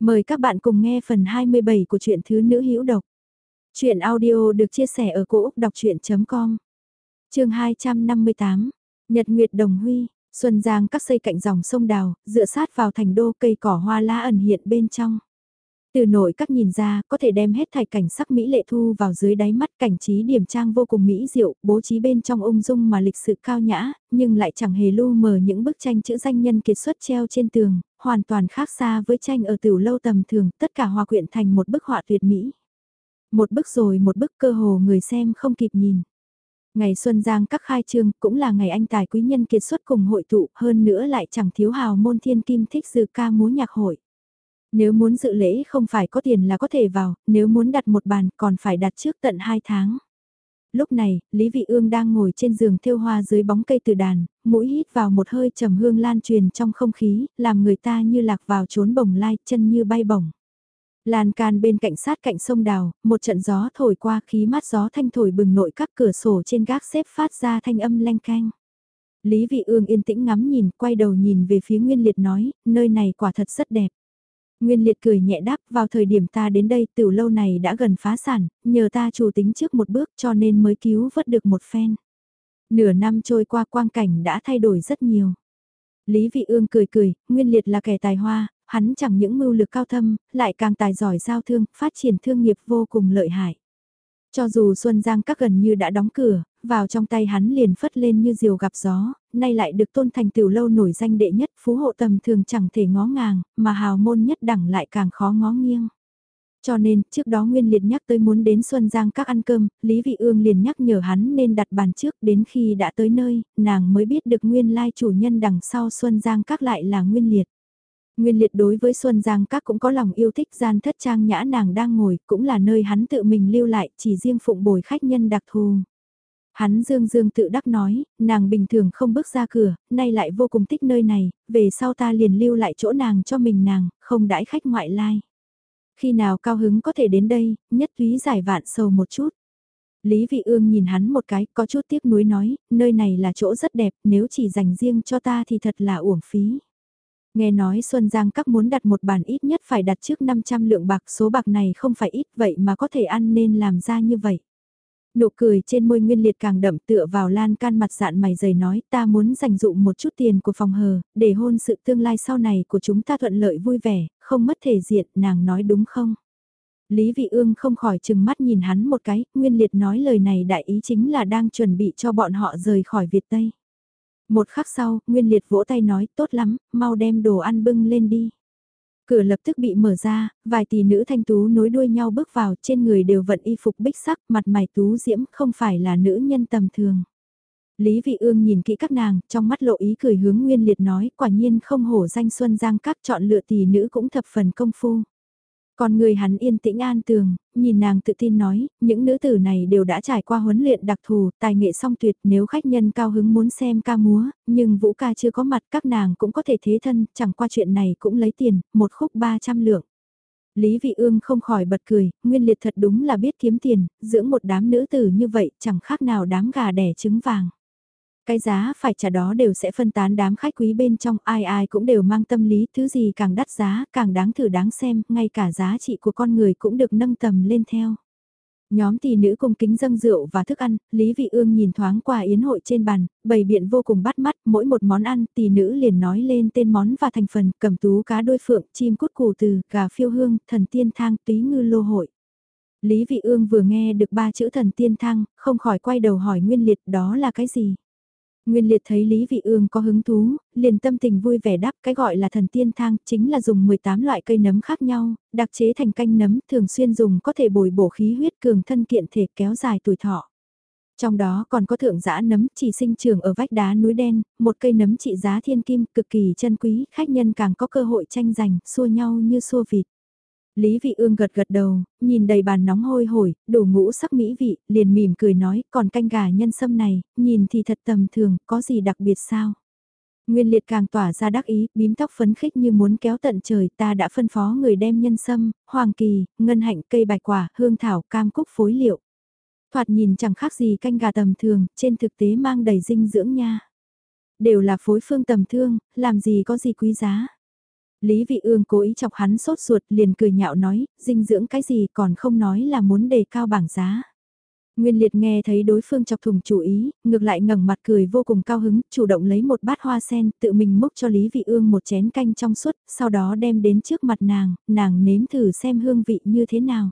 Mời các bạn cùng nghe phần 27 của truyện Thứ Nữ Hữu Độc. Chuyện audio được chia sẻ ở cỗ đọc chuyện.com Trường 258, Nhật Nguyệt Đồng Huy, Xuân Giang các xây cạnh dòng sông Đào, dựa sát vào thành đô cây cỏ hoa lá ẩn hiện bên trong. Từ nội các nhìn ra, có thể đem hết thải cảnh sắc Mỹ lệ thu vào dưới đáy mắt cảnh trí điểm trang vô cùng Mỹ diệu, bố trí bên trong ung dung mà lịch sự cao nhã, nhưng lại chẳng hề lu mờ những bức tranh chữ danh nhân kiệt xuất treo trên tường, hoàn toàn khác xa với tranh ở tiểu lâu tầm thường, tất cả hòa quyện thành một bức họa tuyệt mỹ. Một bức rồi một bức cơ hồ người xem không kịp nhìn. Ngày Xuân Giang các khai trương cũng là ngày anh tài quý nhân kiệt xuất cùng hội tụ, hơn nữa lại chẳng thiếu hào môn thiên kim thích dự ca múa nhạc hội. Nếu muốn dự lễ không phải có tiền là có thể vào, nếu muốn đặt một bàn còn phải đặt trước tận 2 tháng. Lúc này, Lý Vị Ương đang ngồi trên giường thêu hoa dưới bóng cây từ đàn, mũi hít vào một hơi trầm hương lan truyền trong không khí, làm người ta như lạc vào trốn bồng lai, chân như bay bổng. Lan can bên cạnh sát cạnh sông đào, một trận gió thổi qua khí mát gió thanh thổi bừng nội các cửa sổ trên gác xếp phát ra thanh âm leng canh. Lý Vị Ương yên tĩnh ngắm nhìn, quay đầu nhìn về phía Nguyên Liệt nói, nơi này quả thật rất đẹp. Nguyên liệt cười nhẹ đáp vào thời điểm ta đến đây tiểu lâu này đã gần phá sản, nhờ ta chủ tính trước một bước cho nên mới cứu vớt được một phen. Nửa năm trôi qua quang cảnh đã thay đổi rất nhiều. Lý Vị Ương cười cười, Nguyên liệt là kẻ tài hoa, hắn chẳng những mưu lực cao thâm, lại càng tài giỏi giao thương, phát triển thương nghiệp vô cùng lợi hại. Cho dù Xuân Giang các gần như đã đóng cửa, vào trong tay hắn liền phất lên như diều gặp gió, nay lại được tôn thành tiểu lâu nổi danh đệ nhất phú hộ tầm thường chẳng thể ngó ngàng, mà hào môn nhất đẳng lại càng khó ngó nghiêng. Cho nên, trước đó Nguyên Liệt nhắc tới muốn đến Xuân Giang các ăn cơm, Lý Vị Ương liền nhắc nhở hắn nên đặt bàn trước đến khi đã tới nơi, nàng mới biết được nguyên lai chủ nhân đằng sau Xuân Giang các lại là Nguyên Liệt. Nguyên liệt đối với Xuân Giang Các cũng có lòng yêu thích gian thất trang nhã nàng đang ngồi, cũng là nơi hắn tự mình lưu lại, chỉ riêng phụng bồi khách nhân đặc thù. Hắn dương dương tự đắc nói, nàng bình thường không bước ra cửa, nay lại vô cùng thích nơi này, về sau ta liền lưu lại chỗ nàng cho mình nàng, không đãi khách ngoại lai. Khi nào cao hứng có thể đến đây, nhất túy giải vạn sầu một chút. Lý Vị Ương nhìn hắn một cái, có chút tiếc nuối nói, nơi này là chỗ rất đẹp, nếu chỉ dành riêng cho ta thì thật là uổng phí. Nghe nói Xuân Giang các muốn đặt một bàn ít nhất phải đặt trước 500 lượng bạc, số bạc này không phải ít vậy mà có thể ăn nên làm ra như vậy. Nụ cười trên môi nguyên liệt càng đậm tựa vào lan can mặt dạn mày dày nói ta muốn dành dụ một chút tiền của phòng hờ, để hôn sự tương lai sau này của chúng ta thuận lợi vui vẻ, không mất thể diện, nàng nói đúng không? Lý Vị Ương không khỏi chừng mắt nhìn hắn một cái, nguyên liệt nói lời này đại ý chính là đang chuẩn bị cho bọn họ rời khỏi Việt Tây. Một khắc sau, Nguyên Liệt vỗ tay nói tốt lắm, mau đem đồ ăn bưng lên đi. Cửa lập tức bị mở ra, vài tỷ nữ thanh tú nối đuôi nhau bước vào, trên người đều vận y phục bích sắc, mặt mày tú diễm, không phải là nữ nhân tầm thường. Lý Vị Ương nhìn kỹ các nàng, trong mắt lộ ý cười hướng Nguyên Liệt nói, quả nhiên không hổ danh Xuân Giang các chọn lựa tỷ nữ cũng thập phần công phu. Còn người hắn yên tĩnh an tường, nhìn nàng tự tin nói, những nữ tử này đều đã trải qua huấn luyện đặc thù, tài nghệ song tuyệt nếu khách nhân cao hứng muốn xem ca múa, nhưng vũ ca chưa có mặt các nàng cũng có thể thế thân, chẳng qua chuyện này cũng lấy tiền, một khúc 300 lượng. Lý Vị Ương không khỏi bật cười, Nguyên Liệt thật đúng là biết kiếm tiền, dưỡng một đám nữ tử như vậy chẳng khác nào đám gà đẻ trứng vàng. Cái giá phải trả đó đều sẽ phân tán đám khách quý bên trong, ai ai cũng đều mang tâm lý, thứ gì càng đắt giá, càng đáng thử đáng xem, ngay cả giá trị của con người cũng được nâng tầm lên theo. Nhóm tỷ nữ cùng kính dâng rượu và thức ăn, Lý Vị Ương nhìn thoáng qua yến hội trên bàn, bày biện vô cùng bắt mắt, mỗi một món ăn, tỷ nữ liền nói lên tên món và thành phần, cầm tú cá đôi phượng, chim cút củ từ, gà phiêu hương, thần tiên thang, túy ngư lô hội. Lý Vị Ương vừa nghe được ba chữ thần tiên thang, không khỏi quay đầu hỏi Nguyên Liệt đó là cái gì? Nguyên liệt thấy Lý Vị Ương có hứng thú, liền tâm tình vui vẻ đáp cái gọi là thần tiên thang chính là dùng 18 loại cây nấm khác nhau, đặc chế thành canh nấm thường xuyên dùng có thể bồi bổ khí huyết cường thân kiện thể kéo dài tuổi thọ. Trong đó còn có thượng giã nấm chỉ sinh trưởng ở vách đá núi đen, một cây nấm trị giá thiên kim cực kỳ chân quý, khách nhân càng có cơ hội tranh giành, xua nhau như xua vịt. Lý Vị Ương gật gật đầu, nhìn đầy bàn nóng hôi hổi, đủ ngũ sắc mỹ vị, liền mỉm cười nói, còn canh gà nhân sâm này, nhìn thì thật tầm thường, có gì đặc biệt sao? Nguyên liệt càng tỏa ra đắc ý, bím tóc phấn khích như muốn kéo tận trời, ta đã phân phó người đem nhân sâm, hoàng kỳ, ngân hạnh, cây bạch quả, hương thảo, cam cúc phối liệu. Thoạt nhìn chẳng khác gì canh gà tầm thường, trên thực tế mang đầy dinh dưỡng nha. Đều là phối phương tầm thương, làm gì có gì quý giá. Lý Vị Ương cố ý chọc hắn sốt ruột liền cười nhạo nói, dinh dưỡng cái gì còn không nói là muốn đề cao bảng giá. Nguyên Liệt nghe thấy đối phương chọc thùng chủ ý, ngược lại ngẩng mặt cười vô cùng cao hứng, chủ động lấy một bát hoa sen, tự mình múc cho Lý Vị Ương một chén canh trong suốt, sau đó đem đến trước mặt nàng, nàng nếm thử xem hương vị như thế nào.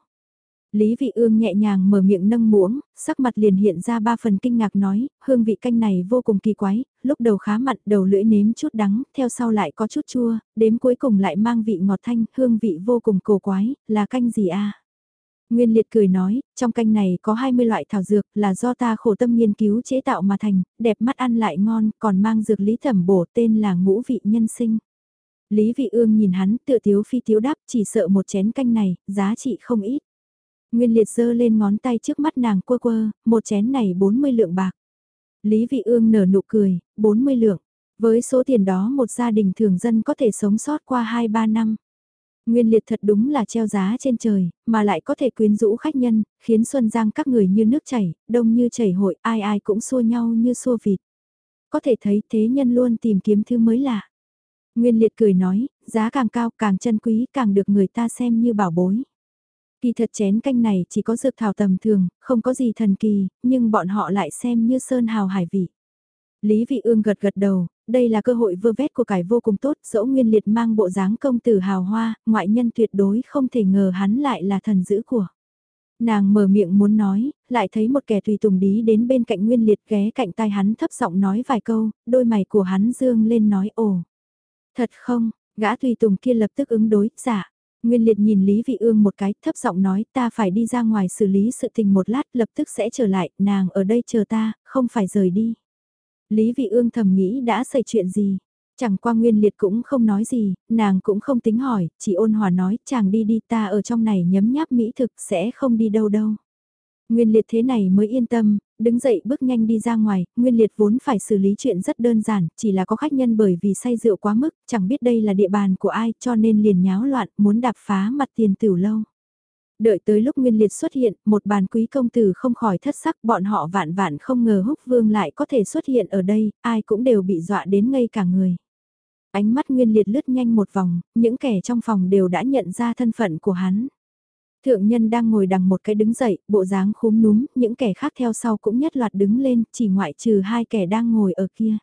Lý Vị Ương nhẹ nhàng mở miệng nâng muỗng, sắc mặt liền hiện ra ba phần kinh ngạc nói, hương vị canh này vô cùng kỳ quái, lúc đầu khá mặn, đầu lưỡi nếm chút đắng, theo sau lại có chút chua, đếm cuối cùng lại mang vị ngọt thanh, hương vị vô cùng cổ quái, là canh gì a? Nguyên Liệt cười nói, trong canh này có 20 loại thảo dược là do ta khổ tâm nghiên cứu chế tạo mà thành, đẹp mắt ăn lại ngon, còn mang dược lý thẩm bổ tên là ngũ vị nhân sinh. Lý Vị Ương nhìn hắn tựa tiếu phi tiếu đáp chỉ sợ một chén canh này, giá trị không ít. Nguyên liệt giơ lên ngón tay trước mắt nàng quơ quơ, một chén này 40 lượng bạc. Lý Vị Ương nở nụ cười, 40 lượng. Với số tiền đó một gia đình thường dân có thể sống sót qua 2-3 năm. Nguyên liệt thật đúng là treo giá trên trời, mà lại có thể quyến rũ khách nhân, khiến Xuân Giang các người như nước chảy, đông như chảy hội, ai ai cũng xua nhau như xua vịt. Có thể thấy thế nhân luôn tìm kiếm thứ mới lạ. Nguyên liệt cười nói, giá càng cao càng chân quý càng được người ta xem như bảo bối. Kỳ thật chén canh này chỉ có dược thảo tầm thường, không có gì thần kỳ, nhưng bọn họ lại xem như sơn hào hải vị. Lý Vị Ương gật gật đầu, đây là cơ hội vơ vét của cải vô cùng tốt, dẫu nguyên liệt mang bộ dáng công tử hào hoa, ngoại nhân tuyệt đối không thể ngờ hắn lại là thần giữ của. Nàng mở miệng muốn nói, lại thấy một kẻ tùy tùng đi đến bên cạnh nguyên liệt ghé cạnh tai hắn thấp giọng nói vài câu, đôi mày của hắn dương lên nói ồ. Thật không, gã tùy tùng kia lập tức ứng đối, giả. Dạ. Nguyên liệt nhìn Lý Vị Ương một cái, thấp giọng nói ta phải đi ra ngoài xử lý sự tình một lát, lập tức sẽ trở lại, nàng ở đây chờ ta, không phải rời đi. Lý Vị Ương thầm nghĩ đã xảy chuyện gì. Chẳng qua Nguyên Liệt cũng không nói gì, nàng cũng không tính hỏi, chỉ ôn hòa nói chàng đi đi ta ở trong này nhấm nháp mỹ thực sẽ không đi đâu đâu. Nguyên Liệt thế này mới yên tâm, đứng dậy bước nhanh đi ra ngoài, Nguyên Liệt vốn phải xử lý chuyện rất đơn giản, chỉ là có khách nhân bởi vì say rượu quá mức, chẳng biết đây là địa bàn của ai cho nên liền nháo loạn, muốn đạp phá mặt tiền tiểu lâu. Đợi tới lúc Nguyên Liệt xuất hiện, một bàn quý công tử không khỏi thất sắc bọn họ vạn vạn không ngờ húc vương lại có thể xuất hiện ở đây, ai cũng đều bị dọa đến ngây cả người. Ánh mắt Nguyên Liệt lướt nhanh một vòng, những kẻ trong phòng đều đã nhận ra thân phận của hắn. Thượng nhân đang ngồi đằng một cái đứng dậy, bộ dáng khúm núm, những kẻ khác theo sau cũng nhất loạt đứng lên, chỉ ngoại trừ hai kẻ đang ngồi ở kia.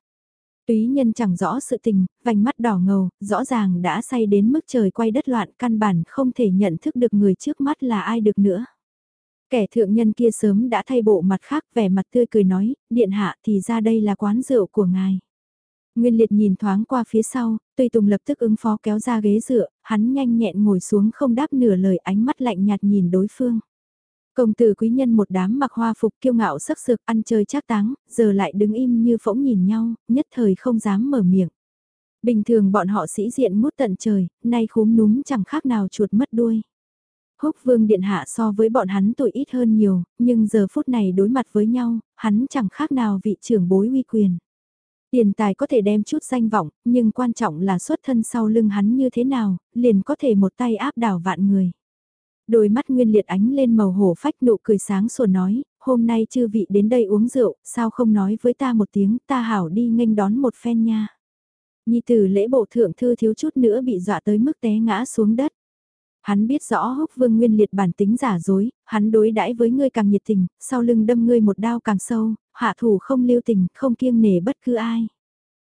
Túy nhân chẳng rõ sự tình, vành mắt đỏ ngầu, rõ ràng đã say đến mức trời quay đất loạn căn bản không thể nhận thức được người trước mắt là ai được nữa. Kẻ thượng nhân kia sớm đã thay bộ mặt khác vẻ mặt tươi cười nói, điện hạ thì ra đây là quán rượu của ngài. Nguyên liệt nhìn thoáng qua phía sau, tùy tùng lập tức ứng phó kéo ra ghế dựa, hắn nhanh nhẹn ngồi xuống không đáp nửa lời ánh mắt lạnh nhạt nhìn đối phương. Công tử quý nhân một đám mặc hoa phục kiêu ngạo sắc sực ăn chơi chắc táng, giờ lại đứng im như phỗng nhìn nhau, nhất thời không dám mở miệng. Bình thường bọn họ sĩ diện mút tận trời, nay khúm núm chẳng khác nào chuột mất đuôi. Húc vương điện hạ so với bọn hắn tuổi ít hơn nhiều, nhưng giờ phút này đối mặt với nhau, hắn chẳng khác nào vị trưởng bối uy quyền. Tiền tài có thể đem chút danh vọng, nhưng quan trọng là xuất thân sau lưng hắn như thế nào, liền có thể một tay áp đảo vạn người. Đôi mắt nguyên liệt ánh lên màu hổ phách nụ cười sáng sủa nói, hôm nay chư vị đến đây uống rượu, sao không nói với ta một tiếng, ta hảo đi nghênh đón một phen nha. Nhi tử lễ bộ thượng thư thiếu chút nữa bị dọa tới mức té ngã xuống đất. Hắn biết rõ húc vương nguyên liệt bản tính giả dối, hắn đối đãi với ngươi càng nhiệt tình, sau lưng đâm ngươi một đao càng sâu, hạ thủ không lưu tình, không kiêng nể bất cứ ai.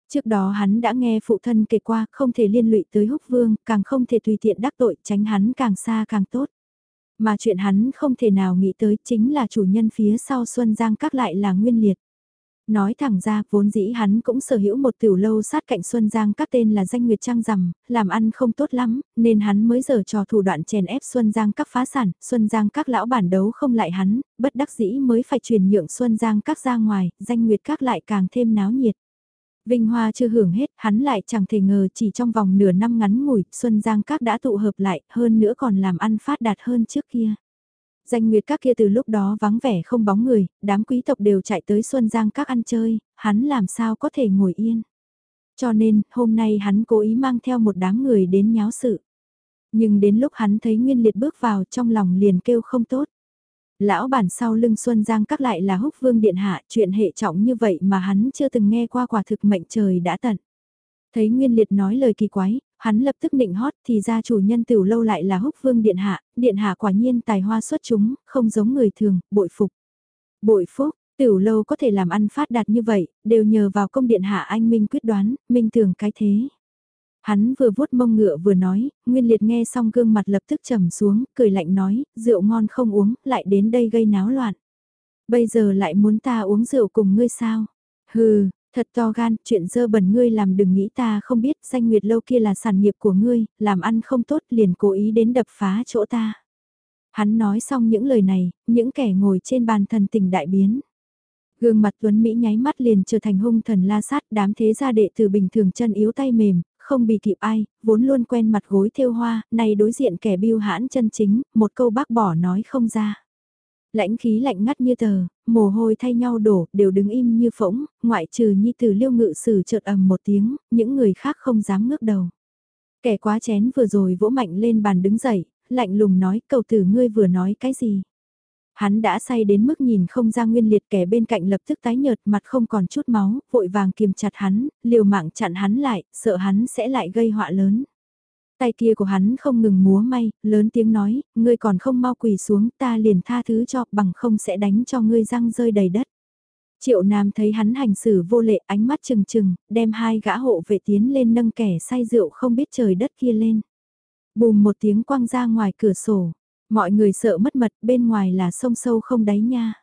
Trước đó hắn đã nghe phụ thân kể qua, không thể liên lụy tới húc vương, càng không thể tùy tiện đắc tội, tránh hắn càng xa càng tốt. Mà chuyện hắn không thể nào nghĩ tới chính là chủ nhân phía sau Xuân Giang các lại là nguyên liệt. Nói thẳng ra, vốn dĩ hắn cũng sở hữu một tiểu lâu sát cạnh Xuân Giang các tên là danh nguyệt trang rằm, làm ăn không tốt lắm, nên hắn mới giờ trò thủ đoạn chèn ép Xuân Giang các phá sản, Xuân Giang các lão bản đấu không lại hắn, bất đắc dĩ mới phải truyền nhượng Xuân Giang các ra ngoài, danh nguyệt các lại càng thêm náo nhiệt. Vinh Hoa chưa hưởng hết, hắn lại chẳng thể ngờ chỉ trong vòng nửa năm ngắn ngủi, Xuân Giang các đã tụ hợp lại, hơn nữa còn làm ăn phát đạt hơn trước kia. Danh nguyệt các kia từ lúc đó vắng vẻ không bóng người, đám quý tộc đều chạy tới Xuân Giang các ăn chơi, hắn làm sao có thể ngồi yên. Cho nên, hôm nay hắn cố ý mang theo một đám người đến nháo sự. Nhưng đến lúc hắn thấy Nguyên Liệt bước vào trong lòng liền kêu không tốt. Lão bản sau lưng Xuân Giang các lại là húc vương điện hạ, chuyện hệ trọng như vậy mà hắn chưa từng nghe qua quả thực mệnh trời đã tận. Thấy Nguyên Liệt nói lời kỳ quái, Hắn lập tức định hót thì ra chủ nhân tiểu lâu lại là húc vương điện hạ, điện hạ quả nhiên tài hoa xuất chúng, không giống người thường, bội phục. Bội phúc, tiểu lâu có thể làm ăn phát đạt như vậy, đều nhờ vào công điện hạ anh Minh quyết đoán, Minh thường cái thế. Hắn vừa vuốt mông ngựa vừa nói, Nguyên Liệt nghe xong gương mặt lập tức trầm xuống, cười lạnh nói, rượu ngon không uống, lại đến đây gây náo loạn. Bây giờ lại muốn ta uống rượu cùng ngươi sao? Hừ, thật to gan, chuyện dơ bẩn ngươi làm đừng nghĩ ta không biết, danh nguyệt lâu kia là sản nghiệp của ngươi, làm ăn không tốt liền cố ý đến đập phá chỗ ta. Hắn nói xong những lời này, những kẻ ngồi trên bàn thần tình đại biến. Gương mặt Tuấn Mỹ nháy mắt liền trở thành hung thần la sát đám thế gia đệ từ bình thường chân yếu tay mềm, không bị kịp ai, vốn luôn quen mặt gối thêu hoa, này đối diện kẻ biêu hãn chân chính, một câu bác bỏ nói không ra. Lãnh khí lạnh ngắt như tờ, mồ hôi thay nhau đổ, đều đứng im như phỗng, ngoại trừ nhi tử liêu ngự sử chợt ầm một tiếng, những người khác không dám ngước đầu. Kẻ quá chén vừa rồi vỗ mạnh lên bàn đứng dậy, lạnh lùng nói cầu tử ngươi vừa nói cái gì. Hắn đã say đến mức nhìn không ra nguyên liệt kẻ bên cạnh lập tức tái nhợt mặt không còn chút máu, vội vàng kiềm chặt hắn, liều mạng chặn hắn lại, sợ hắn sẽ lại gây họa lớn. Tay kia của hắn không ngừng múa may, lớn tiếng nói, ngươi còn không mau quỳ xuống ta liền tha thứ cho bằng không sẽ đánh cho ngươi răng rơi đầy đất. Triệu Nam thấy hắn hành xử vô lệ ánh mắt trừng trừng, đem hai gã hộ vệ tiến lên nâng kẻ say rượu không biết trời đất kia lên. Bùm một tiếng quăng ra ngoài cửa sổ, mọi người sợ mất mật bên ngoài là sông sâu không đáy nha.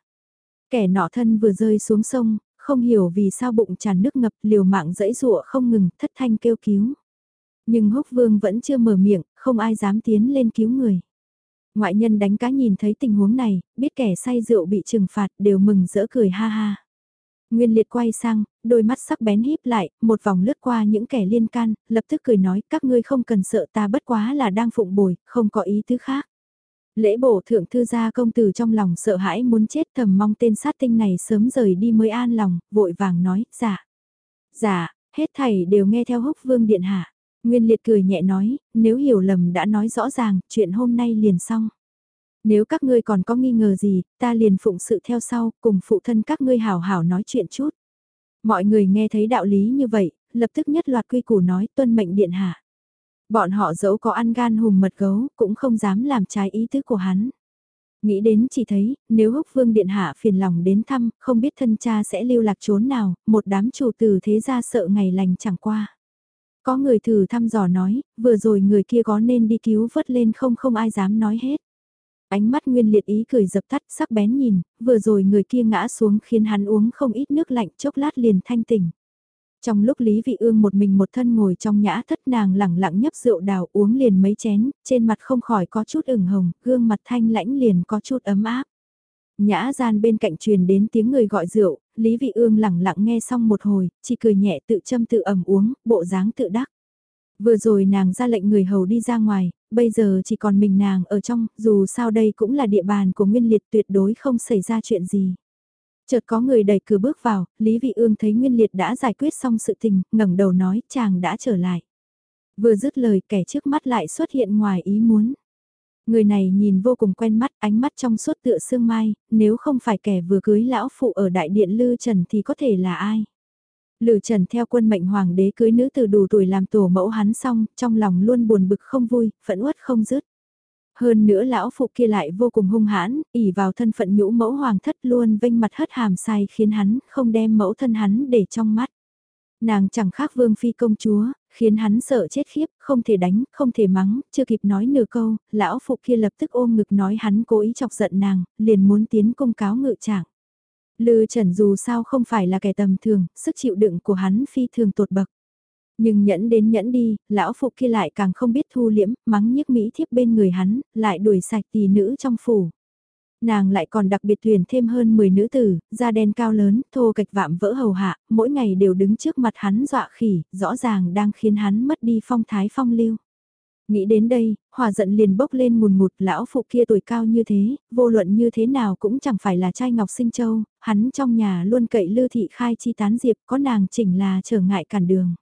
Kẻ nọ thân vừa rơi xuống sông, không hiểu vì sao bụng tràn nước ngập liều mạng dẫy rụa không ngừng thất thanh kêu cứu. Nhưng húc vương vẫn chưa mở miệng, không ai dám tiến lên cứu người. Ngoại nhân đánh cá nhìn thấy tình huống này, biết kẻ say rượu bị trừng phạt đều mừng rỡ cười ha ha. Nguyên liệt quay sang, đôi mắt sắc bén híp lại, một vòng lướt qua những kẻ liên can, lập tức cười nói các ngươi không cần sợ ta bất quá là đang phụng bồi, không có ý tứ khác. Lễ bổ thượng thư gia công tử trong lòng sợ hãi muốn chết thầm mong tên sát tinh này sớm rời đi mới an lòng, vội vàng nói, dạ. Dạ, hết thầy đều nghe theo húc vương điện hạ. Nguyên liệt cười nhẹ nói, nếu hiểu lầm đã nói rõ ràng, chuyện hôm nay liền xong. Nếu các ngươi còn có nghi ngờ gì, ta liền phụng sự theo sau, cùng phụ thân các ngươi hảo hảo nói chuyện chút. Mọi người nghe thấy đạo lý như vậy, lập tức nhất loạt quy củ nói tuân mệnh điện hạ. Bọn họ dẫu có ăn gan hùm mật gấu, cũng không dám làm trái ý tứ của hắn. Nghĩ đến chỉ thấy, nếu húc vương điện hạ phiền lòng đến thăm, không biết thân cha sẽ lưu lạc trốn nào, một đám chủ tử thế ra sợ ngày lành chẳng qua. Có người thử thăm dò nói, vừa rồi người kia có nên đi cứu vớt lên không không ai dám nói hết. Ánh mắt nguyên liệt ý cười dập tắt sắc bén nhìn, vừa rồi người kia ngã xuống khiến hắn uống không ít nước lạnh chốc lát liền thanh tỉnh. Trong lúc Lý Vị Ương một mình một thân ngồi trong nhã thất nàng lẳng lặng nhấp rượu đào uống liền mấy chén, trên mặt không khỏi có chút ửng hồng, gương mặt thanh lãnh liền có chút ấm áp. Nhã gian bên cạnh truyền đến tiếng người gọi rượu, Lý Vị Ương lẳng lặng nghe xong một hồi, chỉ cười nhẹ tự châm tự ẩm uống, bộ dáng tự đắc. Vừa rồi nàng ra lệnh người hầu đi ra ngoài, bây giờ chỉ còn mình nàng ở trong, dù sao đây cũng là địa bàn của Nguyên Liệt tuyệt đối không xảy ra chuyện gì. Chợt có người đẩy cửa bước vào, Lý Vị Ương thấy Nguyên Liệt đã giải quyết xong sự tình, ngẩng đầu nói chàng đã trở lại. Vừa dứt lời kẻ trước mắt lại xuất hiện ngoài ý muốn. Người này nhìn vô cùng quen mắt, ánh mắt trong suốt tựa sương mai, nếu không phải kẻ vừa cưới lão phụ ở đại điện Lư Trần thì có thể là ai? Lư Trần theo quân mệnh hoàng đế cưới nữ từ đủ tuổi làm tổ mẫu hắn xong, trong lòng luôn buồn bực không vui, phẫn uất không dứt. Hơn nữa lão phụ kia lại vô cùng hung hãn, ỉ vào thân phận nhũ mẫu hoàng thất luôn vênh mặt hất hàm sai khiến hắn không đem mẫu thân hắn để trong mắt. Nàng chẳng khác vương phi công chúa, khiến hắn sợ chết khiếp, không thể đánh, không thể mắng, chưa kịp nói nửa câu, lão phụ kia lập tức ôm ngực nói hắn cố ý chọc giận nàng, liền muốn tiến công cáo ngự trạng. Lư Trần dù sao không phải là kẻ tầm thường, sức chịu đựng của hắn phi thường tột bậc. Nhưng nhẫn đến nhẫn đi, lão phụ kia lại càng không biết thu liễm, mắng nhiếc mỹ thiếp bên người hắn, lại đuổi sạch tỷ nữ trong phủ. Nàng lại còn đặc biệt tuyển thêm hơn 10 nữ tử, da đen cao lớn, thô kịch vạm vỡ hầu hạ, mỗi ngày đều đứng trước mặt hắn dọa khỉ, rõ ràng đang khiến hắn mất đi phong thái phong lưu. Nghĩ đến đây, hòa giận liền bốc lên mùn ngụt lão phụ kia tuổi cao như thế, vô luận như thế nào cũng chẳng phải là trai ngọc sinh châu, hắn trong nhà luôn cậy lư thị khai chi tán diệp có nàng chỉnh là trở ngại cản đường.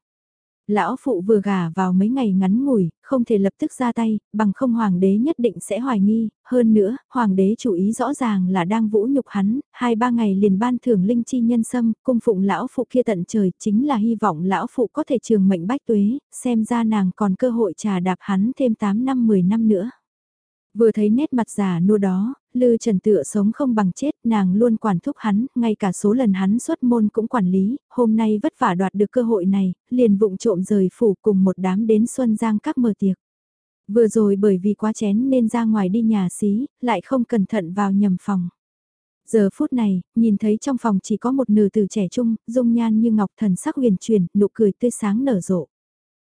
Lão phụ vừa gả vào mấy ngày ngắn ngủi, không thể lập tức ra tay, bằng không hoàng đế nhất định sẽ hoài nghi, hơn nữa, hoàng đế chủ ý rõ ràng là đang vũ nhục hắn, hai ba ngày liền ban thưởng linh chi nhân sâm, cung phụng lão phụ kia tận trời, chính là hy vọng lão phụ có thể trường mệnh bách tuế, xem ra nàng còn cơ hội trà đạp hắn thêm 8 năm 10 năm nữa. Vừa thấy nét mặt già nua đó, Lư Trần tựa sống không bằng chết, nàng luôn quản thúc hắn, ngay cả số lần hắn xuất môn cũng quản lý, hôm nay vất vả đoạt được cơ hội này, liền vụng trộm rời phủ cùng một đám đến Xuân Giang các mở tiệc. Vừa rồi bởi vì quá chén nên ra ngoài đi nhà xí, lại không cẩn thận vào nhầm phòng. Giờ phút này, nhìn thấy trong phòng chỉ có một nửa tử trẻ trung, dung nhan như ngọc thần sắc huyền truyền, nụ cười tươi sáng nở rộ.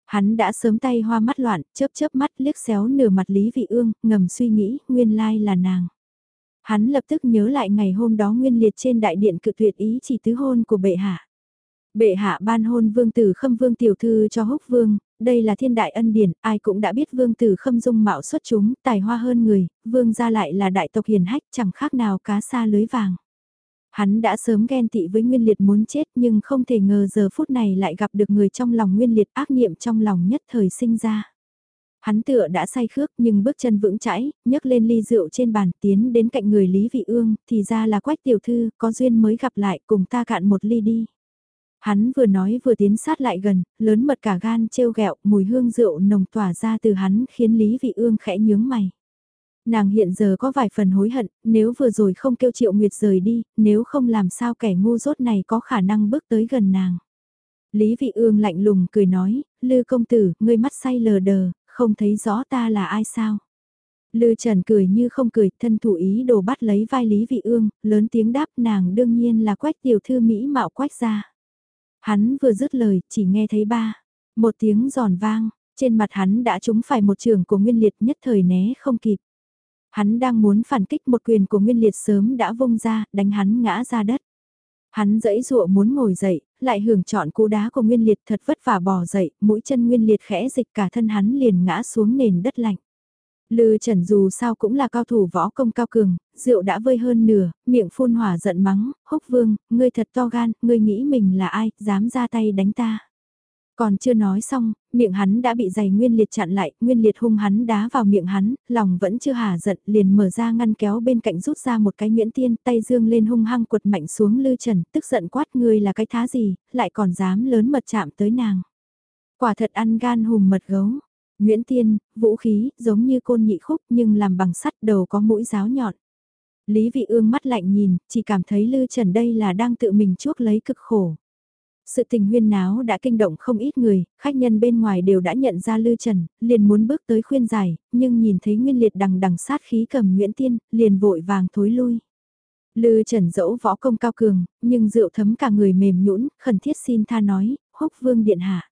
Hắn đã sớm tay hoa mắt loạn, chớp chớp mắt liếc xéo nửa mặt Lý Vị Ương, ngầm suy nghĩ, nguyên lai là nàng. Hắn lập tức nhớ lại ngày hôm đó nguyên liệt trên đại điện cự tuyệt ý chỉ tứ hôn của bệ hạ. Bệ hạ ban hôn vương tử khâm vương tiểu thư cho húc vương, đây là thiên đại ân điển, ai cũng đã biết vương tử khâm dung mạo xuất chúng, tài hoa hơn người, vương gia lại là đại tộc hiền hách chẳng khác nào cá xa lưới vàng. Hắn đã sớm ghen tị với Nguyên Liệt muốn chết nhưng không thể ngờ giờ phút này lại gặp được người trong lòng Nguyên Liệt ác niệm trong lòng nhất thời sinh ra. Hắn tựa đã say khước nhưng bước chân vững chãi, nhấc lên ly rượu trên bàn tiến đến cạnh người Lý Vị Ương, thì ra là quách tiểu thư, có duyên mới gặp lại cùng ta cạn một ly đi. Hắn vừa nói vừa tiến sát lại gần, lớn mật cả gan trêu ghẹo mùi hương rượu nồng tỏa ra từ hắn khiến Lý Vị Ương khẽ nhướng mày. Nàng hiện giờ có vài phần hối hận, nếu vừa rồi không kêu Triệu Nguyệt rời đi, nếu không làm sao kẻ ngu dốt này có khả năng bước tới gần nàng. Lý Vị Ương lạnh lùng cười nói, Lư công tử, ngươi mắt say lờ đờ, không thấy rõ ta là ai sao. Lư Trần cười như không cười, thân thủ ý đồ bắt lấy vai Lý Vị Ương, lớn tiếng đáp nàng đương nhiên là quách tiểu thư Mỹ mạo quách ra. Hắn vừa dứt lời, chỉ nghe thấy ba, một tiếng giòn vang, trên mặt hắn đã trúng phải một trường của Nguyên Liệt nhất thời né không kịp. Hắn đang muốn phản kích một quyền của Nguyên Liệt sớm đã vung ra, đánh hắn ngã ra đất. Hắn dẫy dụa muốn ngồi dậy, lại hưởng chọn cú đá của Nguyên Liệt thật vất vả bò dậy, mũi chân Nguyên Liệt khẽ dịch cả thân hắn liền ngã xuống nền đất lạnh. Lư Trần dù sao cũng là cao thủ võ công cao cường, rượu đã vơi hơn nửa, miệng phun hỏa giận mắng, húc vương, ngươi thật to gan, ngươi nghĩ mình là ai, dám ra tay đánh ta. Còn chưa nói xong, miệng hắn đã bị giày nguyên liệt chặn lại, nguyên liệt hung hắn đá vào miệng hắn, lòng vẫn chưa hả giận, liền mở ra ngăn kéo bên cạnh rút ra một cái nguyễn tiên, tay dương lên hung hăng quật mạnh xuống lư trần, tức giận quát ngươi là cái thá gì, lại còn dám lớn mật chạm tới nàng. Quả thật ăn gan hùm mật gấu. Nguyễn Tiên, vũ khí, giống như côn nhị khúc nhưng làm bằng sắt đầu có mũi giáo nhọn. Lý vị ương mắt lạnh nhìn, chỉ cảm thấy Lư Trần đây là đang tự mình chuốc lấy cực khổ. Sự tình huyên náo đã kinh động không ít người, khách nhân bên ngoài đều đã nhận ra Lư Trần, liền muốn bước tới khuyên giải, nhưng nhìn thấy Nguyên Liệt đằng đằng sát khí cầm Nguyễn Tiên, liền vội vàng thối lui. Lư Trần dẫu võ công cao cường, nhưng rượu thấm cả người mềm nhũn, khẩn thiết xin tha nói, húc vương điện hạ.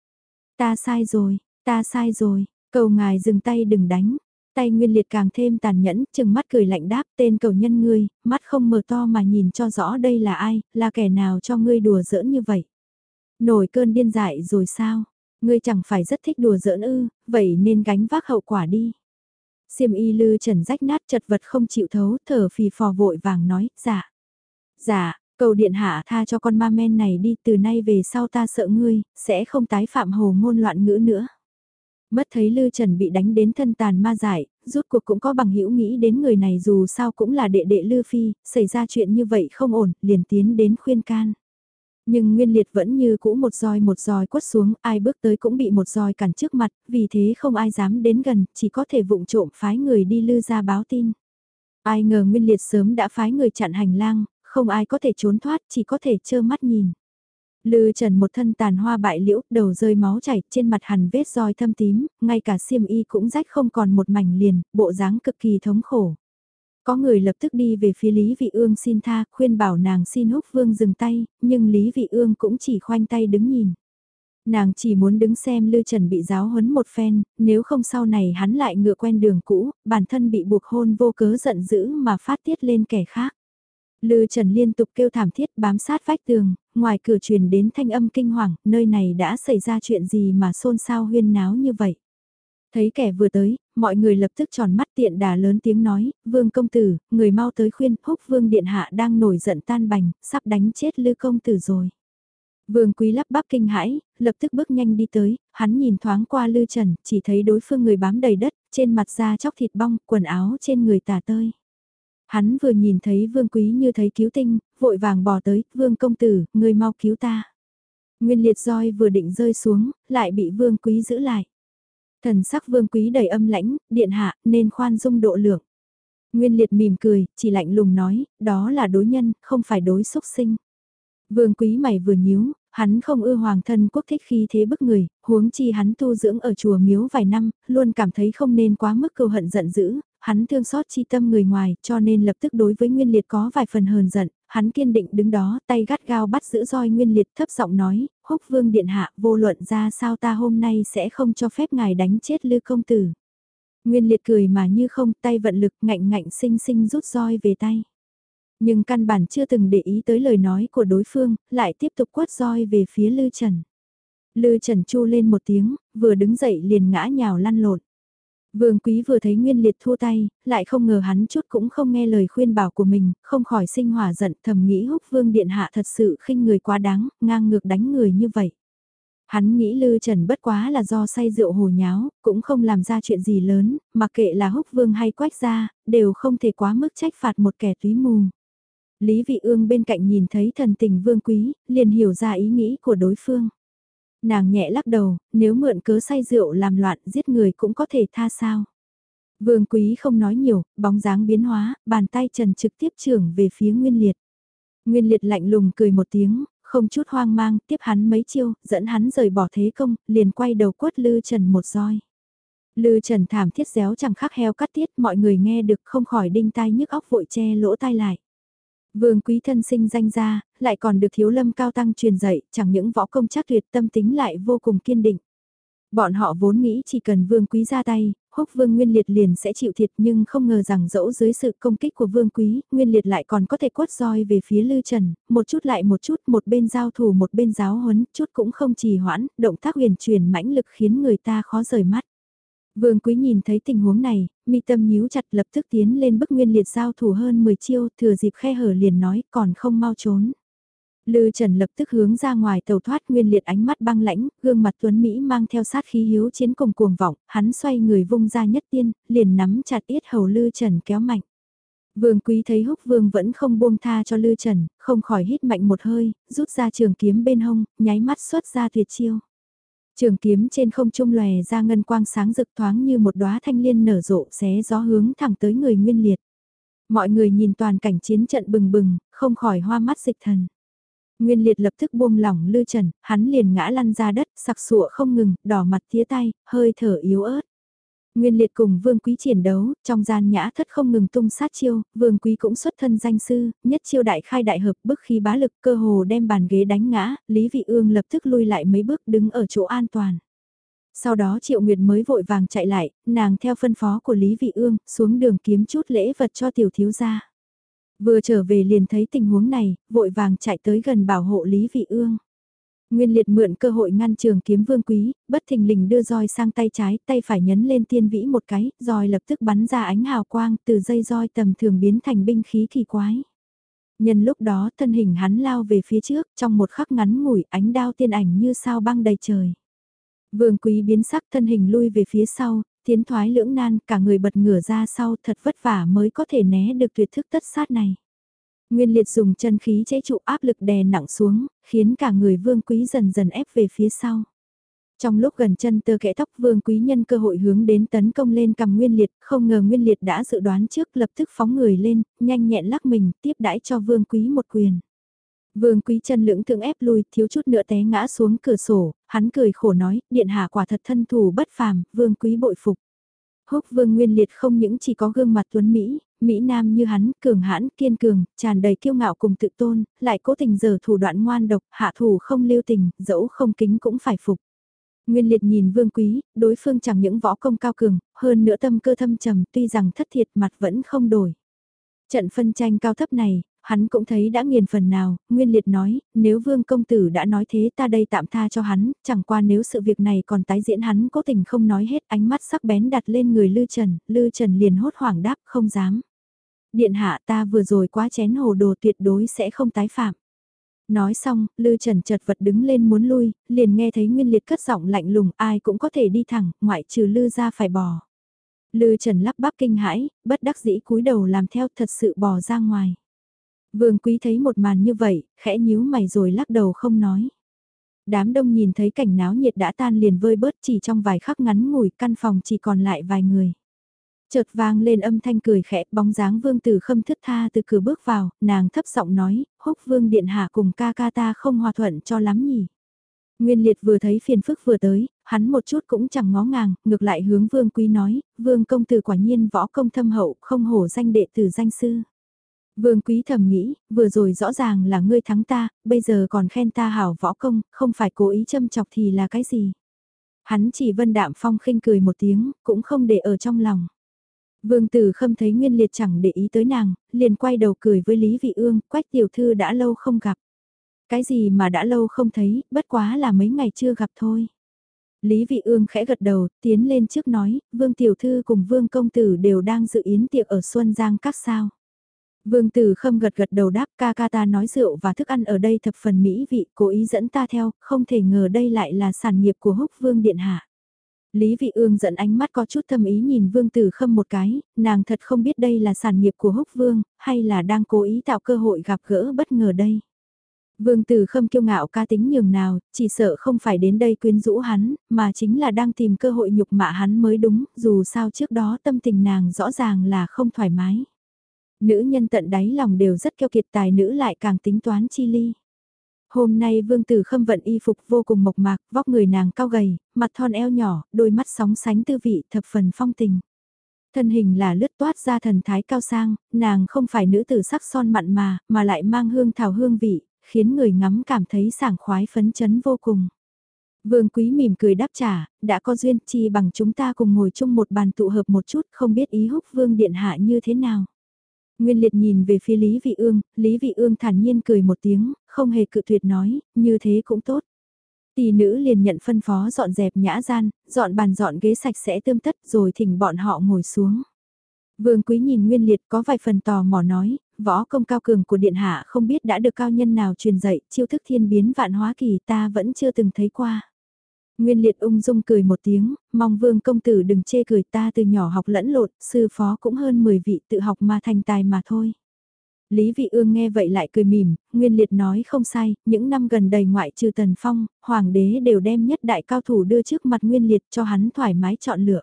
Ta sai rồi, ta sai rồi, cầu ngài dừng tay đừng đánh. Tay Nguyên Liệt càng thêm tàn nhẫn, chừng mắt cười lạnh đáp tên cầu nhân ngươi, mắt không mở to mà nhìn cho rõ đây là ai, là kẻ nào cho ngươi đùa giỡn như vậy. Nổi cơn điên dại rồi sao? Ngươi chẳng phải rất thích đùa giỡn ư, vậy nên gánh vác hậu quả đi. Siêm y lư trần rách nát chật vật không chịu thấu, thở phì phò vội vàng nói, dạ. Dạ, cầu điện hạ tha cho con ma men này đi, từ nay về sau ta sợ ngươi, sẽ không tái phạm hồ ngôn loạn ngữ nữa. Mất thấy Lư Trần bị đánh đến thân tàn ma giải, rút cuộc cũng có bằng hữu nghĩ đến người này dù sao cũng là đệ đệ Lư Phi, xảy ra chuyện như vậy không ổn, liền tiến đến khuyên can. Nhưng Nguyên Liệt vẫn như cũ một roi một roi quất xuống, ai bước tới cũng bị một roi cản trước mặt, vì thế không ai dám đến gần, chỉ có thể vụng trộm phái người đi lư ra báo tin. Ai ngờ Nguyên Liệt sớm đã phái người chặn hành lang, không ai có thể trốn thoát, chỉ có thể trơ mắt nhìn. Lư Trần một thân tàn hoa bại liễu, đầu rơi máu chảy, trên mặt hằn vết roi thâm tím, ngay cả xiêm y cũng rách không còn một mảnh liền, bộ dáng cực kỳ thống khổ. Có người lập tức đi về phía Lý Vị Ương xin tha, khuyên bảo nàng xin húc vương dừng tay, nhưng Lý Vị Ương cũng chỉ khoanh tay đứng nhìn. Nàng chỉ muốn đứng xem Lư Trần bị giáo huấn một phen, nếu không sau này hắn lại ngựa quen đường cũ, bản thân bị buộc hôn vô cớ giận dữ mà phát tiết lên kẻ khác. Lư Trần liên tục kêu thảm thiết bám sát vách tường, ngoài cửa truyền đến thanh âm kinh hoàng, nơi này đã xảy ra chuyện gì mà xôn xao huyên náo như vậy. Thấy kẻ vừa tới, mọi người lập tức tròn mắt tiện đà lớn tiếng nói, vương công tử, người mau tới khuyên, húc vương điện hạ đang nổi giận tan bành, sắp đánh chết lư công tử rồi. Vương Quý lắp bắp kinh hãi, lập tức bước nhanh đi tới, hắn nhìn thoáng qua Lư Trần, chỉ thấy đối phương người bám đầy đất, trên mặt da chóc thịt bong, quần áo trên người tả tơi. Hắn vừa nhìn thấy Vương Quý như thấy cứu tinh, vội vàng bỏ tới, Vương công tử, người mau cứu ta. Nguyên liệt roi vừa định rơi xuống, lại bị Vương Quý giữ lại. Thần sắc Vương Quý đầy âm lãnh, điện hạ, nên khoan dung độ lượng. Nguyên liệt mỉm cười, chỉ lạnh lùng nói, đó là đối nhân, không phải đối xúc sinh. Vương quý mày vừa nhíu, hắn không ưa hoàng thân quốc thích khi thế bức người, huống chi hắn tu dưỡng ở chùa miếu vài năm, luôn cảm thấy không nên quá mức cầu hận giận dữ, hắn thương xót chi tâm người ngoài cho nên lập tức đối với Nguyên Liệt có vài phần hờn giận, hắn kiên định đứng đó tay gắt gao bắt giữ roi Nguyên Liệt thấp giọng nói, húc vương điện hạ vô luận ra sao ta hôm nay sẽ không cho phép ngài đánh chết lư công tử. Nguyên Liệt cười mà như không tay vận lực ngạnh ngạnh sinh sinh rút roi về tay. Nhưng căn bản chưa từng để ý tới lời nói của đối phương, lại tiếp tục quất roi về phía Lư Trần. Lư Trần chu lên một tiếng, vừa đứng dậy liền ngã nhào lăn lộn. Vương Quý vừa thấy Nguyên Liệt thua tay, lại không ngờ hắn chút cũng không nghe lời khuyên bảo của mình, không khỏi sinh hỏa giận thầm nghĩ húc Vương Điện Hạ thật sự khinh người quá đáng, ngang ngược đánh người như vậy. Hắn nghĩ Lư Trần bất quá là do say rượu hồ nháo, cũng không làm ra chuyện gì lớn, mặc kệ là húc vương hay quách gia, đều không thể quá mức trách phạt một kẻ túy mù. Lý Vị Ương bên cạnh nhìn thấy thần tình vương quý, liền hiểu ra ý nghĩ của đối phương. Nàng nhẹ lắc đầu, nếu mượn cớ say rượu làm loạn giết người cũng có thể tha sao. Vương quý không nói nhiều, bóng dáng biến hóa, bàn tay trần trực tiếp trưởng về phía Nguyên Liệt. Nguyên Liệt lạnh lùng cười một tiếng, không chút hoang mang, tiếp hắn mấy chiêu, dẫn hắn rời bỏ thế công, liền quay đầu quất Lư Trần một roi. Lư Trần thảm thiết réo chẳng khác heo cắt tiết, mọi người nghe được không khỏi đinh tai nhức óc vội che lỗ tai lại. Vương quý thân sinh danh gia, lại còn được thiếu lâm cao tăng truyền dạy, chẳng những võ công chắc tuyệt tâm tính lại vô cùng kiên định. Bọn họ vốn nghĩ chỉ cần vương quý ra tay, húc vương nguyên liệt liền sẽ chịu thiệt nhưng không ngờ rằng dẫu dưới sự công kích của vương quý, nguyên liệt lại còn có thể quất roi về phía lư trần, một chút lại một chút, một bên giao thủ một bên giáo huấn, chút cũng không trì hoãn, động tác huyền truyền mãnh lực khiến người ta khó rời mắt. Vương Quý nhìn thấy tình huống này, mi tâm nhíu chặt lập tức tiến lên bức nguyên liệt giao thủ hơn 10 chiêu, thừa dịp khe hở liền nói còn không mau trốn. Lư Trần lập tức hướng ra ngoài tàu thoát nguyên liệt ánh mắt băng lãnh, gương mặt tuấn Mỹ mang theo sát khí hiếu chiến cùng cuồng vọng, hắn xoay người vung ra nhất tiên, liền nắm chặt yết hầu Lư Trần kéo mạnh. Vương Quý thấy húc vương vẫn không buông tha cho Lư Trần, không khỏi hít mạnh một hơi, rút ra trường kiếm bên hông, nháy mắt xuất ra tuyệt chiêu. Trường kiếm trên không trung lòe ra ngân quang sáng rực thoáng như một đóa thanh liên nở rộ xé gió hướng thẳng tới người nguyên liệt. Mọi người nhìn toàn cảnh chiến trận bừng bừng, không khỏi hoa mắt dịch thần. Nguyên liệt lập tức buông lỏng lư trần, hắn liền ngã lăn ra đất, sặc sụa không ngừng, đỏ mặt tía tay, hơi thở yếu ớt. Nguyên liệt cùng vương quý chiến đấu, trong gian nhã thất không ngừng tung sát chiêu, vương quý cũng xuất thân danh sư, nhất chiêu đại khai đại hợp bức khi bá lực cơ hồ đem bàn ghế đánh ngã, Lý Vị Ương lập tức lui lại mấy bước đứng ở chỗ an toàn. Sau đó Triệu Nguyệt mới vội vàng chạy lại, nàng theo phân phó của Lý Vị Ương, xuống đường kiếm chút lễ vật cho tiểu thiếu gia. Vừa trở về liền thấy tình huống này, vội vàng chạy tới gần bảo hộ Lý Vị Ương. Nguyên liệt mượn cơ hội ngăn trường kiếm vương quý, bất thình lình đưa roi sang tay trái, tay phải nhấn lên tiên vĩ một cái, roi lập tức bắn ra ánh hào quang từ dây roi tầm thường biến thành binh khí kỳ quái. Nhân lúc đó thân hình hắn lao về phía trước, trong một khắc ngắn ngủi ánh đao tiên ảnh như sao băng đầy trời. Vương quý biến sắc thân hình lui về phía sau, tiến thoái lưỡng nan, cả người bật ngửa ra sau thật vất vả mới có thể né được tuyệt thức tất sát này. Nguyên liệt dùng chân khí chế trụ áp lực đè nặng xuống, khiến cả người vương quý dần dần ép về phía sau. Trong lúc gần chân tơ kẽ tóc vương quý nhân cơ hội hướng đến tấn công lên cầm nguyên liệt, không ngờ nguyên liệt đã dự đoán trước lập tức phóng người lên, nhanh nhẹn lắc mình, tiếp đãi cho vương quý một quyền. Vương quý chân lưỡng thượng ép lui, thiếu chút nữa té ngã xuống cửa sổ, hắn cười khổ nói, điện hạ quả thật thân thủ bất phàm, vương quý bội phục. Húc vương nguyên liệt không những chỉ có gương mặt tuấn Mỹ, Mỹ Nam như hắn, cường hãn, kiên cường, tràn đầy kiêu ngạo cùng tự tôn, lại cố tình giờ thủ đoạn ngoan độc, hạ thủ không lưu tình, dẫu không kính cũng phải phục. Nguyên liệt nhìn vương quý, đối phương chẳng những võ công cao cường, hơn nữa tâm cơ thâm trầm tuy rằng thất thiệt mặt vẫn không đổi. Trận phân tranh cao thấp này, hắn cũng thấy đã nghiền phần nào, Nguyên Liệt nói, nếu Vương Công Tử đã nói thế ta đây tạm tha cho hắn, chẳng qua nếu sự việc này còn tái diễn hắn cố tình không nói hết ánh mắt sắc bén đặt lên người Lư Trần, Lư Trần liền hốt hoảng đáp không dám. Điện hạ ta vừa rồi quá chén hồ đồ tuyệt đối sẽ không tái phạm. Nói xong, Lư Trần chật vật đứng lên muốn lui, liền nghe thấy Nguyên Liệt cất giọng lạnh lùng, ai cũng có thể đi thẳng, ngoại trừ Lư ra phải bò. Lư Trần lắp bắp kinh hãi, bất đắc dĩ cúi đầu làm theo thật sự bò ra ngoài. Vương Quý thấy một màn như vậy, khẽ nhíu mày rồi lắc đầu không nói. Đám đông nhìn thấy cảnh náo nhiệt đã tan liền vơi bớt chỉ trong vài khắc ngắn ngủi căn phòng chỉ còn lại vài người. Chợt vang lên âm thanh cười khẽ, bóng dáng vương tử khâm thức tha từ cửa bước vào, nàng thấp giọng nói, húc vương điện hạ cùng ca ca ta không hòa thuận cho lắm nhỉ. Nguyên liệt vừa thấy phiền phức vừa tới, hắn một chút cũng chẳng ngó ngàng, ngược lại hướng vương quý nói, vương công tử quả nhiên võ công thâm hậu, không hổ danh đệ tử danh sư. Vương quý thầm nghĩ, vừa rồi rõ ràng là ngươi thắng ta, bây giờ còn khen ta hảo võ công, không phải cố ý châm chọc thì là cái gì. Hắn chỉ vân đạm phong khinh cười một tiếng, cũng không để ở trong lòng. Vương Tử Khâm thấy Nguyên Liệt chẳng để ý tới nàng, liền quay đầu cười với Lý Vị Ương, quách tiểu thư đã lâu không gặp. Cái gì mà đã lâu không thấy, bất quá là mấy ngày chưa gặp thôi. Lý Vị Ương khẽ gật đầu, tiến lên trước nói, Vương Tiểu Thư cùng Vương Công Tử đều đang dự yến tiệc ở Xuân Giang các sao. Vương Tử Khâm gật gật đầu đáp ca ca ta nói rượu và thức ăn ở đây thập phần mỹ vị, cố ý dẫn ta theo, không thể ngờ đây lại là sản nghiệp của húc Vương Điện Hạ. Lý Vị Ương dẫn ánh mắt có chút thâm ý nhìn Vương Tử Khâm một cái, nàng thật không biết đây là sản nghiệp của húc Vương, hay là đang cố ý tạo cơ hội gặp gỡ bất ngờ đây. Vương Tử Khâm kiêu ngạo ca tính nhường nào, chỉ sợ không phải đến đây quyến rũ hắn, mà chính là đang tìm cơ hội nhục mạ hắn mới đúng, dù sao trước đó tâm tình nàng rõ ràng là không thoải mái. Nữ nhân tận đáy lòng đều rất kiêu kiệt tài nữ lại càng tính toán chi ly. Hôm nay Vương Tử Khâm vận y phục vô cùng mộc mạc, vóc người nàng cao gầy, mặt thon eo nhỏ, đôi mắt sóng sánh tư vị thập phần phong tình. Thân hình là lướt toát ra thần thái cao sang, nàng không phải nữ tử sắc son mặn mà, mà lại mang hương thảo hương vị, khiến người ngắm cảm thấy sảng khoái phấn chấn vô cùng. Vương Quý mỉm cười đáp trả, đã có duyên chi bằng chúng ta cùng ngồi chung một bàn tụ hợp một chút không biết ý húc Vương Điện Hạ như thế nào. Nguyên liệt nhìn về phía Lý Vị Ương, Lý Vị Ương thản nhiên cười một tiếng, không hề cự tuyệt nói, như thế cũng tốt. Tỷ nữ liền nhận phân phó dọn dẹp nhã gian, dọn bàn dọn ghế sạch sẽ tươm tất rồi thỉnh bọn họ ngồi xuống. Vương Quý nhìn Nguyên Liệt có vài phần tò mò nói, võ công cao cường của Điện Hạ không biết đã được cao nhân nào truyền dạy, chiêu thức thiên biến vạn hóa kỳ ta vẫn chưa từng thấy qua. Nguyên Liệt ung dung cười một tiếng, mong Vương công tử đừng chê cười ta từ nhỏ học lẫn lộn, sư phó cũng hơn 10 vị tự học mà thành tài mà thôi. Lý Vị Ương nghe vậy lại cười mỉm, Nguyên Liệt nói không sai, những năm gần đây ngoại trừ Tần Phong, Hoàng đế đều đem nhất đại cao thủ đưa trước mặt Nguyên Liệt cho hắn thoải mái chọn lựa.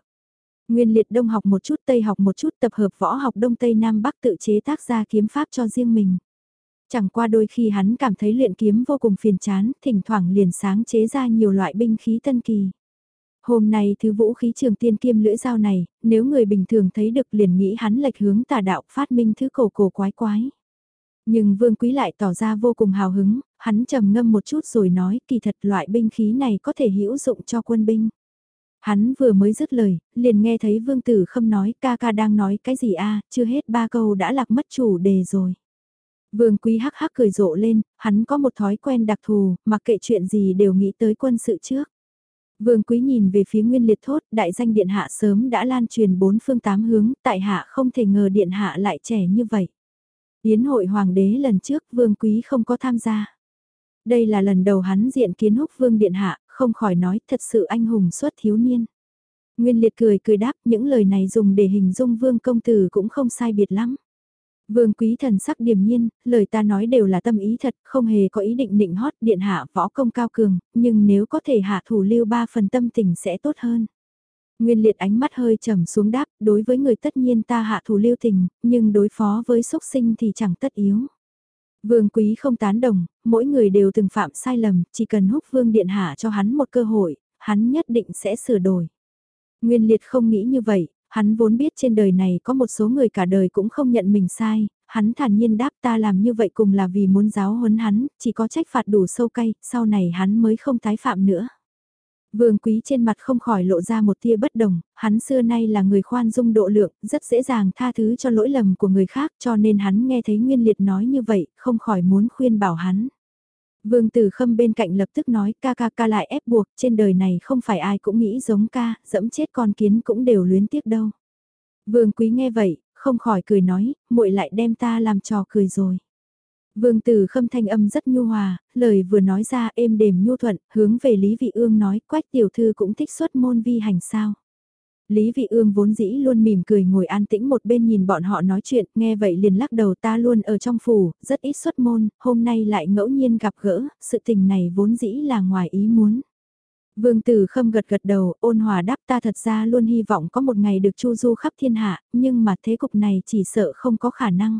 Nguyên Liệt Đông học một chút Tây học một chút tập hợp võ học Đông Tây Nam Bắc tự chế tác ra kiếm pháp cho riêng mình. Chẳng qua đôi khi hắn cảm thấy luyện kiếm vô cùng phiền chán, thỉnh thoảng liền sáng chế ra nhiều loại binh khí tân kỳ. Hôm nay thứ vũ khí trường tiên kiêm lưỡi dao này, nếu người bình thường thấy được liền nghĩ hắn lệch hướng tà đạo phát minh thứ cổ cổ quái quái. Nhưng vương quý lại tỏ ra vô cùng hào hứng, hắn trầm ngâm một chút rồi nói kỳ thật loại binh khí này có thể hữu dụng cho quân binh. Hắn vừa mới dứt lời, liền nghe thấy vương tử khâm nói ca ca đang nói cái gì a chưa hết ba câu đã lạc mất chủ đề rồi. Vương quý hắc hắc cười rộ lên, hắn có một thói quen đặc thù, mặc kệ chuyện gì đều nghĩ tới quân sự trước. Vương quý nhìn về phía nguyên liệt thốt, đại danh điện hạ sớm đã lan truyền bốn phương tám hướng, tại hạ không thể ngờ điện hạ lại trẻ như vậy. Yến hội hoàng đế lần trước vương quý không có tham gia. Đây là lần đầu hắn diện kiến húc vương điện hạ, không khỏi nói thật sự anh hùng xuất thiếu niên. Nguyên liệt cười cười đáp những lời này dùng để hình dung vương công tử cũng không sai biệt lắm. Vương quý thần sắc điềm nhiên, lời ta nói đều là tâm ý thật, không hề có ý định định hót điện hạ võ công cao cường, nhưng nếu có thể hạ thủ lưu ba phần tâm tình sẽ tốt hơn. Nguyên liệt ánh mắt hơi trầm xuống đáp, đối với người tất nhiên ta hạ thủ lưu tình, nhưng đối phó với sốc sinh thì chẳng tất yếu. Vương quý không tán đồng, mỗi người đều từng phạm sai lầm, chỉ cần húc vương điện hạ cho hắn một cơ hội, hắn nhất định sẽ sửa đổi. Nguyên liệt không nghĩ như vậy, hắn vốn biết trên đời này có một số người cả đời cũng không nhận mình sai, hắn thản nhiên đáp ta làm như vậy cùng là vì muốn giáo huấn hắn, chỉ có trách phạt đủ sâu cay, sau này hắn mới không tái phạm nữa. Vương quý trên mặt không khỏi lộ ra một tia bất đồng, hắn xưa nay là người khoan dung độ lượng, rất dễ dàng tha thứ cho lỗi lầm của người khác cho nên hắn nghe thấy Nguyên Liệt nói như vậy, không khỏi muốn khuyên bảo hắn. Vương Tử Khâm bên cạnh lập tức nói ca ca ca lại ép buộc, trên đời này không phải ai cũng nghĩ giống ca, dẫm chết con kiến cũng đều luyến tiếc đâu. Vương Quý nghe vậy, không khỏi cười nói, muội lại đem ta làm trò cười rồi. Vương Tử Khâm thanh âm rất nhu hòa, lời vừa nói ra êm đềm nhu thuận, hướng về Lý Vị Ương nói, quách tiểu thư cũng thích xuất môn vi hành sao. Lý Vị Ương vốn dĩ luôn mỉm cười ngồi an tĩnh một bên nhìn bọn họ nói chuyện, nghe vậy liền lắc đầu ta luôn ở trong phủ, rất ít xuất môn, hôm nay lại ngẫu nhiên gặp gỡ, sự tình này vốn dĩ là ngoài ý muốn. Vương Tử Khâm gật gật đầu, ôn hòa đáp ta thật ra luôn hy vọng có một ngày được chu du khắp thiên hạ, nhưng mà thế cục này chỉ sợ không có khả năng.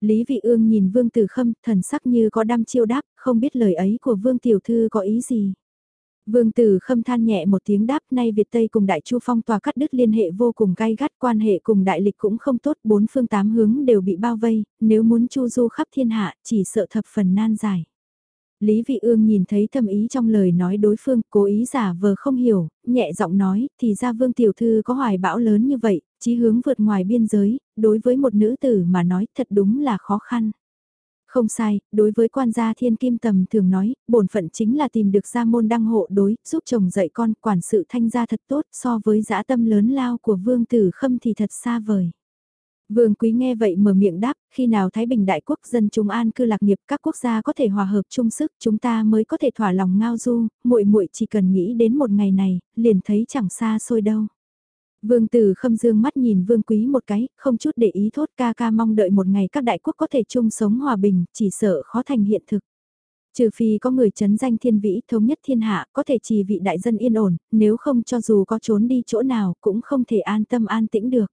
Lý Vị Ương nhìn Vương Tử Khâm, thần sắc như có đăm chiêu đáp, không biết lời ấy của Vương Tiểu Thư có ý gì. Vương Tử Khâm than nhẹ một tiếng đáp nay Việt Tây cùng Đại Chu Phong tòa cắt đứt liên hệ vô cùng gai gắt quan hệ cùng Đại Lịch cũng không tốt bốn phương tám hướng đều bị bao vây, nếu muốn chu du khắp thiên hạ chỉ sợ thập phần nan giải. Lý Vị Ương nhìn thấy thâm ý trong lời nói đối phương, cố ý giả vờ không hiểu, nhẹ giọng nói, thì ra Vương Tiểu Thư có hoài bão lớn như vậy, chí hướng vượt ngoài biên giới, đối với một nữ tử mà nói thật đúng là khó khăn. Không sai, đối với quan gia thiên kim tầm thường nói, bổn phận chính là tìm được gia môn đăng hộ đối, giúp chồng dạy con, quản sự thanh gia thật tốt so với dã tâm lớn lao của vương tử khâm thì thật xa vời. Vương quý nghe vậy mở miệng đáp, khi nào Thái Bình đại quốc dân chúng an cư lạc nghiệp các quốc gia có thể hòa hợp chung sức chúng ta mới có thể thỏa lòng ngao du, muội muội chỉ cần nghĩ đến một ngày này, liền thấy chẳng xa xôi đâu. Vương Tử Khâm dương mắt nhìn Vương Quý một cái, không chút để ý thốt ca ca mong đợi một ngày các đại quốc có thể chung sống hòa bình, chỉ sợ khó thành hiện thực. Trừ phi có người chấn danh thiên vĩ thống nhất thiên hạ có thể trì vị đại dân yên ổn, nếu không cho dù có trốn đi chỗ nào cũng không thể an tâm an tĩnh được.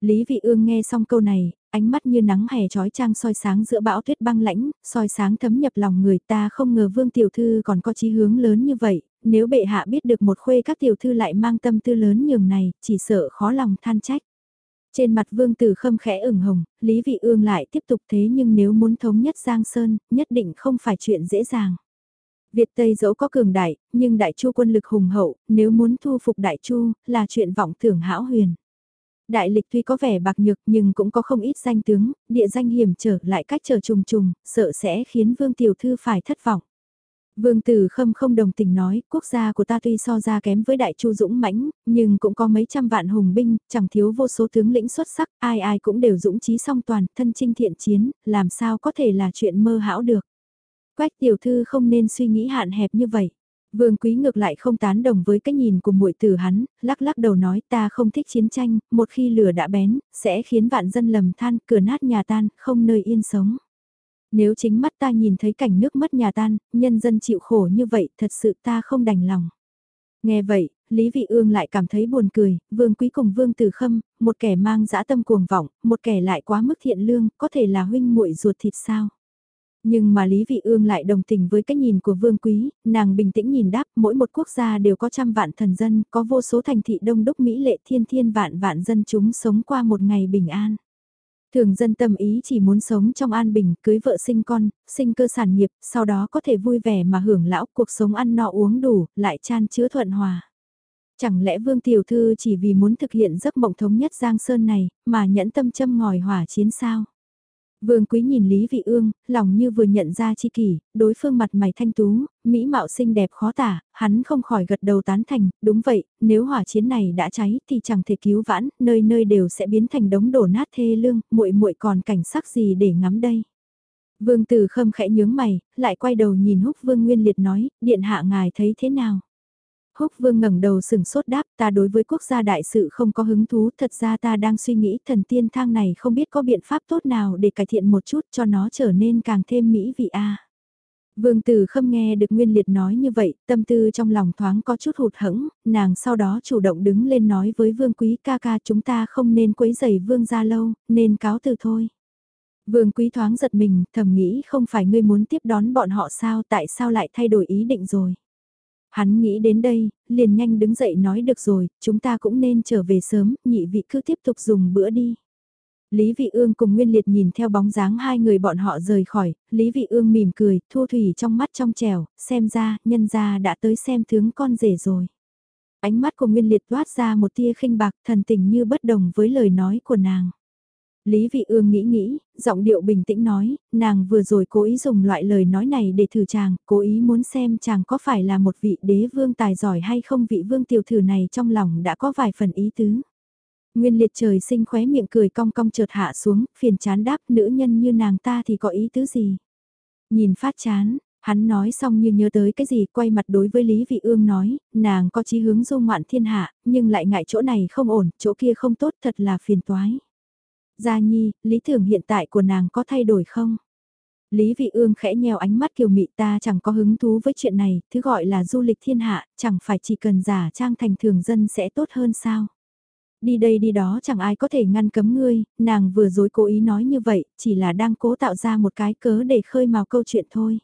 Lý Vị Ương nghe xong câu này, ánh mắt như nắng hè trói trang soi sáng giữa bão tuyết băng lãnh, soi sáng thấm nhập lòng người ta không ngờ Vương Tiểu Thư còn có chí hướng lớn như vậy, nếu bệ hạ biết được một khuê các tiểu thư lại mang tâm tư lớn nhường này, chỉ sợ khó lòng than trách. Trên mặt vương tử khâm khẽ ửng hồng, Lý Vị Ương lại tiếp tục thế nhưng nếu muốn thống nhất Giang Sơn, nhất định không phải chuyện dễ dàng. Việt Tây dẫu có cường đại, nhưng đại chu quân lực hùng hậu, nếu muốn thu phục đại chu, là chuyện vọng tưởng hão huyền. Đại lịch tuy có vẻ bạc nhược nhưng cũng có không ít danh tướng, địa danh hiểm trở lại cách trở trùng trùng, sợ sẽ khiến vương tiểu thư phải thất vọng. Vương Tử Khâm không đồng tình nói, quốc gia của ta tuy so ra kém với đại chu dũng mãnh, nhưng cũng có mấy trăm vạn hùng binh, chẳng thiếu vô số tướng lĩnh xuất sắc, ai ai cũng đều dũng trí song toàn, thân chinh thiện chiến, làm sao có thể là chuyện mơ hão được. Quách tiểu thư không nên suy nghĩ hạn hẹp như vậy. Vương Quý ngược lại không tán đồng với cái nhìn của muội tử hắn, lắc lắc đầu nói ta không thích chiến tranh, một khi lửa đã bén, sẽ khiến vạn dân lầm than, cửa nát nhà tan, không nơi yên sống. Nếu chính mắt ta nhìn thấy cảnh nước mất nhà tan, nhân dân chịu khổ như vậy thật sự ta không đành lòng. Nghe vậy, Lý Vị Ương lại cảm thấy buồn cười, Vương Quý cùng Vương Tử Khâm, một kẻ mang dã tâm cuồng vọng, một kẻ lại quá mức thiện lương, có thể là huynh muội ruột thịt sao? Nhưng mà Lý Vị Ương lại đồng tình với cái nhìn của Vương Quý, nàng bình tĩnh nhìn đáp, mỗi một quốc gia đều có trăm vạn thần dân, có vô số thành thị đông đúc Mỹ lệ thiên thiên vạn vạn dân chúng sống qua một ngày bình an. Thường dân tâm ý chỉ muốn sống trong an bình, cưới vợ sinh con, sinh cơ sản nghiệp, sau đó có thể vui vẻ mà hưởng lão cuộc sống ăn no uống đủ, lại chan chứa thuận hòa. Chẳng lẽ Vương Tiểu Thư chỉ vì muốn thực hiện giấc mộng thống nhất Giang Sơn này, mà nhẫn tâm châm ngòi hỏa chiến sao? Vương Quý nhìn Lý Vị Ương, lòng như vừa nhận ra chi kỷ, đối phương mặt mày thanh tú, mỹ mạo xinh đẹp khó tả, hắn không khỏi gật đầu tán thành, đúng vậy, nếu hỏa chiến này đã cháy thì chẳng thể cứu vãn, nơi nơi đều sẽ biến thành đống đổ nát thê lương, muội muội còn cảnh sắc gì để ngắm đây. Vương Tử Khâm khẽ nhướng mày, lại quay đầu nhìn Húc Vương Nguyên Liệt nói, điện hạ ngài thấy thế nào? Húc Vương ngẩng đầu sừng sốt đáp ta đối với quốc gia đại sự không có hứng thú, thật ra ta đang suy nghĩ thần tiên thang này không biết có biện pháp tốt nào để cải thiện một chút cho nó trở nên càng thêm mỹ vị a. Vương Tử Khâm nghe được Nguyên Liệt nói như vậy, tâm tư trong lòng thoáng có chút hụt hẫng, nàng sau đó chủ động đứng lên nói với Vương Quý ca ca chúng ta không nên quấy rầy Vương gia lâu, nên cáo từ thôi. Vương Quý thoáng giật mình, thầm nghĩ không phải ngươi muốn tiếp đón bọn họ sao, tại sao lại thay đổi ý định rồi. Hắn nghĩ đến đây, liền nhanh đứng dậy nói được rồi, chúng ta cũng nên trở về sớm, nhị vị cứ tiếp tục dùng bữa đi. Lý Vị Ương cùng Nguyên Liệt nhìn theo bóng dáng hai người bọn họ rời khỏi, Lý Vị Ương mỉm cười, thu thủy trong mắt trong trèo, xem ra, nhân gia đã tới xem tướng con rể rồi. Ánh mắt của Nguyên Liệt toát ra một tia khinh bạc thần tình như bất đồng với lời nói của nàng. Lý Vị Ương nghĩ nghĩ, giọng điệu bình tĩnh nói, nàng vừa rồi cố ý dùng loại lời nói này để thử chàng, cố ý muốn xem chàng có phải là một vị đế vương tài giỏi hay không vị vương tiểu thử này trong lòng đã có vài phần ý tứ. Nguyên liệt trời sinh khóe miệng cười cong cong chợt hạ xuống, phiền chán đáp nữ nhân như nàng ta thì có ý tứ gì. Nhìn phát chán, hắn nói xong như nhớ tới cái gì quay mặt đối với Lý Vị Ương nói, nàng có chí hướng du ngoạn thiên hạ, nhưng lại ngại chỗ này không ổn, chỗ kia không tốt thật là phiền toái. Gia Nhi, lý tưởng hiện tại của nàng có thay đổi không? Lý Vị Ương khẽ nheo ánh mắt kiều mị ta chẳng có hứng thú với chuyện này, thứ gọi là du lịch thiên hạ, chẳng phải chỉ cần giả trang thành thường dân sẽ tốt hơn sao? Đi đây đi đó chẳng ai có thể ngăn cấm ngươi, nàng vừa dối cố ý nói như vậy, chỉ là đang cố tạo ra một cái cớ để khơi mào câu chuyện thôi.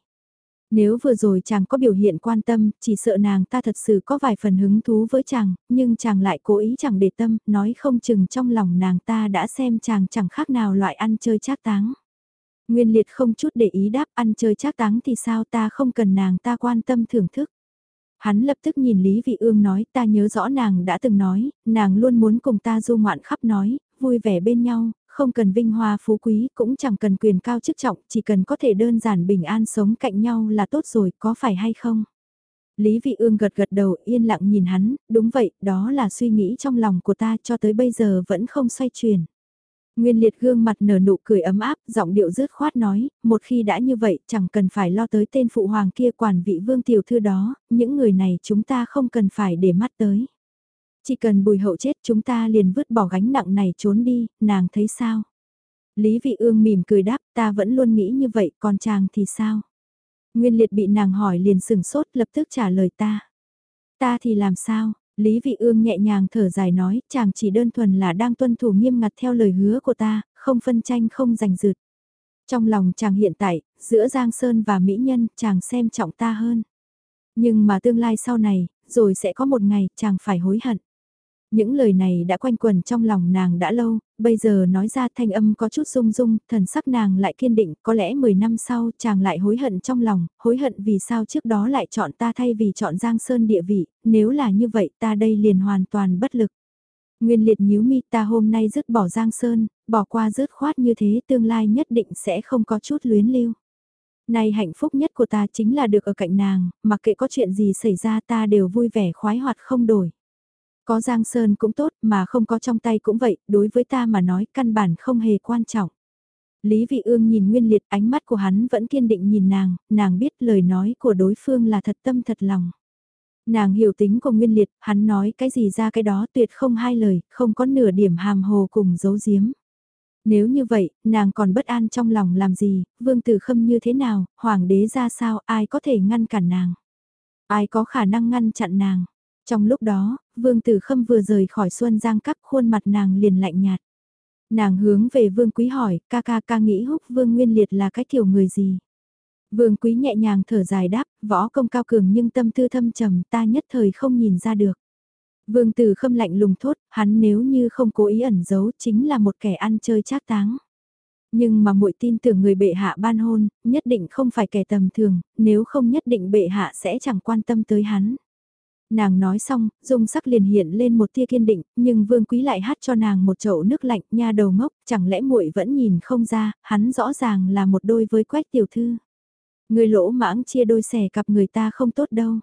Nếu vừa rồi chàng có biểu hiện quan tâm, chỉ sợ nàng ta thật sự có vài phần hứng thú với chàng, nhưng chàng lại cố ý chẳng để tâm, nói không chừng trong lòng nàng ta đã xem chàng chẳng khác nào loại ăn chơi trác táng. Nguyên liệt không chút để ý đáp ăn chơi trác táng thì sao ta không cần nàng ta quan tâm thưởng thức. Hắn lập tức nhìn Lý Vị Ương nói ta nhớ rõ nàng đã từng nói, nàng luôn muốn cùng ta du ngoạn khắp nói, vui vẻ bên nhau, không cần vinh hoa phú quý, cũng chẳng cần quyền cao chức trọng, chỉ cần có thể đơn giản bình an sống cạnh nhau là tốt rồi, có phải hay không? Lý Vị Ương gật gật đầu yên lặng nhìn hắn, đúng vậy, đó là suy nghĩ trong lòng của ta cho tới bây giờ vẫn không xoay chuyển. Nguyên liệt gương mặt nở nụ cười ấm áp, giọng điệu rứt khoát nói, một khi đã như vậy chẳng cần phải lo tới tên phụ hoàng kia quản vị vương tiểu thư đó, những người này chúng ta không cần phải để mắt tới. Chỉ cần bùi hậu chết chúng ta liền vứt bỏ gánh nặng này trốn đi, nàng thấy sao? Lý vị ương mỉm cười đáp ta vẫn luôn nghĩ như vậy còn chàng thì sao? Nguyên liệt bị nàng hỏi liền sừng sốt lập tức trả lời ta. Ta thì làm sao? Lý vị ương nhẹ nhàng thở dài nói chàng chỉ đơn thuần là đang tuân thủ nghiêm ngặt theo lời hứa của ta, không phân tranh không giành giựt Trong lòng chàng hiện tại, giữa Giang Sơn và Mỹ Nhân chàng xem trọng ta hơn. Nhưng mà tương lai sau này, rồi sẽ có một ngày chàng phải hối hận. Những lời này đã quanh quẩn trong lòng nàng đã lâu, bây giờ nói ra thanh âm có chút rung rung, thần sắc nàng lại kiên định, có lẽ 10 năm sau chàng lại hối hận trong lòng, hối hận vì sao trước đó lại chọn ta thay vì chọn Giang Sơn địa vị, nếu là như vậy ta đây liền hoàn toàn bất lực. Nguyên liệt nhíu mi ta hôm nay dứt bỏ Giang Sơn, bỏ qua dứt khoát như thế tương lai nhất định sẽ không có chút luyến lưu. Này hạnh phúc nhất của ta chính là được ở cạnh nàng, mặc kệ có chuyện gì xảy ra ta đều vui vẻ khoái hoạt không đổi. Có Giang Sơn cũng tốt mà không có trong tay cũng vậy, đối với ta mà nói căn bản không hề quan trọng. Lý Vị Ương nhìn Nguyên Liệt ánh mắt của hắn vẫn kiên định nhìn nàng, nàng biết lời nói của đối phương là thật tâm thật lòng. Nàng hiểu tính của Nguyên Liệt, hắn nói cái gì ra cái đó tuyệt không hai lời, không có nửa điểm hàm hồ cùng giấu giếm. Nếu như vậy, nàng còn bất an trong lòng làm gì, vương tử khâm như thế nào, hoàng đế ra sao, ai có thể ngăn cản nàng. Ai có khả năng ngăn chặn nàng. Trong lúc đó, Vương Tử Khâm vừa rời khỏi Xuân Giang Cắp khuôn mặt nàng liền lạnh nhạt. Nàng hướng về Vương Quý hỏi, ca ca ca nghĩ húc Vương Nguyên Liệt là cái kiểu người gì? Vương Quý nhẹ nhàng thở dài đáp, võ công cao cường nhưng tâm tư thâm trầm ta nhất thời không nhìn ra được. Vương Tử Khâm lạnh lùng thốt, hắn nếu như không cố ý ẩn giấu chính là một kẻ ăn chơi trác táng. Nhưng mà muội tin tưởng người bệ hạ ban hôn, nhất định không phải kẻ tầm thường, nếu không nhất định bệ hạ sẽ chẳng quan tâm tới hắn. Nàng nói xong, dung sắc liền hiện lên một tia kiên định, nhưng vương quý lại hát cho nàng một chậu nước lạnh, nha đầu ngốc, chẳng lẽ muội vẫn nhìn không ra, hắn rõ ràng là một đôi với quách tiểu thư. Người lỗ mãng chia đôi xẻ cặp người ta không tốt đâu.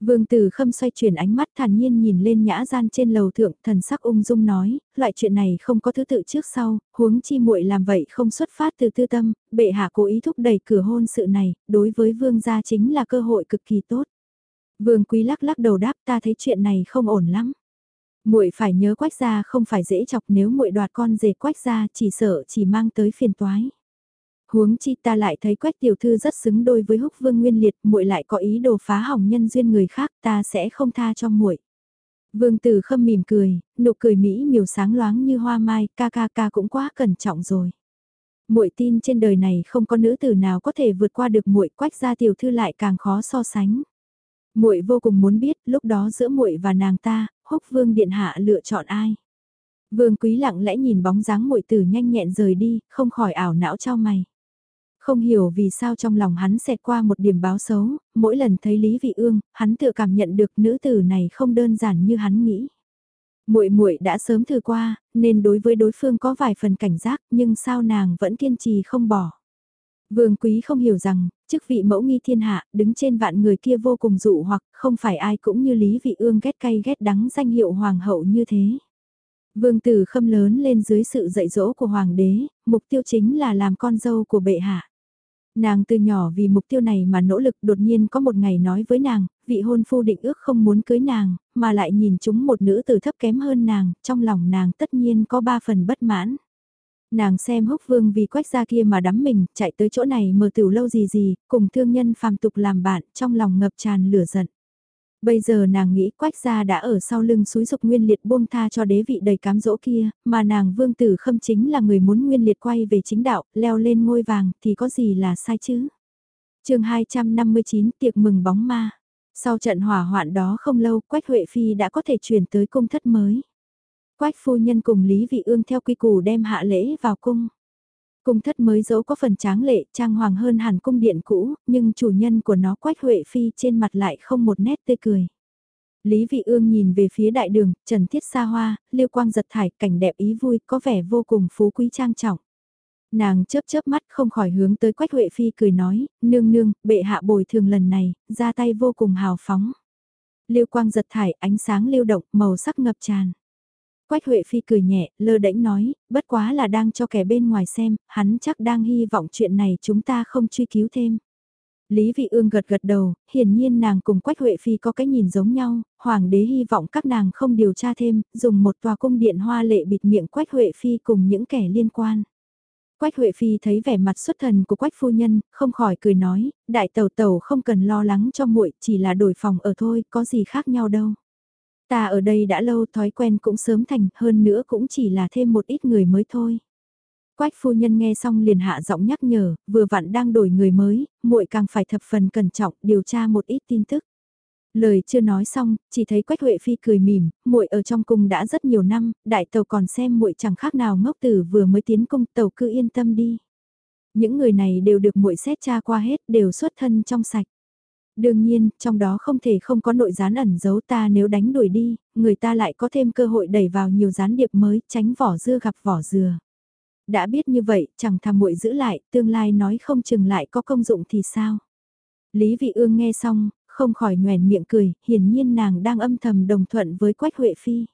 Vương Tử Khâm xoay chuyển ánh mắt thản nhiên nhìn lên nhã gian trên lầu thượng, thần sắc ung dung nói, loại chuyện này không có thứ tự trước sau, huống chi muội làm vậy không xuất phát từ tư tâm, bệ hạ cố ý thúc đẩy cửa hôn sự này, đối với vương gia chính là cơ hội cực kỳ tốt. Vương Quý lắc lắc đầu đáp ta thấy chuyện này không ổn lắm. Muội phải nhớ quách gia không phải dễ chọc nếu muội đoạt con rể quách gia chỉ sợ chỉ mang tới phiền toái. Huống chi ta lại thấy quách tiểu thư rất xứng đôi với húc vương nguyên liệt muội lại có ý đồ phá hỏng nhân duyên người khác ta sẽ không tha cho muội. Vương Tử Khâm mỉm cười, nụ cười mỹ miều sáng loáng như hoa mai, ca ca ca cũng quá cẩn trọng rồi. Muội tin trên đời này không có nữ tử nào có thể vượt qua được muội, quách gia tiểu thư lại càng khó so sánh muội vô cùng muốn biết lúc đó giữa muội và nàng ta, húc vương điện hạ lựa chọn ai. Vương quý lặng lẽ nhìn bóng dáng muội tử nhanh nhẹn rời đi, không khỏi ảo não trao mày. Không hiểu vì sao trong lòng hắn xẹt qua một điểm báo xấu, mỗi lần thấy Lý Vị Ương, hắn tự cảm nhận được nữ tử này không đơn giản như hắn nghĩ. Muội muội đã sớm thử qua, nên đối với đối phương có vài phần cảnh giác, nhưng sao nàng vẫn kiên trì không bỏ. Vương quý không hiểu rằng, chức vị mẫu nghi thiên hạ, đứng trên vạn người kia vô cùng dụ hoặc không phải ai cũng như Lý Vị Ương ghét cay ghét đắng danh hiệu hoàng hậu như thế. Vương tử khâm lớn lên dưới sự dạy dỗ của hoàng đế, mục tiêu chính là làm con dâu của bệ hạ. Nàng từ nhỏ vì mục tiêu này mà nỗ lực đột nhiên có một ngày nói với nàng, vị hôn phu định ước không muốn cưới nàng, mà lại nhìn chúng một nữ tử thấp kém hơn nàng, trong lòng nàng tất nhiên có ba phần bất mãn. Nàng xem húc vương vì quách gia kia mà đắm mình, chạy tới chỗ này mở tiểu lâu gì gì, cùng thương nhân phàm tục làm bạn, trong lòng ngập tràn lửa giận. Bây giờ nàng nghĩ quách gia đã ở sau lưng suối dục nguyên liệt buông tha cho đế vị đầy cám dỗ kia, mà nàng vương tử khâm chính là người muốn nguyên liệt quay về chính đạo, leo lên ngôi vàng thì có gì là sai chứ. chương 259 tiệc mừng bóng ma. Sau trận hỏa hoạn đó không lâu Quách Huệ Phi đã có thể chuyển tới công thất mới. Quách phu nhân cùng Lý Vị Ương theo quy củ đem hạ lễ vào cung. Cung thất mới dẫu có phần tráng lệ, trang hoàng hơn hẳn cung điện cũ, nhưng chủ nhân của nó Quách Huệ Phi trên mặt lại không một nét tươi cười. Lý Vị Ương nhìn về phía đại đường, trần thiết xa hoa, liêu quang giật thải, cảnh đẹp ý vui, có vẻ vô cùng phú quý trang trọng. Nàng chớp chớp mắt không khỏi hướng tới Quách Huệ Phi cười nói, nương nương, bệ hạ bồi thường lần này, ra tay vô cùng hào phóng. Liêu quang giật thải, ánh sáng lưu động, màu sắc ngập tràn. Quách Huệ Phi cười nhẹ, lơ đễnh nói, bất quá là đang cho kẻ bên ngoài xem, hắn chắc đang hy vọng chuyện này chúng ta không truy cứu thêm. Lý Vị Ương gật gật đầu, hiển nhiên nàng cùng Quách Huệ Phi có cái nhìn giống nhau, Hoàng đế hy vọng các nàng không điều tra thêm, dùng một tòa cung điện hoa lệ bịt miệng Quách Huệ Phi cùng những kẻ liên quan. Quách Huệ Phi thấy vẻ mặt xuất thần của Quách phu nhân, không khỏi cười nói, đại tàu tàu không cần lo lắng cho muội, chỉ là đổi phòng ở thôi, có gì khác nhau đâu. Ta ở đây đã lâu thói quen cũng sớm thành, hơn nữa cũng chỉ là thêm một ít người mới thôi. Quách phu nhân nghe xong liền hạ giọng nhắc nhở, vừa vặn đang đổi người mới, muội càng phải thập phần cẩn trọng điều tra một ít tin tức. Lời chưa nói xong, chỉ thấy Quách Huệ Phi cười mỉm, muội ở trong cung đã rất nhiều năm, đại tàu còn xem muội chẳng khác nào ngốc tử vừa mới tiến cung, tàu cứ yên tâm đi. Những người này đều được muội xét tra qua hết, đều xuất thân trong sạch. Đương nhiên, trong đó không thể không có nội gián ẩn giấu ta nếu đánh đuổi đi, người ta lại có thêm cơ hội đẩy vào nhiều gián điệp mới, tránh vỏ dưa gặp vỏ dừa. Đã biết như vậy, chẳng thà muội giữ lại, tương lai nói không chừng lại có công dụng thì sao? Lý Vị Ương nghe xong, không khỏi nhoèn miệng cười, hiển nhiên nàng đang âm thầm đồng thuận với Quách Huệ Phi.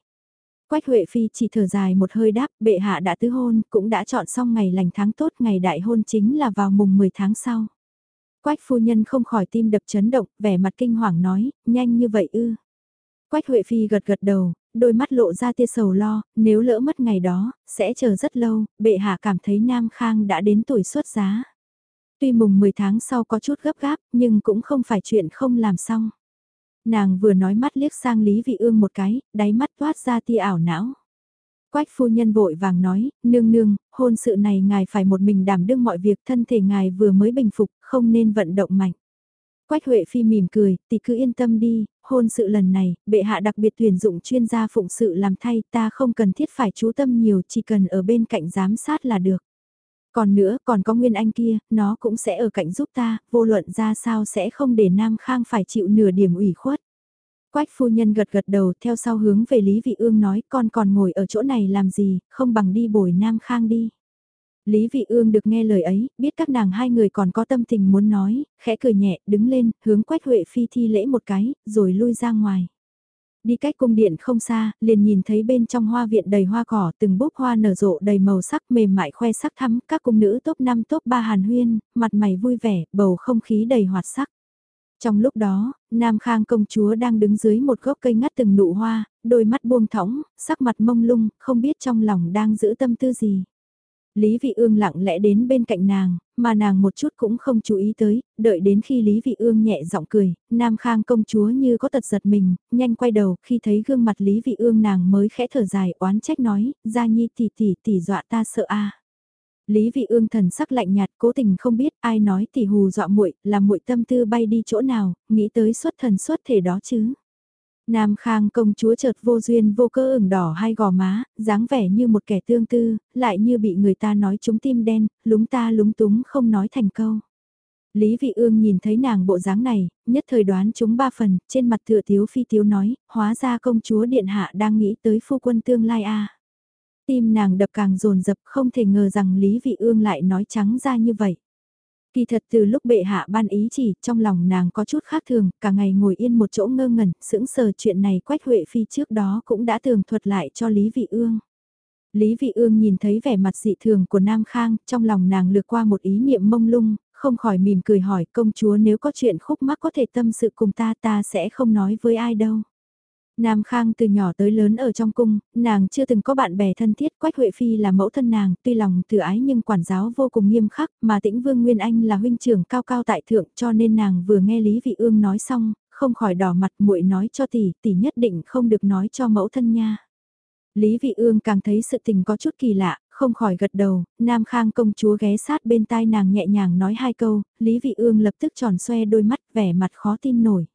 Quách Huệ Phi chỉ thở dài một hơi đáp, bệ hạ đã tứ hôn, cũng đã chọn xong ngày lành tháng tốt, ngày đại hôn chính là vào mùng 10 tháng sau. Quách phu nhân không khỏi tim đập chấn động, vẻ mặt kinh hoàng nói, nhanh như vậy ư. Quách Huệ Phi gật gật đầu, đôi mắt lộ ra tia sầu lo, nếu lỡ mất ngày đó, sẽ chờ rất lâu, bệ hạ cảm thấy Nam Khang đã đến tuổi xuất giá. Tuy mùng 10 tháng sau có chút gấp gáp, nhưng cũng không phải chuyện không làm xong. Nàng vừa nói mắt liếc sang Lý Vị Ương một cái, đáy mắt toát ra tia ảo não. Quách phu nhân vội vàng nói, nương nương, hôn sự này ngài phải một mình đảm đương mọi việc thân thể ngài vừa mới bình phục, không nên vận động mạnh. Quách Huệ Phi mỉm cười, tỷ cứ yên tâm đi, hôn sự lần này, bệ hạ đặc biệt tuyển dụng chuyên gia phụng sự làm thay, ta không cần thiết phải chú tâm nhiều, chỉ cần ở bên cạnh giám sát là được. Còn nữa, còn có Nguyên Anh kia, nó cũng sẽ ở cạnh giúp ta, vô luận ra sao sẽ không để Nam Khang phải chịu nửa điểm ủy khuất. Quách phu nhân gật gật đầu theo sau hướng về Lý Vị Ương nói con còn ngồi ở chỗ này làm gì, không bằng đi bồi Nam Khang đi. Lý Vị Ương được nghe lời ấy, biết các nàng hai người còn có tâm tình muốn nói, khẽ cười nhẹ, đứng lên, hướng Quách Huệ Phi thi lễ một cái, rồi lui ra ngoài. Đi cách cung điện không xa, liền nhìn thấy bên trong hoa viện đầy hoa cỏ, từng búp hoa nở rộ đầy màu sắc mềm mại khoe sắc thắm, các cung nữ top 5 top 3 hàn huyên, mặt mày vui vẻ, bầu không khí đầy hoạt sắc. Trong lúc đó, Nam Khang công chúa đang đứng dưới một gốc cây ngắt từng nụ hoa, đôi mắt buông thõng, sắc mặt mông lung, không biết trong lòng đang giữ tâm tư gì. Lý Vị Ương lặng lẽ đến bên cạnh nàng, mà nàng một chút cũng không chú ý tới, đợi đến khi Lý Vị Ương nhẹ giọng cười, Nam Khang công chúa như có tật giật mình, nhanh quay đầu, khi thấy gương mặt Lý Vị Ương nàng mới khẽ thở dài, oán trách nói, Gia Nhi tỷ tỷ tỷ dọa ta sợ a. Lý Vị Ương thần sắc lạnh nhạt, cố tình không biết ai nói thì hù dọa muội, là muội tâm tư bay đi chỗ nào, nghĩ tới xuất thần xuất thể đó chứ. Nam Khang công chúa chợt vô duyên vô cớ ửng đỏ hai gò má, dáng vẻ như một kẻ tương tư, lại như bị người ta nói trúng tim đen, lúng ta lúng túng không nói thành câu. Lý Vị Ương nhìn thấy nàng bộ dáng này, nhất thời đoán chúng ba phần, trên mặt thừa thiếu phi thiếu nói, hóa ra công chúa điện hạ đang nghĩ tới phu quân tương lai a. Tim nàng đập càng dồn dập không thể ngờ rằng Lý Vị Ương lại nói trắng ra như vậy. Kỳ thật từ lúc bệ hạ ban ý chỉ, trong lòng nàng có chút khác thường, cả ngày ngồi yên một chỗ ngơ ngẩn, sững sờ chuyện này Quách Huệ Phi trước đó cũng đã tường thuật lại cho Lý Vị Ương. Lý Vị Ương nhìn thấy vẻ mặt dị thường của Nam Khang, trong lòng nàng lược qua một ý niệm mông lung, không khỏi mỉm cười hỏi công chúa nếu có chuyện khúc mắc có thể tâm sự cùng ta ta sẽ không nói với ai đâu. Nam Khang từ nhỏ tới lớn ở trong cung, nàng chưa từng có bạn bè thân thiết, Quách Huệ Phi là mẫu thân nàng, tuy lòng từ ái nhưng quản giáo vô cùng nghiêm khắc, mà tĩnh Vương Nguyên Anh là huynh trưởng cao cao tại thượng cho nên nàng vừa nghe Lý Vị Ương nói xong, không khỏi đỏ mặt muội nói cho tỷ, tỷ nhất định không được nói cho mẫu thân nha. Lý Vị Ương càng thấy sự tình có chút kỳ lạ, không khỏi gật đầu, Nam Khang công chúa ghé sát bên tai nàng nhẹ nhàng nói hai câu, Lý Vị Ương lập tức tròn xoe đôi mắt vẻ mặt khó tin nổi.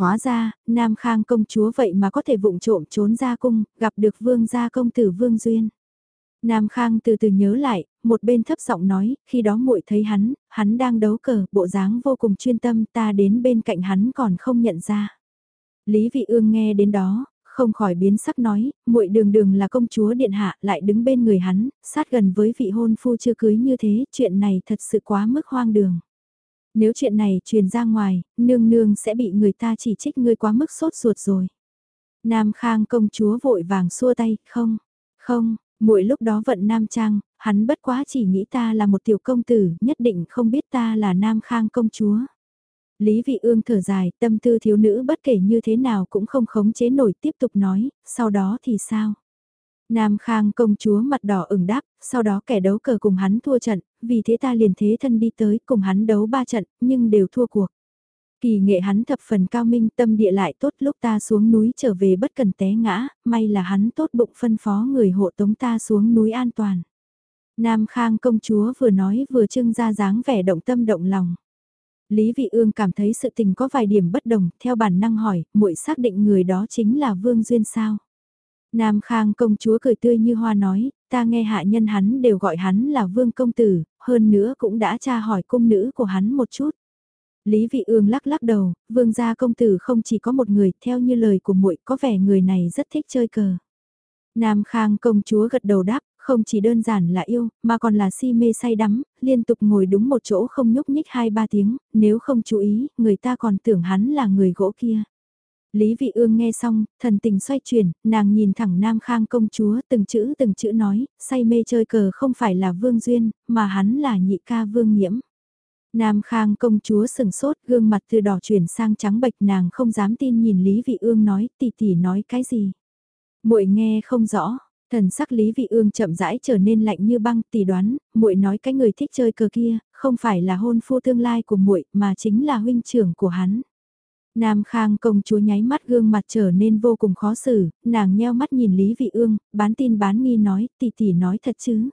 Hóa ra, Nam Khang công chúa vậy mà có thể vụng trộm trốn ra cung, gặp được vương gia công tử vương duyên. Nam Khang từ từ nhớ lại, một bên thấp giọng nói, khi đó muội thấy hắn, hắn đang đấu cờ, bộ dáng vô cùng chuyên tâm, ta đến bên cạnh hắn còn không nhận ra. Lý Vị Ương nghe đến đó, không khỏi biến sắc nói, muội đường đường là công chúa điện hạ lại đứng bên người hắn, sát gần với vị hôn phu chưa cưới như thế, chuyện này thật sự quá mức hoang đường. Nếu chuyện này truyền ra ngoài, nương nương sẽ bị người ta chỉ trích ngươi quá mức sốt ruột rồi. Nam Khang công chúa vội vàng xua tay, không, không, muội lúc đó vận Nam Trang, hắn bất quá chỉ nghĩ ta là một tiểu công tử, nhất định không biết ta là Nam Khang công chúa. Lý Vị Ương thở dài, tâm tư thiếu nữ bất kể như thế nào cũng không khống chế nổi tiếp tục nói, sau đó thì sao? Nam Khang công chúa mặt đỏ ửng đáp, sau đó kẻ đấu cờ cùng hắn thua trận, vì thế ta liền thế thân đi tới cùng hắn đấu ba trận, nhưng đều thua cuộc. Kỳ nghệ hắn thập phần cao minh tâm địa lại tốt lúc ta xuống núi trở về bất cần té ngã, may là hắn tốt bụng phân phó người hộ tống ta xuống núi an toàn. Nam Khang công chúa vừa nói vừa trưng ra dáng vẻ động tâm động lòng. Lý Vị Ương cảm thấy sự tình có vài điểm bất đồng, theo bản năng hỏi, muội xác định người đó chính là Vương Duyên sao? Nam Khang công chúa cười tươi như hoa nói, ta nghe hạ nhân hắn đều gọi hắn là Vương công tử, hơn nữa cũng đã tra hỏi cung nữ của hắn một chút. Lý Vị Ương lắc lắc đầu, Vương gia công tử không chỉ có một người, theo như lời của muội, có vẻ người này rất thích chơi cờ. Nam Khang công chúa gật đầu đáp, không chỉ đơn giản là yêu, mà còn là si mê say đắm, liên tục ngồi đúng một chỗ không nhúc nhích hai ba tiếng, nếu không chú ý, người ta còn tưởng hắn là người gỗ kia. Lý Vị Ương nghe xong, thần tình xoay chuyển, nàng nhìn thẳng Nam Khang công chúa từng chữ từng chữ nói, say mê chơi cờ không phải là Vương Duyên, mà hắn là nhị ca Vương Nhiễm. Nam Khang công chúa sừng sốt, gương mặt từ đỏ chuyển sang trắng bệch nàng không dám tin nhìn Lý Vị Ương nói, tỷ tỷ nói cái gì. muội nghe không rõ, Thần sắc Lý Vị Ương chậm rãi trở nên lạnh như băng, tỷ đoán, muội nói cái người thích chơi cờ kia, không phải là hôn phu tương lai của muội, mà chính là huynh trưởng của hắn. Nam Khang công chúa nháy mắt gương mặt trở nên vô cùng khó xử, nàng nheo mắt nhìn Lý Vị Ương, bán tin bán nghi nói, tỷ tỷ nói thật chứ.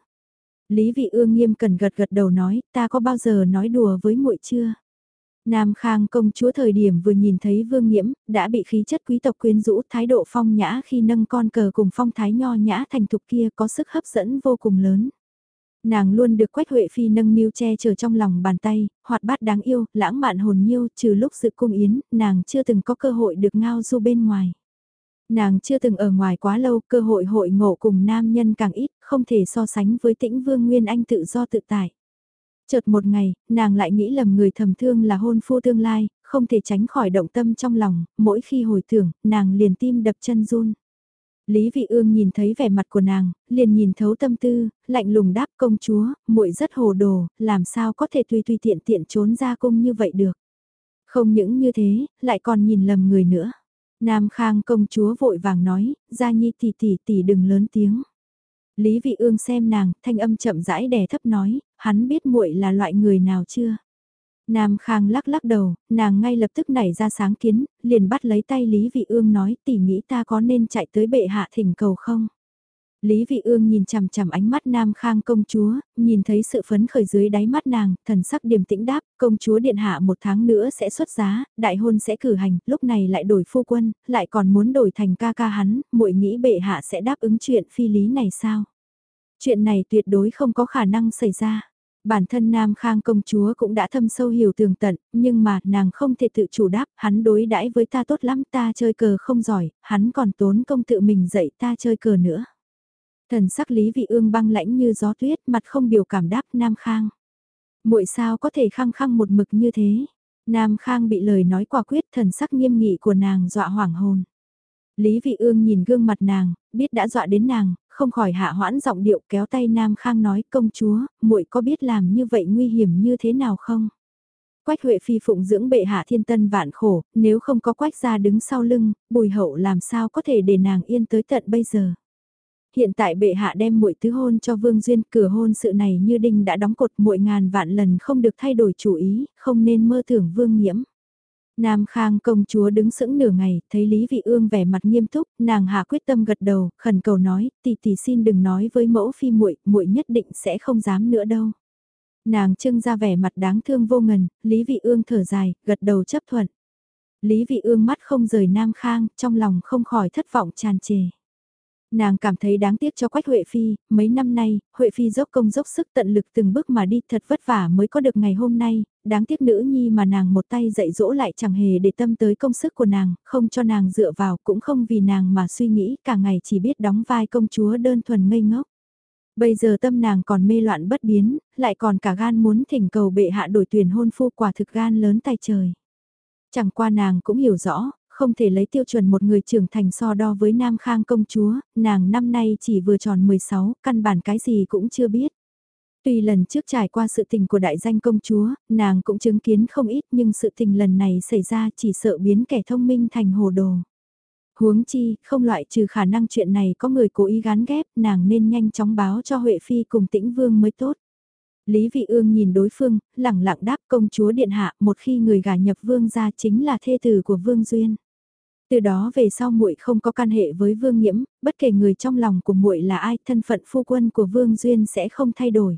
Lý Vị Ương nghiêm cẩn gật gật đầu nói, ta có bao giờ nói đùa với muội chưa? Nam Khang công chúa thời điểm vừa nhìn thấy Vương Nhiễm, đã bị khí chất quý tộc quyến rũ thái độ phong nhã khi nâng con cờ cùng phong thái nho nhã thành thục kia có sức hấp dẫn vô cùng lớn. Nàng luôn được Quách Huệ Phi nâng niu che chở trong lòng bàn tay, hoạt bát đáng yêu, lãng mạn hồn nhiêu, trừ lúc sự cung yến, nàng chưa từng có cơ hội được ngao du bên ngoài. Nàng chưa từng ở ngoài quá lâu, cơ hội hội ngộ cùng nam nhân càng ít, không thể so sánh với tĩnh vương Nguyên Anh tự do tự tại. Chợt một ngày, nàng lại nghĩ lầm người thầm thương là hôn phu tương lai, không thể tránh khỏi động tâm trong lòng, mỗi khi hồi tưởng, nàng liền tim đập chân run. Lý Vị Ương nhìn thấy vẻ mặt của nàng, liền nhìn thấu tâm tư, lạnh lùng đáp công chúa, muội rất hồ đồ, làm sao có thể tùy tùy tiện tiện trốn ra cung như vậy được. Không những như thế, lại còn nhìn lầm người nữa. Nam Khang công chúa vội vàng nói, Gia Nhi tỷ tỷ tỷ đừng lớn tiếng. Lý Vị Ương xem nàng, thanh âm chậm rãi đè thấp nói, hắn biết muội là loại người nào chưa? Nam Khang lắc lắc đầu, nàng ngay lập tức nảy ra sáng kiến, liền bắt lấy tay Lý Vị Ương nói tỷ nghĩ ta có nên chạy tới bệ hạ thỉnh cầu không? Lý Vị Ương nhìn chằm chằm ánh mắt Nam Khang công chúa, nhìn thấy sự phấn khởi dưới đáy mắt nàng, thần sắc điềm tĩnh đáp, công chúa điện hạ một tháng nữa sẽ xuất giá, đại hôn sẽ cử hành, lúc này lại đổi phu quân, lại còn muốn đổi thành ca ca hắn, muội nghĩ bệ hạ sẽ đáp ứng chuyện phi lý này sao? Chuyện này tuyệt đối không có khả năng xảy ra. Bản thân Nam Khang công chúa cũng đã thâm sâu hiểu tường tận, nhưng mà nàng không thể tự chủ đáp, hắn đối đãi với ta tốt lắm, ta chơi cờ không giỏi, hắn còn tốn công tự mình dạy ta chơi cờ nữa. Thần sắc Lý Vị Ương băng lãnh như gió tuyết, mặt không biểu cảm đáp Nam Khang. Muội sao có thể khăng khăng một mực như thế? Nam Khang bị lời nói quả quyết thần sắc nghiêm nghị của nàng dọa hoảng hồn. Lý Vị Ương nhìn gương mặt nàng, biết đã dọa đến nàng, không khỏi hạ hoãn giọng điệu kéo tay Nam Khang nói công chúa, muội có biết làm như vậy nguy hiểm như thế nào không? Quách Huệ Phi phụng dưỡng bệ hạ thiên tân vạn khổ, nếu không có quách gia đứng sau lưng, bùi hậu làm sao có thể để nàng yên tới tận bây giờ. Hiện tại bệ hạ đem muội tứ hôn cho Vương Duyên, cửa hôn sự này như đinh đã đóng cột muội ngàn vạn lần không được thay đổi chủ ý, không nên mơ tưởng Vương Nhiễm. Nam Khang công chúa đứng sững nửa ngày, thấy Lý Vị Ương vẻ mặt nghiêm túc, nàng hạ quyết tâm gật đầu, khẩn cầu nói, tỷ tỷ xin đừng nói với mẫu phi muội, muội nhất định sẽ không dám nữa đâu. Nàng trưng ra vẻ mặt đáng thương vô ngần, Lý Vị Ương thở dài, gật đầu chấp thuận. Lý Vị Ương mắt không rời Nam Khang, trong lòng không khỏi thất vọng tràn trề. Nàng cảm thấy đáng tiếc cho Quách Huệ Phi, mấy năm nay, Huệ Phi dốc công dốc sức tận lực từng bước mà đi thật vất vả mới có được ngày hôm nay, đáng tiếc nữ nhi mà nàng một tay dạy dỗ lại chẳng hề để tâm tới công sức của nàng, không cho nàng dựa vào cũng không vì nàng mà suy nghĩ cả ngày chỉ biết đóng vai công chúa đơn thuần ngây ngốc. Bây giờ tâm nàng còn mê loạn bất biến, lại còn cả gan muốn thỉnh cầu bệ hạ đổi tuyển hôn phu quả thực gan lớn tay trời. Chẳng qua nàng cũng hiểu rõ, không thể lấy tiêu chuẩn một người trưởng thành so đo với Nam Khang công chúa, nàng năm nay chỉ vừa tròn 16, căn bản cái gì cũng chưa biết. Tuy lần trước trải qua sự tình của đại danh công chúa, nàng cũng chứng kiến không ít nhưng sự tình lần này xảy ra chỉ sợ biến kẻ thông minh thành hồ đồ. Huống chi, không loại trừ khả năng chuyện này có người cố ý gán ghép, nàng nên nhanh chóng báo cho Huệ Phi cùng tĩnh vương mới tốt. Lý Vị Ương nhìn đối phương, lẳng lặng đáp công chúa điện hạ, một khi người gả nhập vương gia chính là thê tử của vương duyên. Từ đó về sau muội không có can hệ với Vương Nhiễm, bất kể người trong lòng của muội là ai, thân phận phu quân của Vương Duyên sẽ không thay đổi.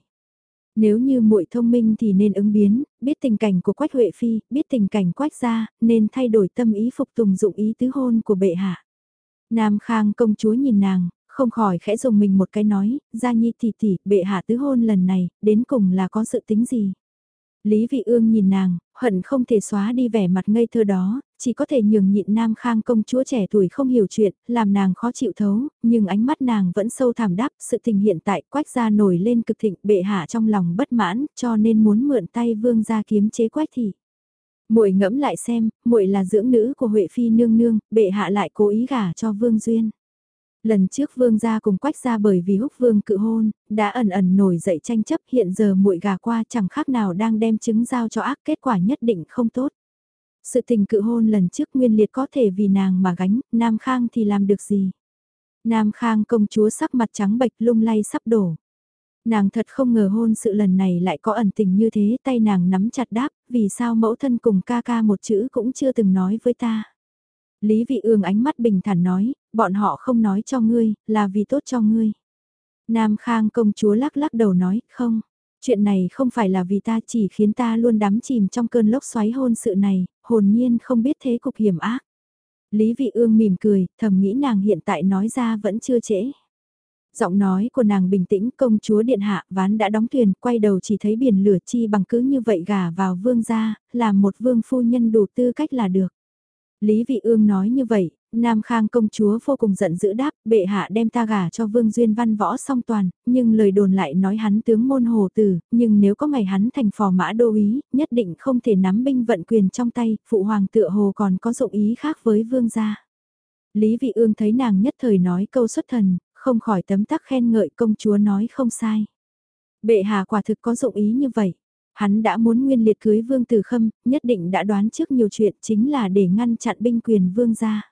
Nếu như muội thông minh thì nên ứng biến, biết tình cảnh của Quách Huệ Phi, biết tình cảnh Quách gia, nên thay đổi tâm ý phục tùng dụng ý tứ hôn của bệ hạ. Nam Khang công chúa nhìn nàng, không khỏi khẽ dùng mình một cái nói, gia nhi tỷ tỷ, bệ hạ tứ hôn lần này, đến cùng là có sự tính gì? Lý Vị Ương nhìn nàng, hận không thể xóa đi vẻ mặt ngây thơ đó, chỉ có thể nhường nhịn Nam Khang công chúa trẻ tuổi không hiểu chuyện, làm nàng khó chịu thấu, nhưng ánh mắt nàng vẫn sâu thẳm đáp, sự tình hiện tại quách gia nổi lên cực thịnh bệ hạ trong lòng bất mãn, cho nên muốn mượn tay vương gia kiếm chế quách thị. Muội ngẫm lại xem, muội là dưỡng nữ của Huệ phi nương nương, bệ hạ lại cố ý gả cho Vương duyên. Lần trước vương gia cùng quách gia bởi vì húc vương cự hôn, đã ẩn ẩn nổi dậy tranh chấp hiện giờ muội gả qua chẳng khác nào đang đem chứng giao cho ác kết quả nhất định không tốt. Sự tình cự hôn lần trước nguyên liệt có thể vì nàng mà gánh, Nam Khang thì làm được gì? Nam Khang công chúa sắc mặt trắng bệch lung lay sắp đổ. Nàng thật không ngờ hôn sự lần này lại có ẩn tình như thế, tay nàng nắm chặt đáp, vì sao mẫu thân cùng ca ca một chữ cũng chưa từng nói với ta. Lý vị ương ánh mắt bình thản nói, bọn họ không nói cho ngươi, là vì tốt cho ngươi. Nam Khang công chúa lắc lắc đầu nói, không, chuyện này không phải là vì ta chỉ khiến ta luôn đắm chìm trong cơn lốc xoáy hôn sự này, hồn nhiên không biết thế cục hiểm ác. Lý vị ương mỉm cười, thầm nghĩ nàng hiện tại nói ra vẫn chưa trễ. Giọng nói của nàng bình tĩnh công chúa điện hạ ván đã đóng thuyền quay đầu chỉ thấy biển lửa chi bằng cứ như vậy gả vào vương gia, làm một vương phu nhân đủ tư cách là được. Lý Vị Ương nói như vậy, Nam Khang công chúa vô cùng giận dữ đáp, bệ hạ đem ta gả cho Vương Duyên Văn võ song toàn, nhưng lời đồn lại nói hắn tướng môn hồ tử, nhưng nếu có ngày hắn thành phò mã đô ý, nhất định không thể nắm binh vận quyền trong tay, phụ hoàng tựa hồ còn có dụng ý khác với vương gia. Lý Vị Ương thấy nàng nhất thời nói câu xuất thần, không khỏi tấm tắc khen ngợi công chúa nói không sai. Bệ hạ quả thực có dụng ý như vậy. Hắn đã muốn nguyên liệt cưới vương tử khâm, nhất định đã đoán trước nhiều chuyện chính là để ngăn chặn binh quyền vương gia.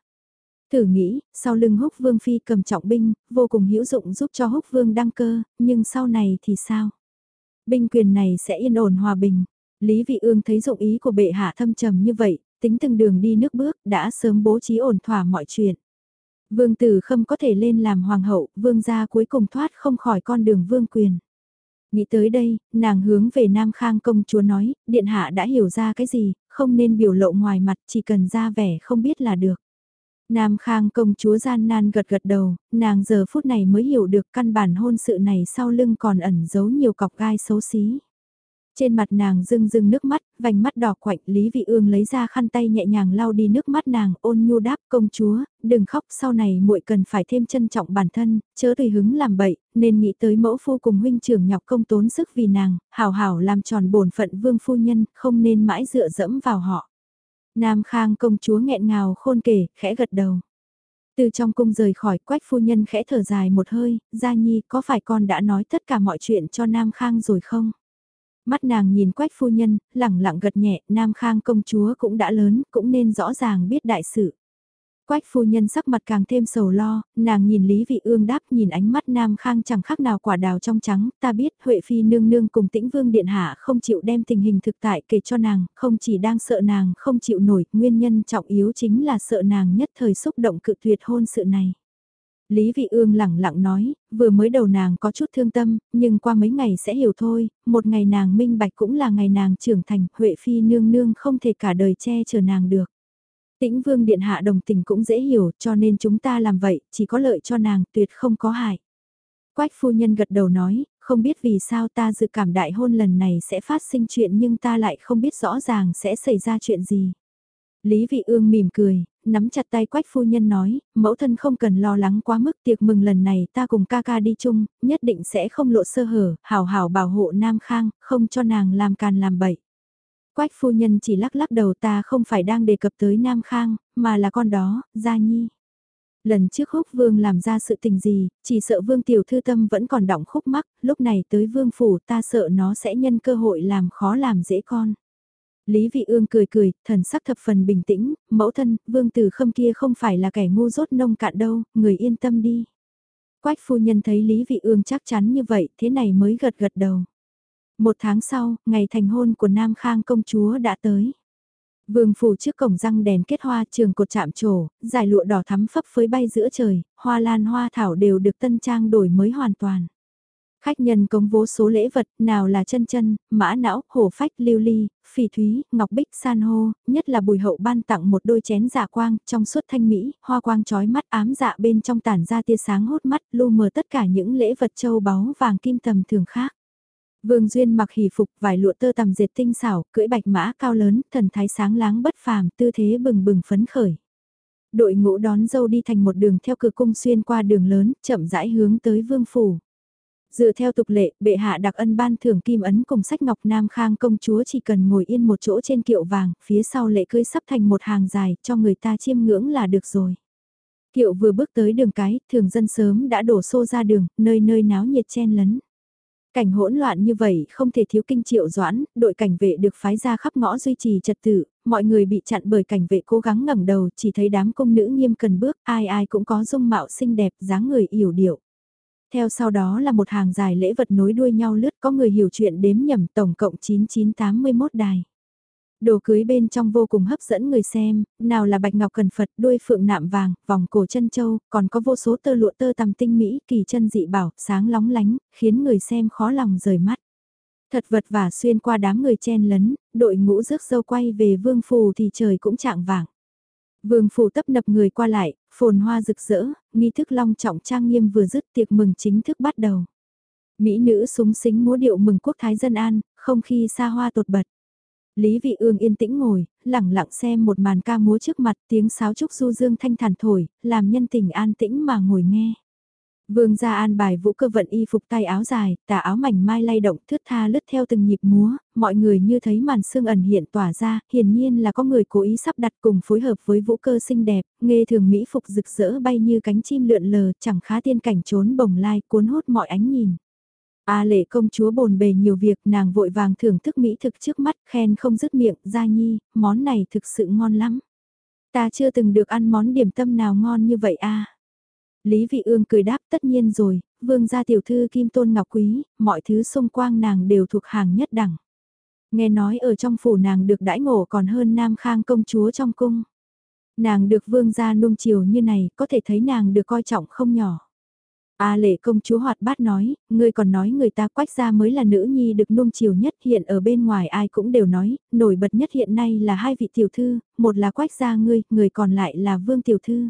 Thử nghĩ, sau lưng húc vương phi cầm trọng binh, vô cùng hữu dụng giúp cho húc vương đăng cơ, nhưng sau này thì sao? Binh quyền này sẽ yên ổn hòa bình. Lý vị ương thấy dụng ý của bệ hạ thâm trầm như vậy, tính từng đường đi nước bước, đã sớm bố trí ổn thỏa mọi chuyện. Vương tử khâm có thể lên làm hoàng hậu, vương gia cuối cùng thoát không khỏi con đường vương quyền. Nghĩ tới đây, nàng hướng về Nam Khang công chúa nói, điện hạ đã hiểu ra cái gì, không nên biểu lộ ngoài mặt, chỉ cần ra vẻ không biết là được. Nam Khang công chúa gian nan gật gật đầu, nàng giờ phút này mới hiểu được căn bản hôn sự này sau lưng còn ẩn giấu nhiều cọc gai xấu xí. Trên mặt nàng rưng rưng nước mắt, vành mắt đỏ quạnh, Lý Vị Ương lấy ra khăn tay nhẹ nhàng lau đi nước mắt nàng, ôn nhu đáp công chúa, đừng khóc, sau này muội cần phải thêm trân trọng bản thân, chớ tùy hứng làm bậy, nên nghĩ tới mẫu phu cùng huynh trưởng nhọc công tốn sức vì nàng, hảo hảo làm tròn bổn phận vương phu nhân, không nên mãi dựa dẫm vào họ. Nam Khang công chúa nghẹn ngào khôn kể, khẽ gật đầu. Từ trong cung rời khỏi quách phu nhân khẽ thở dài một hơi, Gia Nhi có phải con đã nói tất cả mọi chuyện cho Nam Khang rồi không? Mắt nàng nhìn quách phu nhân, lẳng lặng gật nhẹ, Nam Khang công chúa cũng đã lớn, cũng nên rõ ràng biết đại sự. Quách phu nhân sắc mặt càng thêm sầu lo, nàng nhìn Lý Vị Ương đáp nhìn ánh mắt Nam Khang chẳng khác nào quả đào trong trắng, ta biết Huệ Phi nương nương cùng tĩnh vương điện hạ không chịu đem tình hình thực tại kể cho nàng, không chỉ đang sợ nàng không chịu nổi, nguyên nhân trọng yếu chính là sợ nàng nhất thời xúc động cự tuyệt hôn sự này. Lý Vị Ương lẳng lặng nói, vừa mới đầu nàng có chút thương tâm, nhưng qua mấy ngày sẽ hiểu thôi, một ngày nàng minh bạch cũng là ngày nàng trưởng thành, Huệ Phi nương nương không thể cả đời che chở nàng được. Tĩnh Vương Điện Hạ đồng tình cũng dễ hiểu, cho nên chúng ta làm vậy, chỉ có lợi cho nàng, tuyệt không có hại. Quách phu nhân gật đầu nói, không biết vì sao ta dự cảm đại hôn lần này sẽ phát sinh chuyện nhưng ta lại không biết rõ ràng sẽ xảy ra chuyện gì. Lý Vị Ương mỉm cười, nắm chặt tay quách phu nhân nói, mẫu thân không cần lo lắng quá mức tiệc mừng lần này ta cùng ca ca đi chung, nhất định sẽ không lộ sơ hở, hảo hảo bảo hộ Nam Khang, không cho nàng làm càn làm bậy. Quách phu nhân chỉ lắc lắc đầu ta không phải đang đề cập tới Nam Khang, mà là con đó, Gia Nhi. Lần trước húc vương làm ra sự tình gì, chỉ sợ vương tiểu thư tâm vẫn còn đọng khúc mắc, lúc này tới vương phủ ta sợ nó sẽ nhân cơ hội làm khó làm dễ con. Lý Vị Ương cười cười, thần sắc thập phần bình tĩnh, mẫu thân, vương tử khâm kia không phải là kẻ ngu dốt nông cạn đâu, người yên tâm đi. Quách phu nhân thấy Lý Vị Ương chắc chắn như vậy, thế này mới gật gật đầu. Một tháng sau, ngày thành hôn của Nam Khang công chúa đã tới. Vương phủ trước cổng răng đèn kết hoa trường cột chạm trổ, dài lụa đỏ thắm phấp phới bay giữa trời, hoa lan hoa thảo đều được tân trang đổi mới hoàn toàn. Khách nhân cống vố số lễ vật, nào là chân chân, mã não, hổ phách, lưu ly, phỉ thúy, ngọc bích, san hô, nhất là bùi hậu ban tặng một đôi chén dạ quang, trong suốt thanh mỹ, hoa quang trói mắt ám dạ bên trong tản ra tia sáng hốt mắt, lu mờ tất cả những lễ vật châu báu vàng kim tầm thường khác. Vương Duyên mặc hỷ phục vài lụa tơ tầm dệt tinh xảo, cưỡi bạch mã cao lớn, thần thái sáng láng bất phàm, tư thế bừng bừng phấn khởi. Đội ngũ đón dâu đi thành một đường theo cửa cung xuyên qua đường lớn, chậm rãi hướng tới vương phủ. Dựa theo tục lệ, bệ hạ đặc ân ban thưởng kim ấn cùng sách ngọc Nam Khang công chúa chỉ cần ngồi yên một chỗ trên kiệu vàng, phía sau lệ cưới sắp thành một hàng dài, cho người ta chiêm ngưỡng là được rồi. Kiệu vừa bước tới đường cái, thường dân sớm đã đổ xô ra đường, nơi nơi náo nhiệt chen lấn. Cảnh hỗn loạn như vậy không thể thiếu kinh triệu doãn, đội cảnh vệ được phái ra khắp ngõ duy trì trật tự, mọi người bị chặn bởi cảnh vệ cố gắng ngẩng đầu chỉ thấy đám công nữ nghiêm cần bước, ai ai cũng có dung mạo xinh đẹp, dáng người yểu điệu. Theo sau đó là một hàng dài lễ vật nối đuôi nhau lướt có người hiểu chuyện đếm nhầm tổng cộng 9981 đài. Đồ cưới bên trong vô cùng hấp dẫn người xem, nào là bạch ngọc cần Phật, đuôi phượng nạm vàng, vòng cổ chân châu, còn có vô số tơ lụa tơ tằm tinh mỹ, kỳ chân dị bảo, sáng lóng lánh, khiến người xem khó lòng rời mắt. Thật vật và xuyên qua đám người chen lấn, đội ngũ rước dâu quay về vương phù thì trời cũng trạng vàng. Vương phủ tấp nập người qua lại, phồn hoa rực rỡ, nghi thức long trọng trang nghiêm vừa dứt tiệc mừng chính thức bắt đầu. Mỹ nữ súng xính múa điệu mừng quốc thái dân an, không khi xa hoa tột bật. Lý Vị Ương yên tĩnh ngồi, lặng lặng xem một màn ca múa trước mặt tiếng sáo trúc du dương thanh thản thổi, làm nhân tình an tĩnh mà ngồi nghe. Vương gia an bài vũ cơ vận y phục tay áo dài, tà áo mảnh mai lay động thướt tha lướt theo từng nhịp múa, mọi người như thấy màn sương ẩn hiện tỏa ra, hiển nhiên là có người cố ý sắp đặt cùng phối hợp với vũ cơ xinh đẹp, nghe thường mỹ phục rực rỡ bay như cánh chim lượn lờ, chẳng khá tiên cảnh trốn bồng lai cuốn hút mọi ánh nhìn. A lệ công chúa bồn bề nhiều việc nàng vội vàng thưởng thức mỹ thực trước mắt khen không dứt miệng, gia nhi, món này thực sự ngon lắm. Ta chưa từng được ăn món điểm tâm nào ngon như vậy a. Lý Vị Ương cười đáp tất nhiên rồi, vương gia tiểu thư kim tôn ngọc quý, mọi thứ xung quanh nàng đều thuộc hàng nhất đẳng. Nghe nói ở trong phủ nàng được đãi ngộ còn hơn nam khang công chúa trong cung. Nàng được vương gia nung chiều như này, có thể thấy nàng được coi trọng không nhỏ. A lệ công chúa hoạt bát nói, ngươi còn nói người ta quách gia mới là nữ nhi được nuông chiều nhất hiện ở bên ngoài ai cũng đều nói, nổi bật nhất hiện nay là hai vị tiểu thư, một là quách gia ngươi, người còn lại là vương tiểu thư.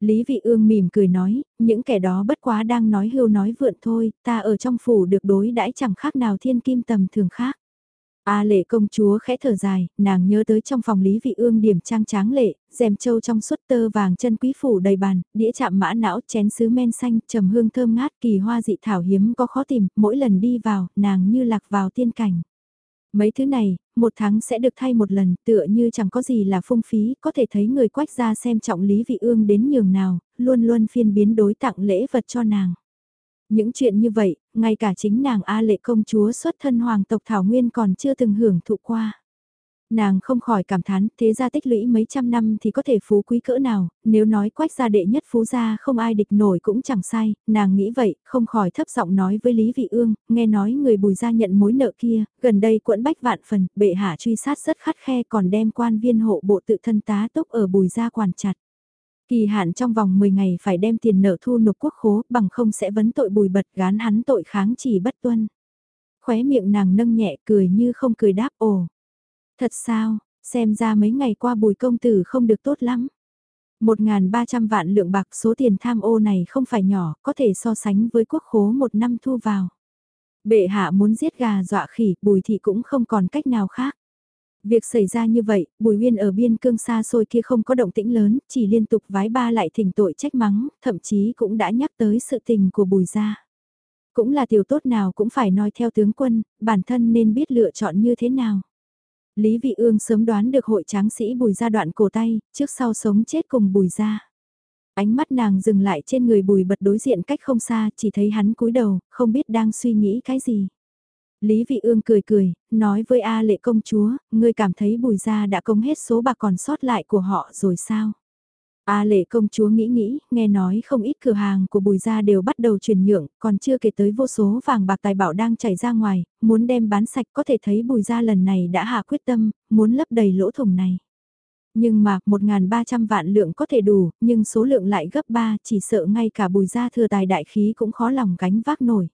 Lý vị ương mỉm cười nói, những kẻ đó bất quá đang nói hưu nói vượn thôi, ta ở trong phủ được đối đãi chẳng khác nào thiên kim tầm thường khác. A lệ công chúa khẽ thở dài, nàng nhớ tới trong phòng Lý Vị Ương điểm trang tráng lệ, rèm châu trong suốt tơ vàng chân quý phủ đầy bàn, đĩa chạm mã não chén sứ men xanh, trầm hương thơm ngát kỳ hoa dị thảo hiếm có khó tìm, mỗi lần đi vào, nàng như lạc vào tiên cảnh. Mấy thứ này, một tháng sẽ được thay một lần, tựa như chẳng có gì là phung phí, có thể thấy người quách gia xem trọng Lý Vị Ương đến nhường nào, luôn luôn phiên biến đối tặng lễ vật cho nàng. Những chuyện như vậy, ngay cả chính nàng A lệ công chúa xuất thân hoàng tộc Thảo Nguyên còn chưa từng hưởng thụ qua. Nàng không khỏi cảm thán, thế gia tích lũy mấy trăm năm thì có thể phú quý cỡ nào, nếu nói quách gia đệ nhất phú gia không ai địch nổi cũng chẳng sai, nàng nghĩ vậy, không khỏi thấp giọng nói với Lý Vị Ương, nghe nói người bùi gia nhận mối nợ kia, gần đây quẫn bách vạn phần, bệ hạ truy sát rất khắt khe còn đem quan viên hộ bộ tự thân tá tốc ở bùi gia quản chặt. Kỳ hạn trong vòng 10 ngày phải đem tiền nợ thu nộp quốc khố bằng không sẽ vấn tội bùi bật gán hắn tội kháng chỉ bất tuân. Khóe miệng nàng nâng nhẹ cười như không cười đáp ồ. Thật sao, xem ra mấy ngày qua bùi công tử không được tốt lắm. 1.300 vạn lượng bạc số tiền tham ô này không phải nhỏ, có thể so sánh với quốc khố một năm thu vào. Bệ hạ muốn giết gà dọa khỉ, bùi thị cũng không còn cách nào khác. Việc xảy ra như vậy, Bùi Uyên ở biên cương xa xôi kia không có động tĩnh lớn, chỉ liên tục vái ba lại thỉnh tội trách mắng, thậm chí cũng đã nhắc tới sự tình của Bùi gia. Cũng là tiểu tốt nào cũng phải nói theo tướng quân, bản thân nên biết lựa chọn như thế nào. Lý Vị Ương sớm đoán được hội tráng sĩ Bùi gia đoạn cổ tay, trước sau sống chết cùng Bùi gia. Ánh mắt nàng dừng lại trên người Bùi bật đối diện cách không xa, chỉ thấy hắn cúi đầu, không biết đang suy nghĩ cái gì. Lý Vị Ương cười cười, nói với A lệ công chúa, ngươi cảm thấy bùi gia đã công hết số bạc còn sót lại của họ rồi sao? A lệ công chúa nghĩ nghĩ, nghe nói không ít cửa hàng của bùi gia đều bắt đầu chuyển nhượng, còn chưa kể tới vô số vàng bạc tài bảo đang chảy ra ngoài, muốn đem bán sạch có thể thấy bùi gia lần này đã hạ quyết tâm, muốn lấp đầy lỗ thủng này. Nhưng mà, 1.300 vạn lượng có thể đủ, nhưng số lượng lại gấp 3, chỉ sợ ngay cả bùi gia thừa tài đại khí cũng khó lòng gánh vác nổi.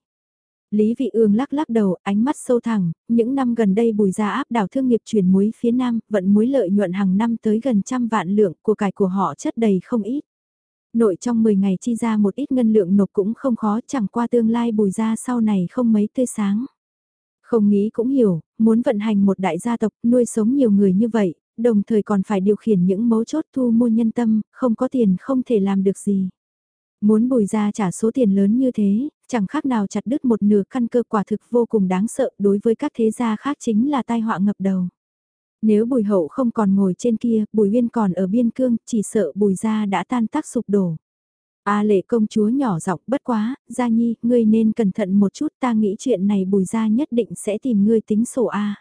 Lý Vị Ương lắc lắc đầu, ánh mắt sâu thẳng, những năm gần đây bùi gia áp đảo thương nghiệp chuyển muối phía Nam, vận muối lợi nhuận hàng năm tới gần trăm vạn lượng, của cải của họ chất đầy không ít. Nội trong 10 ngày chi ra một ít ngân lượng nộp cũng không khó, chẳng qua tương lai bùi gia sau này không mấy tươi sáng. Không nghĩ cũng hiểu, muốn vận hành một đại gia tộc nuôi sống nhiều người như vậy, đồng thời còn phải điều khiển những mấu chốt thu mua nhân tâm, không có tiền không thể làm được gì. Muốn bùi ra trả số tiền lớn như thế, chẳng khác nào chặt đứt một nửa căn cơ quả thực vô cùng đáng sợ đối với các thế gia khác chính là tai họa ngập đầu. Nếu bùi hậu không còn ngồi trên kia, bùi uyên còn ở biên cương, chỉ sợ bùi gia đã tan tác sụp đổ. A lệ công chúa nhỏ giọng bất quá, gia nhi, ngươi nên cẩn thận một chút ta nghĩ chuyện này bùi gia nhất định sẽ tìm ngươi tính sổ A.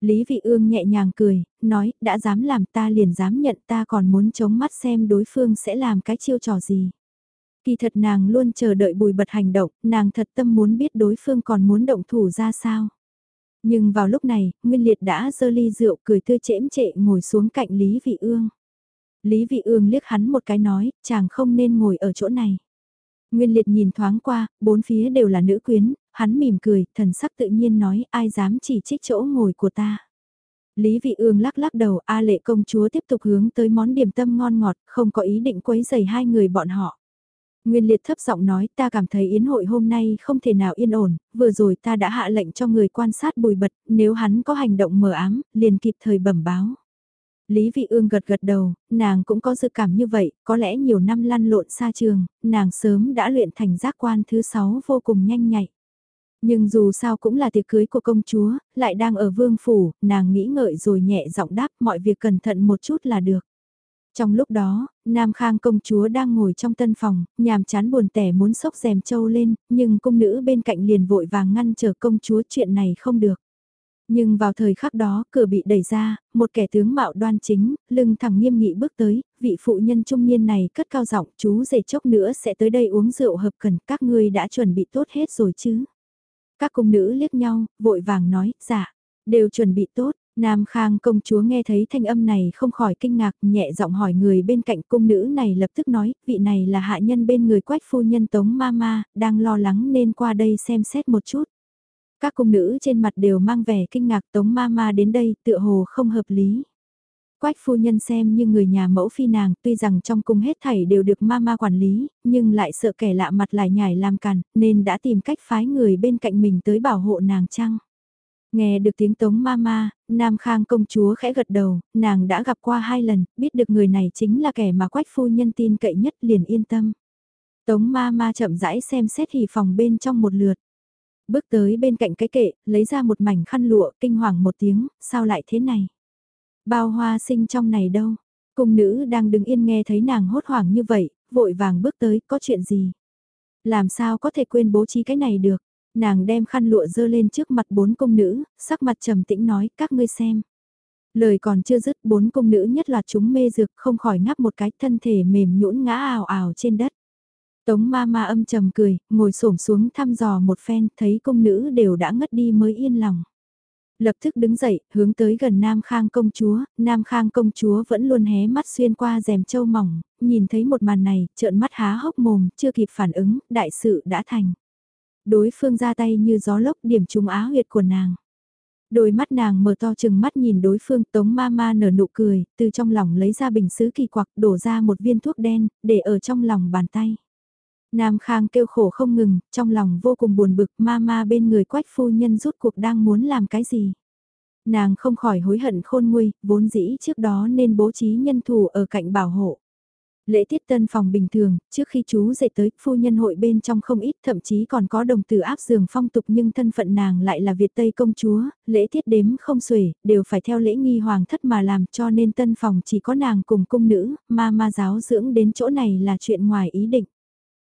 Lý vị ương nhẹ nhàng cười, nói, đã dám làm ta liền dám nhận ta còn muốn chống mắt xem đối phương sẽ làm cái chiêu trò gì. Kỳ thật nàng luôn chờ đợi bùi bật hành động, nàng thật tâm muốn biết đối phương còn muốn động thủ ra sao. Nhưng vào lúc này, Nguyên Liệt đã dơ ly rượu cười tươi chễm trệ ngồi xuống cạnh Lý Vị Ương. Lý Vị Ương liếc hắn một cái nói, chàng không nên ngồi ở chỗ này. Nguyên Liệt nhìn thoáng qua, bốn phía đều là nữ quyến, hắn mỉm cười, thần sắc tự nhiên nói, ai dám chỉ trích chỗ ngồi của ta. Lý Vị Ương lắc lắc đầu, A lệ công chúa tiếp tục hướng tới món điểm tâm ngon ngọt, không có ý định quấy rầy hai người bọn họ. Nguyên liệt thấp giọng nói ta cảm thấy yến hội hôm nay không thể nào yên ổn, vừa rồi ta đã hạ lệnh cho người quan sát bùi bật, nếu hắn có hành động mờ ám, liền kịp thời bẩm báo. Lý Vị Ương gật gật đầu, nàng cũng có dự cảm như vậy, có lẽ nhiều năm lăn lộn xa trường, nàng sớm đã luyện thành giác quan thứ sáu vô cùng nhanh nhạy. Nhưng dù sao cũng là tiệc cưới của công chúa, lại đang ở vương phủ, nàng nghĩ ngợi rồi nhẹ giọng đáp mọi việc cẩn thận một chút là được. Trong lúc đó, Nam Khang công chúa đang ngồi trong tân phòng, nhàm chán buồn tẻ muốn sốc rèm châu lên, nhưng cung nữ bên cạnh liền vội vàng ngăn trở công chúa chuyện này không được. Nhưng vào thời khắc đó, cửa bị đẩy ra, một kẻ tướng mạo đoan chính, lưng thẳng nghiêm nghị bước tới, vị phụ nhân trung niên này cất cao giọng chú rể chốc nữa sẽ tới đây uống rượu hợp cần, các ngươi đã chuẩn bị tốt hết rồi chứ. Các cung nữ liếc nhau, vội vàng nói, dạ, đều chuẩn bị tốt, Nam Khang công chúa nghe thấy thanh âm này không khỏi kinh ngạc nhẹ giọng hỏi người bên cạnh cung nữ này lập tức nói, vị này là hạ nhân bên người quách phu nhân Tống Mama, đang lo lắng nên qua đây xem xét một chút. Các cung nữ trên mặt đều mang vẻ kinh ngạc Tống Mama đến đây tựa hồ không hợp lý. Quách phu nhân xem như người nhà mẫu phi nàng, tuy rằng trong cung hết thảy đều được mama quản lý, nhưng lại sợ kẻ lạ mặt lại nhảy làm càn, nên đã tìm cách phái người bên cạnh mình tới bảo hộ nàng chăng. Nghe được tiếng tống mama, Nam Khang công chúa khẽ gật đầu, nàng đã gặp qua hai lần, biết được người này chính là kẻ mà quách phu nhân tin cậy nhất liền yên tâm. Tống ma ma chậm rãi xem xét hỉ phòng bên trong một lượt. Bước tới bên cạnh cái kệ, lấy ra một mảnh khăn lụa, kinh hoàng một tiếng, sao lại thế này? Bao hoa sinh trong này đâu? Cung nữ đang đứng yên nghe thấy nàng hốt hoảng như vậy, vội vàng bước tới, có chuyện gì? Làm sao có thể quên bố trí cái này được? Nàng đem khăn lụa dơ lên trước mặt bốn công nữ, sắc mặt trầm tĩnh nói, các ngươi xem. Lời còn chưa dứt, bốn công nữ nhất là chúng mê dược không khỏi ngắp một cái thân thể mềm nhũn ngã ào ào trên đất. Tống ma ma âm trầm cười, ngồi xổm xuống thăm dò một phen, thấy công nữ đều đã ngất đi mới yên lòng. Lập tức đứng dậy, hướng tới gần Nam Khang công chúa, Nam Khang công chúa vẫn luôn hé mắt xuyên qua rèm châu mỏng, nhìn thấy một màn này, trợn mắt há hốc mồm, chưa kịp phản ứng, đại sự đã thành. Đối phương ra tay như gió lốc điểm trúng á huyệt của nàng. Đôi mắt nàng mở to chừng mắt nhìn đối phương tống ma ma nở nụ cười, từ trong lòng lấy ra bình sứ kỳ quặc đổ ra một viên thuốc đen, để ở trong lòng bàn tay. Nam Khang kêu khổ không ngừng, trong lòng vô cùng buồn bực ma ma bên người quách phu nhân rút cuộc đang muốn làm cái gì. Nàng không khỏi hối hận khôn nguôi, vốn dĩ trước đó nên bố trí nhân thủ ở cạnh bảo hộ. Lễ tiết tân phòng bình thường, trước khi chú dậy tới, phu nhân hội bên trong không ít, thậm chí còn có đồng tử áp giường phong tục nhưng thân phận nàng lại là Việt Tây công chúa, lễ tiết đếm không xuể, đều phải theo lễ nghi hoàng thất mà làm cho nên tân phòng chỉ có nàng cùng cung nữ, ma ma giáo dưỡng đến chỗ này là chuyện ngoài ý định.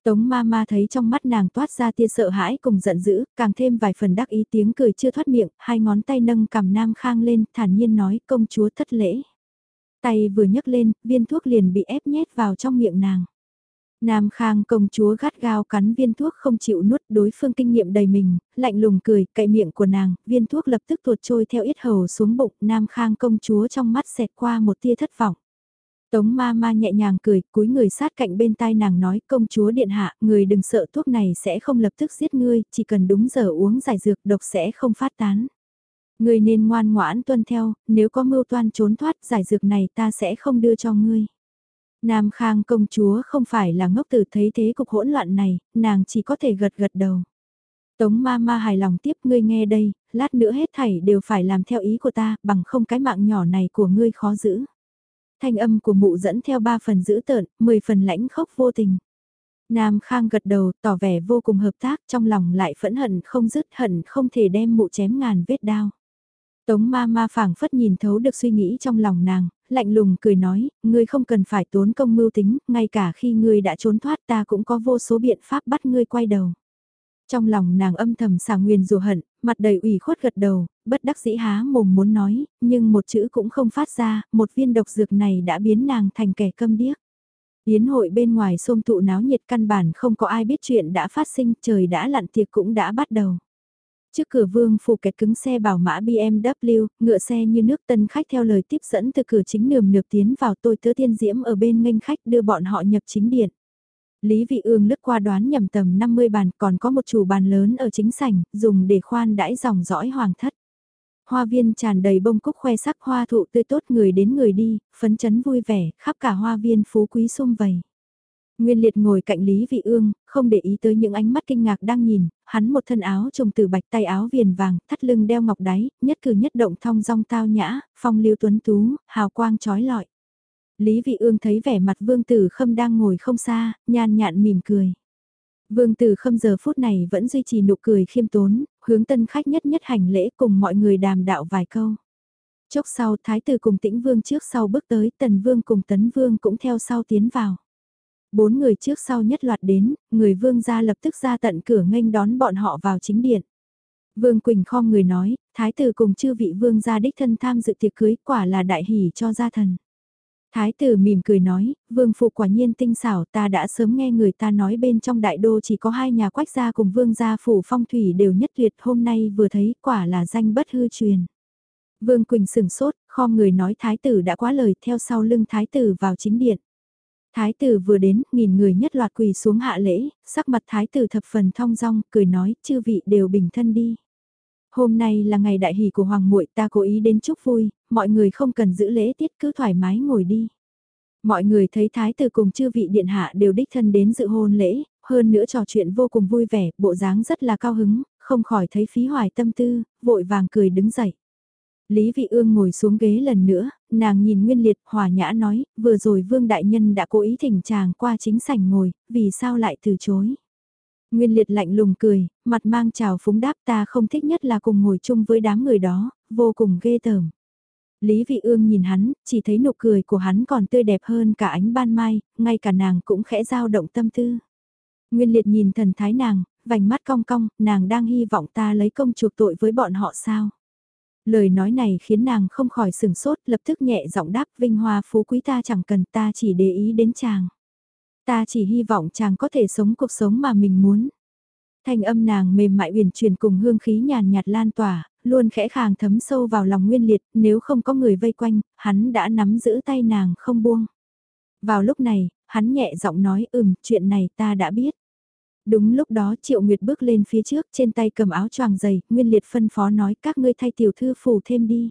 Tống ma ma thấy trong mắt nàng toát ra tia sợ hãi cùng giận dữ, càng thêm vài phần đắc ý tiếng cười chưa thoát miệng, hai ngón tay nâng cầm nam khang lên, thản nhiên nói công chúa thất lễ. Tay vừa nhấc lên, viên thuốc liền bị ép nhét vào trong miệng nàng. Nam Khang công chúa gắt gao cắn viên thuốc không chịu nuốt đối phương kinh nghiệm đầy mình, lạnh lùng cười, cậy miệng của nàng, viên thuốc lập tức tuột trôi theo ít hầu xuống bụng, Nam Khang công chúa trong mắt xẹt qua một tia thất vọng. Tống ma ma nhẹ nhàng cười, cúi người sát cạnh bên tai nàng nói công chúa điện hạ, người đừng sợ thuốc này sẽ không lập tức giết ngươi, chỉ cần đúng giờ uống giải dược độc sẽ không phát tán. Ngươi nên ngoan ngoãn tuân theo, nếu có mưu toan trốn thoát giải dược này ta sẽ không đưa cho ngươi. Nam Khang công chúa không phải là ngốc tử thấy thế cục hỗn loạn này, nàng chỉ có thể gật gật đầu. Tống ma ma hài lòng tiếp ngươi nghe đây, lát nữa hết thảy đều phải làm theo ý của ta, bằng không cái mạng nhỏ này của ngươi khó giữ. Thanh âm của mụ dẫn theo ba phần giữ tợn, mười phần lãnh khốc vô tình. Nam Khang gật đầu, tỏ vẻ vô cùng hợp tác, trong lòng lại phẫn hận không dứt hận không thể đem mụ chém ngàn vết đao. Tống ma ma phảng phất nhìn thấu được suy nghĩ trong lòng nàng, lạnh lùng cười nói, ngươi không cần phải tốn công mưu tính, ngay cả khi ngươi đã trốn thoát ta cũng có vô số biện pháp bắt ngươi quay đầu. Trong lòng nàng âm thầm xà nguyền dù hận, mặt đầy ủy khuất gật đầu, bất đắc dĩ há mồm muốn nói, nhưng một chữ cũng không phát ra, một viên độc dược này đã biến nàng thành kẻ câm điếc. Yến hội bên ngoài xôm tụ náo nhiệt căn bản không có ai biết chuyện đã phát sinh, trời đã lặn tiệc cũng đã bắt đầu. Trước cửa vương phủ kẹt cứng xe bảo mã BMW, ngựa xe như nước tân khách theo lời tiếp dẫn từ cửa chính nườm nượp tiến vào tôi tớ thiên diễm ở bên nghênh khách đưa bọn họ nhập chính điện. Lý Vị Ương lướt qua đoán nhầm tầm 50 bàn còn có một chủ bàn lớn ở chính sảnh, dùng để khoan đãi dòng dõi hoàng thất. Hoa viên tràn đầy bông cúc khoe sắc hoa thụ tươi tốt người đến người đi, phấn chấn vui vẻ, khắp cả hoa viên phú quý sum vầy. Nguyên liệt ngồi cạnh Lý Vị Ương, không để ý tới những ánh mắt kinh ngạc đang nhìn, hắn một thân áo trùng từ bạch tay áo viền vàng, thắt lưng đeo ngọc đáy, nhất cử nhất động thong dong tao nhã, phong lưu tuấn tú, hào quang trói lọi. Lý Vị Ương thấy vẻ mặt Vương Tử Khâm đang ngồi không xa, nhàn nhạn mỉm cười. Vương Tử Khâm giờ phút này vẫn duy trì nụ cười khiêm tốn, hướng tân khách nhất nhất hành lễ cùng mọi người đàm đạo vài câu. Chốc sau Thái tử cùng tĩnh Vương trước sau bước tới, Tần Vương cùng Tấn Vương cũng theo sau tiến vào. Bốn người trước sau nhất loạt đến, người Vương gia lập tức ra tận cửa nghênh đón bọn họ vào chính điện. Vương Quỳnh khom người nói, Thái tử cùng chư vị Vương gia đích thân tham dự tiệc cưới quả là đại hỷ cho gia thần. Thái tử mỉm cười nói, vương phụ quả nhiên tinh xảo ta đã sớm nghe người ta nói bên trong đại đô chỉ có hai nhà quách gia cùng vương gia phủ phong thủy đều nhất tuyệt hôm nay vừa thấy quả là danh bất hư truyền. Vương Quỳnh sừng sốt, khom người nói thái tử đã quá lời theo sau lưng thái tử vào chính điện. Thái tử vừa đến, nghìn người nhất loạt quỳ xuống hạ lễ, sắc mặt thái tử thập phần thong dong, cười nói, chư vị đều bình thân đi. Hôm nay là ngày đại hỷ của Hoàng muội ta cố ý đến chúc vui, mọi người không cần giữ lễ tiết cứ thoải mái ngồi đi. Mọi người thấy thái tử cùng chư vị điện hạ đều đích thân đến dự hôn lễ, hơn nữa trò chuyện vô cùng vui vẻ, bộ dáng rất là cao hứng, không khỏi thấy phí hoài tâm tư, vội vàng cười đứng dậy. Lý Vị Ương ngồi xuống ghế lần nữa, nàng nhìn Nguyên Liệt hòa nhã nói, vừa rồi Vương Đại Nhân đã cố ý thỉnh chàng qua chính sảnh ngồi, vì sao lại từ chối. Nguyên liệt lạnh lùng cười, mặt mang trào phúng đáp ta không thích nhất là cùng ngồi chung với đám người đó, vô cùng ghê tởm. Lý Vị Ương nhìn hắn, chỉ thấy nụ cười của hắn còn tươi đẹp hơn cả ánh ban mai, ngay cả nàng cũng khẽ dao động tâm tư. Nguyên liệt nhìn thần thái nàng, vành mắt cong cong, nàng đang hy vọng ta lấy công chuộc tội với bọn họ sao. Lời nói này khiến nàng không khỏi sừng sốt, lập tức nhẹ giọng đáp vinh hoa phú quý ta chẳng cần ta chỉ để ý đến chàng. Ta chỉ hy vọng chàng có thể sống cuộc sống mà mình muốn. Thanh âm nàng mềm mại uyển chuyển cùng hương khí nhàn nhạt lan tỏa, luôn khẽ khàng thấm sâu vào lòng nguyên liệt, nếu không có người vây quanh, hắn đã nắm giữ tay nàng không buông. Vào lúc này, hắn nhẹ giọng nói ừm, chuyện này ta đã biết. Đúng lúc đó Triệu Nguyệt bước lên phía trước trên tay cầm áo choàng dày, Nguyên Liệt phân phó nói các ngươi thay tiểu thư phủ thêm đi.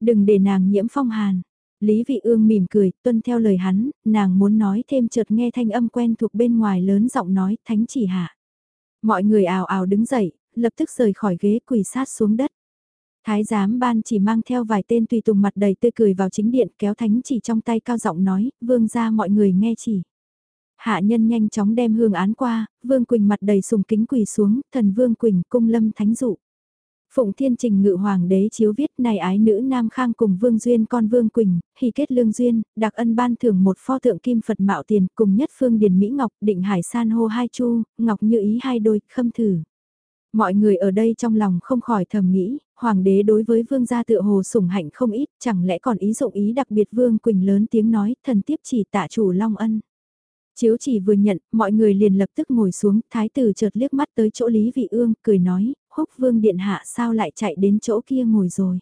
Đừng để nàng nhiễm phong hàn. Lý Vị Ương mỉm cười, tuân theo lời hắn, nàng muốn nói thêm chợt nghe thanh âm quen thuộc bên ngoài lớn giọng nói, thánh chỉ hạ. Mọi người ào ào đứng dậy, lập tức rời khỏi ghế quỳ sát xuống đất. Thái giám ban chỉ mang theo vài tên tùy tùng mặt đầy tươi cười vào chính điện kéo thánh chỉ trong tay cao giọng nói, vương ra mọi người nghe chỉ. Hạ nhân nhanh chóng đem hương án qua, vương quỳnh mặt đầy sùng kính quỳ xuống, thần vương quỳnh cung lâm thánh dụ. Phụng Thiên Trình Ngự Hoàng đế chiếu viết này ái nữ Nam Khang cùng Vương Duyên con Vương Quỳnh, hy kết lương duyên, đặc ân ban thưởng một pho tượng kim Phật mạo tiền cùng nhất phương điền Mỹ Ngọc định hải san hô hai chu, Ngọc như ý hai đôi, khâm thử. Mọi người ở đây trong lòng không khỏi thầm nghĩ, Hoàng đế đối với Vương gia tựa hồ sủng hạnh không ít, chẳng lẽ còn ý dụng ý đặc biệt Vương Quỳnh lớn tiếng nói, thần tiếp chỉ tạ chủ Long Ân. Chiếu chỉ vừa nhận, mọi người liền lập tức ngồi xuống, thái tử chợt liếc mắt tới chỗ Lý Vị Ương, cười nói, húc vương điện hạ sao lại chạy đến chỗ kia ngồi rồi.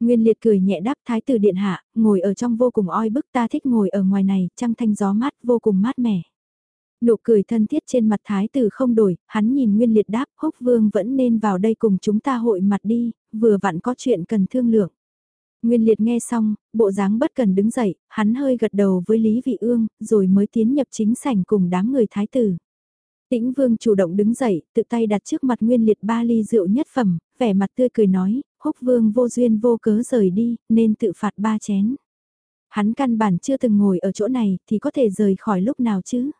Nguyên liệt cười nhẹ đáp thái tử điện hạ, ngồi ở trong vô cùng oi bức ta thích ngồi ở ngoài này, trăng thanh gió mát vô cùng mát mẻ. Nụ cười thân thiết trên mặt thái tử không đổi, hắn nhìn Nguyên liệt đáp, húc vương vẫn nên vào đây cùng chúng ta hội mặt đi, vừa vặn có chuyện cần thương lượng. Nguyên liệt nghe xong, bộ dáng bất cần đứng dậy, hắn hơi gật đầu với Lý Vị Ương, rồi mới tiến nhập chính sảnh cùng đám người thái tử. Tĩnh Vương chủ động đứng dậy, tự tay đặt trước mặt Nguyên liệt ba ly rượu nhất phẩm, vẻ mặt tươi cười nói, húc vương vô duyên vô cớ rời đi, nên tự phạt ba chén. Hắn căn bản chưa từng ngồi ở chỗ này thì có thể rời khỏi lúc nào chứ.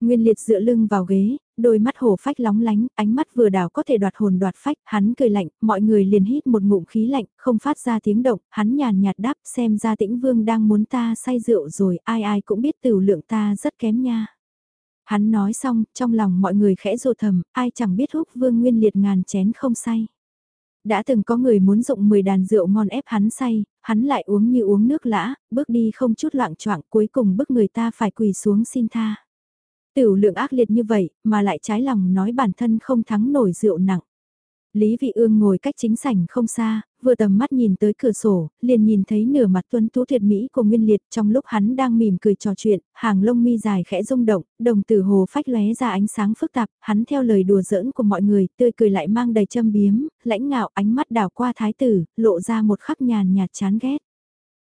Nguyên liệt dựa lưng vào ghế, đôi mắt hổ phách lóng lánh, ánh mắt vừa đảo có thể đoạt hồn đoạt phách, hắn cười lạnh, mọi người liền hít một ngụm khí lạnh, không phát ra tiếng động, hắn nhàn nhạt đáp xem ra tĩnh vương đang muốn ta say rượu rồi, ai ai cũng biết tử lượng ta rất kém nha. Hắn nói xong, trong lòng mọi người khẽ rồ thầm, ai chẳng biết húc vương nguyên liệt ngàn chén không say. Đã từng có người muốn dụng 10 đàn rượu ngon ép hắn say, hắn lại uống như uống nước lã, bước đi không chút loạn choạng cuối cùng bức người ta phải quỳ xuống xin tha. Tiểu lượng ác liệt như vậy, mà lại trái lòng nói bản thân không thắng nổi rượu nặng. Lý Vị Ương ngồi cách chính sảnh không xa, vừa tầm mắt nhìn tới cửa sổ, liền nhìn thấy nửa mặt tuấn tú tuyệt mỹ của Nguyên Liệt trong lúc hắn đang mỉm cười trò chuyện, hàng lông mi dài khẽ rung động, đồng tử hồ phách lóe ra ánh sáng phức tạp, hắn theo lời đùa giỡn của mọi người, tươi cười lại mang đầy châm biếm, lãnh ngạo ánh mắt đảo qua thái tử, lộ ra một khắc nhàn nhạt chán ghét.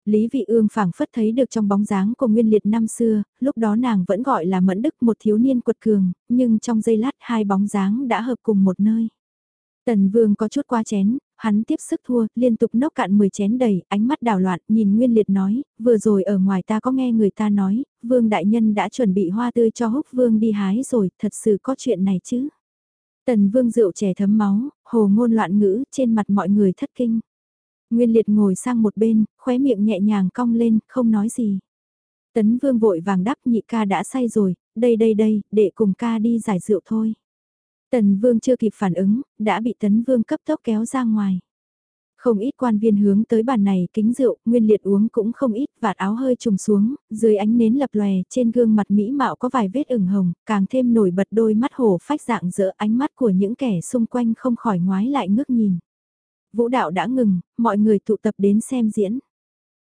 Lý Vị Ương phảng phất thấy được trong bóng dáng của Nguyên Liệt năm xưa, lúc đó nàng vẫn gọi là Mẫn Đức một thiếu niên quật cường, nhưng trong giây lát hai bóng dáng đã hợp cùng một nơi. Tần Vương có chút qua chén, hắn tiếp sức thua, liên tục nốc cạn 10 chén đầy, ánh mắt đảo loạn, nhìn Nguyên Liệt nói, vừa rồi ở ngoài ta có nghe người ta nói, Vương Đại Nhân đã chuẩn bị hoa tươi cho húc Vương đi hái rồi, thật sự có chuyện này chứ. Tần Vương rượu trẻ thấm máu, hồ ngôn loạn ngữ, trên mặt mọi người thất kinh. Nguyên liệt ngồi sang một bên, khóe miệng nhẹ nhàng cong lên, không nói gì. Tấn vương vội vàng đáp nhị ca đã say rồi, đây đây đây, để cùng ca đi giải rượu thôi. Tần vương chưa kịp phản ứng, đã bị tấn vương cấp tốc kéo ra ngoài. Không ít quan viên hướng tới bàn này kính rượu, nguyên liệt uống cũng không ít, vạt áo hơi trùng xuống, dưới ánh nến lập lòe, trên gương mặt mỹ mạo có vài vết ửng hồng, càng thêm nổi bật đôi mắt hổ phách dạng dỡ ánh mắt của những kẻ xung quanh không khỏi ngoái lại ngước nhìn. Vũ đạo đã ngừng, mọi người tụ tập đến xem diễn.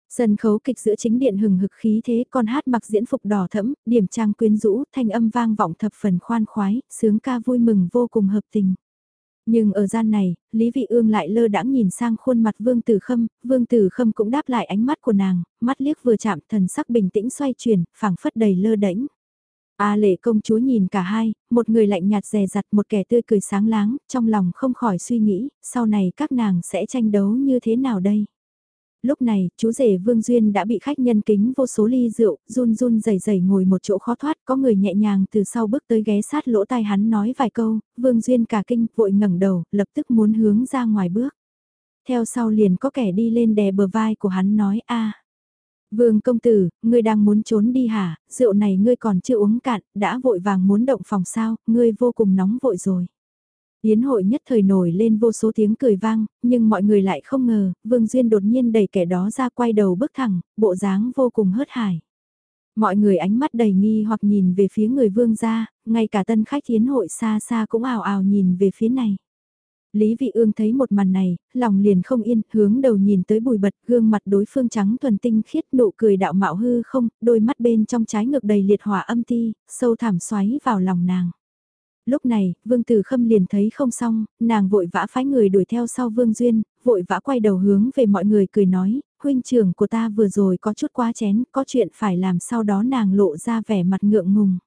Sân khấu kịch giữa chính điện hừng hực khí thế con hát mặc diễn phục đỏ thẫm, điểm trang quyến rũ, thanh âm vang vọng thập phần khoan khoái, sướng ca vui mừng vô cùng hợp tình. Nhưng ở gian này, Lý Vị Ương lại lơ đãng nhìn sang khuôn mặt Vương Tử Khâm, Vương Tử Khâm cũng đáp lại ánh mắt của nàng, mắt liếc vừa chạm thần sắc bình tĩnh xoay chuyển, phảng phất đầy lơ đễnh. A lệ công chúa nhìn cả hai, một người lạnh nhạt rè rặt một kẻ tươi cười sáng láng, trong lòng không khỏi suy nghĩ, sau này các nàng sẽ tranh đấu như thế nào đây? Lúc này, chú rể Vương Duyên đã bị khách nhân kính vô số ly rượu, run run rẩy rẩy ngồi một chỗ khó thoát, có người nhẹ nhàng từ sau bước tới ghé sát lỗ tai hắn nói vài câu, Vương Duyên cả kinh, vội ngẩng đầu, lập tức muốn hướng ra ngoài bước. Theo sau liền có kẻ đi lên đè bờ vai của hắn nói a Vương công tử, ngươi đang muốn trốn đi hả, rượu này ngươi còn chưa uống cạn, đã vội vàng muốn động phòng sao, ngươi vô cùng nóng vội rồi. Yến hội nhất thời nổi lên vô số tiếng cười vang, nhưng mọi người lại không ngờ, Vương Duyên đột nhiên đẩy kẻ đó ra quay đầu bước thẳng, bộ dáng vô cùng hớt hải. Mọi người ánh mắt đầy nghi hoặc nhìn về phía người Vương gia, ngay cả tân khách Yến hội xa xa cũng ào ào nhìn về phía này. Lý Vị Ương thấy một màn này, lòng liền không yên, hướng đầu nhìn tới bùi bật, gương mặt đối phương trắng thuần tinh khiết nụ cười đạo mạo hư không, đôi mắt bên trong trái ngược đầy liệt hỏa âm ti, sâu thẳm xoáy vào lòng nàng. Lúc này, Vương Tử Khâm liền thấy không xong, nàng vội vã phái người đuổi theo sau Vương Duyên, vội vã quay đầu hướng về mọi người cười nói, huynh trưởng của ta vừa rồi có chút quá chén, có chuyện phải làm sau đó nàng lộ ra vẻ mặt ngượng ngùng.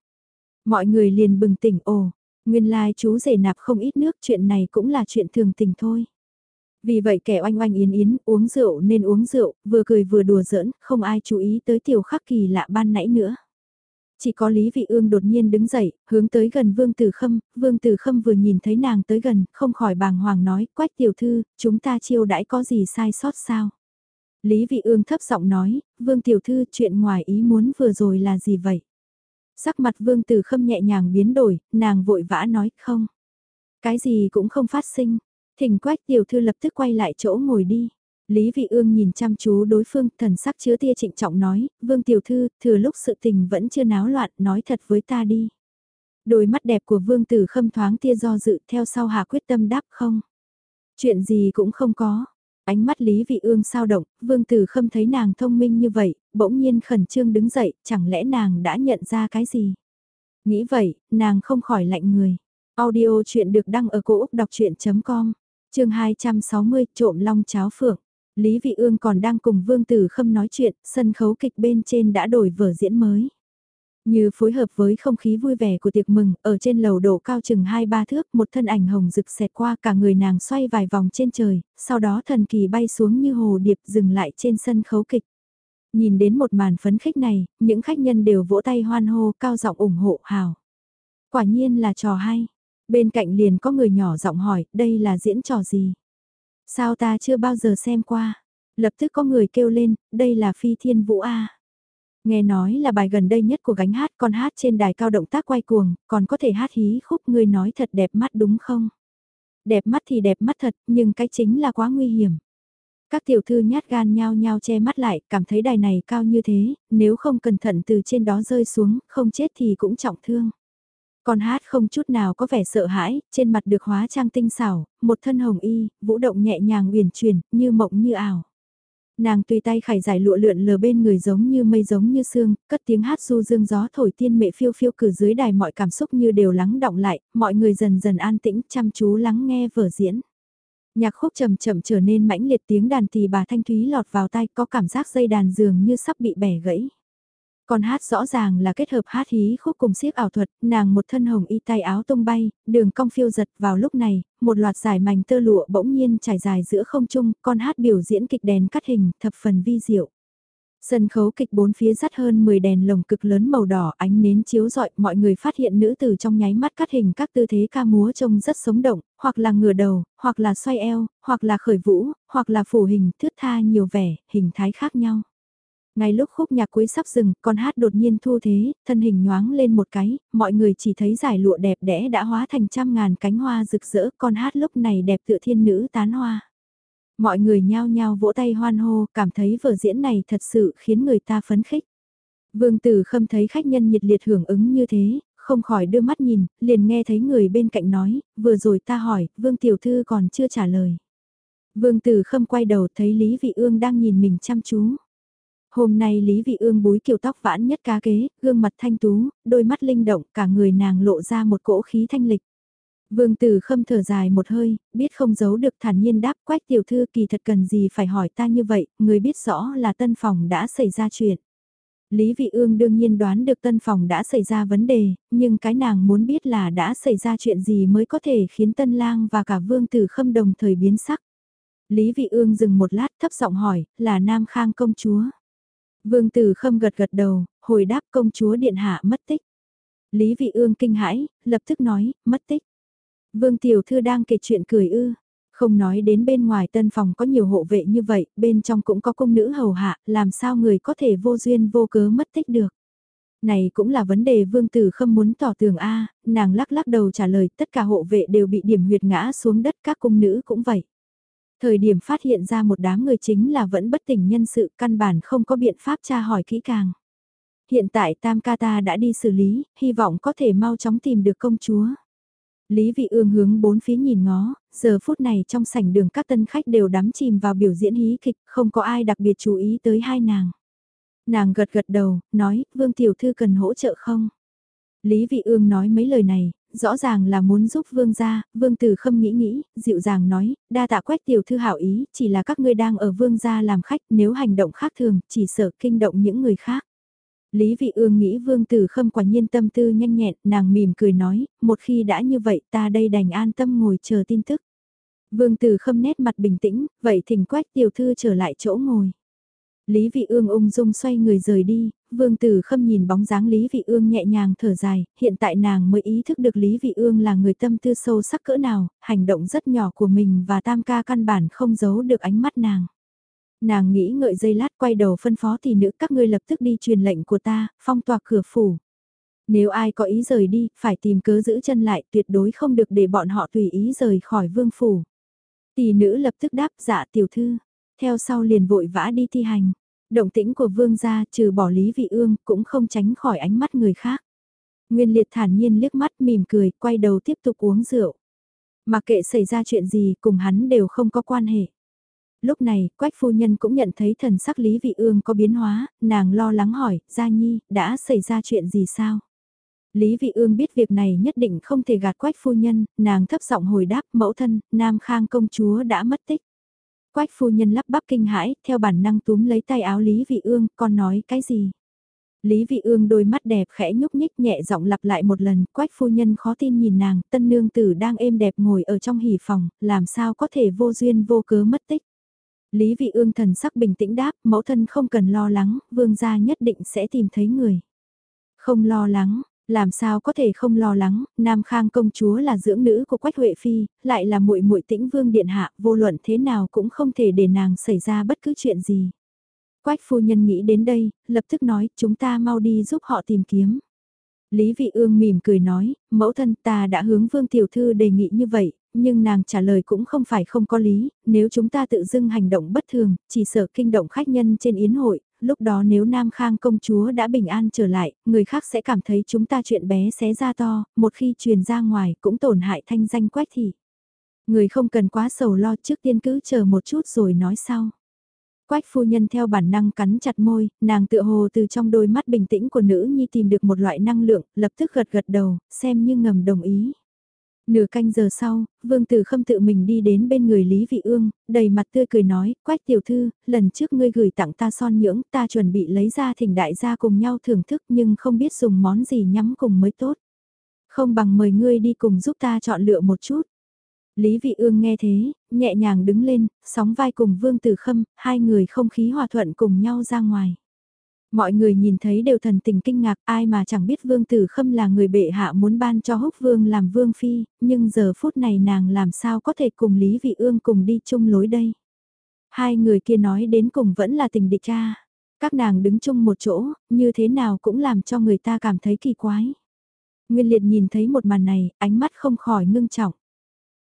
Mọi người liền bừng tỉnh ồ, nguyên lai like chú rể nạp không ít nước chuyện này cũng là chuyện thường tình thôi. Vì vậy kẻ oanh oanh yến yến uống rượu nên uống rượu, vừa cười vừa đùa giỡn, không ai chú ý tới tiểu khắc kỳ lạ ban nãy nữa. Chỉ có Lý Vị Ương đột nhiên đứng dậy, hướng tới gần Vương Tử Khâm, Vương Tử Khâm vừa nhìn thấy nàng tới gần, không khỏi bàng hoàng nói, quách tiểu thư, chúng ta chiêu đãi có gì sai sót sao? Lý Vị Ương thấp giọng nói, Vương tiểu thư chuyện ngoài ý muốn vừa rồi là gì vậy? Sắc mặt Vương Tử Khâm nhẹ nhàng biến đổi, nàng vội vã nói, không. Cái gì cũng không phát sinh, thỉnh quách tiểu thư lập tức quay lại chỗ ngồi đi. Lý Vị Ương nhìn chăm chú đối phương, thần sắc chứa tia trịnh trọng nói, Vương Tiểu Thư, thừa lúc sự tình vẫn chưa náo loạn, nói thật với ta đi. Đôi mắt đẹp của Vương Tử khâm thoáng tia do dự theo sau hà quyết tâm đáp không. Chuyện gì cũng không có. Ánh mắt Lý Vị Ương sao động, Vương Tử khâm thấy nàng thông minh như vậy, bỗng nhiên khẩn trương đứng dậy, chẳng lẽ nàng đã nhận ra cái gì. Nghĩ vậy, nàng không khỏi lạnh người. Audio chuyện được đăng ở cổ Úc đọc chuyện.com, trường 260, trộm long cháo phượng. Lý Vị Ương còn đang cùng Vương Tử Khâm nói chuyện, sân khấu kịch bên trên đã đổi vở diễn mới. Như phối hợp với không khí vui vẻ của tiệc mừng, ở trên lầu độ cao chừng 2-3 thước, một thân ảnh hồng rực xẹt qua cả người nàng xoay vài vòng trên trời, sau đó thần kỳ bay xuống như hồ điệp dừng lại trên sân khấu kịch. Nhìn đến một màn phấn khích này, những khách nhân đều vỗ tay hoan hô cao giọng ủng hộ hào. Quả nhiên là trò hay. Bên cạnh liền có người nhỏ giọng hỏi, đây là diễn trò gì? Sao ta chưa bao giờ xem qua? Lập tức có người kêu lên, đây là phi thiên vũ A. Nghe nói là bài gần đây nhất của gánh hát con hát trên đài cao động tác quay cuồng, còn có thể hát hí khúc người nói thật đẹp mắt đúng không? Đẹp mắt thì đẹp mắt thật, nhưng cái chính là quá nguy hiểm. Các tiểu thư nhát gan nhao nhao che mắt lại, cảm thấy đài này cao như thế, nếu không cẩn thận từ trên đó rơi xuống, không chết thì cũng trọng thương. còn hát không chút nào có vẻ sợ hãi, trên mặt được hóa trang tinh xảo, một thân hồng y, vũ động nhẹ nhàng uyển chuyển, như mộng như ảo. Nàng tùy tay khải giải lụa lượn lờ bên người giống như mây giống như sương, cất tiếng hát du dương gió thổi tiên mệ phiêu phiêu cử dưới đài mọi cảm xúc như đều lắng động lại, mọi người dần dần an tĩnh chăm chú lắng nghe vở diễn. Nhạc khúc chậm chậm trở nên mãnh liệt tiếng đàn thì bà thanh thúy lọt vào tai có cảm giác dây đàn dường như sắp bị bẻ gãy. Còn hát rõ ràng là kết hợp hát hí khúc cùng siếc ảo thuật, nàng một thân hồng y tay áo tung bay, đường cong phiêu giật vào lúc này, một loạt giải mảnh tơ lụa bỗng nhiên trải dài giữa không trung, con hát biểu diễn kịch đèn cắt hình, thập phần vi diệu. Sân khấu kịch bốn phía dắt hơn 10 đèn lồng cực lớn màu đỏ ánh nến chiếu rọi mọi người phát hiện nữ tử trong nháy mắt cắt hình các tư thế ca múa trông rất sống động, hoặc là ngửa đầu, hoặc là xoay eo, hoặc là khởi vũ, hoặc là phủ hình thước tha nhiều vẻ, hình thái khác nhau. Ngay lúc khúc nhạc cuối sắp dừng, con hát đột nhiên thu thế, thân hình nhoáng lên một cái, mọi người chỉ thấy giải lụa đẹp đẽ đã hóa thành trăm ngàn cánh hoa rực rỡ, con hát lúc này đẹp tựa thiên nữ tán hoa. Mọi người nhao nhao vỗ tay hoan hô, cảm thấy vở diễn này thật sự khiến người ta phấn khích. Vương Tử Khâm thấy khách nhân nhiệt liệt hưởng ứng như thế, không khỏi đưa mắt nhìn, liền nghe thấy người bên cạnh nói, vừa rồi ta hỏi, Vương Tiểu Thư còn chưa trả lời. Vương Tử Khâm quay đầu thấy Lý Vị Ương đang nhìn mình chăm chú. Hôm nay Lý Vị Ương búi kiểu tóc vãn nhất cá kế, gương mặt thanh tú, đôi mắt linh động, cả người nàng lộ ra một cỗ khí thanh lịch. Vương Tử Khâm thở dài một hơi, biết không giấu được thản nhiên đáp quách tiểu thư kỳ thật cần gì phải hỏi ta như vậy, người biết rõ là tân phòng đã xảy ra chuyện. Lý Vị Ương đương nhiên đoán được tân phòng đã xảy ra vấn đề, nhưng cái nàng muốn biết là đã xảy ra chuyện gì mới có thể khiến tân lang và cả vương tử khâm đồng thời biến sắc. Lý Vị Ương dừng một lát thấp giọng hỏi, là Nam Khang công chúa. Vương Tử Khâm gật gật đầu, hồi đáp công chúa điện hạ mất tích. Lý Vị Ương kinh hãi, lập tức nói, mất tích. Vương Tiểu Thư đang kể chuyện cười ư. Không nói đến bên ngoài tân phòng có nhiều hộ vệ như vậy, bên trong cũng có công nữ hầu hạ, làm sao người có thể vô duyên vô cớ mất tích được. Này cũng là vấn đề vương tử không muốn tỏ tường A, nàng lắc lắc đầu trả lời tất cả hộ vệ đều bị điểm huyệt ngã xuống đất các cung nữ cũng vậy. Thời điểm phát hiện ra một đám người chính là vẫn bất tỉnh nhân sự căn bản không có biện pháp tra hỏi kỹ càng. Hiện tại Tam Ca ta đã đi xử lý, hy vọng có thể mau chóng tìm được công chúa. Lý Vị Ương hướng bốn phía nhìn ngó, giờ phút này trong sảnh đường các tân khách đều đắm chìm vào biểu diễn hí kịch, không có ai đặc biệt chú ý tới hai nàng. Nàng gật gật đầu, nói, Vương Tiểu Thư cần hỗ trợ không? Lý Vị Ương nói mấy lời này, rõ ràng là muốn giúp Vương gia, Vương Tử Khâm nghĩ nghĩ, dịu dàng nói, đa tạ quách Tiểu Thư hảo ý, chỉ là các ngươi đang ở Vương gia làm khách, nếu hành động khác thường, chỉ sợ kinh động những người khác. Lý Vị Ương nghĩ Vương Tử Khâm quả nhiên tâm tư nhanh nhẹn, nàng mỉm cười nói, một khi đã như vậy ta đây đành an tâm ngồi chờ tin tức. Vương Tử Khâm nét mặt bình tĩnh, vậy thỉnh quách tiểu thư trở lại chỗ ngồi. Lý Vị Ương ung dung xoay người rời đi, Vương Tử Khâm nhìn bóng dáng Lý Vị Ương nhẹ nhàng thở dài, hiện tại nàng mới ý thức được Lý Vị Ương là người tâm tư sâu sắc cỡ nào, hành động rất nhỏ của mình và tam ca căn bản không giấu được ánh mắt nàng. Nàng nghĩ ngợi giây lát quay đầu phân phó thì nữ các ngươi lập tức đi truyền lệnh của ta, phong tỏa cửa phủ. Nếu ai có ý rời đi, phải tìm cớ giữ chân lại, tuyệt đối không được để bọn họ tùy ý rời khỏi vương phủ. Tỷ nữ lập tức đáp dạ tiểu thư, theo sau liền vội vã đi thi hành. Động tĩnh của vương gia trừ bỏ lý vị ương cũng không tránh khỏi ánh mắt người khác. Nguyên liệt thản nhiên liếc mắt mỉm cười, quay đầu tiếp tục uống rượu. Mà kệ xảy ra chuyện gì cùng hắn đều không có quan hệ lúc này, quách phu nhân cũng nhận thấy thần sắc Lý Vị Ương có biến hóa, nàng lo lắng hỏi, Gia Nhi, đã xảy ra chuyện gì sao? Lý Vị Ương biết việc này nhất định không thể gạt quách phu nhân, nàng thấp giọng hồi đáp, mẫu thân, Nam Khang công chúa đã mất tích. Quách phu nhân lắp bắp kinh hãi, theo bản năng túm lấy tay áo Lý Vị Ương, con nói cái gì? Lý Vị Ương đôi mắt đẹp khẽ nhúc nhích nhẹ giọng lặp lại một lần, quách phu nhân khó tin nhìn nàng, tân nương tử đang êm đẹp ngồi ở trong hỉ phòng, làm sao có thể vô duyên vô cớ mất tích. Lý vị ương thần sắc bình tĩnh đáp, mẫu thân không cần lo lắng, vương gia nhất định sẽ tìm thấy người. Không lo lắng, làm sao có thể không lo lắng, Nam Khang công chúa là dưỡng nữ của Quách Huệ Phi, lại là muội muội tĩnh vương điện hạ, vô luận thế nào cũng không thể để nàng xảy ra bất cứ chuyện gì. Quách phu nhân nghĩ đến đây, lập tức nói, chúng ta mau đi giúp họ tìm kiếm. Lý Vị Ương mỉm cười nói, mẫu thân ta đã hướng Vương Tiểu Thư đề nghị như vậy, nhưng nàng trả lời cũng không phải không có lý, nếu chúng ta tự dưng hành động bất thường, chỉ sợ kinh động khách nhân trên yến hội, lúc đó nếu Nam Khang công chúa đã bình an trở lại, người khác sẽ cảm thấy chúng ta chuyện bé xé ra to, một khi truyền ra ngoài cũng tổn hại thanh danh quách thị. Người không cần quá sầu lo trước tiên cứ chờ một chút rồi nói sau. Quách phu nhân theo bản năng cắn chặt môi, nàng tựa hồ từ trong đôi mắt bình tĩnh của nữ nhi tìm được một loại năng lượng, lập tức gật gật đầu, xem như ngầm đồng ý. Nửa canh giờ sau, Vương Tử Khâm tự mình đi đến bên người Lý Vị Ương, đầy mặt tươi cười nói, quách tiểu thư, lần trước ngươi gửi tặng ta son nhưỡng, ta chuẩn bị lấy ra thỉnh đại gia cùng nhau thưởng thức nhưng không biết dùng món gì nhắm cùng mới tốt. Không bằng mời ngươi đi cùng giúp ta chọn lựa một chút. Lý Vị Ương nghe thế, nhẹ nhàng đứng lên, sóng vai cùng Vương Tử Khâm, hai người không khí hòa thuận cùng nhau ra ngoài. Mọi người nhìn thấy đều thần tình kinh ngạc ai mà chẳng biết Vương Tử Khâm là người bệ hạ muốn ban cho húc Vương làm Vương Phi, nhưng giờ phút này nàng làm sao có thể cùng Lý Vị Ương cùng đi chung lối đây. Hai người kia nói đến cùng vẫn là tình địch cha. Các nàng đứng chung một chỗ, như thế nào cũng làm cho người ta cảm thấy kỳ quái. Nguyên liệt nhìn thấy một màn này, ánh mắt không khỏi ngưng trọng.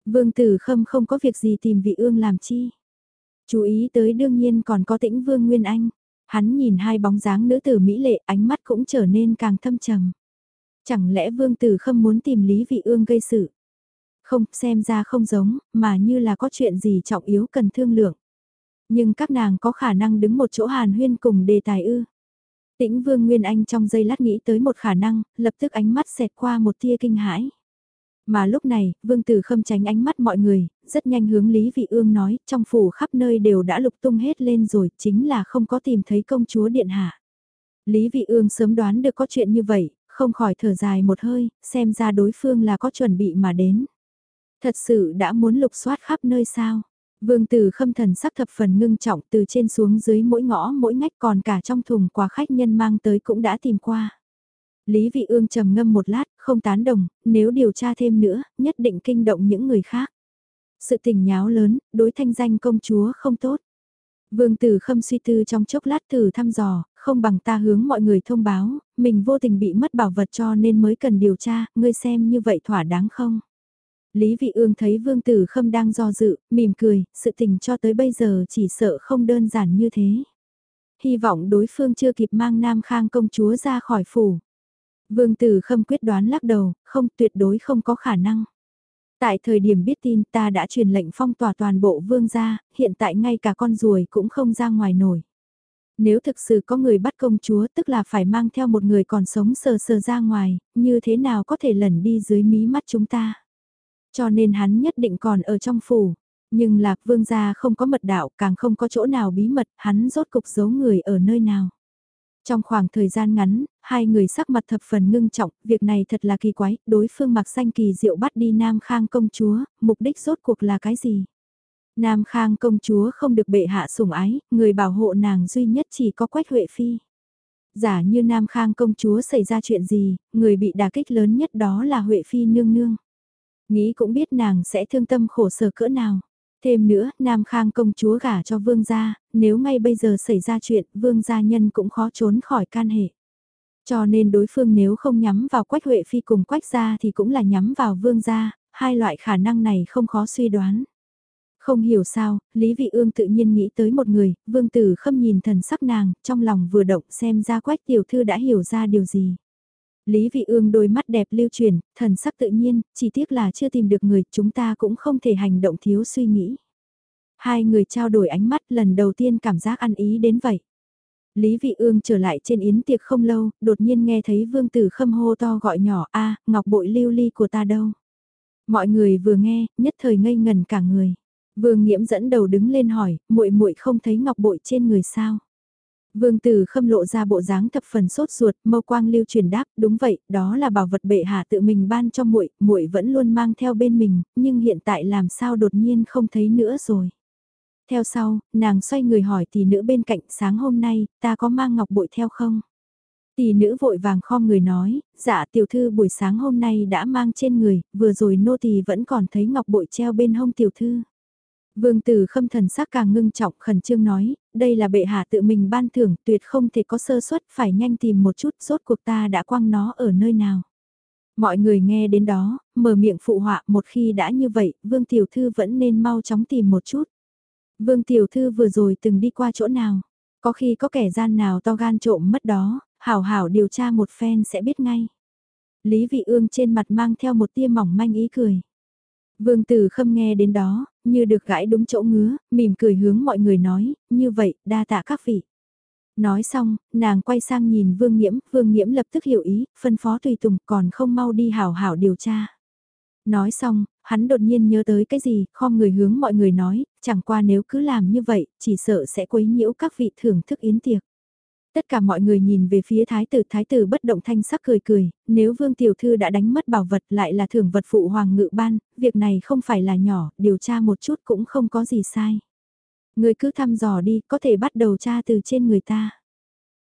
Vương Tử Khâm không có việc gì tìm vị ương làm chi. Chú ý tới đương nhiên còn có tĩnh Vương Nguyên Anh. Hắn nhìn hai bóng dáng nữ tử Mỹ lệ ánh mắt cũng trở nên càng thâm trầm. Chẳng lẽ Vương Tử Khâm muốn tìm Lý Vị Ương gây sự? Không, xem ra không giống, mà như là có chuyện gì trọng yếu cần thương lượng. Nhưng các nàng có khả năng đứng một chỗ hàn huyên cùng đề tài ư. Tĩnh Vương Nguyên Anh trong giây lát nghĩ tới một khả năng, lập tức ánh mắt xẹt qua một tia kinh hãi. Mà lúc này, Vương Tử Khâm tránh ánh mắt mọi người, rất nhanh hướng Lý Vị Ương nói, trong phủ khắp nơi đều đã lục tung hết lên rồi, chính là không có tìm thấy công chúa điện hạ. Lý Vị Ương sớm đoán được có chuyện như vậy, không khỏi thở dài một hơi, xem ra đối phương là có chuẩn bị mà đến. Thật sự đã muốn lục soát khắp nơi sao? Vương tử khâm thần sắc thập phần ngưng trọng từ trên xuống dưới mỗi ngõ mỗi ngách còn cả trong thùng quà khách nhân mang tới cũng đã tìm qua. Lý Vị Ương trầm ngâm một lát, không tán đồng, nếu điều tra thêm nữa, nhất định kinh động những người khác. Sự tình nháo lớn, đối thanh danh công chúa không tốt. Vương Tử Khâm suy tư trong chốc lát thử thăm dò, không bằng ta hướng mọi người thông báo, mình vô tình bị mất bảo vật cho nên mới cần điều tra, ngươi xem như vậy thỏa đáng không? Lý Vị Ương thấy Vương Tử Khâm đang do dự, mỉm cười, sự tình cho tới bây giờ chỉ sợ không đơn giản như thế. Hy vọng đối phương chưa kịp mang Nam Khang công chúa ra khỏi phủ. Vương Tử Khâm quyết đoán lắc đầu, không tuyệt đối không có khả năng. Tại thời điểm biết tin ta đã truyền lệnh phong tỏa toàn bộ vương gia, hiện tại ngay cả con ruồi cũng không ra ngoài nổi. Nếu thực sự có người bắt công chúa tức là phải mang theo một người còn sống sờ sờ ra ngoài, như thế nào có thể lẩn đi dưới mí mắt chúng ta. Cho nên hắn nhất định còn ở trong phủ. Nhưng lạc vương gia không có mật đạo càng không có chỗ nào bí mật, hắn rốt cục giấu người ở nơi nào. Trong khoảng thời gian ngắn, hai người sắc mặt thập phần ngưng trọng, việc này thật là kỳ quái, đối phương mặc xanh kỳ diệu bắt đi Nam Khang công chúa, mục đích rốt cuộc là cái gì? Nam Khang công chúa không được bệ hạ sủng ái, người bảo hộ nàng duy nhất chỉ có Quách Huệ Phi. Giả như Nam Khang công chúa xảy ra chuyện gì, người bị đả kích lớn nhất đó là Huệ Phi nương nương. Nghĩ cũng biết nàng sẽ thương tâm khổ sở cỡ nào. Thêm nữa, Nam Khang công chúa gả cho vương gia, nếu ngay bây giờ xảy ra chuyện, vương gia nhân cũng khó trốn khỏi can hệ. Cho nên đối phương nếu không nhắm vào Quách Huệ Phi cùng Quách gia thì cũng là nhắm vào vương gia, hai loại khả năng này không khó suy đoán. Không hiểu sao, Lý Vị Ương tự nhiên nghĩ tới một người, vương tử khâm nhìn thần sắc nàng, trong lòng vừa động xem ra Quách tiểu thư đã hiểu ra điều gì. Lý Vị Ương đôi mắt đẹp lưu truyền, thần sắc tự nhiên, chỉ tiếc là chưa tìm được người, chúng ta cũng không thể hành động thiếu suy nghĩ. Hai người trao đổi ánh mắt lần đầu tiên cảm giác ăn ý đến vậy. Lý Vị Ương trở lại trên yến tiệc không lâu, đột nhiên nghe thấy vương tử khâm hô to gọi nhỏ a ngọc bội lưu ly của ta đâu. Mọi người vừa nghe, nhất thời ngây ngần cả người. Vương Nghiễm dẫn đầu đứng lên hỏi, muội muội không thấy ngọc bội trên người sao? Vương Tử Khâm lộ ra bộ dáng thập phần sốt ruột, mâu quang lưu truyền đáp, đúng vậy, đó là bảo vật bệ hạ tự mình ban cho muội, muội vẫn luôn mang theo bên mình, nhưng hiện tại làm sao đột nhiên không thấy nữa rồi. Theo sau, nàng xoay người hỏi tỷ nữ bên cạnh sáng hôm nay, ta có mang ngọc bội theo không? Tỷ nữ vội vàng khom người nói, dạ tiểu thư buổi sáng hôm nay đã mang trên người, vừa rồi nô tỳ vẫn còn thấy ngọc bội treo bên hông tiểu thư. Vương tử khâm thần sắc càng ngưng trọng khẩn trương nói, đây là bệ hạ tự mình ban thưởng tuyệt không thể có sơ suất phải nhanh tìm một chút rốt cuộc ta đã quăng nó ở nơi nào. Mọi người nghe đến đó, mở miệng phụ họa một khi đã như vậy, Vương Tiểu Thư vẫn nên mau chóng tìm một chút. Vương Tiểu Thư vừa rồi từng đi qua chỗ nào, có khi có kẻ gian nào to gan trộm mất đó, hảo hảo điều tra một phen sẽ biết ngay. Lý Vị Ương trên mặt mang theo một tia mỏng manh ý cười. Vương Tử Khâm nghe đến đó, như được gãi đúng chỗ ngứa, mỉm cười hướng mọi người nói, như vậy, đa tạ các vị. Nói xong, nàng quay sang nhìn Vương Nghiễm, Vương Nghiễm lập tức hiểu ý, phân phó tùy tùng còn không mau đi hảo hảo điều tra. Nói xong, hắn đột nhiên nhớ tới cái gì, khom người hướng mọi người nói, chẳng qua nếu cứ làm như vậy, chỉ sợ sẽ quấy nhiễu các vị thưởng thức yến tiệc. Tất cả mọi người nhìn về phía thái tử, thái tử bất động thanh sắc cười cười, nếu vương tiểu thư đã đánh mất bảo vật lại là thưởng vật phụ hoàng ngự ban, việc này không phải là nhỏ, điều tra một chút cũng không có gì sai. Người cứ thăm dò đi, có thể bắt đầu tra từ trên người ta.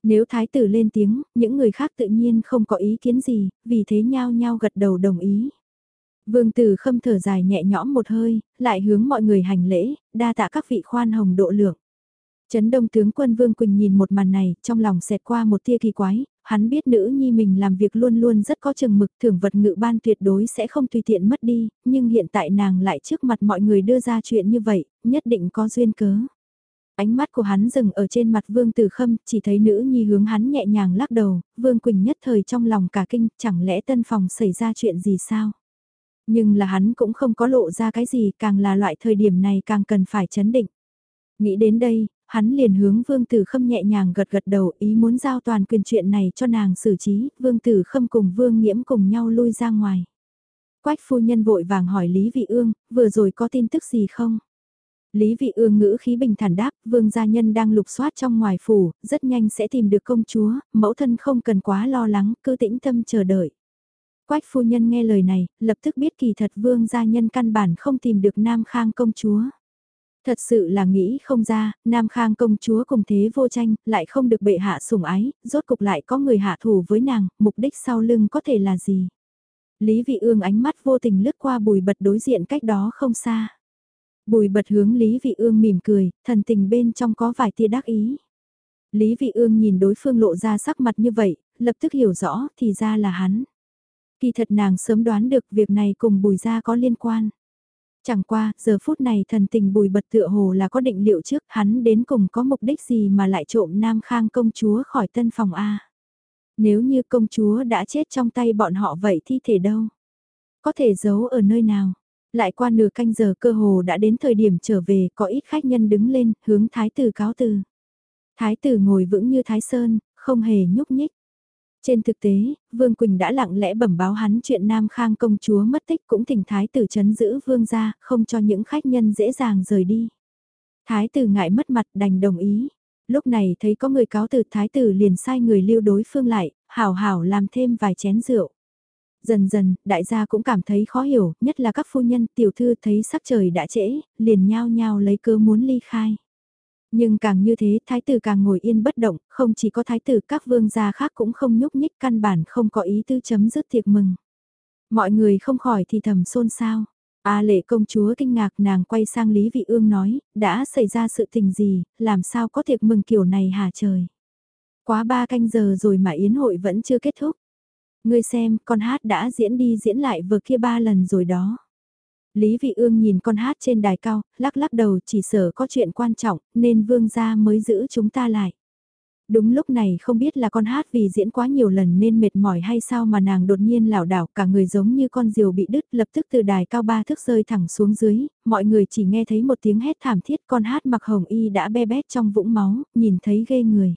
Nếu thái tử lên tiếng, những người khác tự nhiên không có ý kiến gì, vì thế nhao nhao gật đầu đồng ý. Vương tử khâm thở dài nhẹ nhõm một hơi, lại hướng mọi người hành lễ, đa tạ các vị khoan hồng độ lượng. Trấn đông tướng quân Vương Quỳnh nhìn một màn này, trong lòng xẹt qua một tia kỳ quái, hắn biết nữ nhi mình làm việc luôn luôn rất có chừng mực thưởng vật ngự ban tuyệt đối sẽ không tùy tiện mất đi, nhưng hiện tại nàng lại trước mặt mọi người đưa ra chuyện như vậy, nhất định có duyên cớ. Ánh mắt của hắn dừng ở trên mặt Vương Tử Khâm, chỉ thấy nữ nhi hướng hắn nhẹ nhàng lắc đầu, Vương Quỳnh nhất thời trong lòng cả kinh, chẳng lẽ tân phòng xảy ra chuyện gì sao? Nhưng là hắn cũng không có lộ ra cái gì, càng là loại thời điểm này càng cần phải chấn định. Nghĩ đến đây, hắn liền hướng Vương Tử Khâm nhẹ nhàng gật gật đầu ý muốn giao toàn quyền chuyện này cho nàng xử trí, Vương Tử Khâm cùng Vương nhiễm cùng nhau lui ra ngoài. Quách phu nhân vội vàng hỏi Lý Vị Ương, vừa rồi có tin tức gì không? Lý Vị Ương ngữ khí bình thản đáp, Vương gia nhân đang lục soát trong ngoài phủ, rất nhanh sẽ tìm được công chúa, mẫu thân không cần quá lo lắng, cứ tĩnh tâm chờ đợi. Quách phu nhân nghe lời này, lập tức biết kỳ thật Vương gia nhân căn bản không tìm được Nam Khang công chúa. Thật sự là nghĩ không ra, Nam Khang công chúa cùng thế vô tranh, lại không được bệ hạ sủng ái, rốt cục lại có người hạ thủ với nàng, mục đích sau lưng có thể là gì. Lý Vị Ương ánh mắt vô tình lướt qua bùi bật đối diện cách đó không xa. Bùi bật hướng Lý Vị Ương mỉm cười, thần tình bên trong có vài tia đắc ý. Lý Vị Ương nhìn đối phương lộ ra sắc mặt như vậy, lập tức hiểu rõ thì ra là hắn. Kỳ thật nàng sớm đoán được việc này cùng bùi gia có liên quan. Chẳng qua, giờ phút này thần tình bùi bật tựa hồ là có định liệu trước hắn đến cùng có mục đích gì mà lại trộm Nam Khang công chúa khỏi tân phòng A. Nếu như công chúa đã chết trong tay bọn họ vậy thi thể đâu? Có thể giấu ở nơi nào? Lại qua nửa canh giờ cơ hồ đã đến thời điểm trở về, có ít khách nhân đứng lên, hướng thái tử cáo từ. Thái tử ngồi vững như thái sơn, không hề nhúc nhích. Trên thực tế, Vương Quỳnh đã lặng lẽ bẩm báo hắn chuyện Nam Khang công chúa mất tích cũng thỉnh thái tử chấn giữ vương gia, không cho những khách nhân dễ dàng rời đi. Thái tử ngại mất mặt đành đồng ý. Lúc này thấy có người cáo từ thái tử liền sai người lưu đối phương lại, hảo hảo làm thêm vài chén rượu. Dần dần, đại gia cũng cảm thấy khó hiểu, nhất là các phu nhân tiểu thư thấy sắc trời đã trễ, liền nhao nhao lấy cơ muốn ly khai. Nhưng càng như thế, thái tử càng ngồi yên bất động, không chỉ có thái tử các vương gia khác cũng không nhúc nhích căn bản không có ý tư chấm dứt tiệc mừng. Mọi người không khỏi thì thầm xôn xao. A lệ công chúa kinh ngạc nàng quay sang Lý Vị Ương nói, đã xảy ra sự tình gì, làm sao có tiệc mừng kiểu này hả trời. Quá ba canh giờ rồi mà yến hội vẫn chưa kết thúc. Ngươi xem, con hát đã diễn đi diễn lại vừa kia ba lần rồi đó. Lý Vị Ương nhìn con hát trên đài cao, lắc lắc đầu chỉ sợ có chuyện quan trọng, nên vương gia mới giữ chúng ta lại. Đúng lúc này không biết là con hát vì diễn quá nhiều lần nên mệt mỏi hay sao mà nàng đột nhiên lảo đảo cả người giống như con diều bị đứt lập tức từ đài cao ba thước rơi thẳng xuống dưới, mọi người chỉ nghe thấy một tiếng hét thảm thiết con hát mặc hồng y đã be bét trong vũng máu, nhìn thấy ghê người.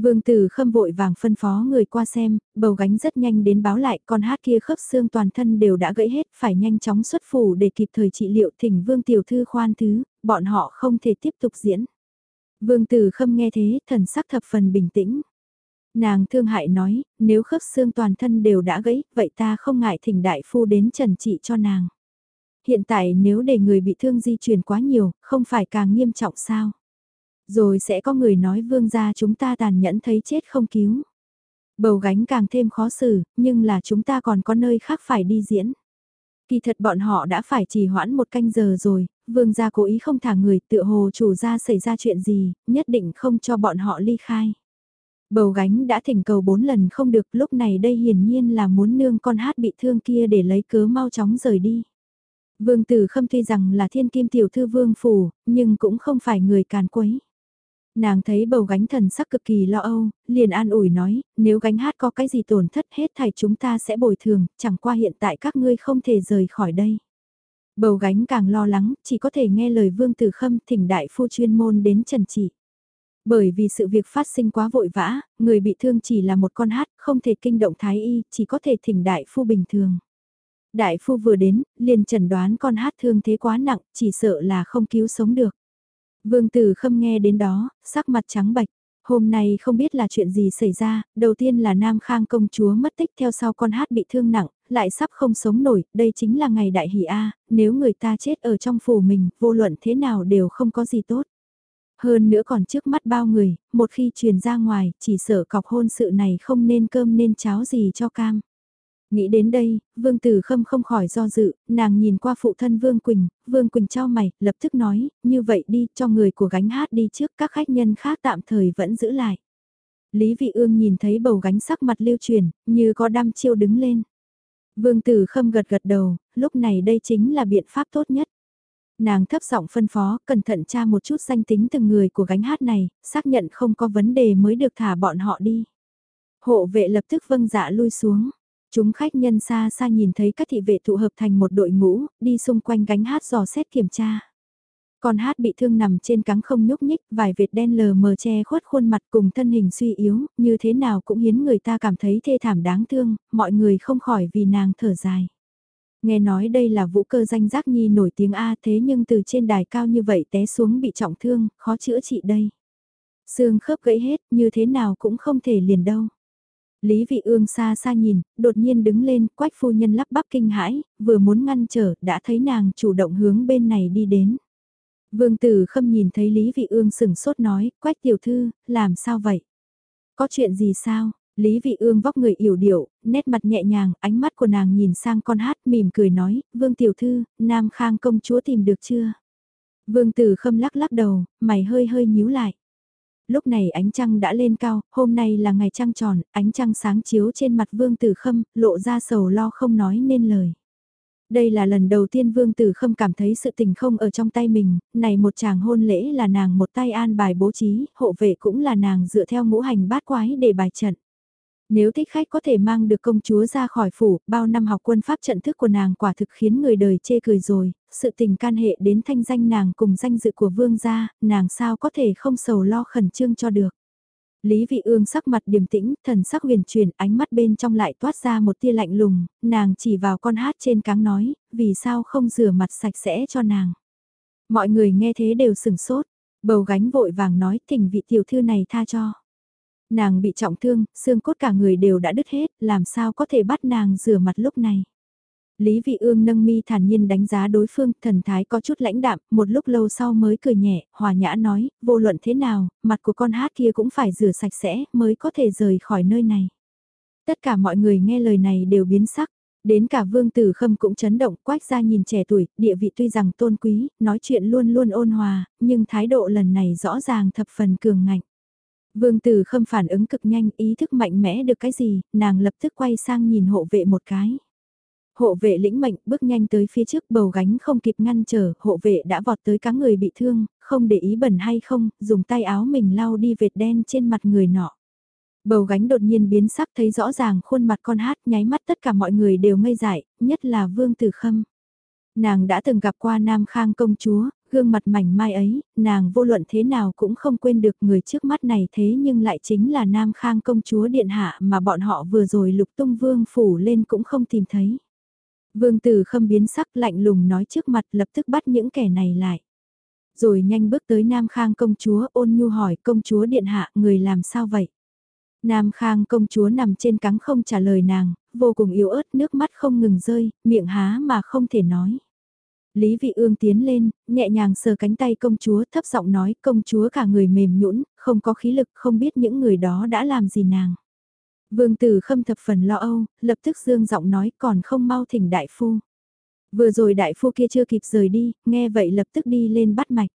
Vương Tử Khâm vội vàng phân phó người qua xem, bầu gánh rất nhanh đến báo lại con hát kia khớp xương toàn thân đều đã gãy hết, phải nhanh chóng xuất phủ để kịp thời trị liệu thỉnh Vương Tiểu Thư khoan thứ, bọn họ không thể tiếp tục diễn. Vương Tử Khâm nghe thế, thần sắc thập phần bình tĩnh. Nàng thương hại nói, nếu khớp xương toàn thân đều đã gãy, vậy ta không ngại thỉnh đại phu đến trần trị cho nàng. Hiện tại nếu để người bị thương di chuyển quá nhiều, không phải càng nghiêm trọng sao? Rồi sẽ có người nói vương gia chúng ta tàn nhẫn thấy chết không cứu. Bầu gánh càng thêm khó xử, nhưng là chúng ta còn có nơi khác phải đi diễn. Kỳ thật bọn họ đã phải trì hoãn một canh giờ rồi, vương gia cố ý không thả người tựa hồ chủ gia xảy ra chuyện gì, nhất định không cho bọn họ ly khai. Bầu gánh đã thỉnh cầu bốn lần không được lúc này đây hiển nhiên là muốn nương con hát bị thương kia để lấy cớ mau chóng rời đi. Vương tử khâm tuy rằng là thiên kim tiểu thư vương phủ, nhưng cũng không phải người càn quấy. Nàng thấy bầu gánh thần sắc cực kỳ lo âu, liền an ủi nói, nếu gánh hát có cái gì tổn thất hết thảy chúng ta sẽ bồi thường, chẳng qua hiện tại các ngươi không thể rời khỏi đây. Bầu gánh càng lo lắng, chỉ có thể nghe lời vương tử khâm thỉnh đại phu chuyên môn đến trần trị. Bởi vì sự việc phát sinh quá vội vã, người bị thương chỉ là một con hát, không thể kinh động thái y, chỉ có thể thỉnh đại phu bình thường. Đại phu vừa đến, liền trần đoán con hát thương thế quá nặng, chỉ sợ là không cứu sống được. Vương Tử Khâm nghe đến đó, sắc mặt trắng bạch. Hôm nay không biết là chuyện gì xảy ra, đầu tiên là Nam Khang công chúa mất tích theo sau con hát bị thương nặng, lại sắp không sống nổi, đây chính là ngày đại hỷ A, nếu người ta chết ở trong phủ mình, vô luận thế nào đều không có gì tốt. Hơn nữa còn trước mắt bao người, một khi truyền ra ngoài, chỉ sợ cọc hôn sự này không nên cơm nên cháo gì cho cam. Nghĩ đến đây, Vương Tử Khâm không khỏi do dự, nàng nhìn qua phụ thân Vương Quỳnh, Vương Quỳnh trao mày, lập tức nói, như vậy đi, cho người của gánh hát đi trước các khách nhân khác tạm thời vẫn giữ lại. Lý Vị Ương nhìn thấy bầu gánh sắc mặt lưu truyền, như có đam chiêu đứng lên. Vương Tử Khâm gật gật đầu, lúc này đây chính là biện pháp tốt nhất. Nàng thấp giọng phân phó, cẩn thận tra một chút danh tính từng người của gánh hát này, xác nhận không có vấn đề mới được thả bọn họ đi. Hộ vệ lập tức vâng dạ lui xuống. Chúng khách nhân xa xa nhìn thấy các thị vệ tụ hợp thành một đội ngũ, đi xung quanh gánh hát dò xét kiểm tra. Con hát bị thương nằm trên cáng không nhúc nhích, vài vệt đen lờ mờ che khuất khuôn mặt cùng thân hình suy yếu, như thế nào cũng hiến người ta cảm thấy thê thảm đáng thương, mọi người không khỏi vì nàng thở dài. Nghe nói đây là vũ cơ danh giác nhi nổi tiếng A thế nhưng từ trên đài cao như vậy té xuống bị trọng thương, khó chữa trị đây. Xương khớp gãy hết, như thế nào cũng không thể liền đâu. Lý Vị Ương xa xa nhìn, đột nhiên đứng lên, quách phu nhân lắp bắp kinh hãi, vừa muốn ngăn trở, đã thấy nàng chủ động hướng bên này đi đến. Vương Tử Khâm nhìn thấy Lý Vị Ương sừng sốt nói, quách tiểu thư, làm sao vậy? Có chuyện gì sao? Lý Vị Ương vóc người yểu điệu, nét mặt nhẹ nhàng, ánh mắt của nàng nhìn sang con hát mỉm cười nói, Vương Tiểu Thư, Nam Khang công chúa tìm được chưa? Vương Tử Khâm lắc lắc đầu, mày hơi hơi nhíu lại. Lúc này ánh trăng đã lên cao, hôm nay là ngày trăng tròn, ánh trăng sáng chiếu trên mặt Vương Tử Khâm, lộ ra sầu lo không nói nên lời. Đây là lần đầu tiên Vương Tử Khâm cảm thấy sự tình không ở trong tay mình, này một chàng hôn lễ là nàng một tay an bài bố trí, hộ vệ cũng là nàng dựa theo ngũ hành bát quái để bài trận. Nếu thích khách có thể mang được công chúa ra khỏi phủ, bao năm học quân pháp trận thức của nàng quả thực khiến người đời chê cười rồi, sự tình can hệ đến thanh danh nàng cùng danh dự của vương gia, nàng sao có thể không sầu lo khẩn trương cho được. Lý Vị Ương sắc mặt điềm tĩnh, thần sắc huyền chuyển, ánh mắt bên trong lại toát ra một tia lạnh lùng, nàng chỉ vào con hát trên cáng nói, vì sao không rửa mặt sạch sẽ cho nàng. Mọi người nghe thế đều sừng sốt, bầu gánh vội vàng nói thỉnh vị tiểu thư này tha cho. Nàng bị trọng thương, xương cốt cả người đều đã đứt hết, làm sao có thể bắt nàng rửa mặt lúc này. Lý Vị Ương nâng mi thản nhiên đánh giá đối phương, thần thái có chút lãnh đạm, một lúc lâu sau mới cười nhẹ, hòa nhã nói, vô luận thế nào, mặt của con hát kia cũng phải rửa sạch sẽ, mới có thể rời khỏi nơi này. Tất cả mọi người nghe lời này đều biến sắc, đến cả vương tử khâm cũng chấn động, quách ra nhìn trẻ tuổi, địa vị tuy rằng tôn quý, nói chuyện luôn luôn ôn hòa, nhưng thái độ lần này rõ ràng thập phần cường ngạnh. Vương tử khâm phản ứng cực nhanh, ý thức mạnh mẽ được cái gì, nàng lập tức quay sang nhìn hộ vệ một cái. Hộ vệ lĩnh mệnh bước nhanh tới phía trước bầu gánh không kịp ngăn trở, hộ vệ đã vọt tới cá người bị thương, không để ý bẩn hay không, dùng tay áo mình lau đi vệt đen trên mặt người nọ. Bầu gánh đột nhiên biến sắc thấy rõ ràng khuôn mặt con hát nháy mắt tất cả mọi người đều ngây dại, nhất là Vương Tử Khâm. Nàng đã từng gặp qua Nam Khang công chúa, gương mặt mảnh mai ấy, nàng vô luận thế nào cũng không quên được người trước mắt này thế nhưng lại chính là Nam Khang công chúa điện hạ mà bọn họ vừa rồi lục tung vương phủ lên cũng không tìm thấy. Vương Tử Khâm biến sắc lạnh lùng nói trước mặt lập tức bắt những kẻ này lại. Rồi nhanh bước tới Nam Khang công chúa ôn nhu hỏi công chúa điện hạ người làm sao vậy? Nam Khang công chúa nằm trên cắn không trả lời nàng, vô cùng yếu ớt nước mắt không ngừng rơi, miệng há mà không thể nói. Lý Vị Ương tiến lên, nhẹ nhàng sờ cánh tay công chúa thấp giọng nói công chúa cả người mềm nhũn, không có khí lực không biết những người đó đã làm gì nàng. Vương tử khâm thập phần lo âu, lập tức dương giọng nói còn không mau thỉnh đại phu. Vừa rồi đại phu kia chưa kịp rời đi, nghe vậy lập tức đi lên bắt mạch.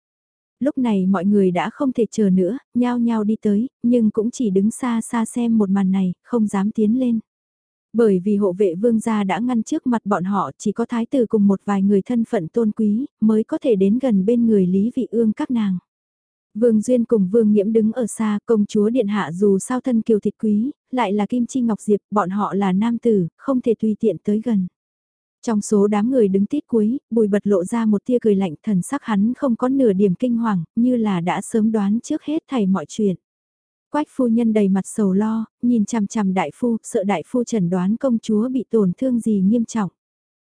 Lúc này mọi người đã không thể chờ nữa, nhao nhao đi tới, nhưng cũng chỉ đứng xa xa xem một màn này, không dám tiến lên. Bởi vì hộ vệ vương gia đã ngăn trước mặt bọn họ chỉ có thái tử cùng một vài người thân phận tôn quý, mới có thể đến gần bên người Lý Vị Ương các nàng. Vương Duyên cùng Vương Nhiễm đứng ở xa, công chúa điện hạ dù sao thân kiều thịt quý, lại là Kim Chi Ngọc Diệp, bọn họ là nam tử, không thể tùy tiện tới gần. Trong số đám người đứng tít cuối, bùi bật lộ ra một tia cười lạnh thần sắc hắn không có nửa điểm kinh hoàng, như là đã sớm đoán trước hết thầy mọi chuyện. Quách phu nhân đầy mặt sầu lo, nhìn chằm chằm đại phu, sợ đại phu chẩn đoán công chúa bị tổn thương gì nghiêm trọng.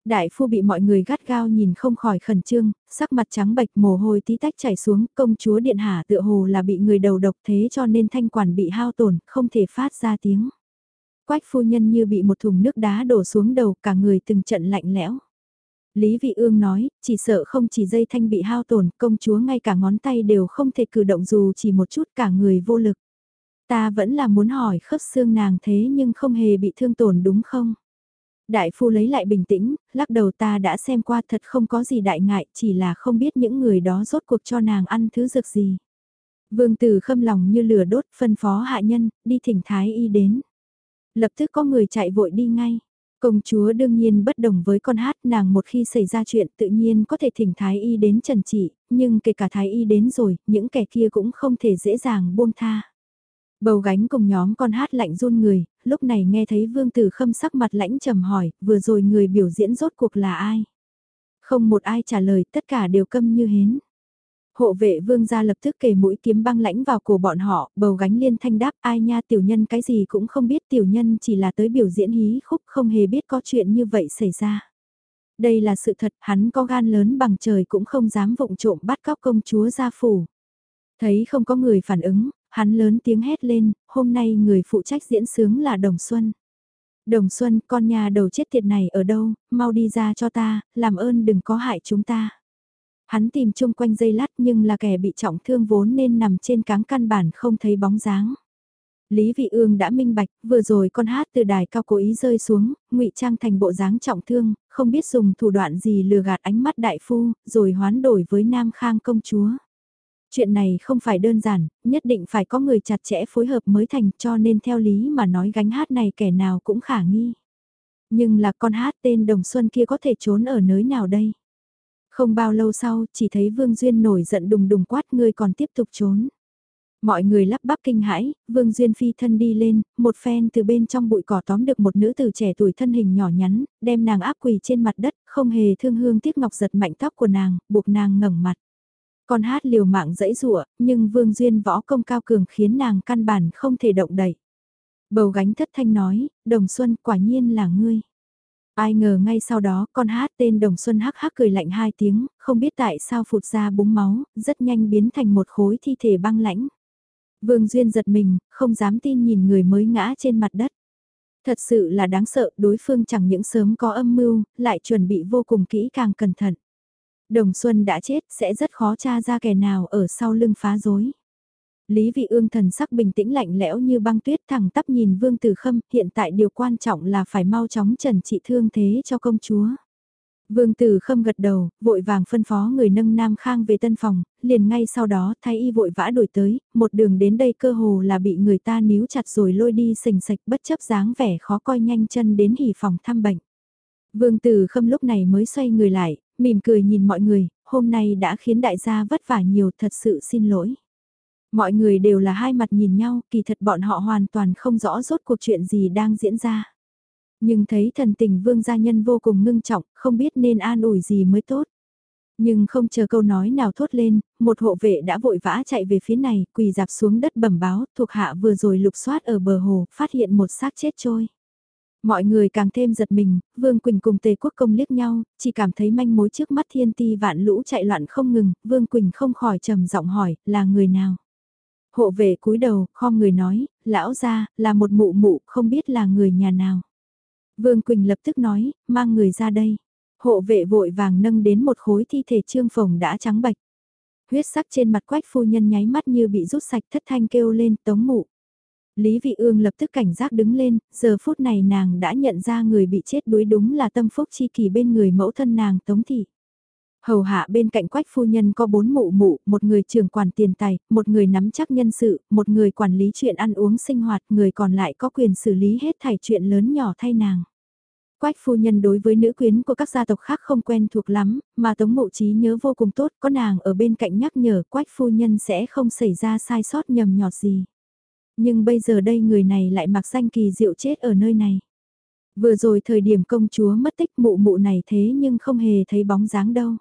Đại phu bị mọi người gắt gao nhìn không khỏi khẩn trương, sắc mặt trắng bệch mồ hôi tí tách chảy xuống, công chúa điện hạ tựa hồ là bị người đầu độc thế cho nên thanh quản bị hao tổn, không thể phát ra tiếng. Quách phu nhân như bị một thùng nước đá đổ xuống đầu, cả người từng trận lạnh lẽo. Lý Vị Ương nói, chỉ sợ không chỉ dây thanh bị hao tổn, công chúa ngay cả ngón tay đều không thể cử động dù chỉ một chút cả người vô lực. Ta vẫn là muốn hỏi khớp xương nàng thế nhưng không hề bị thương tổn đúng không? Đại phu lấy lại bình tĩnh, lắc đầu ta đã xem qua thật không có gì đại ngại, chỉ là không biết những người đó rốt cuộc cho nàng ăn thứ dược gì. Vương tử khâm lòng như lửa đốt, phân phó hạ nhân, đi thỉnh thái y đến. Lập tức có người chạy vội đi ngay. Công chúa đương nhiên bất đồng với con hát nàng một khi xảy ra chuyện tự nhiên có thể thỉnh thái y đến trần trị, nhưng kể cả thái y đến rồi, những kẻ kia cũng không thể dễ dàng buông tha. Bầu gánh cùng nhóm con hát lạnh run người, lúc này nghe thấy vương tử khâm sắc mặt lãnh trầm hỏi, vừa rồi người biểu diễn rốt cuộc là ai? Không một ai trả lời, tất cả đều câm như hến. Hộ vệ vương gia lập tức kề mũi kiếm băng lãnh vào cổ bọn họ, bầu gánh liên thanh đáp ai nha tiểu nhân cái gì cũng không biết tiểu nhân chỉ là tới biểu diễn hí khúc không hề biết có chuyện như vậy xảy ra. Đây là sự thật, hắn có gan lớn bằng trời cũng không dám vụng trộm bắt cóc công chúa gia phủ. Thấy không có người phản ứng, hắn lớn tiếng hét lên, hôm nay người phụ trách diễn sướng là Đồng Xuân. Đồng Xuân, con nhà đầu chết tiệt này ở đâu, mau đi ra cho ta, làm ơn đừng có hại chúng ta. Hắn tìm chung quanh dây lát nhưng là kẻ bị trọng thương vốn nên nằm trên cáng căn bản không thấy bóng dáng. Lý Vị Ương đã minh bạch, vừa rồi con hát từ đài cao cố ý rơi xuống, ngụy trang thành bộ dáng trọng thương, không biết dùng thủ đoạn gì lừa gạt ánh mắt đại phu, rồi hoán đổi với Nam Khang công chúa. Chuyện này không phải đơn giản, nhất định phải có người chặt chẽ phối hợp mới thành cho nên theo lý mà nói gánh hát này kẻ nào cũng khả nghi. Nhưng là con hát tên Đồng Xuân kia có thể trốn ở nơi nào đây? Không bao lâu sau, chỉ thấy Vương Duyên nổi giận đùng đùng quát ngươi còn tiếp tục trốn. Mọi người lắp bắp kinh hãi, Vương Duyên phi thân đi lên, một phen từ bên trong bụi cỏ tóm được một nữ tử trẻ tuổi thân hình nhỏ nhắn, đem nàng áp quỳ trên mặt đất, không hề thương hương tiếc ngọc giật mạnh tóc của nàng, buộc nàng ngẩng mặt. Con hát liều mạng dẫy rụa, nhưng Vương Duyên võ công cao cường khiến nàng căn bản không thể động đậy. Bầu gánh thất thanh nói, Đồng Xuân quả nhiên là ngươi. Ai ngờ ngay sau đó con hát tên Đồng Xuân hắc hắc cười lạnh hai tiếng, không biết tại sao phụt ra búng máu, rất nhanh biến thành một khối thi thể băng lãnh. Vương Duyên giật mình, không dám tin nhìn người mới ngã trên mặt đất. Thật sự là đáng sợ, đối phương chẳng những sớm có âm mưu, lại chuẩn bị vô cùng kỹ càng cẩn thận. Đồng Xuân đã chết, sẽ rất khó tra ra kẻ nào ở sau lưng phá rối. Lý Vị Ương thần sắc bình tĩnh lạnh lẽo như băng tuyết thẳng tắp nhìn Vương Tử Khâm, hiện tại điều quan trọng là phải mau chóng trần trị thương thế cho công chúa. Vương Tử Khâm gật đầu, vội vàng phân phó người nâng Nam Khang về tân phòng, liền ngay sau đó thái y vội vã đổi tới, một đường đến đây cơ hồ là bị người ta níu chặt rồi lôi đi sình sạch bất chấp dáng vẻ khó coi nhanh chân đến hỉ phòng thăm bệnh. Vương Tử Khâm lúc này mới xoay người lại, mỉm cười nhìn mọi người, hôm nay đã khiến đại gia vất vả nhiều thật sự xin lỗi. Mọi người đều là hai mặt nhìn nhau, kỳ thật bọn họ hoàn toàn không rõ rốt cuộc chuyện gì đang diễn ra. Nhưng thấy thần tình vương gia nhân vô cùng ngưng trọng, không biết nên an ủi gì mới tốt. Nhưng không chờ câu nói nào thốt lên, một hộ vệ đã vội vã chạy về phía này, quỳ dạp xuống đất bẩm báo, thuộc hạ vừa rồi lục soát ở bờ hồ, phát hiện một xác chết trôi. Mọi người càng thêm giật mình, Vương Quỳnh cùng Tề Quốc Công liếc nhau, chỉ cảm thấy manh mối trước mắt thiên ti vạn lũ chạy loạn không ngừng, Vương Quỳnh không khỏi trầm giọng hỏi, là người nào? Hộ vệ cúi đầu, khom người nói, lão ra, là một mụ mụ, không biết là người nhà nào. Vương Quỳnh lập tức nói, mang người ra đây. Hộ vệ vội vàng nâng đến một khối thi thể trương phồng đã trắng bạch. Huyết sắc trên mặt quách phu nhân nháy mắt như bị rút sạch thất thanh kêu lên tống mụ. Lý Vị Ương lập tức cảnh giác đứng lên, giờ phút này nàng đã nhận ra người bị chết đuối đúng là tâm phúc chi kỳ bên người mẫu thân nàng tống thị. Hầu hạ bên cạnh quách phu nhân có bốn mụ mụ, một người trưởng quản tiền tài, một người nắm chắc nhân sự, một người quản lý chuyện ăn uống sinh hoạt, người còn lại có quyền xử lý hết thảy chuyện lớn nhỏ thay nàng. Quách phu nhân đối với nữ quyến của các gia tộc khác không quen thuộc lắm, mà Tống Mộ Trí nhớ vô cùng tốt, có nàng ở bên cạnh nhắc nhở Quách phu nhân sẽ không xảy ra sai sót nhầm nhọt gì. Nhưng bây giờ đây người này lại mặc danh kỳ diệu chết ở nơi này. Vừa rồi thời điểm công chúa mất tích mụ mụ này thế nhưng không hề thấy bóng dáng đâu.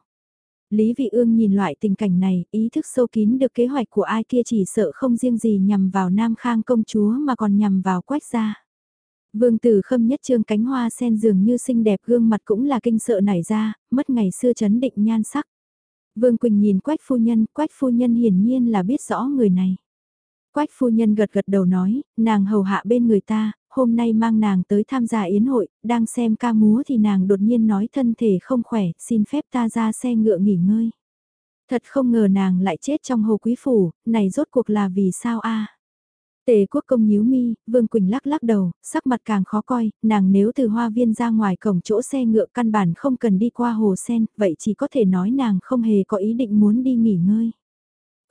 Lý Vị Ương nhìn loại tình cảnh này, ý thức sâu kín được kế hoạch của ai kia chỉ sợ không riêng gì nhằm vào Nam Khang công chúa mà còn nhằm vào quách gia. Vương tử khâm nhất trương cánh hoa sen dường như xinh đẹp gương mặt cũng là kinh sợ nảy ra, mất ngày xưa chấn định nhan sắc. Vương Quỳnh nhìn quách phu nhân, quách phu nhân hiển nhiên là biết rõ người này. Quách phu nhân gật gật đầu nói, nàng hầu hạ bên người ta, hôm nay mang nàng tới tham gia yến hội, đang xem ca múa thì nàng đột nhiên nói thân thể không khỏe, xin phép ta ra xe ngựa nghỉ ngơi. Thật không ngờ nàng lại chết trong hồ quý phủ, này rốt cuộc là vì sao a? Tề quốc công nhíu mi, Vương Quỳnh lắc lắc đầu, sắc mặt càng khó coi, nàng nếu từ hoa viên ra ngoài cổng chỗ xe ngựa căn bản không cần đi qua hồ sen, vậy chỉ có thể nói nàng không hề có ý định muốn đi nghỉ ngơi.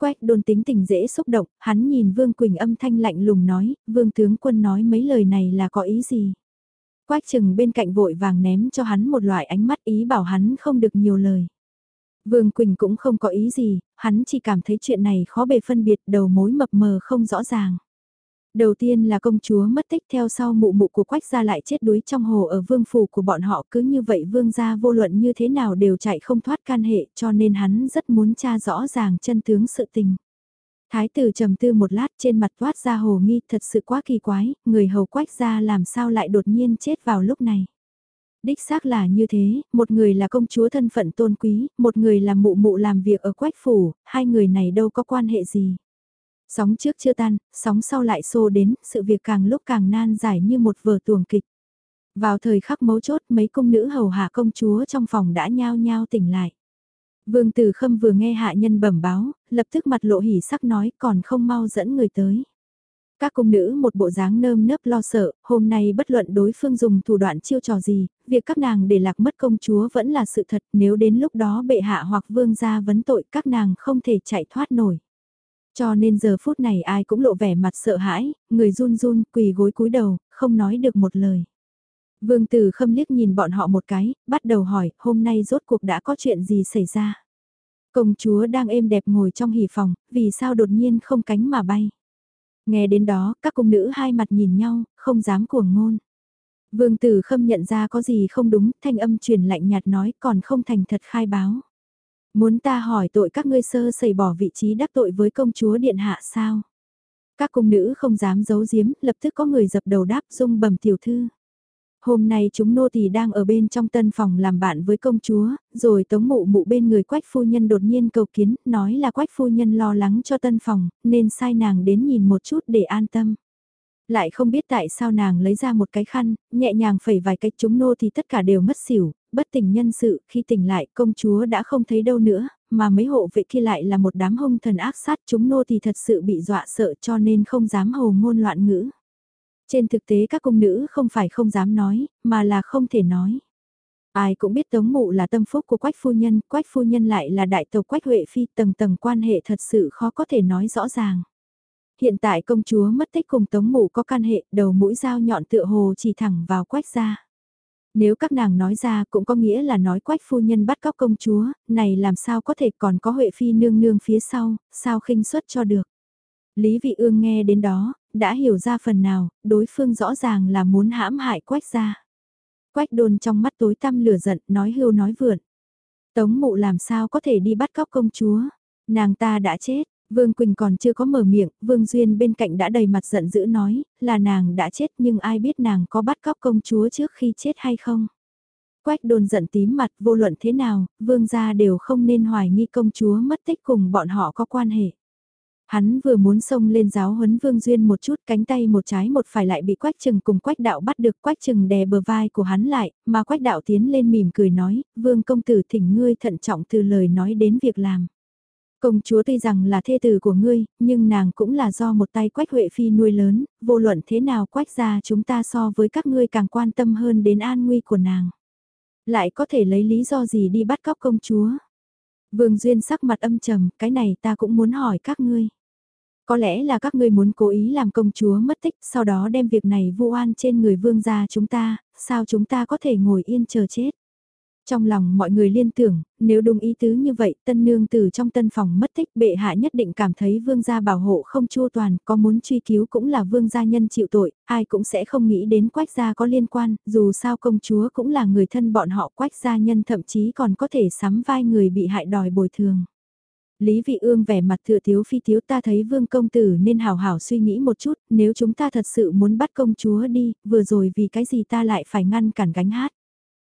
Quách đôn tính tình dễ xúc động, hắn nhìn Vương Quỳnh âm thanh lạnh lùng nói, Vương tướng quân nói mấy lời này là có ý gì? Quách chừng bên cạnh vội vàng ném cho hắn một loại ánh mắt ý bảo hắn không được nhiều lời. Vương Quỳnh cũng không có ý gì, hắn chỉ cảm thấy chuyện này khó bề phân biệt đầu mối mập mờ không rõ ràng. Đầu tiên là công chúa mất tích theo sau mụ mụ của quách gia lại chết đuối trong hồ ở vương phủ của bọn họ cứ như vậy vương gia vô luận như thế nào đều chạy không thoát can hệ cho nên hắn rất muốn tra rõ ràng chân tướng sự tình. Thái tử trầm tư một lát trên mặt toát ra hồ nghi thật sự quá kỳ quái, người hầu quách gia làm sao lại đột nhiên chết vào lúc này. Đích xác là như thế, một người là công chúa thân phận tôn quý, một người là mụ mụ làm việc ở quách phủ, hai người này đâu có quan hệ gì. Sóng trước chưa tan, sóng sau lại xô đến, sự việc càng lúc càng nan giải như một vở tuồng kịch. Vào thời khắc mấu chốt mấy cung nữ hầu hạ công chúa trong phòng đã nhao nhao tỉnh lại. Vương Tử Khâm vừa nghe hạ nhân bẩm báo, lập tức mặt lộ hỉ sắc nói còn không mau dẫn người tới. Các cung nữ một bộ dáng nơm nớp lo sợ, hôm nay bất luận đối phương dùng thủ đoạn chiêu trò gì, việc các nàng để lạc mất công chúa vẫn là sự thật nếu đến lúc đó bệ hạ hoặc vương gia vấn tội các nàng không thể chạy thoát nổi. Cho nên giờ phút này ai cũng lộ vẻ mặt sợ hãi, người run run quỳ gối cúi đầu, không nói được một lời. Vương Tử Khâm liếc nhìn bọn họ một cái, bắt đầu hỏi, hôm nay rốt cuộc đã có chuyện gì xảy ra? Công chúa đang êm đẹp ngồi trong hỉ phòng, vì sao đột nhiên không cánh mà bay? Nghe đến đó, các cung nữ hai mặt nhìn nhau, không dám cuồng ngôn. Vương Tử Khâm nhận ra có gì không đúng, thanh âm truyền lạnh nhạt nói còn không thành thật khai báo. Muốn ta hỏi tội các ngươi sơ sẩy bỏ vị trí đắc tội với công chúa điện hạ sao? Các cung nữ không dám giấu giếm, lập tức có người dập đầu đáp dung bẩm tiểu thư. Hôm nay chúng nô tỳ đang ở bên trong tân phòng làm bạn với công chúa, rồi tống mụ mụ bên người quách phu nhân đột nhiên cầu kiến, nói là quách phu nhân lo lắng cho tân phòng, nên sai nàng đến nhìn một chút để an tâm. Lại không biết tại sao nàng lấy ra một cái khăn, nhẹ nhàng phẩy vài cách chúng nô thì tất cả đều mất xỉu, bất tỉnh nhân sự, khi tỉnh lại công chúa đã không thấy đâu nữa, mà mấy hộ vệ kia lại là một đám hung thần ác sát chúng nô thì thật sự bị dọa sợ cho nên không dám hồ ngôn loạn ngữ. Trên thực tế các cung nữ không phải không dám nói, mà là không thể nói. Ai cũng biết Tống Mụ là tâm phúc của Quách Phu Nhân, Quách Phu Nhân lại là đại tộc Quách Huệ Phi tầng tầng quan hệ thật sự khó có thể nói rõ ràng. Hiện tại công chúa mất tích cùng Tống Mụ có can hệ, đầu mũi dao nhọn tựa hồ chỉ thẳng vào Quách ra. Nếu các nàng nói ra cũng có nghĩa là nói Quách Phu Nhân bắt cóc công chúa, này làm sao có thể còn có Huệ Phi nương nương phía sau, sao khinh suất cho được. Lý Vị Ương nghe đến đó, đã hiểu ra phần nào, đối phương rõ ràng là muốn hãm hại quách gia. Quách đôn trong mắt tối tăm lửa giận, nói hưu nói vượn. Tống mụ làm sao có thể đi bắt cóc công chúa, nàng ta đã chết. Vương Quỳnh còn chưa có mở miệng, Vương Duyên bên cạnh đã đầy mặt giận dữ nói, là nàng đã chết nhưng ai biết nàng có bắt cóc công chúa trước khi chết hay không. Quách đồn giận tím mặt vô luận thế nào, Vương gia đều không nên hoài nghi công chúa mất tích cùng bọn họ có quan hệ. Hắn vừa muốn xông lên giáo huấn Vương Duyên một chút cánh tay một trái một phải lại bị Quách Trừng cùng Quách Đạo bắt được Quách Trừng đè bờ vai của hắn lại, mà Quách Đạo tiến lên mỉm cười nói, Vương công tử thỉnh ngươi thận trọng từ lời nói đến việc làm. Công chúa tuy rằng là thê tử của ngươi, nhưng nàng cũng là do một tay Quách Huệ Phi nuôi lớn, vô luận thế nào Quách ra chúng ta so với các ngươi càng quan tâm hơn đến an nguy của nàng. Lại có thể lấy lý do gì đi bắt cóc công chúa? Vương Duyên sắc mặt âm trầm, cái này ta cũng muốn hỏi các ngươi. Có lẽ là các ngươi muốn cố ý làm công chúa mất tích, sau đó đem việc này vu oan trên người vương gia chúng ta, sao chúng ta có thể ngồi yên chờ chết. Trong lòng mọi người liên tưởng, nếu đúng ý tứ như vậy, tân nương từ trong tân phòng mất tích bệ hạ nhất định cảm thấy vương gia bảo hộ không chua toàn, có muốn truy cứu cũng là vương gia nhân chịu tội, ai cũng sẽ không nghĩ đến quách gia có liên quan, dù sao công chúa cũng là người thân bọn họ quách gia nhân thậm chí còn có thể sắm vai người bị hại đòi bồi thường. Lý Vị Ương vẻ mặt thừa thiếu phi thiếu ta thấy vương công tử nên hào hảo suy nghĩ một chút, nếu chúng ta thật sự muốn bắt công chúa đi, vừa rồi vì cái gì ta lại phải ngăn cản gánh hát.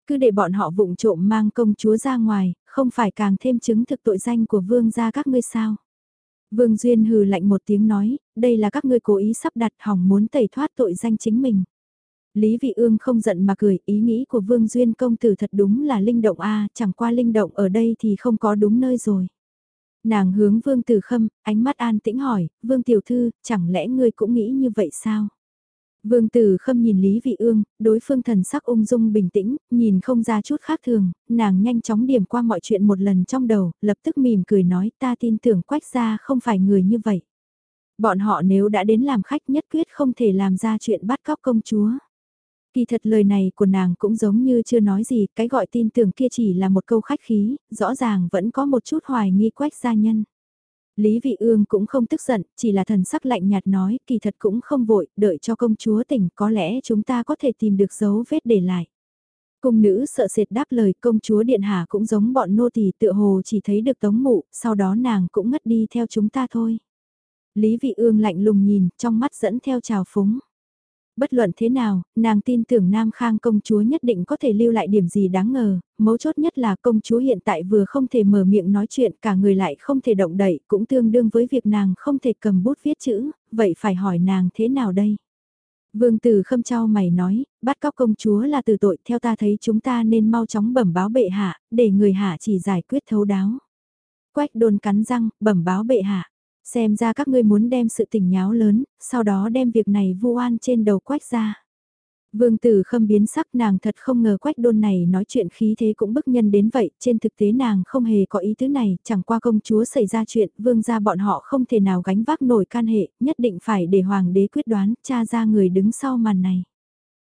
Cứ để bọn họ vụng trộm mang công chúa ra ngoài, không phải càng thêm chứng thực tội danh của vương gia các ngươi sao. Vương Duyên hừ lạnh một tiếng nói, đây là các ngươi cố ý sắp đặt hỏng muốn tẩy thoát tội danh chính mình. Lý Vị Ương không giận mà cười, ý nghĩ của Vương Duyên công tử thật đúng là linh động a, chẳng qua linh động ở đây thì không có đúng nơi rồi. Nàng hướng Vương Tử Khâm, ánh mắt an tĩnh hỏi, Vương Tiểu Thư, chẳng lẽ ngươi cũng nghĩ như vậy sao? Vương Tử Khâm nhìn Lý Vị Ương, đối phương thần sắc ung dung bình tĩnh, nhìn không ra chút khác thường, nàng nhanh chóng điểm qua mọi chuyện một lần trong đầu, lập tức mỉm cười nói ta tin tưởng quách gia không phải người như vậy. Bọn họ nếu đã đến làm khách nhất quyết không thể làm ra chuyện bắt cóc công chúa. Kỳ thật lời này của nàng cũng giống như chưa nói gì, cái gọi tin tưởng kia chỉ là một câu khách khí, rõ ràng vẫn có một chút hoài nghi quách gia nhân. Lý Vị Ương cũng không tức giận, chỉ là thần sắc lạnh nhạt nói, kỳ thật cũng không vội, đợi cho công chúa tỉnh, có lẽ chúng ta có thể tìm được dấu vết để lại. Cung nữ sợ sệt đáp lời công chúa Điện Hà cũng giống bọn nô tỳ tựa hồ chỉ thấy được tống mụ, sau đó nàng cũng ngất đi theo chúng ta thôi. Lý Vị Ương lạnh lùng nhìn, trong mắt dẫn theo trào phúng bất luận thế nào, nàng tin tưởng Nam Khang công chúa nhất định có thể lưu lại điểm gì đáng ngờ, mấu chốt nhất là công chúa hiện tại vừa không thể mở miệng nói chuyện cả người lại không thể động đậy cũng tương đương với việc nàng không thể cầm bút viết chữ, vậy phải hỏi nàng thế nào đây? Vương tử khâm trao mày nói, bắt cóc công chúa là từ tội, theo ta thấy chúng ta nên mau chóng bẩm báo bệ hạ, để người hạ chỉ giải quyết thấu đáo. Quách đôn cắn răng, bẩm báo bệ hạ. Xem ra các ngươi muốn đem sự tình nháo lớn, sau đó đem việc này vu oan trên đầu quách ra. Vương tử khâm biến sắc nàng thật không ngờ quách đôn này nói chuyện khí thế cũng bức nhân đến vậy, trên thực tế nàng không hề có ý tứ này, chẳng qua công chúa xảy ra chuyện, vương gia bọn họ không thể nào gánh vác nổi can hệ, nhất định phải để hoàng đế quyết đoán, cha ra người đứng sau màn này.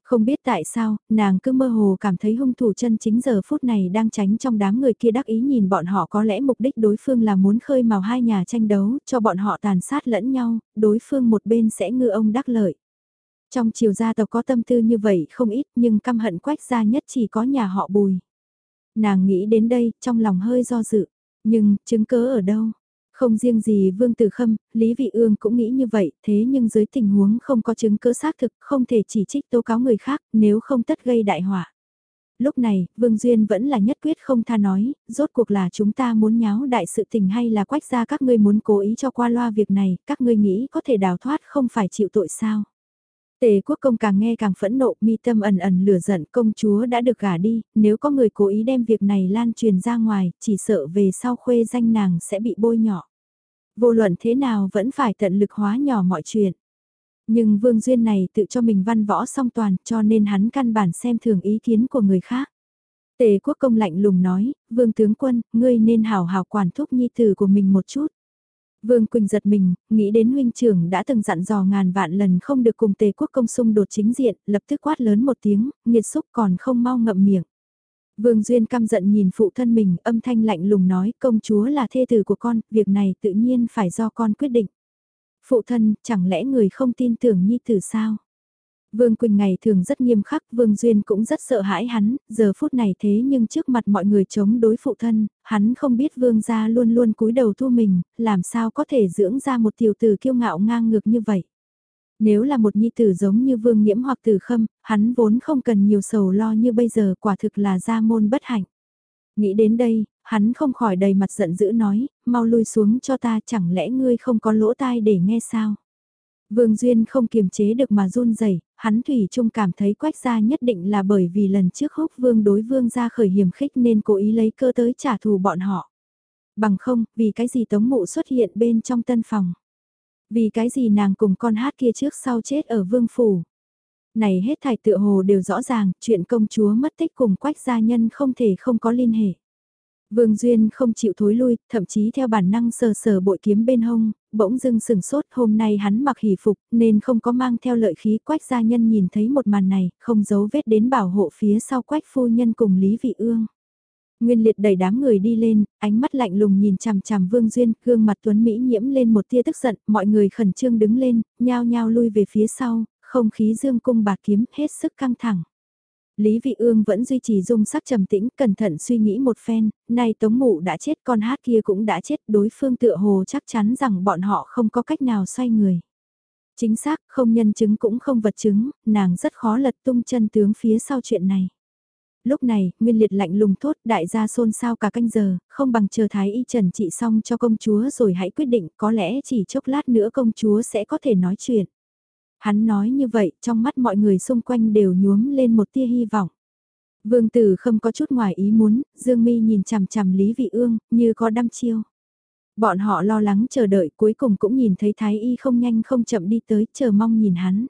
Không biết tại sao, nàng cứ mơ hồ cảm thấy hung thủ chân chính giờ phút này đang tránh trong đám người kia đắc ý nhìn bọn họ có lẽ mục đích đối phương là muốn khơi mào hai nhà tranh đấu, cho bọn họ tàn sát lẫn nhau, đối phương một bên sẽ ngư ông đắc lợi. Trong triều gia tộc có tâm tư như vậy không ít nhưng căm hận quách gia nhất chỉ có nhà họ bùi. Nàng nghĩ đến đây, trong lòng hơi do dự. Nhưng, chứng cớ ở đâu? Không riêng gì Vương Tử Khâm, Lý Vị Ương cũng nghĩ như vậy, thế nhưng dưới tình huống không có chứng cứ xác thực, không thể chỉ trích tố cáo người khác, nếu không tất gây đại họa. Lúc này, Vương Duyên vẫn là nhất quyết không tha nói, rốt cuộc là chúng ta muốn nháo đại sự tình hay là quách ra các ngươi muốn cố ý cho qua loa việc này, các ngươi nghĩ có thể đào thoát không phải chịu tội sao. Tề quốc công càng nghe càng phẫn nộ, mi tâm ẩn ẩn lửa giận công chúa đã được gả đi, nếu có người cố ý đem việc này lan truyền ra ngoài, chỉ sợ về sau khuê danh nàng sẽ bị bôi nhọ. Vô luận thế nào vẫn phải tận lực hóa nhỏ mọi chuyện. Nhưng Vương Duyên này tự cho mình văn võ song toàn cho nên hắn căn bản xem thường ý kiến của người khác. Tề quốc công lạnh lùng nói, Vương tướng quân, ngươi nên hào hào quản thúc nhi tử của mình một chút. Vương Quỳnh giật mình, nghĩ đến huynh trưởng đã từng dặn dò ngàn vạn lần không được cùng tề quốc công xung đột chính diện, lập tức quát lớn một tiếng, nghiệt xúc còn không mau ngậm miệng. Vương Duyên căm giận nhìn phụ thân mình, âm thanh lạnh lùng nói, công chúa là thê tử của con, việc này tự nhiên phải do con quyết định. Phụ thân, chẳng lẽ người không tin tưởng nhi tử sao? Vương Quỳnh ngày thường rất nghiêm khắc, Vương Duyên cũng rất sợ hãi hắn, giờ phút này thế nhưng trước mặt mọi người chống đối phụ thân, hắn không biết Vương gia luôn luôn cúi đầu thu mình, làm sao có thể dưỡng ra một tiểu tử kiêu ngạo ngang ngược như vậy. Nếu là một nhi tử giống như Vương Nhiễm hoặc Tử Khâm, hắn vốn không cần nhiều sầu lo như bây giờ quả thực là gia môn bất hạnh. Nghĩ đến đây, hắn không khỏi đầy mặt giận dữ nói, mau lui xuống cho ta chẳng lẽ ngươi không có lỗ tai để nghe sao. Vương Duyên không kiềm chế được mà run rẩy, hắn thủy chung cảm thấy quách gia nhất định là bởi vì lần trước húc vương đối vương gia khởi hiểm khích nên cố ý lấy cơ tới trả thù bọn họ. Bằng không, vì cái gì tống mụ xuất hiện bên trong tân phòng. Vì cái gì nàng cùng con hát kia trước sau chết ở vương phủ. Này hết thải tựa hồ đều rõ ràng, chuyện công chúa mất tích cùng quách gia nhân không thể không có liên hệ. Vương Duyên không chịu thối lui, thậm chí theo bản năng sờ sờ bội kiếm bên hông, bỗng dưng sừng sốt hôm nay hắn mặc hỷ phục nên không có mang theo lợi khí quách gia nhân nhìn thấy một màn này, không giấu vết đến bảo hộ phía sau quách phu nhân cùng Lý Vị Ương. Nguyên liệt đẩy đám người đi lên, ánh mắt lạnh lùng nhìn chằm chằm Vương Duyên, gương mặt tuấn Mỹ nhiễm lên một tia tức giận, mọi người khẩn trương đứng lên, nhao nhao lui về phía sau, không khí dương cung bạc kiếm hết sức căng thẳng. Lý Vị Ương vẫn duy trì dung sắc trầm tĩnh, cẩn thận suy nghĩ một phen, nay Tống Mụ đã chết con hát kia cũng đã chết, đối phương tựa hồ chắc chắn rằng bọn họ không có cách nào xoay người. Chính xác, không nhân chứng cũng không vật chứng, nàng rất khó lật tung chân tướng phía sau chuyện này. Lúc này, Nguyên Liệt lạnh lùng thốt đại gia xôn xao cả canh giờ, không bằng chờ Thái Y Trần trị xong cho công chúa rồi hãy quyết định có lẽ chỉ chốc lát nữa công chúa sẽ có thể nói chuyện. Hắn nói như vậy, trong mắt mọi người xung quanh đều nhuốm lên một tia hy vọng. Vương Tử không có chút ngoài ý muốn, Dương Mi nhìn chằm chằm Lý Vị Ương, như có đăm chiêu. Bọn họ lo lắng chờ đợi, cuối cùng cũng nhìn thấy Thái Y không nhanh không chậm đi tới, chờ mong nhìn hắn.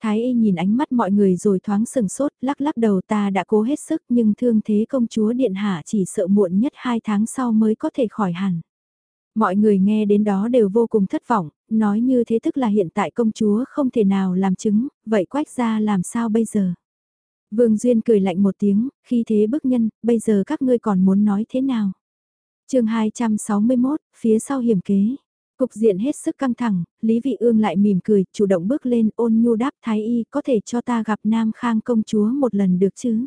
Thái Y nhìn ánh mắt mọi người rồi thoáng sừng sốt, lắc lắc đầu ta đã cố hết sức nhưng thương thế công chúa Điện Hạ chỉ sợ muộn nhất hai tháng sau mới có thể khỏi hẳn. Mọi người nghe đến đó đều vô cùng thất vọng, nói như thế tức là hiện tại công chúa không thể nào làm chứng, vậy quách ra làm sao bây giờ? Vương Duyên cười lạnh một tiếng, khi thế bức nhân, bây giờ các ngươi còn muốn nói thế nào? chương 261, phía sau hiểm kế. Cục diện hết sức căng thẳng, Lý Vị Ương lại mỉm cười, chủ động bước lên ôn nhu đáp Thái Y có thể cho ta gặp Nam Khang công chúa một lần được chứ?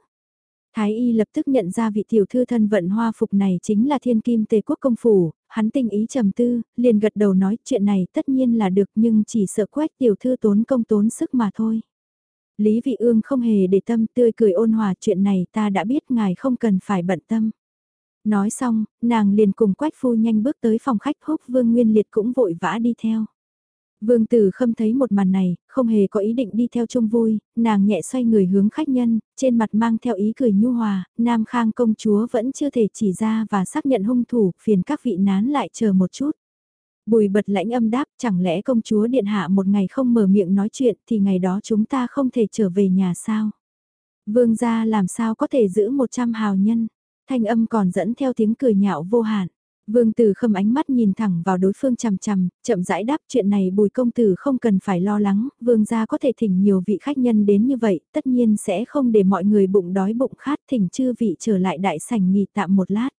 Thái y lập tức nhận ra vị tiểu thư thân vận hoa phục này chính là thiên kim tề quốc công phủ, hắn tinh ý trầm tư, liền gật đầu nói chuyện này tất nhiên là được nhưng chỉ sợ quét tiểu thư tốn công tốn sức mà thôi. Lý vị ương không hề để tâm tươi cười ôn hòa chuyện này ta đã biết ngài không cần phải bận tâm. Nói xong, nàng liền cùng quách phu nhanh bước tới phòng khách húc vương nguyên liệt cũng vội vã đi theo. Vương Tử Khâm thấy một màn này, không hề có ý định đi theo chung vui, nàng nhẹ xoay người hướng khách nhân, trên mặt mang theo ý cười nhu hòa, Nam Khang công chúa vẫn chưa thể chỉ ra và xác nhận hung thủ, phiền các vị nán lại chờ một chút. Bùi bật lãnh âm đáp, chẳng lẽ công chúa điện hạ một ngày không mở miệng nói chuyện thì ngày đó chúng ta không thể trở về nhà sao? Vương gia làm sao có thể giữ một trăm hào nhân? Thanh âm còn dẫn theo tiếng cười nhạo vô hạn. Vương Tử Khâm ánh mắt nhìn thẳng vào đối phương chằm chằm, chậm rãi đáp chuyện này bùi công tử không cần phải lo lắng, vương gia có thể thỉnh nhiều vị khách nhân đến như vậy, tất nhiên sẽ không để mọi người bụng đói bụng khát thỉnh chư vị trở lại đại sảnh nghỉ tạm một lát.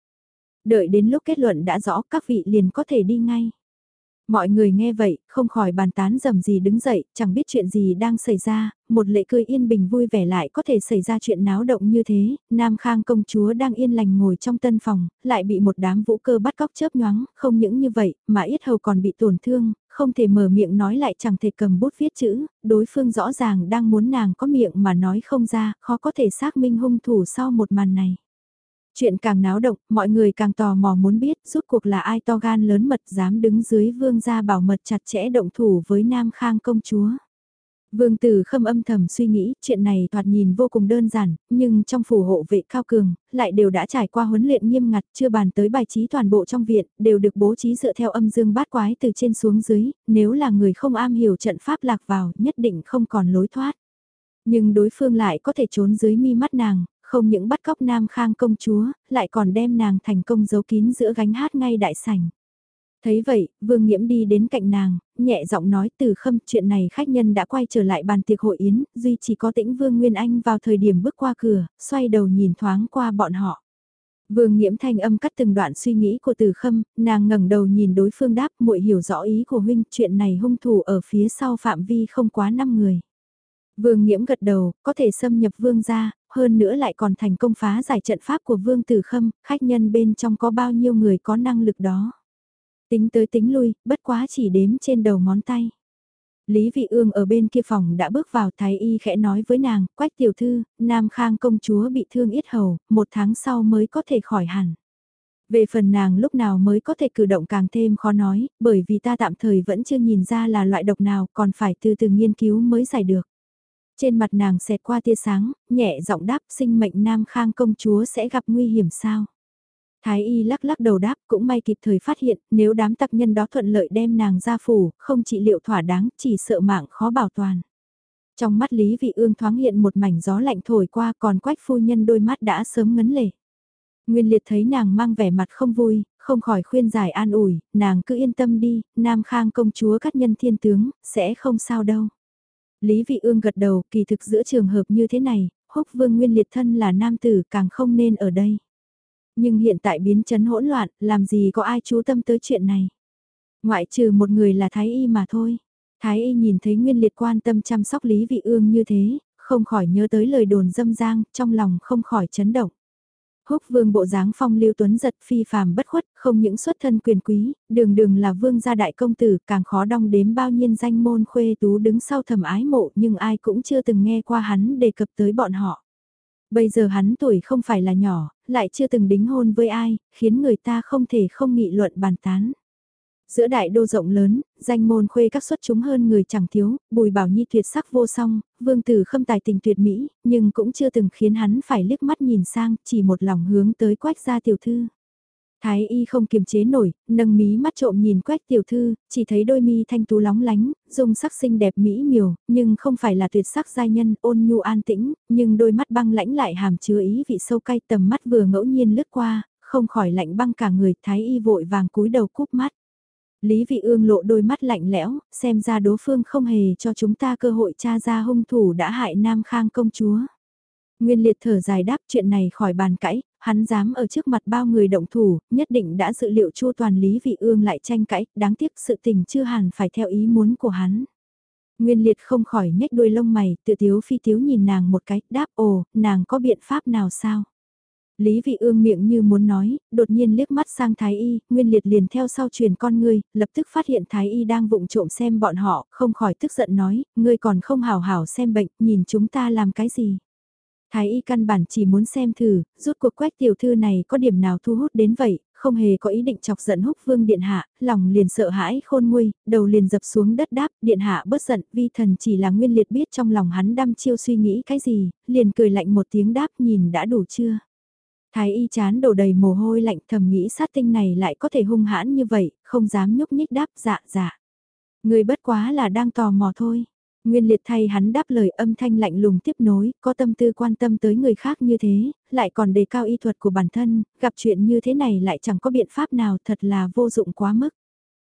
Đợi đến lúc kết luận đã rõ các vị liền có thể đi ngay. Mọi người nghe vậy, không khỏi bàn tán dầm gì đứng dậy, chẳng biết chuyện gì đang xảy ra, một lệ cười yên bình vui vẻ lại có thể xảy ra chuyện náo động như thế, Nam Khang công chúa đang yên lành ngồi trong tân phòng, lại bị một đám vũ cơ bắt cóc chớp nhoáng, không những như vậy, mà yết hầu còn bị tổn thương, không thể mở miệng nói lại chẳng thể cầm bút viết chữ, đối phương rõ ràng đang muốn nàng có miệng mà nói không ra, khó có thể xác minh hung thủ sau một màn này. Chuyện càng náo động, mọi người càng tò mò muốn biết rốt cuộc là ai to gan lớn mật dám đứng dưới vương gia bảo mật chặt chẽ động thủ với Nam Khang công chúa. Vương tử khâm âm thầm suy nghĩ, chuyện này thoạt nhìn vô cùng đơn giản, nhưng trong phủ hộ vệ cao cường, lại đều đã trải qua huấn luyện nghiêm ngặt, chưa bàn tới bài trí toàn bộ trong viện, đều được bố trí dựa theo âm dương bát quái từ trên xuống dưới, nếu là người không am hiểu trận pháp lạc vào, nhất định không còn lối thoát. Nhưng đối phương lại có thể trốn dưới mi mắt nàng, không những bắt cóc Nam Khang công chúa, lại còn đem nàng thành công giấu kín giữa gánh hát ngay đại sảnh. Thấy vậy, Vương Nghiễm đi đến cạnh nàng, nhẹ giọng nói từ khâm chuyện này khách nhân đã quay trở lại bàn tiệc hội yến, duy chỉ có tĩnh Vương Nguyên Anh vào thời điểm bước qua cửa, xoay đầu nhìn thoáng qua bọn họ. Vương Nghiễm thanh âm cắt từng đoạn suy nghĩ của Từ Khâm, nàng ngẩng đầu nhìn đối phương đáp, muội hiểu rõ ý của huynh, chuyện này hung thủ ở phía sau phạm vi không quá 5 người. Vương Nghiễm gật đầu, có thể xâm nhập vương gia, hơn nữa lại còn thành công phá giải trận pháp của Vương Tử Khâm, khách nhân bên trong có bao nhiêu người có năng lực đó. Tính tới tính lui, bất quá chỉ đếm trên đầu ngón tay. Lý Vị Ương ở bên kia phòng đã bước vào thái y khẽ nói với nàng, quách tiểu thư, Nam Khang công chúa bị thương yết hầu, một tháng sau mới có thể khỏi hẳn. Về phần nàng lúc nào mới có thể cử động càng thêm khó nói, bởi vì ta tạm thời vẫn chưa nhìn ra là loại độc nào còn phải từ từ nghiên cứu mới giải được. Trên mặt nàng xẹt qua tia sáng, nhẹ giọng đáp sinh mệnh Nam Khang công chúa sẽ gặp nguy hiểm sao. Thái y lắc lắc đầu đáp cũng may kịp thời phát hiện nếu đám tặc nhân đó thuận lợi đem nàng ra phủ, không trị liệu thỏa đáng chỉ sợ mạng khó bảo toàn. Trong mắt Lý Vị Ương thoáng hiện một mảnh gió lạnh thổi qua còn quách phu nhân đôi mắt đã sớm ngấn lệ. Nguyên liệt thấy nàng mang vẻ mặt không vui, không khỏi khuyên giải an ủi, nàng cứ yên tâm đi, Nam Khang công chúa các nhân thiên tướng, sẽ không sao đâu. Lý Vị Ương gật đầu, kỳ thực giữa trường hợp như thế này, húc vương nguyên liệt thân là nam tử càng không nên ở đây. Nhưng hiện tại biến chấn hỗn loạn, làm gì có ai chú tâm tới chuyện này. Ngoại trừ một người là Thái Y mà thôi. Thái Y nhìn thấy nguyên liệt quan tâm chăm sóc Lý Vị Ương như thế, không khỏi nhớ tới lời đồn dâm giang, trong lòng không khỏi chấn động. Húc vương bộ dáng phong lưu tuấn giật phi phàm bất khuất, không những xuất thân quyền quý, đường đường là vương gia đại công tử, càng khó đong đếm bao nhiêu danh môn khuê tú đứng sau thầm ái mộ nhưng ai cũng chưa từng nghe qua hắn đề cập tới bọn họ. Bây giờ hắn tuổi không phải là nhỏ, lại chưa từng đính hôn với ai, khiến người ta không thể không nghị luận bàn tán. Giữa đại đô rộng lớn, danh môn khuê các xuất chúng hơn người chẳng thiếu, bùi bảo nhi tuyệt sắc vô song, vương tử khâm tài tình tuyệt mỹ, nhưng cũng chưa từng khiến hắn phải liếc mắt nhìn sang, chỉ một lòng hướng tới quách gia tiểu thư. Thái y không kiềm chế nổi, nâng mí mắt trộm nhìn quách tiểu thư, chỉ thấy đôi mi thanh tú lóng lánh, dung sắc xinh đẹp mỹ miều, nhưng không phải là tuyệt sắc giai nhân ôn nhu an tĩnh, nhưng đôi mắt băng lãnh lại hàm chứa ý vị sâu cay tầm mắt vừa ngẫu nhiên lướt qua, không khỏi lạnh băng cả người, thái y vội vàng cúi đầu cúp mắt. Lý Vị Ương lộ đôi mắt lạnh lẽo, xem ra đối phương không hề cho chúng ta cơ hội tra ra hung thủ đã hại Nam Khang công chúa. Nguyên liệt thở dài đáp chuyện này khỏi bàn cãi, hắn dám ở trước mặt bao người động thủ, nhất định đã dự liệu chua toàn Lý Vị Ương lại tranh cãi, đáng tiếc sự tình chưa hẳn phải theo ý muốn của hắn. Nguyên liệt không khỏi nhếch đuôi lông mày, tự tiếu phi tiếu nhìn nàng một cái, đáp ồ, nàng có biện pháp nào sao? Lý Vị Ương miệng như muốn nói, đột nhiên liếc mắt sang Thái Y, Nguyên Liệt liền theo sau truyền con ngươi, lập tức phát hiện Thái Y đang vụng trộm xem bọn họ, không khỏi tức giận nói, ngươi còn không hào hảo xem bệnh, nhìn chúng ta làm cái gì. Thái Y căn bản chỉ muốn xem thử, rút cuộc quách tiểu thư này có điểm nào thu hút đến vậy, không hề có ý định chọc giận húc vương điện hạ, lòng liền sợ hãi khôn nguôi, đầu liền dập xuống đất đáp, điện hạ bớt giận, vi thần chỉ là nguyên liệt biết trong lòng hắn đăm chiêu suy nghĩ cái gì, liền cười lạnh một tiếng đáp nhìn đã đủ chưa. Thái y chán đổ đầy mồ hôi lạnh thầm nghĩ sát tinh này lại có thể hung hãn như vậy, không dám nhúc nhích đáp dạ dạ. Người bất quá là đang tò mò thôi. Nguyên liệt thay hắn đáp lời âm thanh lạnh lùng tiếp nối, có tâm tư quan tâm tới người khác như thế, lại còn đề cao y thuật của bản thân, gặp chuyện như thế này lại chẳng có biện pháp nào thật là vô dụng quá mức.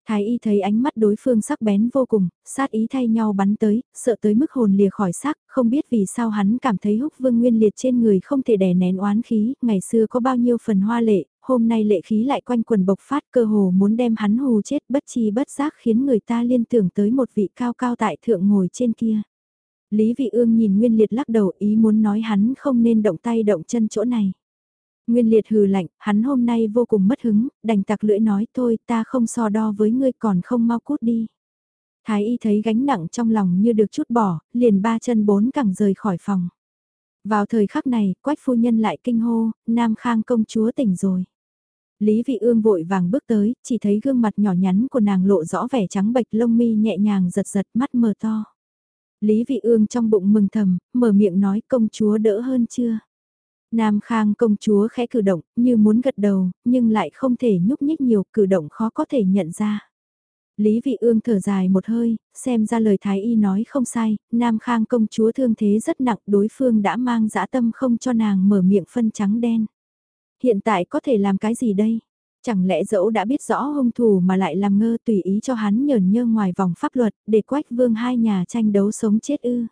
Thái y thấy ánh mắt đối phương sắc bén vô cùng, sát ý thay nhau bắn tới, sợ tới mức hồn lìa khỏi xác, không biết vì sao hắn cảm thấy húc vương nguyên liệt trên người không thể đè nén oán khí, ngày xưa có bao nhiêu phần hoa lệ, hôm nay lệ khí lại quanh quần bộc phát cơ hồ muốn đem hắn hù chết bất chi bất giác khiến người ta liên tưởng tới một vị cao cao tại thượng ngồi trên kia. Lý vị ương nhìn nguyên liệt lắc đầu ý muốn nói hắn không nên động tay động chân chỗ này. Nguyên liệt hừ lạnh, hắn hôm nay vô cùng mất hứng, đành tặc lưỡi nói thôi ta không so đo với ngươi còn không mau cút đi. Thái y thấy gánh nặng trong lòng như được chút bỏ, liền ba chân bốn cẳng rời khỏi phòng. Vào thời khắc này, quách phu nhân lại kinh hô, Nam Khang công chúa tỉnh rồi. Lý Vị Ương vội vàng bước tới, chỉ thấy gương mặt nhỏ nhắn của nàng lộ rõ vẻ trắng bệch lông mi nhẹ nhàng giật giật mắt mờ to. Lý Vị Ương trong bụng mừng thầm, mở miệng nói công chúa đỡ hơn chưa? Nam Khang công chúa khẽ cử động, như muốn gật đầu, nhưng lại không thể nhúc nhích nhiều, cử động khó có thể nhận ra. Lý Vị Ương thở dài một hơi, xem ra lời Thái Y nói không sai, Nam Khang công chúa thương thế rất nặng, đối phương đã mang dã tâm không cho nàng mở miệng phân trắng đen. Hiện tại có thể làm cái gì đây? Chẳng lẽ dẫu đã biết rõ hung thủ mà lại làm ngơ tùy ý cho hắn nhờn nhơ ngoài vòng pháp luật, để quách vương hai nhà tranh đấu sống chết ư?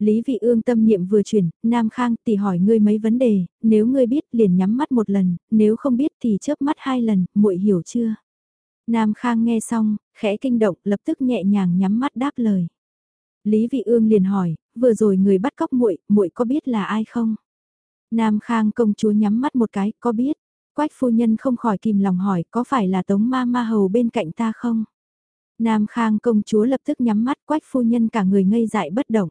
Lý Vị Ương tâm niệm vừa chuyển, Nam Khang tỷ hỏi ngươi mấy vấn đề, nếu ngươi biết liền nhắm mắt một lần, nếu không biết thì chớp mắt hai lần, muội hiểu chưa? Nam Khang nghe xong, khẽ kinh động, lập tức nhẹ nhàng nhắm mắt đáp lời. Lý Vị Ương liền hỏi, vừa rồi người bắt cóc muội, muội có biết là ai không? Nam Khang công chúa nhắm mắt một cái, có biết? Quách phu nhân không khỏi kìm lòng hỏi, có phải là Tống Ma Ma hầu bên cạnh ta không? Nam Khang công chúa lập tức nhắm mắt, Quách phu nhân cả người ngây dại bất động.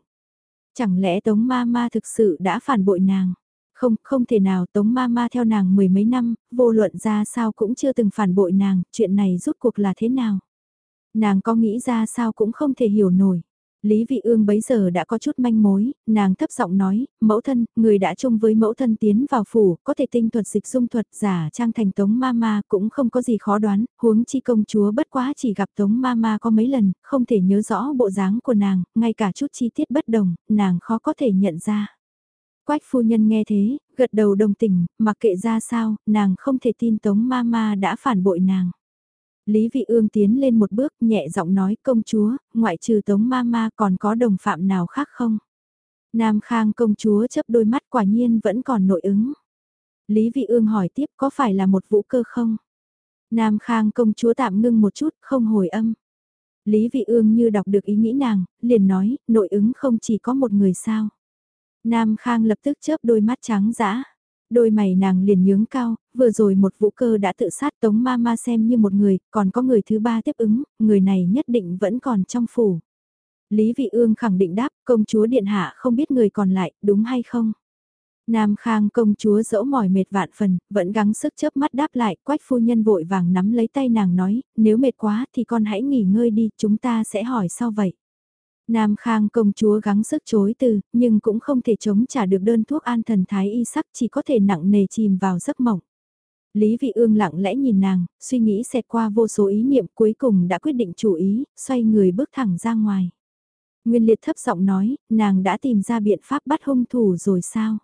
Chẳng lẽ Tống Ma Ma thực sự đã phản bội nàng? Không, không thể nào Tống Ma Ma theo nàng mười mấy năm, vô luận ra sao cũng chưa từng phản bội nàng, chuyện này rút cuộc là thế nào? Nàng có nghĩ ra sao cũng không thể hiểu nổi. Lý Vị Ương bấy giờ đã có chút manh mối, nàng thấp giọng nói, mẫu thân, người đã chung với mẫu thân tiến vào phủ, có thể tinh thuật dịch dung thuật giả trang thành tống ma ma cũng không có gì khó đoán, huống chi công chúa bất quá chỉ gặp tống ma ma có mấy lần, không thể nhớ rõ bộ dáng của nàng, ngay cả chút chi tiết bất đồng, nàng khó có thể nhận ra. Quách phu nhân nghe thế, gật đầu đồng tình, mặc kệ ra sao, nàng không thể tin tống ma ma đã phản bội nàng. Lý Vị Ương tiến lên một bước nhẹ giọng nói công chúa, ngoại trừ tống ma ma còn có đồng phạm nào khác không? Nam Khang công chúa chấp đôi mắt quả nhiên vẫn còn nội ứng. Lý Vị Ương hỏi tiếp có phải là một vũ cơ không? Nam Khang công chúa tạm ngưng một chút không hồi âm. Lý Vị Ương như đọc được ý nghĩ nàng, liền nói, nội ứng không chỉ có một người sao. Nam Khang lập tức chớp đôi mắt trắng dã đôi mày nàng liền nhướng cao, vừa rồi một vũ cơ đã tự sát tống ma ma xem như một người, còn có người thứ ba tiếp ứng, người này nhất định vẫn còn trong phủ. Lý Vị Ương khẳng định đáp, công chúa Điện Hạ không biết người còn lại, đúng hay không? Nam Khang công chúa dẫu mỏi mệt vạn phần, vẫn gắng sức chớp mắt đáp lại, quách phu nhân vội vàng nắm lấy tay nàng nói, nếu mệt quá thì con hãy nghỉ ngơi đi, chúng ta sẽ hỏi sau vậy. Nam Khang công chúa gắng sức chối từ, nhưng cũng không thể chống trả được đơn thuốc an thần thái y sắc chỉ có thể nặng nề chìm vào giấc mộng. Lý Vị Ương lặng lẽ nhìn nàng, suy nghĩ xẹt qua vô số ý niệm cuối cùng đã quyết định chủ ý, xoay người bước thẳng ra ngoài. Nguyên liệt thấp giọng nói, nàng đã tìm ra biện pháp bắt hung thủ rồi sao?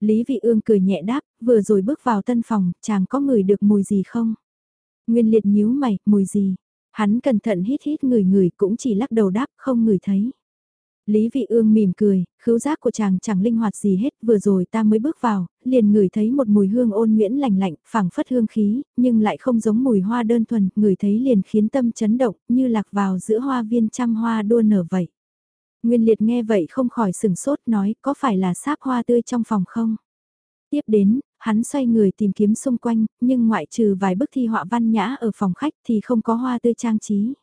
Lý Vị Ương cười nhẹ đáp, vừa rồi bước vào tân phòng, chàng có ngửi được mùi gì không? Nguyên liệt nhíu mày, mùi gì? Hắn cẩn thận hít hít người người cũng chỉ lắc đầu đáp không người thấy. Lý Vị Ương mỉm cười, khứu giác của chàng chẳng linh hoạt gì hết, vừa rồi ta mới bước vào, liền ngửi thấy một mùi hương ôn nhuyễn lành lạnh, phảng phất hương khí, nhưng lại không giống mùi hoa đơn thuần, ngửi thấy liền khiến tâm chấn động, như lạc vào giữa hoa viên trăm hoa đua nở vậy. Nguyên Liệt nghe vậy không khỏi sừng sốt nói có phải là sáp hoa tươi trong phòng không? Tiếp đến, hắn xoay người tìm kiếm xung quanh, nhưng ngoại trừ vài bức thi họa văn nhã ở phòng khách thì không có hoa tươi trang trí.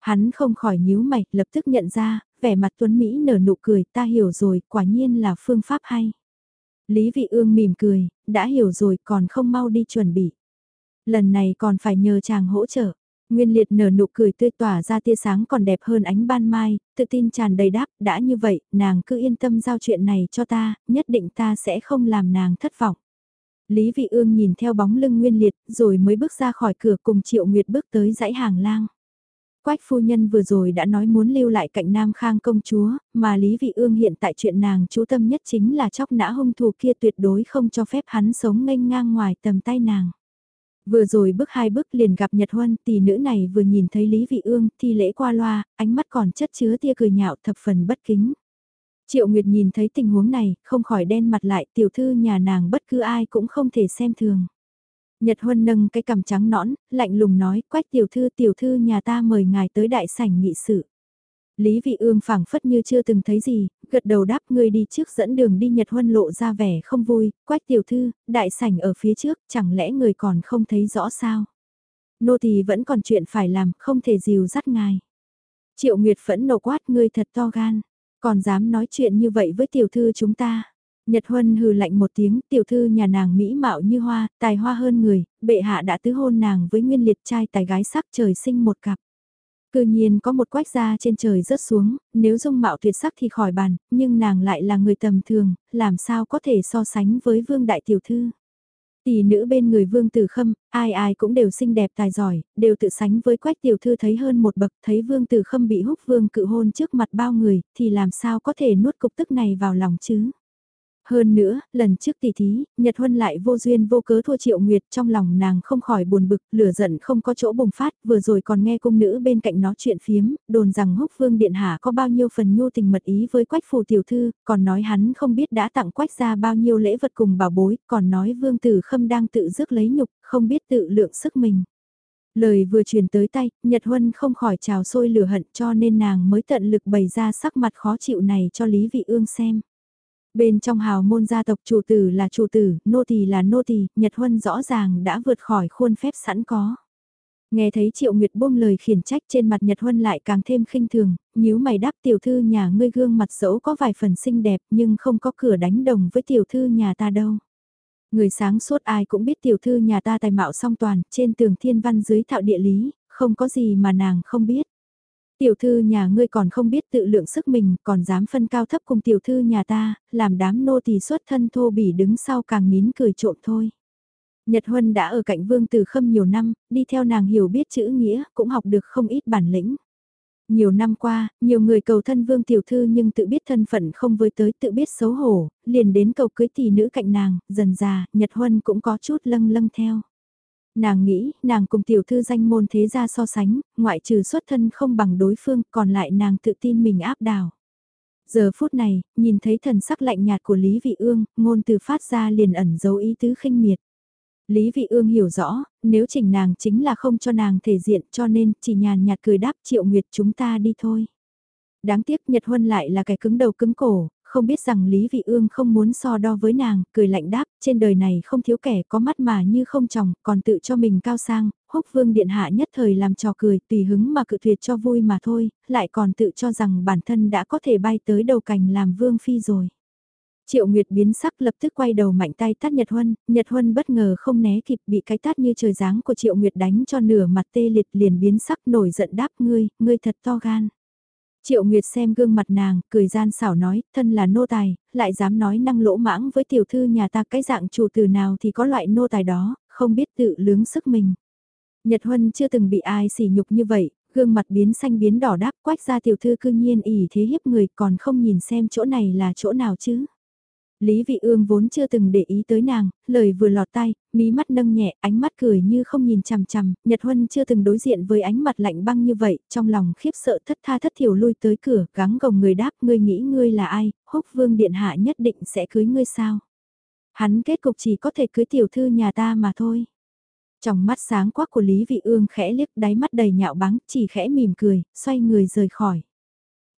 Hắn không khỏi nhíu mày, lập tức nhận ra, vẻ mặt tuấn Mỹ nở nụ cười, ta hiểu rồi, quả nhiên là phương pháp hay. Lý Vị Ương mỉm cười, đã hiểu rồi còn không mau đi chuẩn bị. Lần này còn phải nhờ chàng hỗ trợ. Nguyên liệt nở nụ cười tươi tỏa ra tia sáng còn đẹp hơn ánh ban mai, tự tin tràn đầy đáp, đã như vậy, nàng cứ yên tâm giao chuyện này cho ta, nhất định ta sẽ không làm nàng thất vọng. Lý Vị Ương nhìn theo bóng lưng Nguyên liệt, rồi mới bước ra khỏi cửa cùng Triệu Nguyệt bước tới dãy hàng lang. Quách phu nhân vừa rồi đã nói muốn lưu lại cạnh Nam Khang công chúa, mà Lý Vị Ương hiện tại chuyện nàng chú tâm nhất chính là chóc nã hung thủ kia tuyệt đối không cho phép hắn sống nghênh ngang ngoài tầm tay nàng. Vừa rồi bước hai bước liền gặp Nhật Huân, tỷ nữ này vừa nhìn thấy Lý Vị Ương, thi lễ qua loa, ánh mắt còn chất chứa tia cười nhạo thập phần bất kính. Triệu Nguyệt nhìn thấy tình huống này, không khỏi đen mặt lại, tiểu thư nhà nàng bất cứ ai cũng không thể xem thường. Nhật Huân nâng cái cằm trắng nõn, lạnh lùng nói, quách tiểu thư tiểu thư nhà ta mời ngài tới đại sảnh nghị sự. Lý Vị Ương phảng phất như chưa từng thấy gì, gật đầu đáp người đi trước dẫn đường đi Nhật Huân lộ ra vẻ không vui, quách tiểu thư, đại sảnh ở phía trước, chẳng lẽ người còn không thấy rõ sao? Nô tỳ vẫn còn chuyện phải làm, không thể dìu dắt ngài. Triệu Nguyệt phẫn nộ quát ngươi thật to gan, còn dám nói chuyện như vậy với tiểu thư chúng ta. Nhật Huân hừ lạnh một tiếng, tiểu thư nhà nàng mỹ mạo như hoa, tài hoa hơn người, bệ hạ đã tứ hôn nàng với nguyên liệt trai tài gái sắc trời sinh một cặp. Cư nhiên có một quách gia trên trời rớt xuống, nếu dung mạo tuyệt sắc thì khỏi bàn, nhưng nàng lại là người tầm thường, làm sao có thể so sánh với vương đại tiểu thư. Tỷ nữ bên người vương tử khâm, ai ai cũng đều xinh đẹp tài giỏi, đều tự sánh với quách tiểu thư thấy hơn một bậc, thấy vương tử khâm bị húc vương cự hôn trước mặt bao người, thì làm sao có thể nuốt cục tức này vào lòng chứ. Hơn nữa, lần trước tỷ thí, Nhật Huân lại vô duyên vô cớ thua Triệu Nguyệt trong lòng nàng không khỏi buồn bực, lửa giận không có chỗ bùng phát, vừa rồi còn nghe cung nữ bên cạnh nó chuyện phiếm, đồn rằng húc vương điện hạ có bao nhiêu phần nhu tình mật ý với quách phù tiểu thư, còn nói hắn không biết đã tặng quách ra bao nhiêu lễ vật cùng bảo bối, còn nói vương tử khâm đang tự rước lấy nhục, không biết tự lượng sức mình. Lời vừa truyền tới tay, Nhật Huân không khỏi trào sôi lửa hận cho nên nàng mới tận lực bày ra sắc mặt khó chịu này cho Lý Vị Ương xem. Bên trong hào môn gia tộc chủ tử là chủ tử, nô tỳ là nô tỳ, Nhật Huân rõ ràng đã vượt khỏi khuôn phép sẵn có. Nghe thấy Triệu Nguyệt buông lời khiển trách trên mặt Nhật Huân lại càng thêm khinh thường, nhíu mày đáp tiểu thư nhà ngươi gương mặt dẫu có vài phần xinh đẹp nhưng không có cửa đánh đồng với tiểu thư nhà ta đâu. Người sáng suốt ai cũng biết tiểu thư nhà ta tài mạo song toàn, trên tường thiên văn dưới thạo địa lý, không có gì mà nàng không biết. Tiểu thư nhà ngươi còn không biết tự lượng sức mình, còn dám phân cao thấp cùng tiểu thư nhà ta, làm đám nô tỳ xuất thân thô bỉ đứng sau càng nín cười trộm thôi. Nhật Huân đã ở cạnh Vương Tử Khâm nhiều năm, đi theo nàng hiểu biết chữ nghĩa, cũng học được không ít bản lĩnh. Nhiều năm qua, nhiều người cầu thân Vương Tiểu Thư nhưng tự biết thân phận không với tới tự biết xấu hổ, liền đến cầu cưới tỷ nữ cạnh nàng, dần già, Nhật Huân cũng có chút lâng lâng theo. Nàng nghĩ, nàng cùng tiểu thư danh môn thế gia so sánh, ngoại trừ xuất thân không bằng đối phương, còn lại nàng tự tin mình áp đảo. Giờ phút này, nhìn thấy thần sắc lạnh nhạt của Lý Vị Ương, ngôn từ phát ra liền ẩn dấu ý tứ khinh miệt. Lý Vị Ương hiểu rõ, nếu chỉnh nàng chính là không cho nàng thể diện cho nên chỉ nhàn nhạt cười đáp triệu nguyệt chúng ta đi thôi. Đáng tiếc Nhật Huân lại là kẻ cứng đầu cứng cổ, không biết rằng Lý Vị Ương không muốn so đo với nàng, cười lạnh đáp, trên đời này không thiếu kẻ có mắt mà như không chồng, còn tự cho mình cao sang, húc vương điện hạ nhất thời làm trò cười, tùy hứng mà cự tuyệt cho vui mà thôi, lại còn tự cho rằng bản thân đã có thể bay tới đầu cành làm vương phi rồi. Triệu Nguyệt biến sắc lập tức quay đầu mạnh tay tát Nhật Huân, Nhật Huân bất ngờ không né kịp bị cái tát như trời giáng của Triệu Nguyệt đánh cho nửa mặt tê liệt liền biến sắc nổi giận đáp ngươi, ngươi thật to gan. Triệu Nguyệt xem gương mặt nàng, cười gian xảo nói, thân là nô tài, lại dám nói năng lỗ mãng với tiểu thư nhà ta cái dạng chủ từ nào thì có loại nô tài đó, không biết tự lướng sức mình. Nhật Huân chưa từng bị ai sỉ nhục như vậy, gương mặt biến xanh biến đỏ đáp quách ra tiểu thư cư nhiên ỉ thế hiếp người còn không nhìn xem chỗ này là chỗ nào chứ. Lý Vị Ương vốn chưa từng để ý tới nàng, lời vừa lọt tai, mí mắt nâng nhẹ, ánh mắt cười như không nhìn chằm chằm, Nhật Huân chưa từng đối diện với ánh mặt lạnh băng như vậy, trong lòng khiếp sợ thất tha thất thiểu lui tới cửa, gắng gồng người đáp, ngươi nghĩ ngươi là ai, húc vương điện hạ nhất định sẽ cưới ngươi sao. Hắn kết cục chỉ có thể cưới tiểu thư nhà ta mà thôi. Trong mắt sáng quắc của Lý Vị Ương khẽ liếc đáy mắt đầy nhạo báng, chỉ khẽ mỉm cười, xoay người rời khỏi.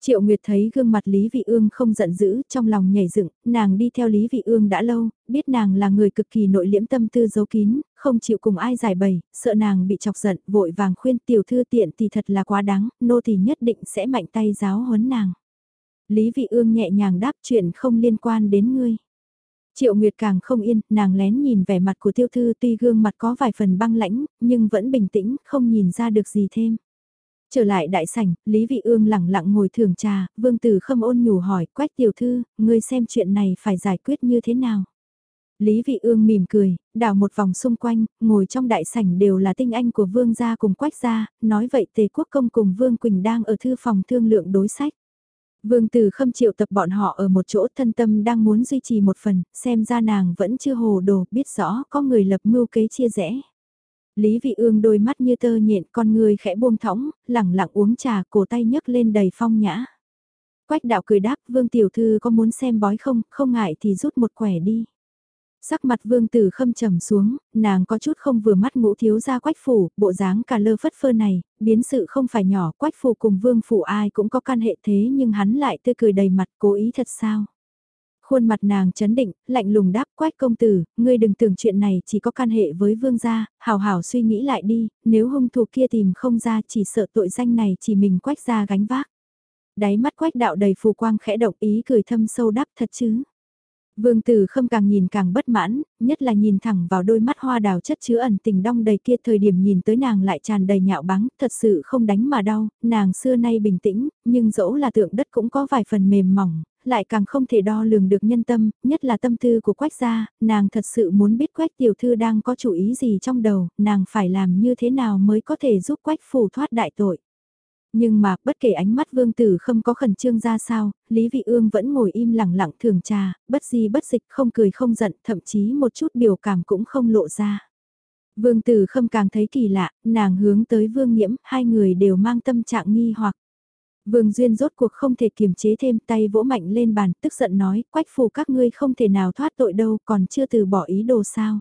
Triệu Nguyệt thấy gương mặt Lý Vị Ương không giận dữ, trong lòng nhảy dựng, nàng đi theo Lý Vị Ương đã lâu, biết nàng là người cực kỳ nội liễm tâm tư giấu kín, không chịu cùng ai giải bày, sợ nàng bị chọc giận, vội vàng khuyên tiểu thư tiện thì thật là quá đáng, nô thì nhất định sẽ mạnh tay giáo huấn nàng. Lý Vị Ương nhẹ nhàng đáp chuyện không liên quan đến ngươi. Triệu Nguyệt càng không yên, nàng lén nhìn vẻ mặt của tiêu thư tuy gương mặt có vài phần băng lãnh, nhưng vẫn bình tĩnh, không nhìn ra được gì thêm. Trở lại đại sảnh, Lý Vị Ương lẳng lặng ngồi thưởng trà, Vương Tử Khâm ôn nhủ hỏi, quách tiểu thư, ngươi xem chuyện này phải giải quyết như thế nào? Lý Vị Ương mỉm cười, đảo một vòng xung quanh, ngồi trong đại sảnh đều là tinh anh của Vương gia cùng quách gia, nói vậy Tề Quốc Công cùng Vương Quỳnh đang ở thư phòng thương lượng đối sách. Vương Tử Khâm triệu tập bọn họ ở một chỗ thân tâm đang muốn duy trì một phần, xem ra nàng vẫn chưa hồ đồ, biết rõ có người lập mưu kế chia rẽ. Lý Vị Ương đôi mắt như tơ nhện con người khẽ buông thõng, lẳng lặng uống trà cổ tay nhấc lên đầy phong nhã. Quách đạo cười đáp Vương Tiểu Thư có muốn xem bói không, không ngại thì rút một quẻ đi. Sắc mặt vương tử khâm trầm xuống, nàng có chút không vừa mắt ngũ thiếu ra quách phủ, bộ dáng cả lơ phất phơ này, biến sự không phải nhỏ, quách phủ cùng vương phủ ai cũng có can hệ thế nhưng hắn lại tươi cười đầy mặt cố ý thật sao. Khuôn mặt nàng chấn định, lạnh lùng đáp quách công tử, ngươi đừng tưởng chuyện này chỉ có can hệ với vương gia, hào hào suy nghĩ lại đi, nếu hung thủ kia tìm không ra chỉ sợ tội danh này chỉ mình quách gia gánh vác. Đáy mắt quách đạo đầy phù quang khẽ động ý cười thâm sâu đáp thật chứ. Vương Tử Khâm càng nhìn càng bất mãn, nhất là nhìn thẳng vào đôi mắt hoa đào chất chứa ẩn tình đong đầy kia thời điểm nhìn tới nàng lại tràn đầy nhạo báng, thật sự không đánh mà đau, nàng xưa nay bình tĩnh, nhưng dẫu là tượng đất cũng có vài phần mềm mỏng, lại càng không thể đo lường được nhân tâm, nhất là tâm tư của quách gia, nàng thật sự muốn biết quách tiểu thư đang có chủ ý gì trong đầu, nàng phải làm như thế nào mới có thể giúp quách phủ thoát đại tội. Nhưng mà, bất kể ánh mắt vương tử không có khẩn trương ra sao, Lý Vị Ương vẫn ngồi im lặng lặng thưởng trà, bất di bất dịch không cười không giận, thậm chí một chút biểu cảm cũng không lộ ra. Vương tử khâm càng thấy kỳ lạ, nàng hướng tới vương nhiễm, hai người đều mang tâm trạng nghi hoặc. Vương Duyên rốt cuộc không thể kiềm chế thêm tay vỗ mạnh lên bàn, tức giận nói, quách phù các ngươi không thể nào thoát tội đâu, còn chưa từ bỏ ý đồ sao.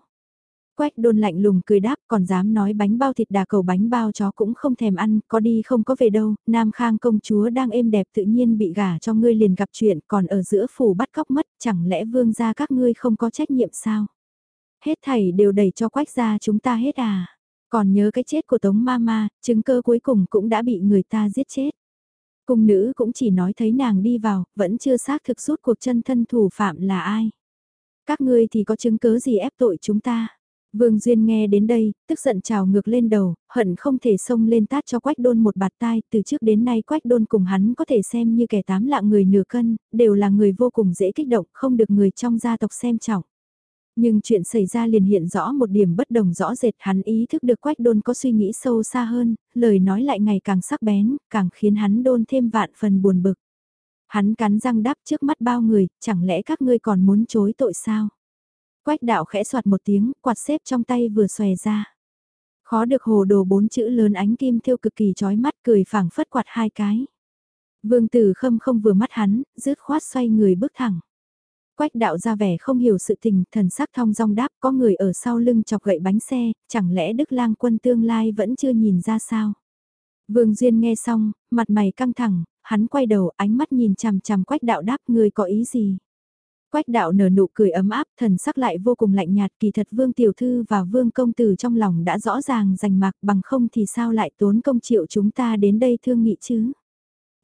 Quách đôn lạnh lùng cười đáp còn dám nói bánh bao thịt đà cầu bánh bao chó cũng không thèm ăn, có đi không có về đâu, Nam Khang công chúa đang êm đẹp tự nhiên bị gả cho ngươi liền gặp chuyện còn ở giữa phủ bắt cóc mất, chẳng lẽ vương gia các ngươi không có trách nhiệm sao? Hết thảy đều đẩy cho quách gia chúng ta hết à? Còn nhớ cái chết của Tống Mama, chứng cơ cuối cùng cũng đã bị người ta giết chết. Cung nữ cũng chỉ nói thấy nàng đi vào, vẫn chưa xác thực rút cuộc chân thân thủ phạm là ai. Các ngươi thì có chứng cứ gì ép tội chúng ta? Vương Duyên nghe đến đây, tức giận trào ngược lên đầu, hận không thể xông lên tát cho Quách Đôn một bạt tai, từ trước đến nay Quách Đôn cùng hắn có thể xem như kẻ tám lạng người nửa cân, đều là người vô cùng dễ kích động, không được người trong gia tộc xem trọng. Nhưng chuyện xảy ra liền hiện rõ một điểm bất đồng rõ rệt hắn ý thức được Quách Đôn có suy nghĩ sâu xa hơn, lời nói lại ngày càng sắc bén, càng khiến hắn đôn thêm vạn phần buồn bực. Hắn cắn răng đáp trước mắt bao người, chẳng lẽ các ngươi còn muốn chối tội sao? Quách đạo khẽ soạt một tiếng, quạt xếp trong tay vừa xòe ra. Khó được hồ đồ bốn chữ lớn ánh kim thiêu cực kỳ chói mắt cười phảng phất quạt hai cái. Vương tử khâm không vừa mắt hắn, rứt khoát xoay người bước thẳng. Quách đạo ra vẻ không hiểu sự tình, thần sắc thong dong đáp có người ở sau lưng chọc gậy bánh xe, chẳng lẽ Đức lang quân tương lai vẫn chưa nhìn ra sao. Vương Duyên nghe xong, mặt mày căng thẳng, hắn quay đầu ánh mắt nhìn chằm chằm quách đạo đáp người có ý gì. Quách đạo nở nụ cười ấm áp, thần sắc lại vô cùng lạnh nhạt, kỳ thật Vương Tiểu Thư và Vương Công Tử trong lòng đã rõ ràng rành mạc bằng không thì sao lại tốn công triệu chúng ta đến đây thương nghị chứ.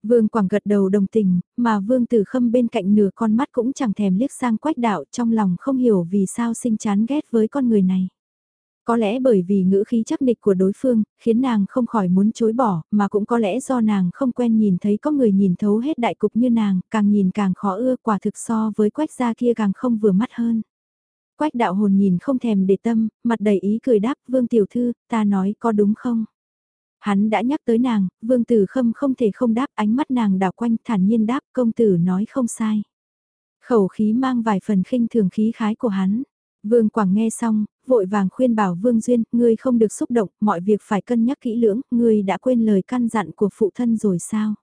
Vương Quảng gật đầu đồng tình, mà Vương Tử Khâm bên cạnh nửa con mắt cũng chẳng thèm liếc sang quách đạo trong lòng không hiểu vì sao sinh chán ghét với con người này. Có lẽ bởi vì ngữ khí chắc nịch của đối phương, khiến nàng không khỏi muốn chối bỏ, mà cũng có lẽ do nàng không quen nhìn thấy có người nhìn thấu hết đại cục như nàng, càng nhìn càng khó ưa quả thực so với quách gia kia càng không vừa mắt hơn. Quách đạo hồn nhìn không thèm để tâm, mặt đầy ý cười đáp, vương tiểu thư, ta nói có đúng không? Hắn đã nhắc tới nàng, vương tử khâm không thể không đáp ánh mắt nàng đảo quanh thản nhiên đáp công tử nói không sai. Khẩu khí mang vài phần khinh thường khí khái của hắn. Vương Quảng nghe xong, vội vàng khuyên bảo Vương Duyên, ngươi không được xúc động, mọi việc phải cân nhắc kỹ lưỡng, ngươi đã quên lời căn dặn của phụ thân rồi sao?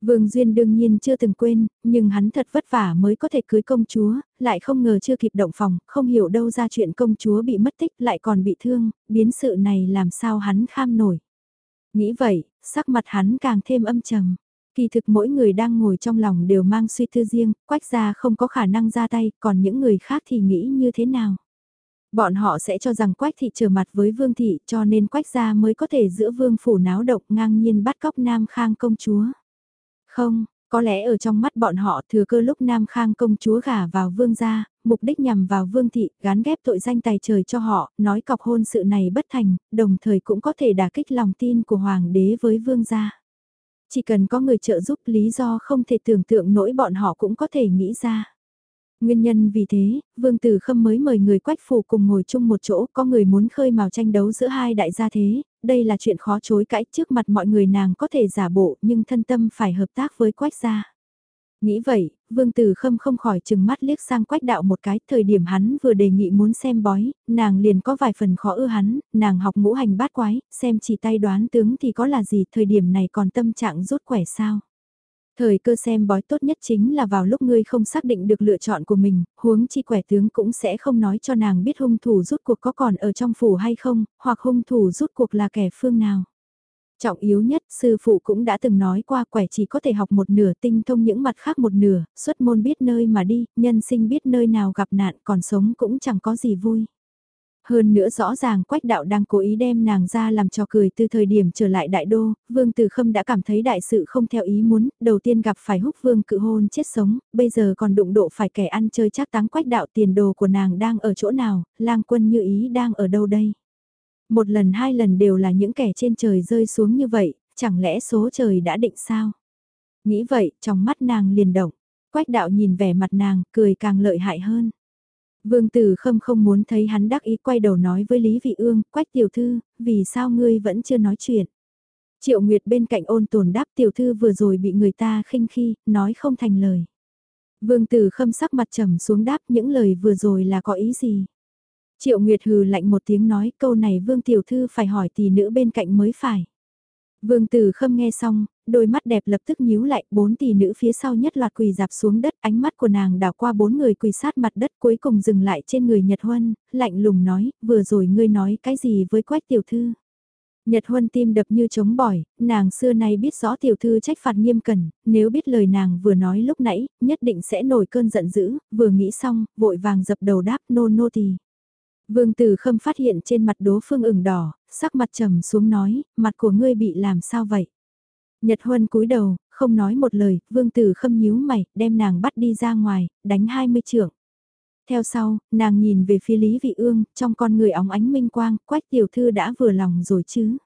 Vương Duyên đương nhiên chưa từng quên, nhưng hắn thật vất vả mới có thể cưới công chúa, lại không ngờ chưa kịp động phòng, không hiểu đâu ra chuyện công chúa bị mất tích lại còn bị thương, biến sự này làm sao hắn kham nổi. Nghĩ vậy, sắc mặt hắn càng thêm âm trầm. Kỳ thực mỗi người đang ngồi trong lòng đều mang suy tư riêng, quách gia không có khả năng ra tay, còn những người khác thì nghĩ như thế nào? Bọn họ sẽ cho rằng quách thị trở mặt với vương thị cho nên quách gia mới có thể giữa vương phủ náo động ngang nhiên bắt cóc Nam Khang công chúa. Không, có lẽ ở trong mắt bọn họ thừa cơ lúc Nam Khang công chúa gả vào vương gia, mục đích nhằm vào vương thị, gán ghép tội danh tài trời cho họ, nói cọc hôn sự này bất thành, đồng thời cũng có thể đả kích lòng tin của hoàng đế với vương gia. Chỉ cần có người trợ giúp lý do không thể tưởng tượng nổi bọn họ cũng có thể nghĩ ra. Nguyên nhân vì thế, Vương Tử Khâm mới mời người quách phủ cùng ngồi chung một chỗ, có người muốn khơi mào tranh đấu giữa hai đại gia thế, đây là chuyện khó chối cãi trước mặt mọi người nàng có thể giả bộ nhưng thân tâm phải hợp tác với quách gia. Nghĩ vậy, Vương Tử Khâm không khỏi chừng mắt liếc sang quách đạo một cái, thời điểm hắn vừa đề nghị muốn xem bói, nàng liền có vài phần khó ưa hắn, nàng học ngũ hành bát quái, xem chỉ tay đoán tướng thì có là gì, thời điểm này còn tâm trạng rút quẻ sao. Thời cơ xem bói tốt nhất chính là vào lúc ngươi không xác định được lựa chọn của mình, huống chi quẻ tướng cũng sẽ không nói cho nàng biết hung thủ rút cuộc có còn ở trong phủ hay không, hoặc hung thủ rút cuộc là kẻ phương nào. Trọng yếu nhất, sư phụ cũng đã từng nói qua quẻ chỉ có thể học một nửa tinh thông những mặt khác một nửa, xuất môn biết nơi mà đi, nhân sinh biết nơi nào gặp nạn còn sống cũng chẳng có gì vui. Hơn nữa rõ ràng quách đạo đang cố ý đem nàng ra làm cho cười từ thời điểm trở lại đại đô, vương từ khâm đã cảm thấy đại sự không theo ý muốn, đầu tiên gặp phải húc vương cự hôn chết sống, bây giờ còn đụng độ phải kẻ ăn chơi chắc táng quách đạo tiền đồ của nàng đang ở chỗ nào, lang quân như ý đang ở đâu đây. Một lần hai lần đều là những kẻ trên trời rơi xuống như vậy, chẳng lẽ số trời đã định sao? Nghĩ vậy, trong mắt nàng liền động, quách đạo nhìn vẻ mặt nàng, cười càng lợi hại hơn. Vương Tử Khâm không muốn thấy hắn đắc ý quay đầu nói với Lý Vị Ương, quách tiểu thư, vì sao ngươi vẫn chưa nói chuyện. Triệu Nguyệt bên cạnh ôn tồn đáp tiểu thư vừa rồi bị người ta khinh khi, nói không thành lời. Vương Tử Khâm sắc mặt trầm xuống đáp những lời vừa rồi là có ý gì. Triệu Nguyệt hừ lạnh một tiếng nói câu này Vương Tiểu Thư phải hỏi tỷ nữ bên cạnh mới phải. Vương Tử Khâm nghe xong, đôi mắt đẹp lập tức nhíu lại, bốn tỷ nữ phía sau nhất loạt quỳ dạp xuống đất, ánh mắt của nàng đảo qua bốn người quỳ sát mặt đất cuối cùng dừng lại trên người Nhật Huân, lạnh lùng nói, vừa rồi ngươi nói cái gì với quách tiểu thư. Nhật Huân tim đập như trống bỏi, nàng xưa nay biết rõ tiểu thư trách phạt nghiêm cẩn, nếu biết lời nàng vừa nói lúc nãy, nhất định sẽ nổi cơn giận dữ, vừa nghĩ xong, vội vàng dập đầu đáp nô nô tỳ. Vương Tử Khâm phát hiện trên mặt đố phương ửng đỏ, sắc mặt trầm xuống nói, mặt của ngươi bị làm sao vậy? Nhật Huân cúi đầu, không nói một lời, Vương Tử Khâm nhíu mày, đem nàng bắt đi ra ngoài, đánh 20 trưởng. Theo sau, nàng nhìn về phía Lý Vị Ương, trong con người óng ánh minh quang, quách tiểu thư đã vừa lòng rồi chứ.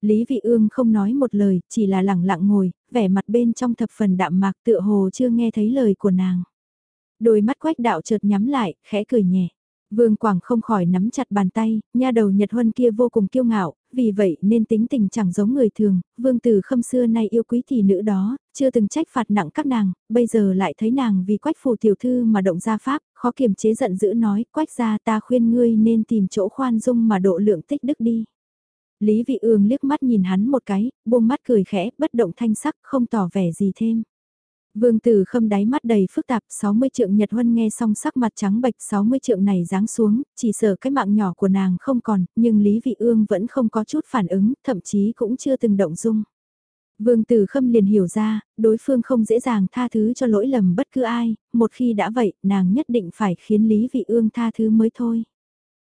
Lý Vị Ương không nói một lời, chỉ là lặng lặng ngồi, vẻ mặt bên trong thập phần đạm mạc tựa hồ chưa nghe thấy lời của nàng. Đôi mắt quách đạo chợt nhắm lại, khẽ cười nhẹ. Vương Quảng không khỏi nắm chặt bàn tay, nha đầu Nhật Huân kia vô cùng kiêu ngạo, vì vậy nên tính tình chẳng giống người thường, Vương Tử Khâm xưa nay yêu quý thị nữ đó, chưa từng trách phạt nặng các nàng, bây giờ lại thấy nàng vì quách phù tiểu thư mà động ra pháp, khó kiềm chế giận dữ nói, quách ra ta khuyên ngươi nên tìm chỗ khoan dung mà độ lượng tích đức đi. Lý Vị Ương liếc mắt nhìn hắn một cái, buông mắt cười khẽ, bất động thanh sắc, không tỏ vẻ gì thêm. Vương Tử Khâm đáy mắt đầy phức tạp, 60 trượng Nhật Huân nghe xong sắc mặt trắng bệch 60 trượng này giáng xuống, chỉ sợ cái mạng nhỏ của nàng không còn, nhưng Lý Vị Ương vẫn không có chút phản ứng, thậm chí cũng chưa từng động dung. Vương Tử Khâm liền hiểu ra, đối phương không dễ dàng tha thứ cho lỗi lầm bất cứ ai, một khi đã vậy, nàng nhất định phải khiến Lý Vị Ương tha thứ mới thôi.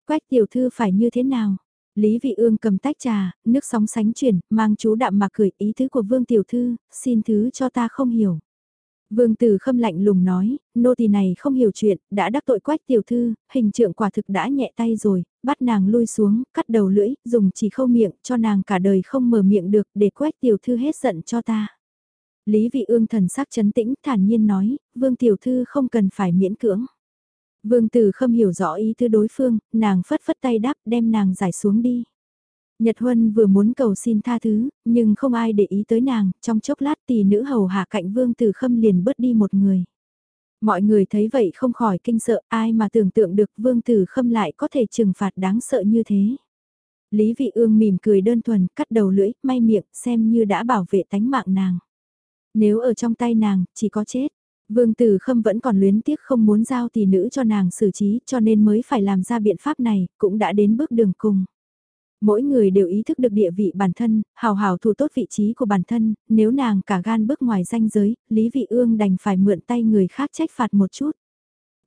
Quách tiểu thư phải như thế nào? Lý Vị Ương cầm tách trà, nước sóng sánh chuyển, mang chú đạm mà cười ý thứ của Vương Tiểu Thư, xin thứ cho ta không hiểu. Vương Tử Khâm lạnh lùng nói, nô tỳ này không hiểu chuyện, đã đắc tội quách tiểu thư, hình trượng quả thực đã nhẹ tay rồi, bắt nàng lui xuống, cắt đầu lưỡi, dùng chỉ khâu miệng, cho nàng cả đời không mở miệng được, để quách tiểu thư hết giận cho ta. Lý vị ương thần sắc chấn tĩnh, thản nhiên nói, vương tiểu thư không cần phải miễn cưỡng. Vương Tử Khâm hiểu rõ ý tư đối phương, nàng phất phất tay đáp đem nàng giải xuống đi. Nhật Huân vừa muốn cầu xin tha thứ, nhưng không ai để ý tới nàng, trong chốc lát tỷ nữ hầu hạ cạnh vương tử khâm liền bớt đi một người. Mọi người thấy vậy không khỏi kinh sợ, ai mà tưởng tượng được vương tử khâm lại có thể trừng phạt đáng sợ như thế. Lý vị ương mỉm cười đơn thuần, cắt đầu lưỡi, may miệng, xem như đã bảo vệ tánh mạng nàng. Nếu ở trong tay nàng, chỉ có chết. Vương Tử Khâm vẫn còn luyến tiếc không muốn giao tỷ nữ cho nàng xử trí cho nên mới phải làm ra biện pháp này, cũng đã đến bước đường cùng. Mỗi người đều ý thức được địa vị bản thân, hào hào thủ tốt vị trí của bản thân, nếu nàng cả gan bước ngoài danh giới, Lý Vị Ương đành phải mượn tay người khác trách phạt một chút.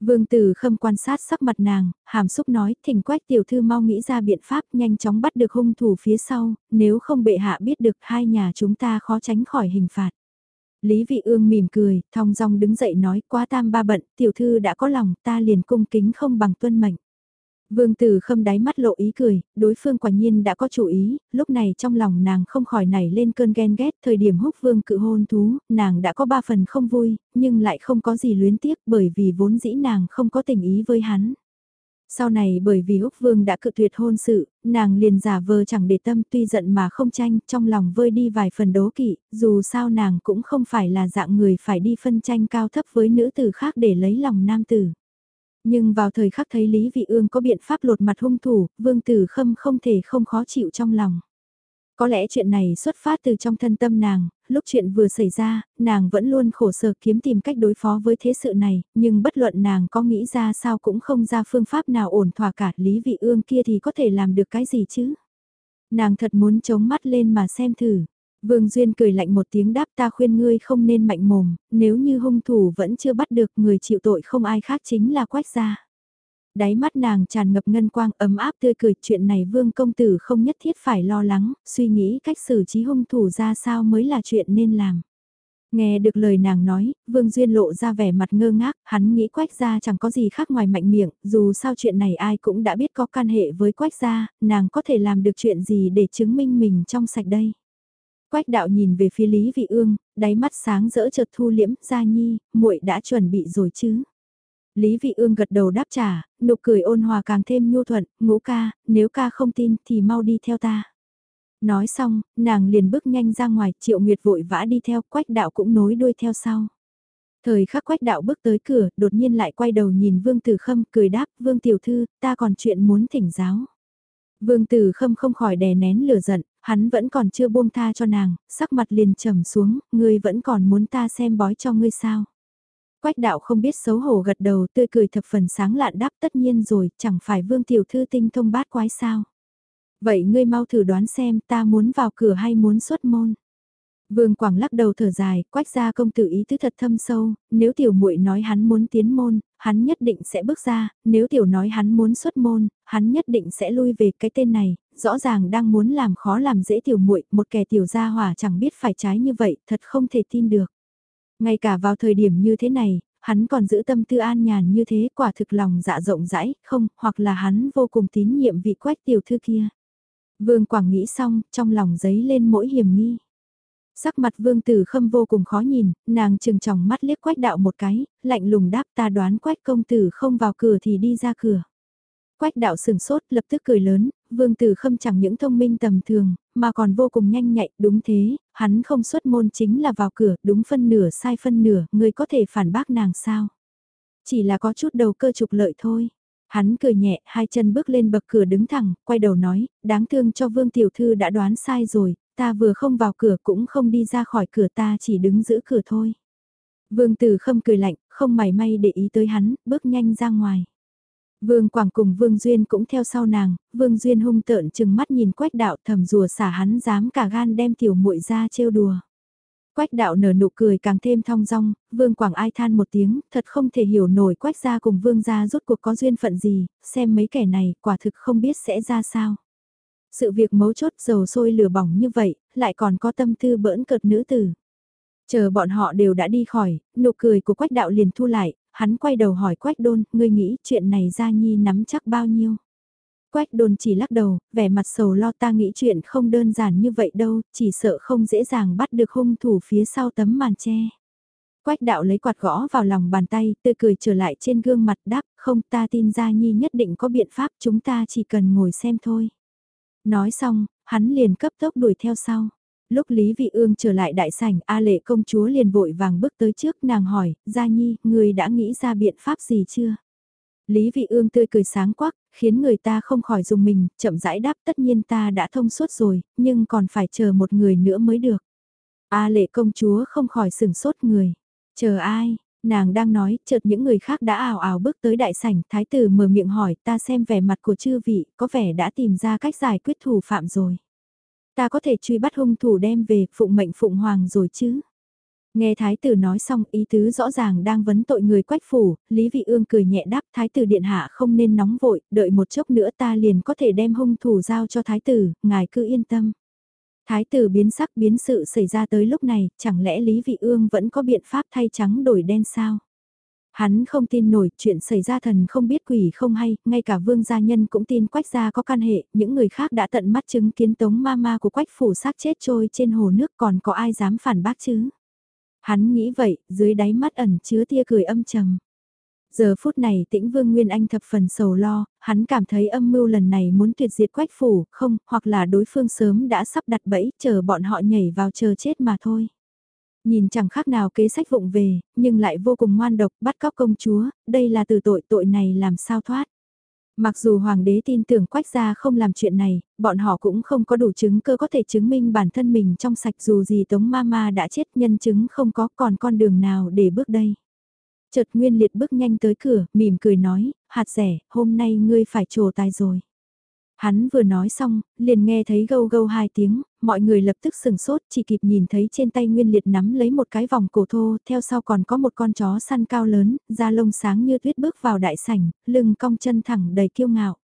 Vương Tử Khâm quan sát sắc mặt nàng, hàm xúc nói, thỉnh quách tiểu thư mau nghĩ ra biện pháp nhanh chóng bắt được hung thủ phía sau, nếu không bệ hạ biết được hai nhà chúng ta khó tránh khỏi hình phạt. Lý Vị Ương mỉm cười, thong dong đứng dậy nói quá tam ba bận, tiểu thư đã có lòng ta liền cung kính không bằng tuân mệnh. Vương Tử Khâm đáy mắt lộ ý cười, đối phương quả nhiên đã có chủ ý, lúc này trong lòng nàng không khỏi nảy lên cơn ghen ghét, thời điểm húc vương cự hôn thú, nàng đã có ba phần không vui, nhưng lại không có gì luyến tiếc bởi vì vốn dĩ nàng không có tình ý với hắn. Sau này bởi vì Húc Vương đã cự tuyệt hôn sự, nàng liền giả vờ chẳng để tâm tuy giận mà không tranh, trong lòng vơi đi vài phần đố kỵ, dù sao nàng cũng không phải là dạng người phải đi phân tranh cao thấp với nữ tử khác để lấy lòng nam tử. Nhưng vào thời khắc thấy Lý Vị Ương có biện pháp lột mặt hung thủ, Vương Tử Khâm không thể không khó chịu trong lòng. Có lẽ chuyện này xuất phát từ trong thân tâm nàng, lúc chuyện vừa xảy ra, nàng vẫn luôn khổ sở kiếm tìm cách đối phó với thế sự này, nhưng bất luận nàng có nghĩ ra sao cũng không ra phương pháp nào ổn thỏa cả Lý Vị Ương kia thì có thể làm được cái gì chứ. Nàng thật muốn chống mắt lên mà xem thử. Vương Duyên cười lạnh một tiếng đáp ta khuyên ngươi không nên mạnh mồm, nếu như hung thủ vẫn chưa bắt được người chịu tội không ai khác chính là quách gia. Đáy mắt nàng tràn ngập ngân quang ấm áp tươi cười chuyện này vương công tử không nhất thiết phải lo lắng, suy nghĩ cách xử trí hung thủ ra sao mới là chuyện nên làm. Nghe được lời nàng nói, Vương Duyên lộ ra vẻ mặt ngơ ngác, hắn nghĩ quách gia chẳng có gì khác ngoài mạnh miệng, dù sao chuyện này ai cũng đã biết có can hệ với quách gia, nàng có thể làm được chuyện gì để chứng minh mình trong sạch đây. Quách đạo nhìn về phía Lý Vị Ương, đáy mắt sáng rỡ chợt thu liễm, gia nhi, muội đã chuẩn bị rồi chứ. Lý Vị Ương gật đầu đáp trả, nụ cười ôn hòa càng thêm nhu thuận, ngũ ca, nếu ca không tin thì mau đi theo ta. Nói xong, nàng liền bước nhanh ra ngoài, triệu nguyệt vội vã đi theo, quách đạo cũng nối đuôi theo sau. Thời khắc quách đạo bước tới cửa, đột nhiên lại quay đầu nhìn Vương Tử Khâm, cười đáp, Vương Tiểu Thư, ta còn chuyện muốn thỉnh giáo. Vương Tử Khâm không khỏi đè nén lửa giận, hắn vẫn còn chưa buông tha cho nàng, sắc mặt liền trầm xuống, ngươi vẫn còn muốn ta xem bói cho ngươi sao. Quách đạo không biết xấu hổ gật đầu tươi cười thập phần sáng lạn đáp tất nhiên rồi, chẳng phải vương tiểu thư tinh thông bát quái sao. Vậy ngươi mau thử đoán xem ta muốn vào cửa hay muốn xuất môn. Vương Quảng lắc đầu thở dài, quách gia công tử ý tứ thật thâm sâu, nếu tiểu muội nói hắn muốn tiến môn, hắn nhất định sẽ bước ra, nếu tiểu nói hắn muốn xuất môn, hắn nhất định sẽ lui về cái tên này, rõ ràng đang muốn làm khó làm dễ tiểu muội, một kẻ tiểu gia hỏa chẳng biết phải trái như vậy, thật không thể tin được. Ngay cả vào thời điểm như thế này, hắn còn giữ tâm tư an nhàn như thế quả thực lòng dạ rộng rãi, không, hoặc là hắn vô cùng tín nhiệm vị quách tiểu thư kia. Vương Quảng nghĩ xong, trong lòng giấy lên mỗi hiểm nghi. Sắc mặt vương tử khâm vô cùng khó nhìn, nàng chừng tròng mắt liếc quách đạo một cái, lạnh lùng đáp ta đoán quách công tử không vào cửa thì đi ra cửa. Quách đạo sừng sốt lập tức cười lớn, vương tử khâm chẳng những thông minh tầm thường, mà còn vô cùng nhanh nhạy, đúng thế, hắn không xuất môn chính là vào cửa, đúng phân nửa sai phân nửa, người có thể phản bác nàng sao? Chỉ là có chút đầu cơ trục lợi thôi. Hắn cười nhẹ, hai chân bước lên bậc cửa đứng thẳng, quay đầu nói, đáng thương cho vương tiểu thư đã đoán sai rồi, ta vừa không vào cửa cũng không đi ra khỏi cửa ta chỉ đứng giữ cửa thôi. Vương tử khâm cười lạnh, không mảy may để ý tới hắn, bước nhanh ra ngoài. Vương Quảng cùng Vương Duyên cũng theo sau nàng, Vương Duyên hung tợn chừng mắt nhìn quách đạo thầm rùa xả hắn dám cả gan đem tiểu muội ra trêu đùa. Quách đạo nở nụ cười càng thêm thong dong, Vương Quảng ai than một tiếng, thật không thể hiểu nổi quách gia cùng Vương gia rốt cuộc có duyên phận gì, xem mấy kẻ này quả thực không biết sẽ ra sao. Sự việc mấu chốt dầu sôi lửa bỏng như vậy, lại còn có tâm tư bỡn cợt nữ tử. Chờ bọn họ đều đã đi khỏi, nụ cười của quách đạo liền thu lại, hắn quay đầu hỏi Quách Đôn, ngươi nghĩ chuyện này Gia Nhi nắm chắc bao nhiêu? Quách Đôn chỉ lắc đầu, vẻ mặt sầu lo ta nghĩ chuyện không đơn giản như vậy đâu, chỉ sợ không dễ dàng bắt được hung thủ phía sau tấm màn che. Quách đạo lấy quạt gõ vào lòng bàn tay, tươi cười trở lại trên gương mặt đáp, không ta tin Gia Nhi nhất định có biện pháp chúng ta chỉ cần ngồi xem thôi. Nói xong, hắn liền cấp tốc đuổi theo sau. Lúc Lý Vị Ương trở lại đại sảnh, A Lệ công chúa liền vội vàng bước tới trước nàng hỏi, Gia Nhi, người đã nghĩ ra biện pháp gì chưa? Lý Vị Ương tươi cười sáng quắc, khiến người ta không khỏi dùng mình, chậm rãi đáp tất nhiên ta đã thông suốt rồi, nhưng còn phải chờ một người nữa mới được. A lệ công chúa không khỏi sừng sốt người. Chờ ai? Nàng đang nói, chợt những người khác đã ảo ảo bước tới đại sảnh, thái tử mở miệng hỏi ta xem vẻ mặt của chư vị, có vẻ đã tìm ra cách giải quyết thủ phạm rồi. Ta có thể truy bắt hung thủ đem về phụng mệnh phụng hoàng rồi chứ? Nghe thái tử nói xong ý tứ rõ ràng đang vấn tội người quách phủ, Lý Vị Ương cười nhẹ đáp thái tử điện hạ không nên nóng vội, đợi một chốc nữa ta liền có thể đem hung thủ giao cho thái tử, ngài cứ yên tâm. Thái tử biến sắc biến sự xảy ra tới lúc này, chẳng lẽ Lý Vị Ương vẫn có biện pháp thay trắng đổi đen sao? Hắn không tin nổi chuyện xảy ra thần không biết quỷ không hay, ngay cả vương gia nhân cũng tin quách gia có can hệ, những người khác đã tận mắt chứng kiến tống ma ma của quách phủ xác chết trôi trên hồ nước còn có ai dám phản bác chứ? Hắn nghĩ vậy, dưới đáy mắt ẩn chứa tia cười âm trầm. Giờ phút này tĩnh vương Nguyên Anh thập phần sầu lo, hắn cảm thấy âm mưu lần này muốn tuyệt diệt quách phủ, không, hoặc là đối phương sớm đã sắp đặt bẫy, chờ bọn họ nhảy vào chờ chết mà thôi. Nhìn chẳng khác nào kế sách vụng về, nhưng lại vô cùng ngoan độc, bắt cóc công chúa, đây là từ tội tội này làm sao thoát. Mặc dù hoàng đế tin tưởng quách gia không làm chuyện này, bọn họ cũng không có đủ chứng cơ có thể chứng minh bản thân mình trong sạch dù gì tống mama đã chết nhân chứng không có còn con đường nào để bước đây. Chợt Nguyên Liệt bước nhanh tới cửa, mỉm cười nói, hạt rẻ, hôm nay ngươi phải trổ tài rồi. Hắn vừa nói xong, liền nghe thấy gâu gâu hai tiếng, mọi người lập tức sừng sốt chỉ kịp nhìn thấy trên tay Nguyên Liệt nắm lấy một cái vòng cổ thô, theo sau còn có một con chó săn cao lớn, da lông sáng như tuyết bước vào đại sảnh, lưng cong chân thẳng đầy kiêu ngạo.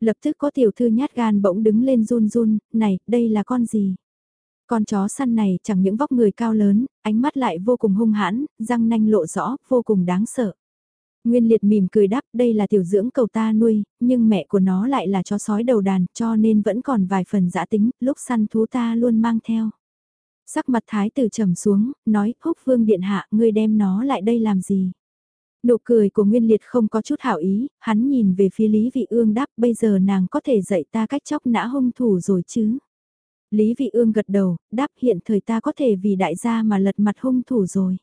Lập tức có tiểu thư nhát gan bỗng đứng lên run run, này, đây là con gì? Con chó săn này chẳng những vóc người cao lớn, ánh mắt lại vô cùng hung hãn, răng nanh lộ rõ, vô cùng đáng sợ. Nguyên liệt mỉm cười đáp đây là tiểu dưỡng cầu ta nuôi, nhưng mẹ của nó lại là chó sói đầu đàn cho nên vẫn còn vài phần giã tính, lúc săn thú ta luôn mang theo. Sắc mặt thái tử trầm xuống, nói húc vương điện hạ ngươi đem nó lại đây làm gì. Nụ cười của Nguyên Liệt không có chút hảo ý, hắn nhìn về phía Lý Vị Ương đáp bây giờ nàng có thể dạy ta cách chóc nã hung thủ rồi chứ. Lý Vị Ương gật đầu, đáp hiện thời ta có thể vì đại gia mà lật mặt hung thủ rồi.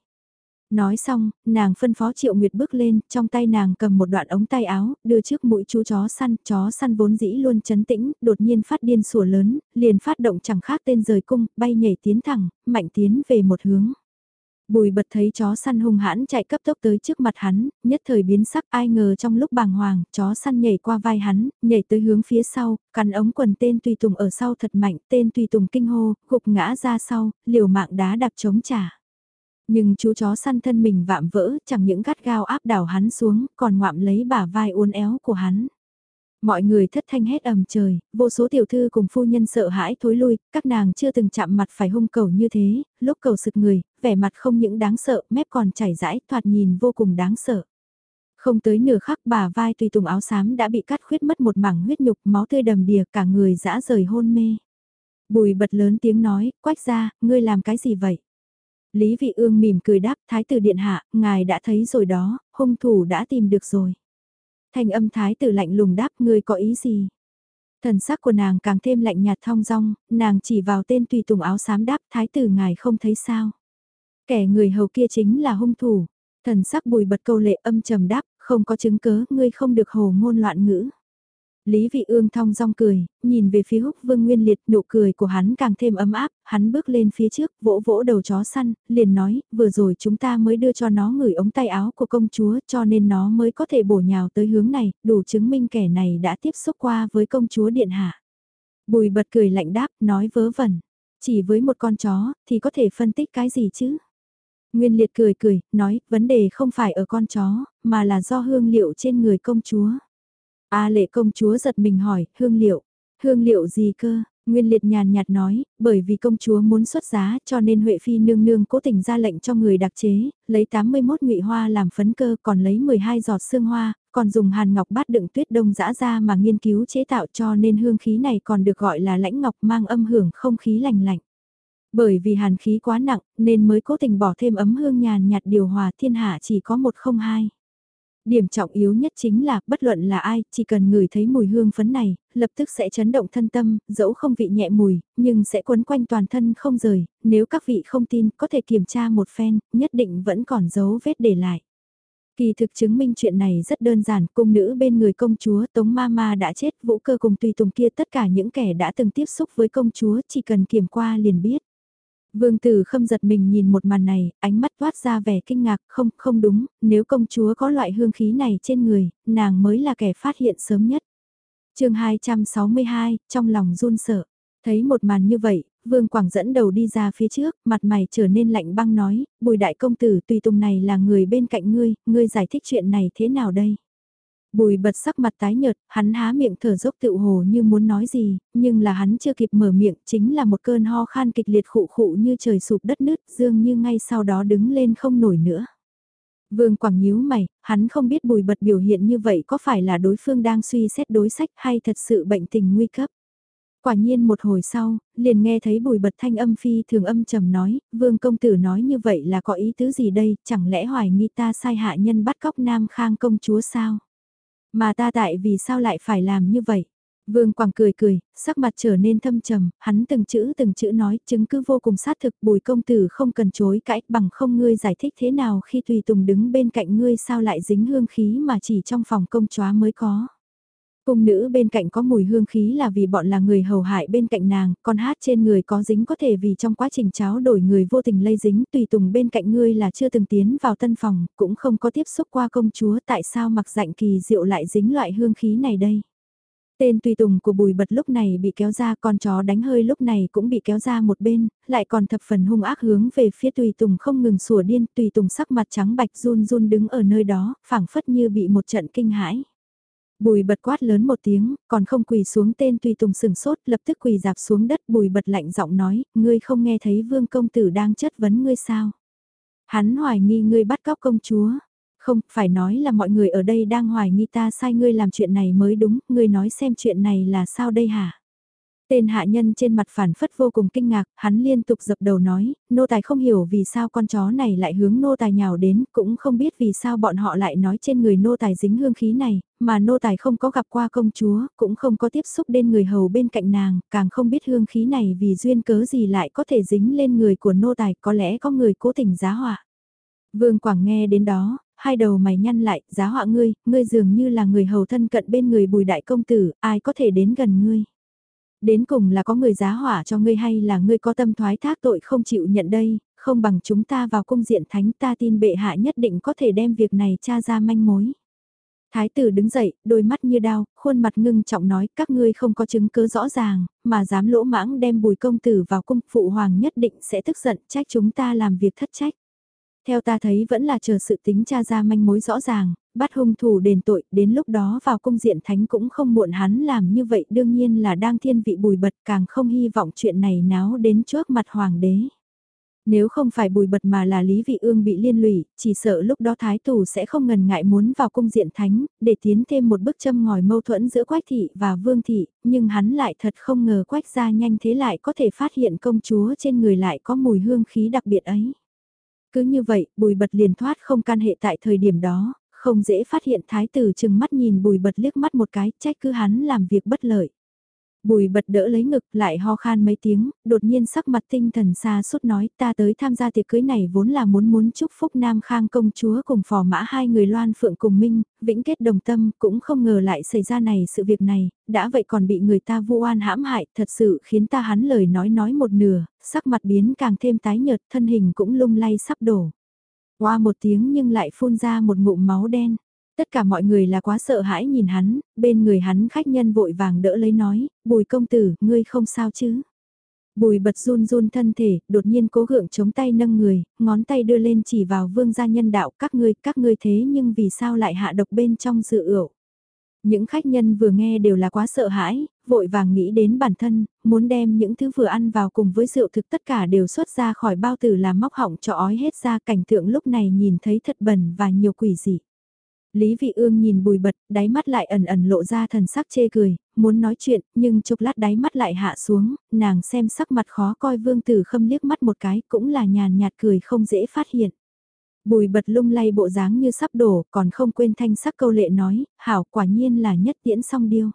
Nói xong, nàng phân phó Triệu Nguyệt bước lên, trong tay nàng cầm một đoạn ống tay áo, đưa trước mũi chú chó săn, chó săn vốn dĩ luôn chấn tĩnh, đột nhiên phát điên sủa lớn, liền phát động chẳng khác tên rời cung, bay nhảy tiến thẳng, mạnh tiến về một hướng. Bùi bật thấy chó săn hung hãn chạy cấp tốc tới trước mặt hắn, nhất thời biến sắc ai ngờ trong lúc bàng hoàng, chó săn nhảy qua vai hắn, nhảy tới hướng phía sau, cắn ống quần tên tùy tùng ở sau thật mạnh, tên tùy tùng kinh hô, gục ngã ra sau, liều mạng đá đạp chống trả. Nhưng chú chó săn thân mình vạm vỡ, chẳng những gắt gao áp đảo hắn xuống, còn ngoạm lấy bả vai uốn éo của hắn. Mọi người thất thanh hét ầm trời, vô số tiểu thư cùng phu nhân sợ hãi thối lui, các nàng chưa từng chạm mặt phải hung cầu như thế, lúc cầu sực người, vẻ mặt không những đáng sợ, mép còn chảy rãi, thoạt nhìn vô cùng đáng sợ. Không tới nửa khắc bà vai tùy tùng áo xám đã bị cắt khuyết mất một mảng huyết nhục, máu tươi đầm đìa, cả người dã rời hôn mê. Bùi bật lớn tiếng nói, quách ra, ngươi làm cái gì vậy? Lý Vị Ương mỉm cười đáp, Thái tử Điện Hạ, ngài đã thấy rồi đó, hung thủ đã tìm được rồi. Thanh âm Thái tử lạnh lùng đáp, ngươi có ý gì? Thần sắc của nàng càng thêm lạnh nhạt thong dong, nàng chỉ vào tên tùy tùng áo xám đáp, Thái tử ngài không thấy sao? Kẻ người hầu kia chính là hung thủ. Thần sắc bùi bật câu lệ âm trầm đáp, không có chứng cớ, ngươi không được hồ ngôn loạn ngữ. Lý Vị Ương thong dong cười, nhìn về phía húc vương nguyên liệt nụ cười của hắn càng thêm ấm áp, hắn bước lên phía trước, vỗ vỗ đầu chó săn, liền nói, vừa rồi chúng ta mới đưa cho nó ngửi ống tay áo của công chúa cho nên nó mới có thể bổ nhào tới hướng này, đủ chứng minh kẻ này đã tiếp xúc qua với công chúa điện hạ. Bùi bật cười lạnh đáp, nói vớ vẩn, chỉ với một con chó, thì có thể phân tích cái gì chứ? Nguyên liệt cười cười, nói, vấn đề không phải ở con chó, mà là do hương liệu trên người công chúa. A lệ công chúa giật mình hỏi, hương liệu, hương liệu gì cơ? Nguyên liệt nhàn nhạt nói, bởi vì công chúa muốn xuất giá cho nên Huệ Phi nương nương cố tình ra lệnh cho người đặc chế, lấy 81 ngụy hoa làm phấn cơ còn lấy 12 giọt xương hoa, còn dùng hàn ngọc bát đựng tuyết đông dã ra mà nghiên cứu chế tạo cho nên hương khí này còn được gọi là lãnh ngọc mang âm hưởng không khí lành lạnh. Bởi vì hàn khí quá nặng nên mới cố tình bỏ thêm ấm hương nhàn nhạt điều hòa thiên hạ chỉ có một không hai. Điểm trọng yếu nhất chính là, bất luận là ai, chỉ cần ngửi thấy mùi hương phấn này, lập tức sẽ chấn động thân tâm, dẫu không vị nhẹ mùi, nhưng sẽ quấn quanh toàn thân không rời, nếu các vị không tin, có thể kiểm tra một phen, nhất định vẫn còn dấu vết để lại. Kỳ thực chứng minh chuyện này rất đơn giản, cung nữ bên người công chúa Tống mama đã chết, vũ cơ cùng tùy tùng kia tất cả những kẻ đã từng tiếp xúc với công chúa chỉ cần kiểm qua liền biết. Vương tử khâm giật mình nhìn một màn này, ánh mắt toát ra vẻ kinh ngạc, không, không đúng, nếu công chúa có loại hương khí này trên người, nàng mới là kẻ phát hiện sớm nhất. chương 262, trong lòng run sợ. Thấy một màn như vậy, Vương Quảng dẫn đầu đi ra phía trước, mặt mày trở nên lạnh băng nói, bùi đại công tử tùy tùng này là người bên cạnh ngươi, ngươi giải thích chuyện này thế nào đây? Bùi bật sắc mặt tái nhợt, hắn há miệng thở dốc tự hồ như muốn nói gì, nhưng là hắn chưa kịp mở miệng, chính là một cơn ho khan kịch liệt khụ khụ như trời sụp đất nứt, dương như ngay sau đó đứng lên không nổi nữa. Vương Quảng nhíu mày, hắn không biết bùi bật biểu hiện như vậy có phải là đối phương đang suy xét đối sách hay thật sự bệnh tình nguy cấp. Quả nhiên một hồi sau, liền nghe thấy bùi bật thanh âm phi thường âm trầm nói, vương công tử nói như vậy là có ý tứ gì đây, chẳng lẽ hoài nghi ta sai hạ nhân bắt cóc nam khang công chúa sao? Mà ta tại vì sao lại phải làm như vậy? Vương Quảng cười cười, sắc mặt trở nên thâm trầm, hắn từng chữ từng chữ nói, chứng cứ vô cùng sát thực, bùi công tử không cần chối cãi, bằng không ngươi giải thích thế nào khi tùy tùng đứng bên cạnh ngươi sao lại dính hương khí mà chỉ trong phòng công chóa mới có. Cung nữ bên cạnh có mùi hương khí là vì bọn là người hầu hại bên cạnh nàng, con hát trên người có dính có thể vì trong quá trình cháo đổi người vô tình lây dính tùy tùng bên cạnh ngươi là chưa từng tiến vào tân phòng, cũng không có tiếp xúc qua công chúa tại sao mặc dạnh kỳ diệu lại dính loại hương khí này đây. Tên tùy tùng của bùi bật lúc này bị kéo ra con chó đánh hơi lúc này cũng bị kéo ra một bên, lại còn thập phần hung ác hướng về phía tùy tùng không ngừng sủa điên tùy tùng sắc mặt trắng bạch run run đứng ở nơi đó, phảng phất như bị một trận kinh hãi. Bùi bật quát lớn một tiếng, còn không quỳ xuống tên tùy tùng sừng sốt, lập tức quỳ dạp xuống đất bùi bật lạnh giọng nói, ngươi không nghe thấy vương công tử đang chất vấn ngươi sao. Hắn hoài nghi ngươi bắt cóc công chúa. Không, phải nói là mọi người ở đây đang hoài nghi ta sai ngươi làm chuyện này mới đúng, ngươi nói xem chuyện này là sao đây hả? Tên hạ nhân trên mặt phản phất vô cùng kinh ngạc, hắn liên tục dập đầu nói, nô tài không hiểu vì sao con chó này lại hướng nô tài nhào đến, cũng không biết vì sao bọn họ lại nói trên người nô tài dính hương khí này, mà nô tài không có gặp qua công chúa, cũng không có tiếp xúc đến người hầu bên cạnh nàng, càng không biết hương khí này vì duyên cớ gì lại có thể dính lên người của nô tài, có lẽ có người cố tình giá họa. Vương Quảng nghe đến đó, hai đầu mày nhăn lại, giá họa ngươi, ngươi dường như là người hầu thân cận bên người bùi đại công tử, ai có thể đến gần ngươi. Đến cùng là có người giá hỏa cho ngươi hay là ngươi có tâm thoái thác tội không chịu nhận đây, không bằng chúng ta vào cung diện thánh ta tin bệ hạ nhất định có thể đem việc này tra ra manh mối. Thái tử đứng dậy, đôi mắt như đao, khuôn mặt ngưng trọng nói các ngươi không có chứng cứ rõ ràng, mà dám lỗ mãng đem bùi công tử vào cung, phụ hoàng nhất định sẽ tức giận trách chúng ta làm việc thất trách. Theo ta thấy vẫn là chờ sự tính tra ra manh mối rõ ràng, bắt hung thủ đền tội, đến lúc đó vào cung diện thánh cũng không muộn hắn làm như vậy đương nhiên là đang thiên vị bùi bật càng không hy vọng chuyện này náo đến trước mặt hoàng đế. Nếu không phải bùi bật mà là Lý Vị Ương bị liên lụy, chỉ sợ lúc đó thái tử sẽ không ngần ngại muốn vào cung diện thánh, để tiến thêm một bước châm ngòi mâu thuẫn giữa quách thị và vương thị, nhưng hắn lại thật không ngờ quách gia nhanh thế lại có thể phát hiện công chúa trên người lại có mùi hương khí đặc biệt ấy. Cứ như vậy, bùi bật liền thoát không can hệ tại thời điểm đó, không dễ phát hiện thái tử chừng mắt nhìn bùi bật liếc mắt một cái, trách cứ hắn làm việc bất lợi. Bùi bật đỡ lấy ngực lại ho khan mấy tiếng, đột nhiên sắc mặt tinh thần xa suốt nói ta tới tham gia tiệc cưới này vốn là muốn muốn chúc phúc Nam Khang công chúa cùng phò mã hai người loan phượng cùng minh, vĩnh kết đồng tâm, cũng không ngờ lại xảy ra này sự việc này, đã vậy còn bị người ta vu oan hãm hại, thật sự khiến ta hắn lời nói nói một nửa, sắc mặt biến càng thêm tái nhợt, thân hình cũng lung lay sắp đổ. Qua một tiếng nhưng lại phun ra một ngụm máu đen. Tất cả mọi người là quá sợ hãi nhìn hắn, bên người hắn khách nhân vội vàng đỡ lấy nói, bùi công tử, ngươi không sao chứ. Bùi bật run run thân thể, đột nhiên cố gượng chống tay nâng người, ngón tay đưa lên chỉ vào vương gia nhân đạo các ngươi, các ngươi thế nhưng vì sao lại hạ độc bên trong dự ửu. Những khách nhân vừa nghe đều là quá sợ hãi, vội vàng nghĩ đến bản thân, muốn đem những thứ vừa ăn vào cùng với rượu thực tất cả đều xuất ra khỏi bao tử làm móc họng cho ói hết ra cảnh tượng lúc này nhìn thấy thật bẩn và nhiều quỷ dị. Lý Vị Ương nhìn bùi bật, đáy mắt lại ẩn ẩn lộ ra thần sắc chê cười, muốn nói chuyện, nhưng chốc lát đáy mắt lại hạ xuống, nàng xem sắc mặt khó coi vương tử khâm liếc mắt một cái, cũng là nhàn nhạt cười không dễ phát hiện. Bùi bật lung lay bộ dáng như sắp đổ, còn không quên thanh sắc câu lệ nói, hảo quả nhiên là nhất tiễn song điêu.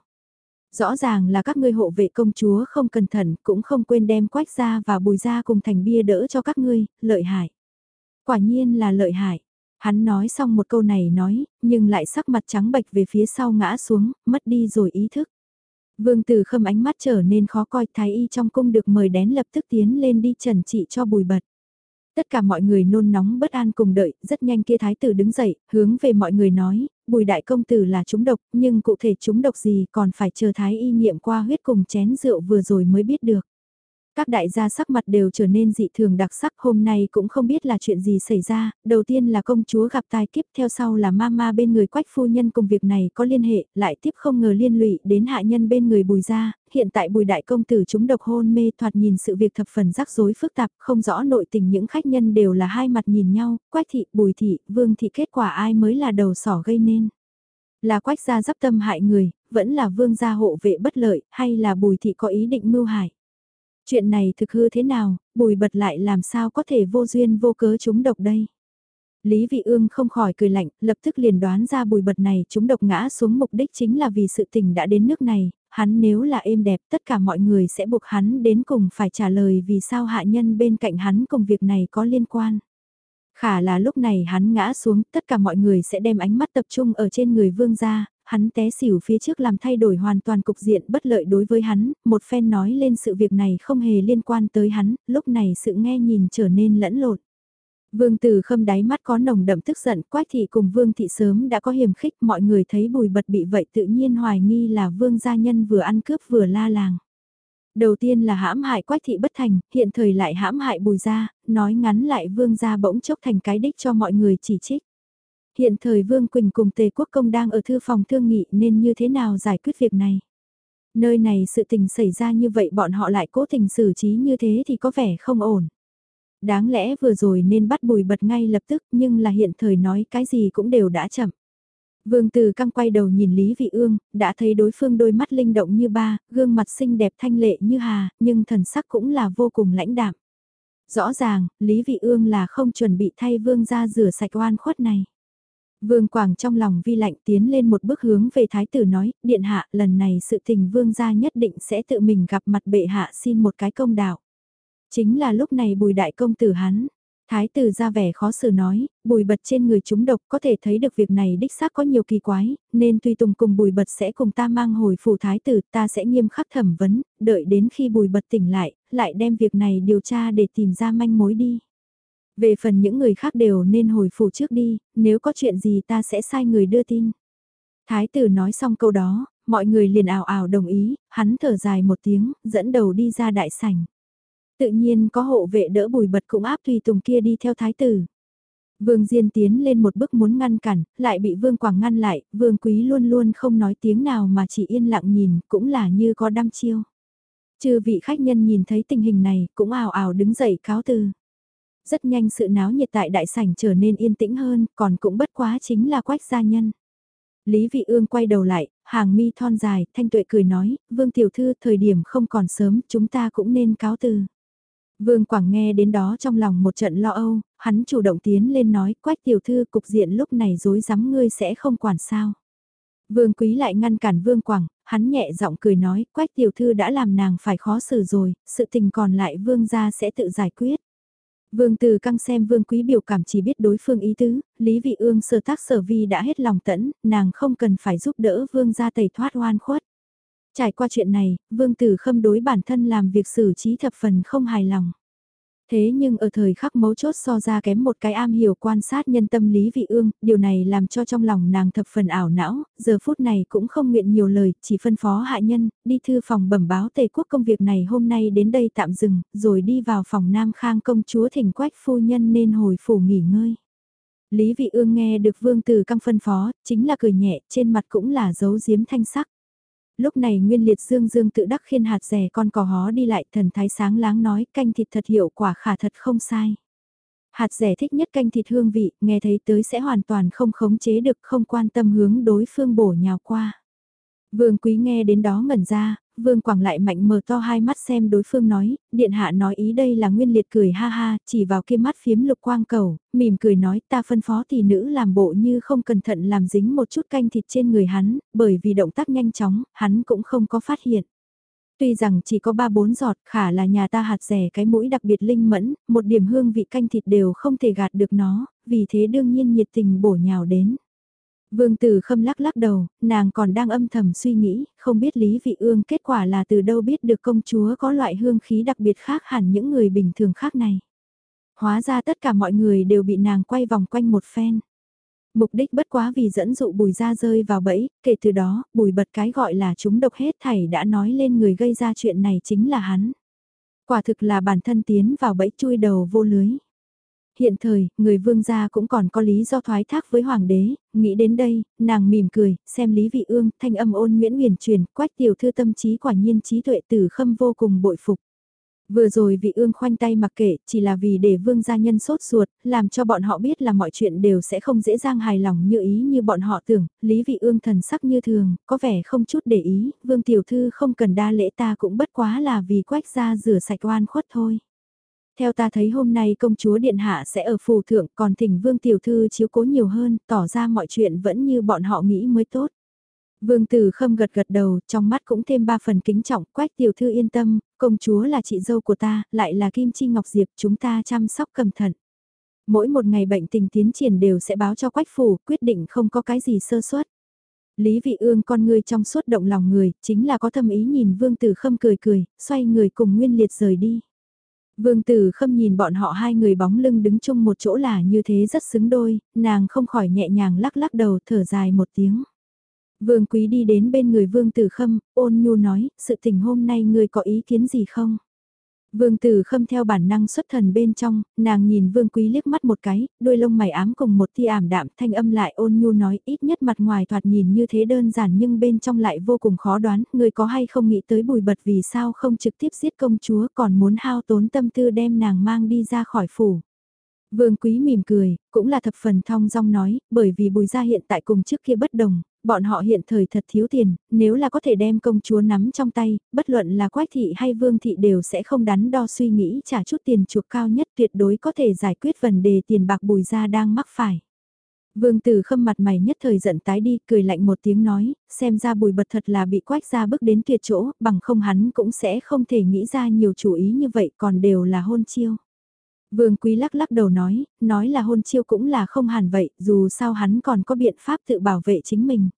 Rõ ràng là các ngươi hộ vệ công chúa không cẩn thận, cũng không quên đem quách ra và bùi ra cùng thành bia đỡ cho các ngươi, lợi hại. Quả nhiên là lợi hại. Hắn nói xong một câu này nói, nhưng lại sắc mặt trắng bệch về phía sau ngã xuống, mất đi rồi ý thức. Vương Tử Khâm ánh mắt trở nên khó coi, thái y trong cung được mời đén lập tức tiến lên đi trần trị cho bùi bật. Tất cả mọi người nôn nóng bất an cùng đợi, rất nhanh kia thái tử đứng dậy, hướng về mọi người nói, bùi đại công tử là trúng độc, nhưng cụ thể trúng độc gì còn phải chờ thái y nghiệm qua huyết cùng chén rượu vừa rồi mới biết được. Các đại gia sắc mặt đều trở nên dị thường đặc sắc hôm nay cũng không biết là chuyện gì xảy ra, đầu tiên là công chúa gặp tai kiếp theo sau là mama bên người quách phu nhân cùng việc này có liên hệ, lại tiếp không ngờ liên lụy đến hạ nhân bên người bùi gia, hiện tại bùi đại công tử chúng độc hôn mê thoạt nhìn sự việc thập phần rắc rối phức tạp, không rõ nội tình những khách nhân đều là hai mặt nhìn nhau, quách thị, bùi thị, vương thị kết quả ai mới là đầu sỏ gây nên. Là quách gia dắp tâm hại người, vẫn là vương gia hộ vệ bất lợi, hay là bùi thị có ý định mưu hại. Chuyện này thực hư thế nào, bùi bật lại làm sao có thể vô duyên vô cớ chúng độc đây. Lý Vị Ương không khỏi cười lạnh, lập tức liền đoán ra bùi bật này chúng độc ngã xuống mục đích chính là vì sự tình đã đến nước này, hắn nếu là êm đẹp tất cả mọi người sẽ buộc hắn đến cùng phải trả lời vì sao hạ nhân bên cạnh hắn cùng việc này có liên quan. Khả là lúc này hắn ngã xuống, tất cả mọi người sẽ đem ánh mắt tập trung ở trên người vương gia, hắn té xỉu phía trước làm thay đổi hoàn toàn cục diện bất lợi đối với hắn, một phen nói lên sự việc này không hề liên quan tới hắn, lúc này sự nghe nhìn trở nên lẫn lộn. Vương Tử Khâm đáy mắt có nồng đậm tức giận, Quách thị cùng Vương thị sớm đã có hiềm khích, mọi người thấy Bùi Bật bị vậy tự nhiên hoài nghi là Vương gia nhân vừa ăn cướp vừa la làng. Đầu tiên là hãm hại Quách thị bất thành, hiện thời lại hãm hại Bùi gia, nói ngắn lại Vương gia bỗng chốc thành cái đích cho mọi người chỉ trích. Hiện thời Vương Quỳnh cùng Tề Quốc Công đang ở thư phòng thương nghị nên như thế nào giải quyết việc này. Nơi này sự tình xảy ra như vậy bọn họ lại cố tình xử trí như thế thì có vẻ không ổn. Đáng lẽ vừa rồi nên bắt bùi bật ngay lập tức nhưng là hiện thời nói cái gì cũng đều đã chậm. Vương Từ căng quay đầu nhìn Lý Vị Ương, đã thấy đối phương đôi mắt linh động như ba, gương mặt xinh đẹp thanh lệ như hà, nhưng thần sắc cũng là vô cùng lãnh đạm. Rõ ràng, Lý Vị Ương là không chuẩn bị thay Vương ra rửa sạch oan khuất này. Vương Quảng trong lòng vi lạnh tiến lên một bước hướng về Thái tử nói, Điện Hạ lần này sự tình Vương gia nhất định sẽ tự mình gặp mặt bệ hạ xin một cái công đạo. Chính là lúc này bùi đại công tử hắn. Thái tử ra vẻ khó xử nói, bùi bật trên người chúng độc có thể thấy được việc này đích xác có nhiều kỳ quái, nên tùy tùng cùng bùi bật sẽ cùng ta mang hồi phủ thái tử ta sẽ nghiêm khắc thẩm vấn, đợi đến khi bùi bật tỉnh lại, lại đem việc này điều tra để tìm ra manh mối đi. Về phần những người khác đều nên hồi phủ trước đi, nếu có chuyện gì ta sẽ sai người đưa tin. Thái tử nói xong câu đó, mọi người liền ảo ảo đồng ý, hắn thở dài một tiếng, dẫn đầu đi ra đại sảnh. Tự nhiên có hộ vệ đỡ bùi bật cũng áp tùy tùng kia đi theo thái tử. Vương Diên tiến lên một bước muốn ngăn cản, lại bị Vương Quảng ngăn lại, Vương Quý luôn luôn không nói tiếng nào mà chỉ yên lặng nhìn, cũng là như có đăm chiêu. Chư vị khách nhân nhìn thấy tình hình này, cũng ảo ảo đứng dậy cáo từ. Rất nhanh sự náo nhiệt tại đại sảnh trở nên yên tĩnh hơn, còn cũng bất quá chính là quách gia nhân. Lý Vị Ương quay đầu lại, hàng mi thon dài, thanh tuệ cười nói, Vương Tiểu Thư thời điểm không còn sớm, chúng ta cũng nên cáo từ. Vương Quảng nghe đến đó trong lòng một trận lo âu, hắn chủ động tiến lên nói, quách tiểu thư cục diện lúc này rối rắm ngươi sẽ không quản sao. Vương Quý lại ngăn cản Vương Quảng, hắn nhẹ giọng cười nói, quách tiểu thư đã làm nàng phải khó xử rồi, sự tình còn lại Vương gia sẽ tự giải quyết. Vương Từ căng xem Vương Quý biểu cảm chỉ biết đối phương ý tứ, Lý Vị Ương sơ tác sở vi đã hết lòng tẫn, nàng không cần phải giúp đỡ Vương gia tẩy thoát oan khuất. Trải qua chuyện này, Vương Tử Khâm đối bản thân làm việc xử trí thập phần không hài lòng. Thế nhưng ở thời khắc mấu chốt so ra kém một cái am hiểu quan sát nhân tâm lý vị ương, điều này làm cho trong lòng nàng thập phần ảo não, giờ phút này cũng không nguyện nhiều lời, chỉ phân phó hạ nhân, đi thư phòng bẩm báo tề quốc công việc này hôm nay đến đây tạm dừng, rồi đi vào phòng Nam Khang công chúa thỉnh quách phu nhân nên hồi phủ nghỉ ngơi. Lý vị ương nghe được vương tử căng phân phó, chính là cười nhẹ, trên mặt cũng là dấu diếm thanh sắc. Lúc này Nguyên Liệt Dương Dương tự đắc khiên hạt rẻ con cò hó đi lại thần thái sáng láng nói canh thịt thật hiệu quả khả thật không sai. Hạt rẻ thích nhất canh thịt hương vị, nghe thấy tới sẽ hoàn toàn không khống chế được không quan tâm hướng đối phương bổ nhào qua. Vương Quý nghe đến đó ngẩn ra, Vương Quảng lại mạnh mở to hai mắt xem đối phương nói, điện hạ nói ý đây là nguyên liệt cười ha ha, chỉ vào kia mắt phiếm lục quang cầu, mỉm cười nói ta phân phó tỷ nữ làm bộ như không cẩn thận làm dính một chút canh thịt trên người hắn, bởi vì động tác nhanh chóng, hắn cũng không có phát hiện. Tuy rằng chỉ có 3-4 giọt khả là nhà ta hạt rẻ cái mũi đặc biệt linh mẫn, một điểm hương vị canh thịt đều không thể gạt được nó, vì thế đương nhiên nhiệt tình bổ nhào đến. Vương Tử Khâm lắc lắc đầu, nàng còn đang âm thầm suy nghĩ, không biết Lý Vị Ương kết quả là từ đâu biết được công chúa có loại hương khí đặc biệt khác hẳn những người bình thường khác này. Hóa ra tất cả mọi người đều bị nàng quay vòng quanh một phen. Mục đích bất quá vì dẫn dụ bùi ra rơi vào bẫy, kể từ đó, bùi bật cái gọi là chúng độc hết thảy đã nói lên người gây ra chuyện này chính là hắn. Quả thực là bản thân tiến vào bẫy chui đầu vô lưới. Hiện thời, người vương gia cũng còn có lý do thoái thác với hoàng đế, nghĩ đến đây, nàng mỉm cười, xem Lý Vị Ương, thanh âm ôn nguyễn huyền truyền, quách tiểu thư tâm trí quả nhiên trí tuệ tử khâm vô cùng bội phục. Vừa rồi vị ương khoanh tay mặc kệ, chỉ là vì để vương gia nhân sốt ruột, làm cho bọn họ biết là mọi chuyện đều sẽ không dễ dàng hài lòng như ý như bọn họ tưởng, lý vị ương thần sắc như thường, có vẻ không chút để ý, vương tiểu thư không cần đa lễ ta cũng bất quá là vì quách gia rửa sạch oan khuất thôi. Theo ta thấy hôm nay công chúa Điện Hạ sẽ ở phù thượng còn thỉnh vương tiểu thư chiếu cố nhiều hơn, tỏ ra mọi chuyện vẫn như bọn họ nghĩ mới tốt. Vương Tử Khâm gật gật đầu, trong mắt cũng thêm ba phần kính trọng, quách tiểu thư yên tâm, công chúa là chị dâu của ta, lại là Kim Chi Ngọc Diệp, chúng ta chăm sóc cẩn thận. Mỗi một ngày bệnh tình tiến triển đều sẽ báo cho quách phủ, quyết định không có cái gì sơ suất. Lý vị ương con ngươi trong suốt động lòng người, chính là có thâm ý nhìn Vương Tử Khâm cười cười, xoay người cùng Nguyên Liệt rời đi. Vương Tử Khâm nhìn bọn họ hai người bóng lưng đứng chung một chỗ là như thế rất xứng đôi, nàng không khỏi nhẹ nhàng lắc lắc đầu thở dài một tiếng. Vương Quý đi đến bên người Vương Tử Khâm, ôn nhu nói, sự tình hôm nay ngươi có ý kiến gì không? Vương Tử Khâm theo bản năng xuất thần bên trong, nàng nhìn Vương Quý liếc mắt một cái, đôi lông mày ám cùng một tia ảm đạm thanh âm lại ôn nhu nói ít nhất mặt ngoài thoạt nhìn như thế đơn giản nhưng bên trong lại vô cùng khó đoán, người có hay không nghĩ tới bùi bật vì sao không trực tiếp giết công chúa còn muốn hao tốn tâm tư đem nàng mang đi ra khỏi phủ. Vương Quý mỉm cười, cũng là thập phần thong dong nói, bởi vì bùi gia hiện tại cùng trước kia bất đồng, bọn họ hiện thời thật thiếu tiền, nếu là có thể đem công chúa nắm trong tay, bất luận là quách thị hay vương thị đều sẽ không đắn đo suy nghĩ trả chút tiền chuộc cao nhất tuyệt đối có thể giải quyết vấn đề tiền bạc bùi gia đang mắc phải. Vương tử khâm mặt mày nhất thời giận tái đi, cười lạnh một tiếng nói, xem ra bùi bật thật là bị quách ra bước đến tuyệt chỗ, bằng không hắn cũng sẽ không thể nghĩ ra nhiều chủ ý như vậy còn đều là hôn chiêu. Vương Quý lắc lắc đầu nói, nói là hôn chiêu cũng là không hẳn vậy, dù sao hắn còn có biện pháp tự bảo vệ chính mình.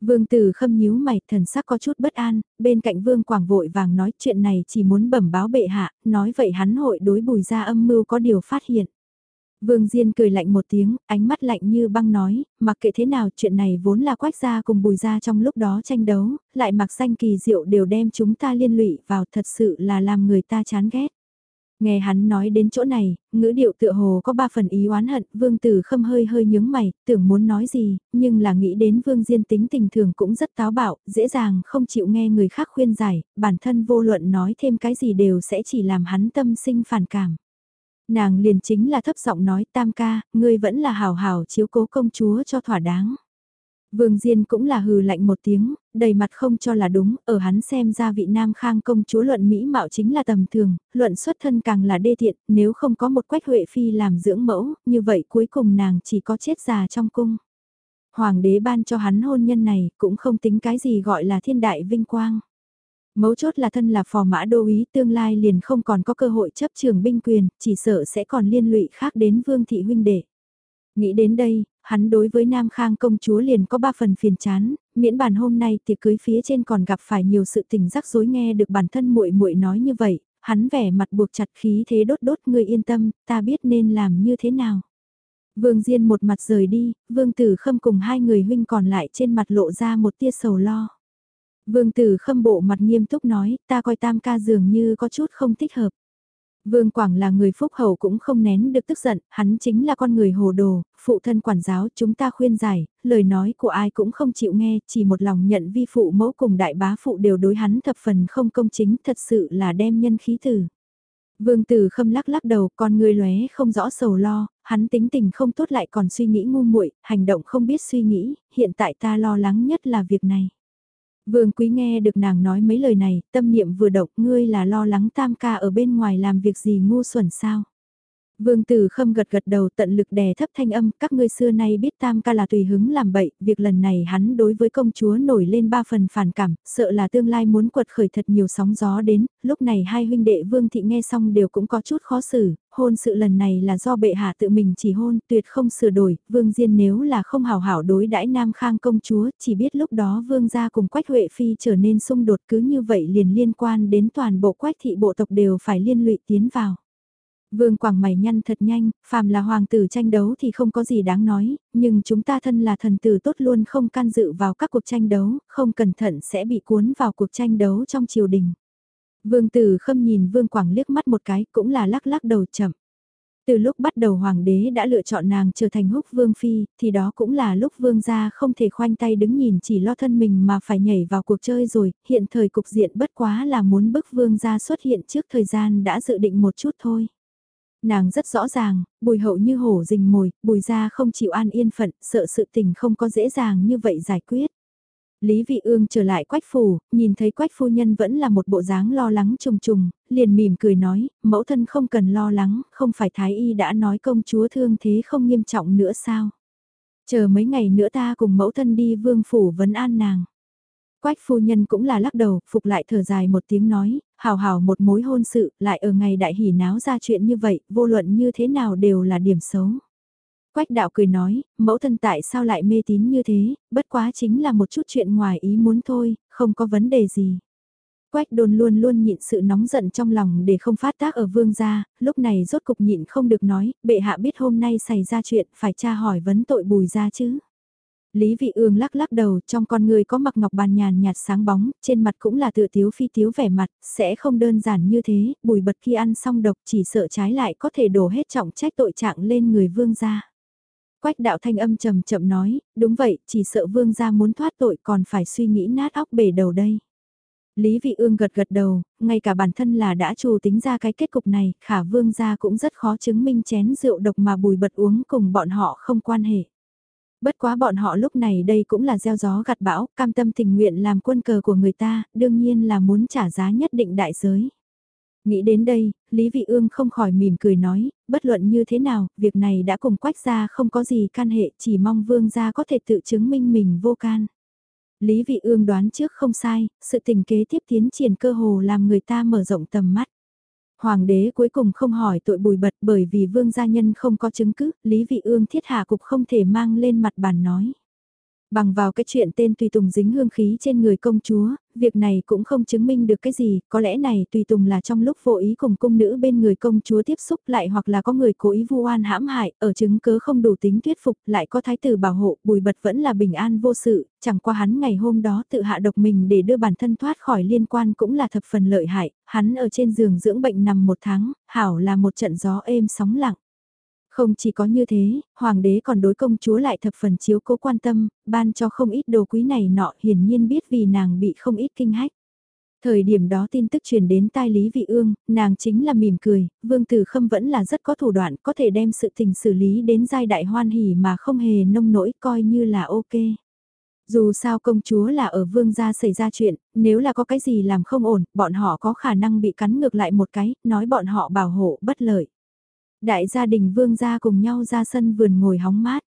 Vương Tử khâm nhíu mày, thần sắc có chút bất an, bên cạnh Vương Quảng vội vàng nói chuyện này chỉ muốn bẩm báo bệ hạ, nói vậy hắn hội đối bùi ra âm mưu có điều phát hiện. Vương Diên cười lạnh một tiếng, ánh mắt lạnh như băng nói, mặc kệ thế nào chuyện này vốn là quách gia cùng bùi gia trong lúc đó tranh đấu, lại mặc danh kỳ diệu đều đem chúng ta liên lụy vào thật sự là làm người ta chán ghét. Nghe hắn nói đến chỗ này, ngữ điệu tựa hồ có ba phần ý oán hận, vương tử khâm hơi hơi nhướng mày, tưởng muốn nói gì, nhưng là nghĩ đến vương diên tính tình thường cũng rất táo bạo, dễ dàng không chịu nghe người khác khuyên giải, bản thân vô luận nói thêm cái gì đều sẽ chỉ làm hắn tâm sinh phản cảm. Nàng liền chính là thấp giọng nói tam ca, ngươi vẫn là hào hào chiếu cố công chúa cho thỏa đáng. Vương Diên cũng là hừ lạnh một tiếng, đầy mặt không cho là đúng, ở hắn xem ra vị nam khang công chúa luận Mỹ mạo chính là tầm thường, luận xuất thân càng là đê thiện, nếu không có một quách huệ phi làm dưỡng mẫu, như vậy cuối cùng nàng chỉ có chết già trong cung. Hoàng đế ban cho hắn hôn nhân này, cũng không tính cái gì gọi là thiên đại vinh quang. Mấu chốt là thân là phò mã đô ý tương lai liền không còn có cơ hội chấp trường binh quyền, chỉ sợ sẽ còn liên lụy khác đến vương thị huynh đệ. Nghĩ đến đây, hắn đối với Nam Khang công chúa liền có ba phần phiền chán, miễn bàn hôm nay tiệc cưới phía trên còn gặp phải nhiều sự tình rắc rối nghe được bản thân muội muội nói như vậy, hắn vẻ mặt buộc chặt khí thế đốt đốt người yên tâm, ta biết nên làm như thế nào. Vương Diên một mặt rời đi, Vương Tử Khâm cùng hai người huynh còn lại trên mặt lộ ra một tia sầu lo. Vương Tử Khâm bộ mặt nghiêm túc nói, ta coi tam ca dường như có chút không thích hợp. Vương Quảng là người phúc hậu cũng không nén được tức giận, hắn chính là con người hồ đồ, phụ thân quản giáo chúng ta khuyên giải, lời nói của ai cũng không chịu nghe, chỉ một lòng nhận vi phụ mẫu cùng đại bá phụ đều đối hắn thập phần không công chính, thật sự là đem nhân khí tử. Vương Tử Khâm lắc lắc đầu, con người lóe không rõ sầu lo, hắn tính tình không tốt lại còn suy nghĩ ngu muội, hành động không biết suy nghĩ, hiện tại ta lo lắng nhất là việc này. Vương Quý nghe được nàng nói mấy lời này, tâm niệm vừa động, ngươi là lo lắng tam ca ở bên ngoài làm việc gì ngu xuẩn sao? Vương Tử Khâm gật gật đầu tận lực đè thấp thanh âm, các ngươi xưa nay biết tam ca là tùy hứng làm bậy, việc lần này hắn đối với công chúa nổi lên ba phần phản cảm, sợ là tương lai muốn quật khởi thật nhiều sóng gió đến, lúc này hai huynh đệ Vương Thị nghe xong đều cũng có chút khó xử, hôn sự lần này là do bệ hạ tự mình chỉ hôn, tuyệt không sửa đổi, Vương Diên nếu là không hảo hảo đối đãi Nam Khang công chúa, chỉ biết lúc đó Vương gia cùng Quách Huệ Phi trở nên xung đột cứ như vậy liền liên quan đến toàn bộ Quách thị bộ tộc đều phải liên lụy tiến vào. Vương Quảng mày nhăn thật nhanh, phàm là hoàng tử tranh đấu thì không có gì đáng nói, nhưng chúng ta thân là thần tử tốt luôn không can dự vào các cuộc tranh đấu, không cẩn thận sẽ bị cuốn vào cuộc tranh đấu trong triều đình. Vương Tử Khâm nhìn Vương Quảng liếc mắt một cái cũng là lắc lắc đầu chậm. Từ lúc bắt đầu hoàng đế đã lựa chọn nàng trở thành húc vương phi, thì đó cũng là lúc vương gia không thể khoanh tay đứng nhìn chỉ lo thân mình mà phải nhảy vào cuộc chơi rồi, hiện thời cục diện bất quá là muốn bức vương gia xuất hiện trước thời gian đã dự định một chút thôi. Nàng rất rõ ràng, bùi hậu như hổ rình mồi, bùi gia không chịu an yên phận, sợ sự tình không có dễ dàng như vậy giải quyết. Lý Vị Ương trở lại quách phủ, nhìn thấy quách phu nhân vẫn là một bộ dáng lo lắng trùng trùng, liền mỉm cười nói, mẫu thân không cần lo lắng, không phải Thái Y đã nói công chúa thương thế không nghiêm trọng nữa sao. Chờ mấy ngày nữa ta cùng mẫu thân đi vương phủ vấn an nàng. Quách phu nhân cũng là lắc đầu, phục lại thở dài một tiếng nói, hào hào một mối hôn sự, lại ở ngày đại hỉ náo ra chuyện như vậy, vô luận như thế nào đều là điểm xấu. Quách đạo cười nói, mẫu thân tại sao lại mê tín như thế, bất quá chính là một chút chuyện ngoài ý muốn thôi, không có vấn đề gì. Quách đồn luôn luôn nhịn sự nóng giận trong lòng để không phát tác ở vương gia, lúc này rốt cục nhịn không được nói, bệ hạ biết hôm nay xảy ra chuyện, phải tra hỏi vấn tội bùi ra chứ. Lý vị ương lắc lắc đầu, trong con người có mặc ngọc bàn nhàn nhạt sáng bóng, trên mặt cũng là tự tiếu phi tiếu vẻ mặt, sẽ không đơn giản như thế, bùi bật khi ăn xong độc chỉ sợ trái lại có thể đổ hết trọng trách tội trạng lên người vương gia. Quách đạo thanh âm trầm chậm nói, đúng vậy, chỉ sợ vương gia muốn thoát tội còn phải suy nghĩ nát óc bể đầu đây. Lý vị ương gật gật đầu, ngay cả bản thân là đã trù tính ra cái kết cục này, khả vương gia cũng rất khó chứng minh chén rượu độc mà bùi bật uống cùng bọn họ không quan hệ. Bất quá bọn họ lúc này đây cũng là gieo gió gặt bão, cam tâm tình nguyện làm quân cờ của người ta, đương nhiên là muốn trả giá nhất định đại giới. Nghĩ đến đây, Lý Vị Ương không khỏi mỉm cười nói, bất luận như thế nào, việc này đã cùng quách gia không có gì can hệ, chỉ mong vương gia có thể tự chứng minh mình vô can. Lý Vị Ương đoán trước không sai, sự tình kế tiếp tiến triển cơ hồ làm người ta mở rộng tầm mắt. Hoàng đế cuối cùng không hỏi tội bùi bật bởi vì vương gia nhân không có chứng cứ, Lý Vị Ương thiết hạ cục không thể mang lên mặt bàn nói. Bằng vào cái chuyện tên tùy tùng dính hương khí trên người công chúa, việc này cũng không chứng minh được cái gì, có lẽ này tùy tùng là trong lúc vô ý cùng cung nữ bên người công chúa tiếp xúc lại hoặc là có người cố ý vu oan hãm hại, ở chứng cớ không đủ tính thuyết phục, lại có thái tử bảo hộ, bùi bật vẫn là bình an vô sự, chẳng qua hắn ngày hôm đó tự hạ độc mình để đưa bản thân thoát khỏi liên quan cũng là thập phần lợi hại, hắn ở trên giường dưỡng bệnh nằm một tháng, hảo là một trận gió êm sóng lặng. Không chỉ có như thế, hoàng đế còn đối công chúa lại thập phần chiếu cố quan tâm, ban cho không ít đồ quý này nọ hiển nhiên biết vì nàng bị không ít kinh hách. Thời điểm đó tin tức truyền đến tai Lý Vị Ương, nàng chính là mỉm cười, Vương Tử Khâm vẫn là rất có thủ đoạn, có thể đem sự tình xử lý đến giai đại hoan hỉ mà không hề nông nỗi coi như là ok. Dù sao công chúa là ở vương gia xảy ra chuyện, nếu là có cái gì làm không ổn, bọn họ có khả năng bị cắn ngược lại một cái, nói bọn họ bảo hộ bất lợi. Đại gia đình vương gia cùng nhau ra sân vườn ngồi hóng mát.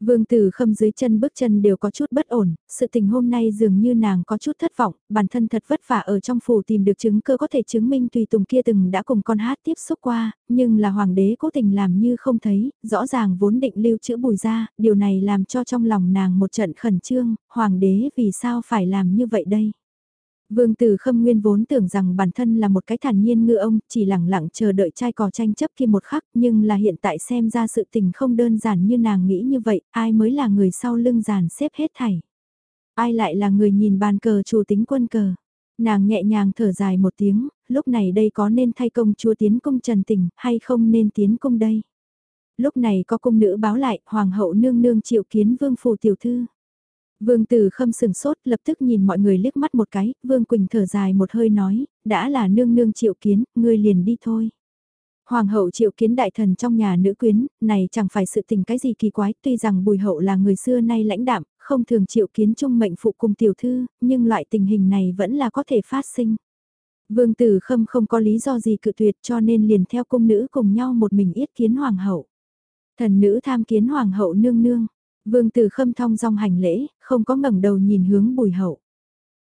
Vương Tử Khâm dưới chân bước chân đều có chút bất ổn, sự tình hôm nay dường như nàng có chút thất vọng, bản thân thật vất vả ở trong phủ tìm được chứng cơ có thể chứng minh tùy tùng kia từng đã cùng con hát tiếp xúc qua, nhưng là hoàng đế cố tình làm như không thấy, rõ ràng vốn định lưu trữ bùi ra, điều này làm cho trong lòng nàng một trận khẩn trương, hoàng đế vì sao phải làm như vậy đây? Vương Tử Khâm Nguyên vốn tưởng rằng bản thân là một cái thản nhiên ngư ông, chỉ lặng lặng chờ đợi trai cò tranh chấp kia một khắc, nhưng là hiện tại xem ra sự tình không đơn giản như nàng nghĩ như vậy, ai mới là người sau lưng giàn xếp hết thảy. Ai lại là người nhìn bàn cờ chủ tính quân cờ. Nàng nhẹ nhàng thở dài một tiếng, lúc này đây có nên thay công chúa tiến cung trần tình, hay không nên tiến cung đây. Lúc này có cung nữ báo lại, hoàng hậu nương nương triệu kiến vương phủ tiểu thư. Vương Tử Khâm sừng sốt lập tức nhìn mọi người liếc mắt một cái, Vương Quỳnh thở dài một hơi nói, đã là nương nương triệu kiến, ngươi liền đi thôi. Hoàng hậu triệu kiến đại thần trong nhà nữ quyến, này chẳng phải sự tình cái gì kỳ quái, tuy rằng bùi hậu là người xưa nay lãnh đạm, không thường triệu kiến trung mệnh phụ cùng tiểu thư, nhưng loại tình hình này vẫn là có thể phát sinh. Vương Tử Khâm không có lý do gì cự tuyệt cho nên liền theo cung nữ cùng nhau một mình yết kiến hoàng hậu. Thần nữ tham kiến hoàng hậu nương nương, Vương Tử Khâm thong dong hành lễ, không có ngẩng đầu nhìn hướng Bùi Hậu.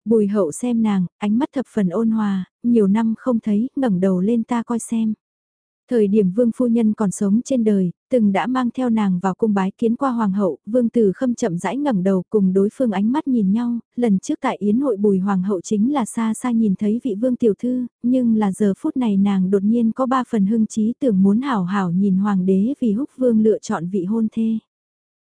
Bùi Hậu xem nàng, ánh mắt thập phần ôn hòa, nhiều năm không thấy, ngẩng đầu lên ta coi xem. Thời điểm Vương Phu Nhân còn sống trên đời, từng đã mang theo nàng vào cung bái kiến qua Hoàng hậu, Vương Tử Khâm chậm rãi ngẩng đầu cùng đối phương ánh mắt nhìn nhau, lần trước tại Yến hội Bùi Hoàng hậu chính là xa xa nhìn thấy vị Vương Tiểu Thư, nhưng là giờ phút này nàng đột nhiên có ba phần hưng trí tưởng muốn hảo hảo nhìn Hoàng đế vì húc Vương lựa chọn vị hôn thê.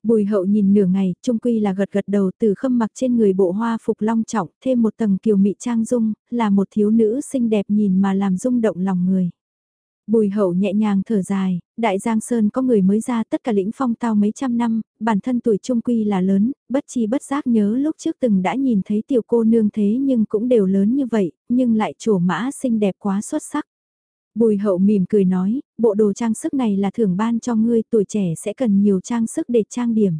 Bùi hậu nhìn nửa ngày, trung quy là gật gật đầu từ khâm mặc trên người bộ hoa phục long trọng, thêm một tầng kiều mị trang dung, là một thiếu nữ xinh đẹp nhìn mà làm rung động lòng người. Bùi hậu nhẹ nhàng thở dài, đại giang sơn có người mới ra tất cả lĩnh phong tao mấy trăm năm, bản thân tuổi trung quy là lớn, bất chi bất giác nhớ lúc trước từng đã nhìn thấy tiểu cô nương thế nhưng cũng đều lớn như vậy, nhưng lại chủ mã xinh đẹp quá xuất sắc. Bùi hậu mỉm cười nói, bộ đồ trang sức này là thưởng ban cho ngươi tuổi trẻ sẽ cần nhiều trang sức để trang điểm.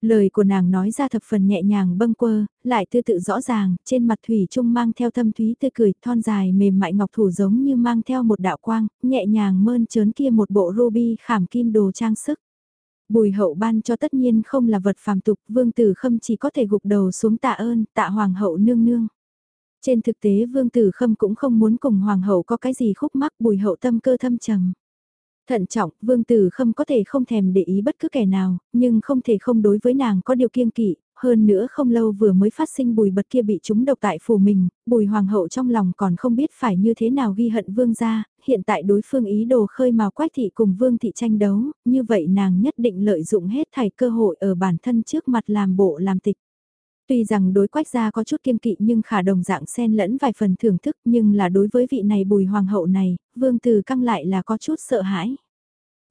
Lời của nàng nói ra thập phần nhẹ nhàng bâng quơ, lại tư tự rõ ràng, trên mặt thủy trung mang theo thâm thúy tươi cười, thon dài mềm mại ngọc thủ giống như mang theo một đạo quang, nhẹ nhàng mơn trớn kia một bộ ruby khảm kim đồ trang sức. Bùi hậu ban cho tất nhiên không là vật phàm tục, vương tử khâm chỉ có thể gục đầu xuống tạ ơn, tạ hoàng hậu nương nương. Trên thực tế vương tử khâm cũng không muốn cùng hoàng hậu có cái gì khúc mắc bùi hậu tâm cơ thâm trầm. Thận trọng, vương tử khâm có thể không thèm để ý bất cứ kẻ nào, nhưng không thể không đối với nàng có điều kiêng kỵ, hơn nữa không lâu vừa mới phát sinh bùi bật kia bị trúng độc tại phủ mình, bùi hoàng hậu trong lòng còn không biết phải như thế nào ghi hận vương gia, hiện tại đối phương ý đồ khơi mào quách thị cùng vương thị tranh đấu, như vậy nàng nhất định lợi dụng hết thảy cơ hội ở bản thân trước mặt làm bộ làm tịch. Tuy rằng đối quách gia có chút kiên kỵ nhưng khả đồng dạng xen lẫn vài phần thưởng thức nhưng là đối với vị này bùi hoàng hậu này, vương từ căng lại là có chút sợ hãi.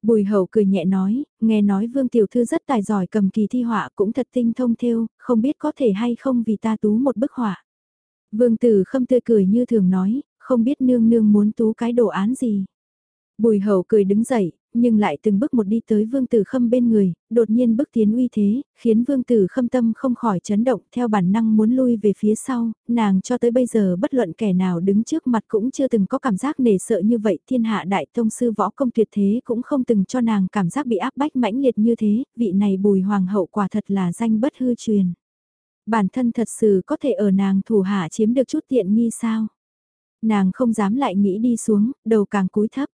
Bùi hậu cười nhẹ nói, nghe nói vương tiểu thư rất tài giỏi cầm kỳ thi họa cũng thật tinh thông theo, không biết có thể hay không vì ta tú một bức họa. Vương tử khâm tươi cười như thường nói, không biết nương nương muốn tú cái đồ án gì. Bùi hậu cười đứng dậy, nhưng lại từng bước một đi tới vương tử khâm bên người, đột nhiên bước tiến uy thế, khiến vương tử khâm tâm không khỏi chấn động theo bản năng muốn lui về phía sau, nàng cho tới bây giờ bất luận kẻ nào đứng trước mặt cũng chưa từng có cảm giác nề sợ như vậy, thiên hạ đại tông sư võ công tuyệt thế cũng không từng cho nàng cảm giác bị áp bách mãnh liệt như thế, vị này bùi hoàng hậu quả thật là danh bất hư truyền. Bản thân thật sự có thể ở nàng thủ hạ chiếm được chút tiện nghi sao? Nàng không dám lại nghĩ đi xuống, đầu càng cúi thấp.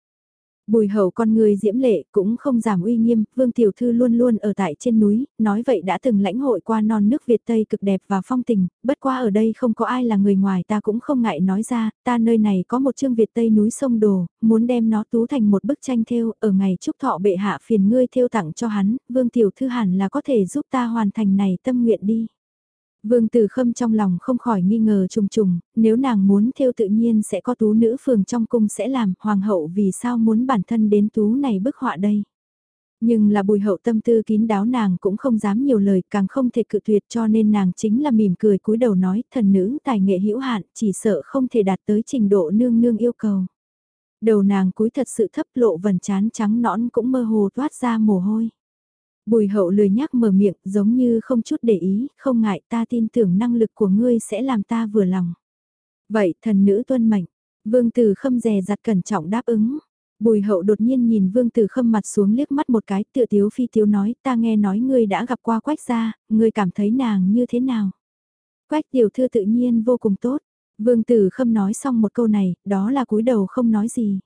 Bùi hầu con người diễm lệ cũng không giảm uy nghiêm, vương tiểu thư luôn luôn ở tại trên núi, nói vậy đã từng lãnh hội qua non nước Việt Tây cực đẹp và phong tình, bất qua ở đây không có ai là người ngoài ta cũng không ngại nói ra, ta nơi này có một chương Việt Tây núi sông đồ, muốn đem nó tú thành một bức tranh thêu ở ngày chúc thọ bệ hạ phiền ngươi thêu tặng cho hắn, vương tiểu thư hẳn là có thể giúp ta hoàn thành này tâm nguyện đi. Vương Tử Khâm trong lòng không khỏi nghi ngờ trùng trùng, nếu nàng muốn theo tự nhiên sẽ có tú nữ phường trong cung sẽ làm, hoàng hậu vì sao muốn bản thân đến tú này bức họa đây. Nhưng là bùi hậu tâm tư kín đáo nàng cũng không dám nhiều lời, càng không thể cự tuyệt cho nên nàng chính là mỉm cười cúi đầu nói, thần nữ tài nghệ hữu hạn, chỉ sợ không thể đạt tới trình độ nương nương yêu cầu. Đầu nàng cúi thật sự thấp lộ vần chán trắng nõn cũng mơ hồ toát ra mồ hôi. Bùi hậu lười nhắc mở miệng giống như không chút để ý, không ngại ta tin tưởng năng lực của ngươi sẽ làm ta vừa lòng. Vậy thần nữ tuân mệnh, vương tử khâm rè rặt cẩn trọng đáp ứng. Bùi hậu đột nhiên nhìn vương tử khâm mặt xuống liếc mắt một cái tựa tiếu phi tiếu nói ta nghe nói ngươi đã gặp qua quách gia, ngươi cảm thấy nàng như thế nào. Quách tiểu thư tự nhiên vô cùng tốt. Vương tử khâm nói xong một câu này, đó là cúi đầu không nói gì.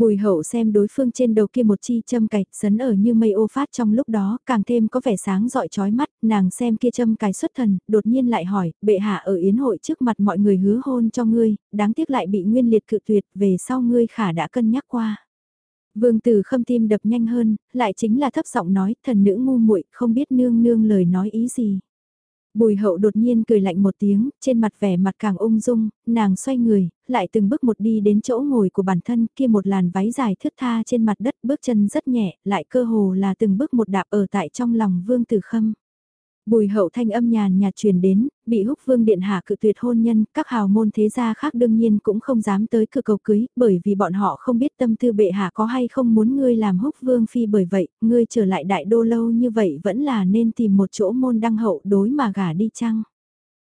Bùi hậu xem đối phương trên đầu kia một chi châm cài, sấn ở như mây ô phát trong lúc đó, càng thêm có vẻ sáng rọi chói mắt, nàng xem kia châm cài xuất thần, đột nhiên lại hỏi, bệ hạ ở yến hội trước mặt mọi người hứa hôn cho ngươi, đáng tiếc lại bị nguyên liệt cự tuyệt, về sau ngươi khả đã cân nhắc qua. Vương tử khâm tim đập nhanh hơn, lại chính là thấp giọng nói, thần nữ ngu muội không biết nương nương lời nói ý gì. Bùi hậu đột nhiên cười lạnh một tiếng, trên mặt vẻ mặt càng ung dung, nàng xoay người, lại từng bước một đi đến chỗ ngồi của bản thân kia một làn váy dài thướt tha trên mặt đất bước chân rất nhẹ, lại cơ hồ là từng bước một đạp ở tại trong lòng vương tử khâm. Bùi hậu thanh âm nhàn nhạt truyền đến, bị húc vương điện hạ cự tuyệt hôn nhân, các hào môn thế gia khác đương nhiên cũng không dám tới cửa cầu cưới, bởi vì bọn họ không biết tâm tư bệ hạ có hay không muốn ngươi làm húc vương phi bởi vậy, ngươi trở lại đại đô lâu như vậy vẫn là nên tìm một chỗ môn đăng hậu đối mà gả đi chăng.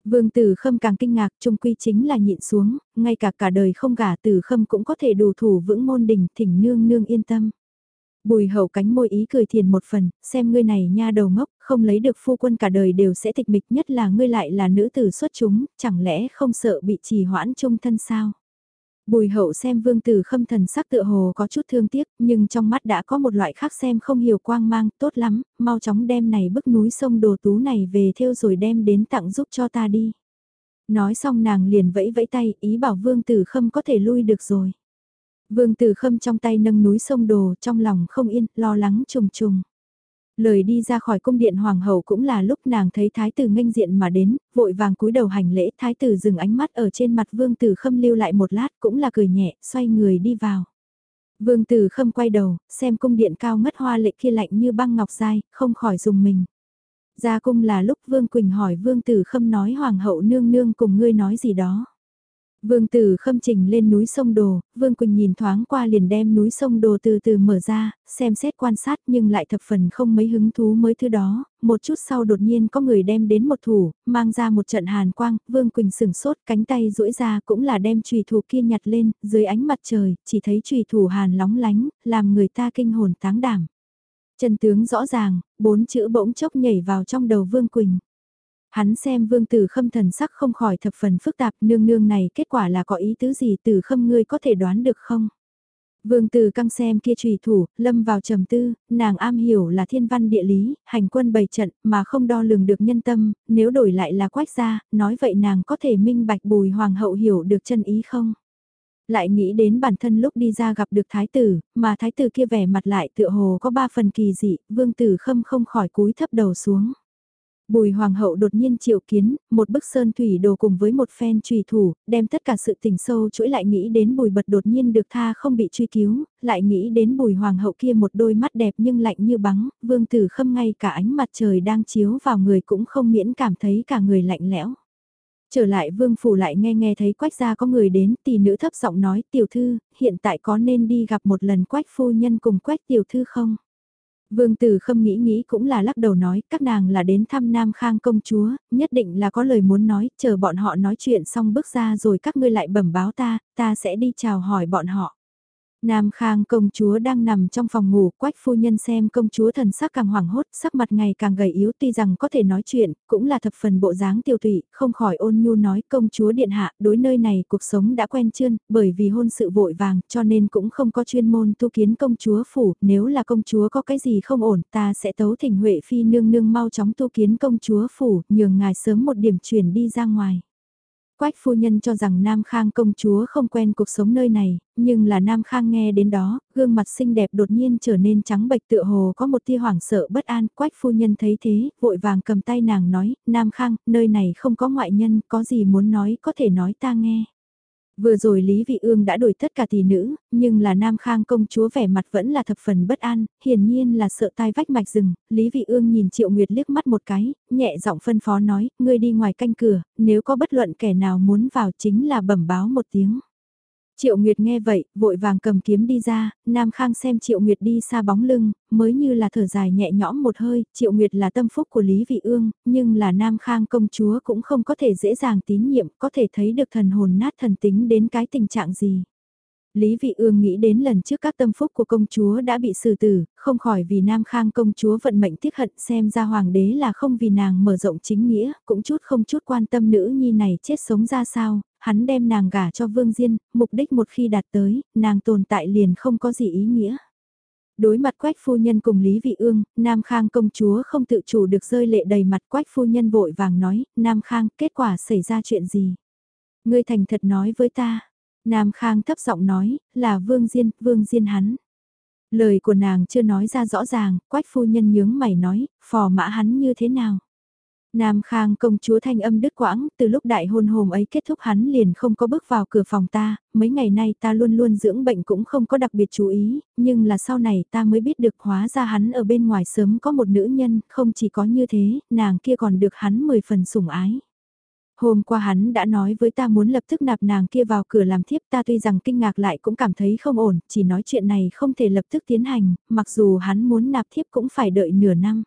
Vương Tử Khâm càng kinh ngạc, trung quy chính là nhịn xuống, ngay cả cả đời không gả Tử Khâm cũng có thể đủ thủ vững môn đình, thỉnh nương nương yên tâm. Bùi hậu cánh môi ý cười thiền một phần, xem ngươi này nha đầu ngốc, không lấy được phu quân cả đời đều sẽ tịch mịch nhất là ngươi lại là nữ tử xuất chúng, chẳng lẽ không sợ bị trì hoãn trung thân sao? Bùi hậu xem vương tử khâm thần sắc tựa hồ có chút thương tiếc, nhưng trong mắt đã có một loại khác xem không hiểu quang mang, tốt lắm, mau chóng đem này bức núi sông đồ tú này về theo rồi đem đến tặng giúp cho ta đi. Nói xong nàng liền vẫy vẫy tay, ý bảo vương tử khâm có thể lui được rồi. Vương Tử Khâm trong tay nâng núi sông đồ trong lòng không yên, lo lắng trùng trùng. Lời đi ra khỏi cung điện hoàng hậu cũng là lúc nàng thấy thái tử nghênh diện mà đến, vội vàng cúi đầu hành lễ, thái tử dừng ánh mắt ở trên mặt vương tử khâm lưu lại một lát cũng là cười nhẹ, xoay người đi vào. Vương tử khâm quay đầu, xem cung điện cao ngất hoa lệ kia lạnh như băng ngọc dai, không khỏi dùng mình. Ra cung là lúc Vương Quỳnh hỏi Vương Tử Khâm nói Hoàng hậu nương nương cùng ngươi nói gì đó. Vương Tử Khâm trình lên núi sông Đồ, Vương Quỳnh nhìn thoáng qua liền đem núi sông Đồ từ từ mở ra, xem xét quan sát nhưng lại thập phần không mấy hứng thú mới thứ đó, một chút sau đột nhiên có người đem đến một thủ, mang ra một trận hàn quang, Vương Quỳnh sừng sốt cánh tay duỗi ra cũng là đem trùy thủ kia nhặt lên, dưới ánh mặt trời, chỉ thấy trùy thủ hàn lóng lánh, làm người ta kinh hồn táng đảm. Chân tướng rõ ràng, bốn chữ bỗng chốc nhảy vào trong đầu Vương Quỳnh. Hắn xem vương tử khâm thần sắc không khỏi thập phần phức tạp nương nương này kết quả là có ý tứ gì tử khâm ngươi có thể đoán được không? Vương tử căng xem kia trùy thủ, lâm vào trầm tư, nàng am hiểu là thiên văn địa lý, hành quân bày trận mà không đo lường được nhân tâm, nếu đổi lại là quách gia, nói vậy nàng có thể minh bạch bùi hoàng hậu hiểu được chân ý không? Lại nghĩ đến bản thân lúc đi ra gặp được thái tử, mà thái tử kia vẻ mặt lại tựa hồ có ba phần kỳ dị, vương tử khâm không khỏi cúi thấp đầu xuống. Bùi hoàng hậu đột nhiên triệu kiến, một bức sơn thủy đồ cùng với một phen trùy thủ, đem tất cả sự tình sâu chuỗi lại nghĩ đến bùi bật đột nhiên được tha không bị truy cứu, lại nghĩ đến bùi hoàng hậu kia một đôi mắt đẹp nhưng lạnh như bắn, vương tử khâm ngay cả ánh mặt trời đang chiếu vào người cũng không miễn cảm thấy cả người lạnh lẽo. Trở lại vương phủ lại nghe nghe thấy quách gia có người đến, tỷ nữ thấp giọng nói tiểu thư, hiện tại có nên đi gặp một lần quách phu nhân cùng quách tiểu thư không? Vương Tử Khâm nghĩ nghĩ cũng là lắc đầu nói, các nàng là đến thăm Nam Khang công chúa, nhất định là có lời muốn nói, chờ bọn họ nói chuyện xong bước ra rồi các ngươi lại bẩm báo ta, ta sẽ đi chào hỏi bọn họ. Nam Khang công chúa đang nằm trong phòng ngủ, quách phu nhân xem công chúa thần sắc càng hoảng hốt, sắc mặt ngày càng gầy yếu tuy rằng có thể nói chuyện, cũng là thập phần bộ dáng tiêu tụy, không khỏi ôn nhu nói công chúa điện hạ, đối nơi này cuộc sống đã quen chơn bởi vì hôn sự vội vàng, cho nên cũng không có chuyên môn tu kiến công chúa phủ, nếu là công chúa có cái gì không ổn, ta sẽ tấu thỉnh Huệ Phi nương nương mau chóng tu kiến công chúa phủ, nhường ngài sớm một điểm chuyển đi ra ngoài. Quách phu nhân cho rằng Nam Khang công chúa không quen cuộc sống nơi này, nhưng là Nam Khang nghe đến đó, gương mặt xinh đẹp đột nhiên trở nên trắng bệch tựa hồ có một tia hoảng sợ bất an. Quách phu nhân thấy thế, vội vàng cầm tay nàng nói, Nam Khang, nơi này không có ngoại nhân, có gì muốn nói có thể nói ta nghe. Vừa rồi Lý Vị Ương đã đổi tất cả tỷ nữ, nhưng là Nam Khang công chúa vẻ mặt vẫn là thập phần bất an, hiển nhiên là sợ tai vách mạch rừng, Lý Vị Ương nhìn Triệu Nguyệt liếc mắt một cái, nhẹ giọng phân phó nói, ngươi đi ngoài canh cửa, nếu có bất luận kẻ nào muốn vào chính là bẩm báo một tiếng. Triệu Nguyệt nghe vậy, vội vàng cầm kiếm đi ra, Nam Khang xem Triệu Nguyệt đi xa bóng lưng, mới như là thở dài nhẹ nhõm một hơi, Triệu Nguyệt là tâm phúc của Lý Vị Ương, nhưng là Nam Khang công chúa cũng không có thể dễ dàng tín nhiệm, có thể thấy được thần hồn nát thần tính đến cái tình trạng gì. Lý Vị Ương nghĩ đến lần trước các tâm phúc của công chúa đã bị xử tử, không khỏi vì Nam Khang công chúa vận mệnh tiếc hận xem ra hoàng đế là không vì nàng mở rộng chính nghĩa, cũng chút không chút quan tâm nữ nhi này chết sống ra sao, hắn đem nàng gả cho Vương Diên, mục đích một khi đạt tới, nàng tồn tại liền không có gì ý nghĩa. Đối mặt quách phu nhân cùng Lý Vị Ương, Nam Khang công chúa không tự chủ được rơi lệ đầy mặt quách phu nhân vội vàng nói, Nam Khang, kết quả xảy ra chuyện gì? Ngươi thành thật nói với ta. Nam Khang thấp giọng nói, là Vương Diên, Vương Diên hắn. Lời của nàng chưa nói ra rõ ràng, quách phu nhân nhướng mày nói, phò mã hắn như thế nào? Nam Khang công chúa thanh âm đứt quãng, từ lúc đại hôn hồn ấy kết thúc hắn liền không có bước vào cửa phòng ta, mấy ngày nay ta luôn luôn dưỡng bệnh cũng không có đặc biệt chú ý, nhưng là sau này ta mới biết được hóa ra hắn ở bên ngoài sớm có một nữ nhân, không chỉ có như thế, nàng kia còn được hắn mười phần sủng ái. Hôm qua hắn đã nói với ta muốn lập tức nạp nàng kia vào cửa làm thiếp ta tuy rằng kinh ngạc lại cũng cảm thấy không ổn, chỉ nói chuyện này không thể lập tức tiến hành, mặc dù hắn muốn nạp thiếp cũng phải đợi nửa năm.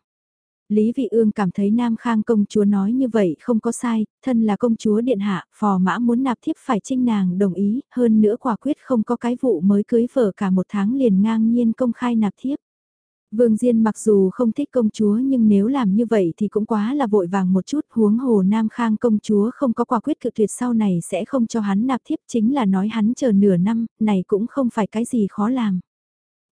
Lý Vị Ương cảm thấy Nam Khang công chúa nói như vậy không có sai, thân là công chúa điện hạ, phò mã muốn nạp thiếp phải trinh nàng đồng ý, hơn nữa quả quyết không có cái vụ mới cưới vợ cả một tháng liền ngang nhiên công khai nạp thiếp. Vương Diên mặc dù không thích công chúa nhưng nếu làm như vậy thì cũng quá là vội vàng một chút huống hồ Nam Khang công chúa không có quả quyết cự tuyệt sau này sẽ không cho hắn nạp thiếp chính là nói hắn chờ nửa năm, này cũng không phải cái gì khó làm.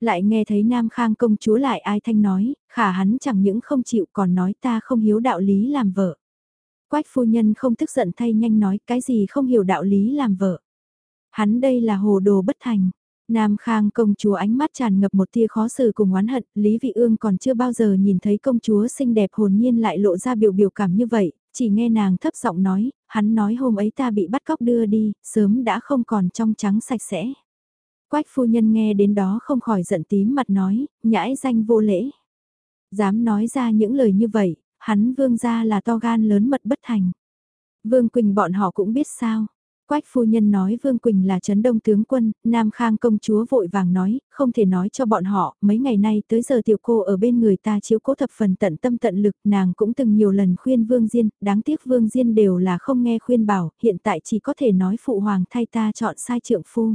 Lại nghe thấy Nam Khang công chúa lại ai thanh nói, khả hắn chẳng những không chịu còn nói ta không hiếu đạo lý làm vợ. Quách phu nhân không tức giận thay nhanh nói cái gì không hiểu đạo lý làm vợ. Hắn đây là hồ đồ bất thành. Nam Khang công chúa ánh mắt tràn ngập một tia khó xử cùng oán hận, Lý Vị Ương còn chưa bao giờ nhìn thấy công chúa xinh đẹp hồn nhiên lại lộ ra biểu biểu cảm như vậy, chỉ nghe nàng thấp giọng nói, hắn nói hôm ấy ta bị bắt cóc đưa đi, sớm đã không còn trong trắng sạch sẽ. Quách phu nhân nghe đến đó không khỏi giận tím mặt nói, nhãi danh vô lễ. Dám nói ra những lời như vậy, hắn vương gia là to gan lớn mật bất thành. Vương Quỳnh bọn họ cũng biết sao. Quách phu nhân nói Vương Quỳnh là chấn đông tướng quân, Nam Khang công chúa vội vàng nói, không thể nói cho bọn họ, mấy ngày nay tới giờ tiểu cô ở bên người ta chiếu cố thập phần tận tâm tận lực, nàng cũng từng nhiều lần khuyên Vương Diên, đáng tiếc Vương Diên đều là không nghe khuyên bảo, hiện tại chỉ có thể nói phụ hoàng thay ta chọn sai trượng phu.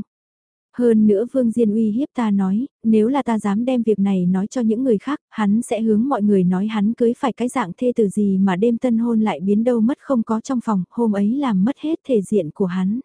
Hơn nữa Vương Diên uy hiếp ta nói, nếu là ta dám đem việc này nói cho những người khác, hắn sẽ hướng mọi người nói hắn cưới phải cái dạng thê từ gì mà đêm tân hôn lại biến đâu mất không có trong phòng, hôm ấy làm mất hết thể diện của hắn.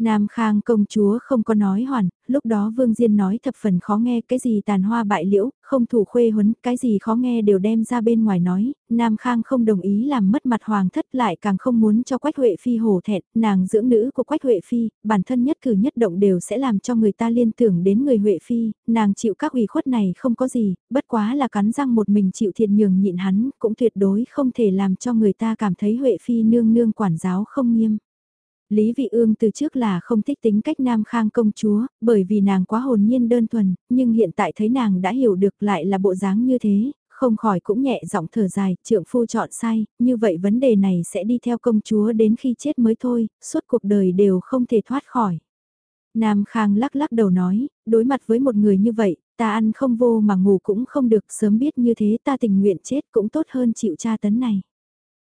Nam Khang công chúa không có nói hoàn, lúc đó Vương Diên nói thập phần khó nghe cái gì tàn hoa bại liễu, không thủ khuê huấn, cái gì khó nghe đều đem ra bên ngoài nói, Nam Khang không đồng ý làm mất mặt hoàng thất lại càng không muốn cho Quách Huệ Phi hổ thẹn, nàng dưỡng nữ của Quách Huệ Phi, bản thân nhất cử nhất động đều sẽ làm cho người ta liên tưởng đến người Huệ Phi, nàng chịu các ủy khuất này không có gì, bất quá là cắn răng một mình chịu thiệt nhường nhịn hắn, cũng tuyệt đối không thể làm cho người ta cảm thấy Huệ Phi nương nương quản giáo không nghiêm. Lý Vị Ương từ trước là không thích tính cách Nam Khang công chúa, bởi vì nàng quá hồn nhiên đơn thuần, nhưng hiện tại thấy nàng đã hiểu được lại là bộ dáng như thế, không khỏi cũng nhẹ giọng thở dài, trượng phu chọn sai, như vậy vấn đề này sẽ đi theo công chúa đến khi chết mới thôi, suốt cuộc đời đều không thể thoát khỏi. Nam Khang lắc lắc đầu nói, đối mặt với một người như vậy, ta ăn không vô mà ngủ cũng không được, sớm biết như thế ta tình nguyện chết cũng tốt hơn chịu tra tấn này.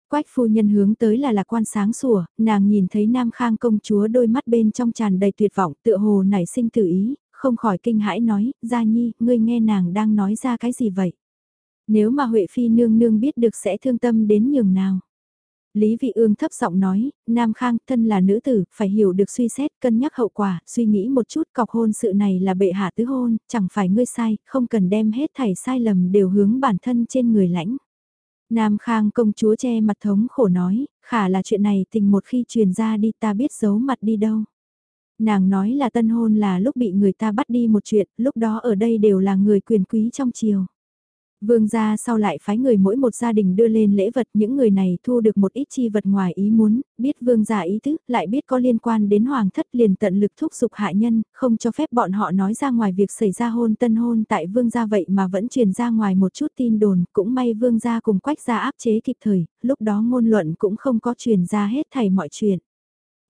Quách phu nhân hướng tới là lạc quan sáng sủa, nàng nhìn thấy Nam Khang công chúa đôi mắt bên trong tràn đầy tuyệt vọng tựa hồ nảy sinh tự ý, không khỏi kinh hãi nói, Gia Nhi, ngươi nghe nàng đang nói ra cái gì vậy? Nếu mà Huệ Phi nương nương biết được sẽ thương tâm đến nhường nào? Lý Vị Ương thấp giọng nói, Nam Khang thân là nữ tử, phải hiểu được suy xét, cân nhắc hậu quả, suy nghĩ một chút cọc hôn sự này là bệ hạ tứ hôn, chẳng phải ngươi sai, không cần đem hết thảy sai lầm đều hướng bản thân trên người lãnh. Nam Khang công chúa che mặt thống khổ nói, khả là chuyện này tình một khi truyền ra đi ta biết giấu mặt đi đâu. Nàng nói là tân hôn là lúc bị người ta bắt đi một chuyện, lúc đó ở đây đều là người quyền quý trong triều. Vương gia sau lại phái người mỗi một gia đình đưa lên lễ vật những người này thu được một ít chi vật ngoài ý muốn, biết vương gia ý thức, lại biết có liên quan đến hoàng thất liền tận lực thúc giục hại nhân, không cho phép bọn họ nói ra ngoài việc xảy ra hôn tân hôn tại vương gia vậy mà vẫn truyền ra ngoài một chút tin đồn, cũng may vương gia cùng quách gia áp chế kịp thời, lúc đó ngôn luận cũng không có truyền ra hết thảy mọi chuyện.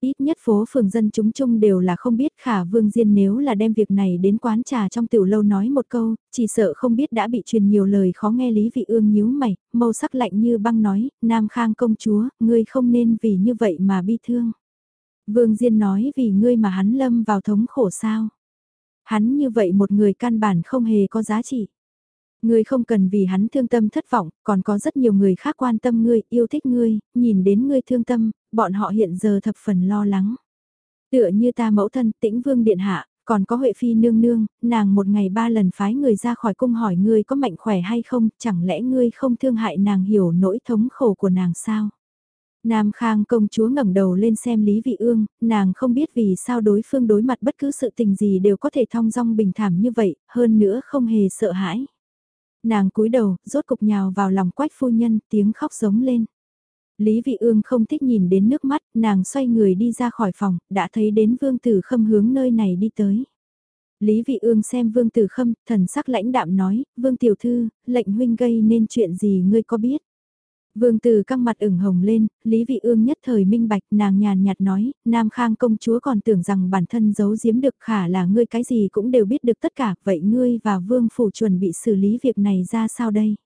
Ít nhất phố phường dân chúng chung đều là không biết khả vương diên nếu là đem việc này đến quán trà trong tiểu lâu nói một câu, chỉ sợ không biết đã bị truyền nhiều lời khó nghe Lý Vị Ương nhíu mày, màu sắc lạnh như băng nói, Nam Khang công chúa, ngươi không nên vì như vậy mà bi thương. Vương Diên nói vì ngươi mà hắn lâm vào thống khổ sao. Hắn như vậy một người căn bản không hề có giá trị. Ngươi không cần vì hắn thương tâm thất vọng, còn có rất nhiều người khác quan tâm ngươi, yêu thích ngươi, nhìn đến ngươi thương tâm, bọn họ hiện giờ thập phần lo lắng. Tựa như ta mẫu thân tĩnh vương điện hạ, còn có Huệ Phi nương nương, nàng một ngày ba lần phái người ra khỏi cung hỏi ngươi có mạnh khỏe hay không, chẳng lẽ ngươi không thương hại nàng hiểu nỗi thống khổ của nàng sao? Nam Khang công chúa ngẩng đầu lên xem Lý Vị Ương, nàng không biết vì sao đối phương đối mặt bất cứ sự tình gì đều có thể thong dong bình thản như vậy, hơn nữa không hề sợ hãi. Nàng cúi đầu, rốt cục nhào vào lòng quách phu nhân, tiếng khóc giống lên. Lý Vị Ương không thích nhìn đến nước mắt, nàng xoay người đi ra khỏi phòng, đã thấy đến Vương Tử Khâm hướng nơi này đi tới. Lý Vị Ương xem Vương Tử Khâm, thần sắc lãnh đạm nói, Vương Tiểu Thư, lệnh huynh gây nên chuyện gì ngươi có biết? Vương Tử căng mặt ửng hồng lên, Lý Vị Ương nhất thời minh bạch nàng nhàn nhạt nói, Nam Khang công chúa còn tưởng rằng bản thân giấu giếm được khả là ngươi cái gì cũng đều biết được tất cả, vậy ngươi và Vương Phủ chuẩn bị xử lý việc này ra sao đây?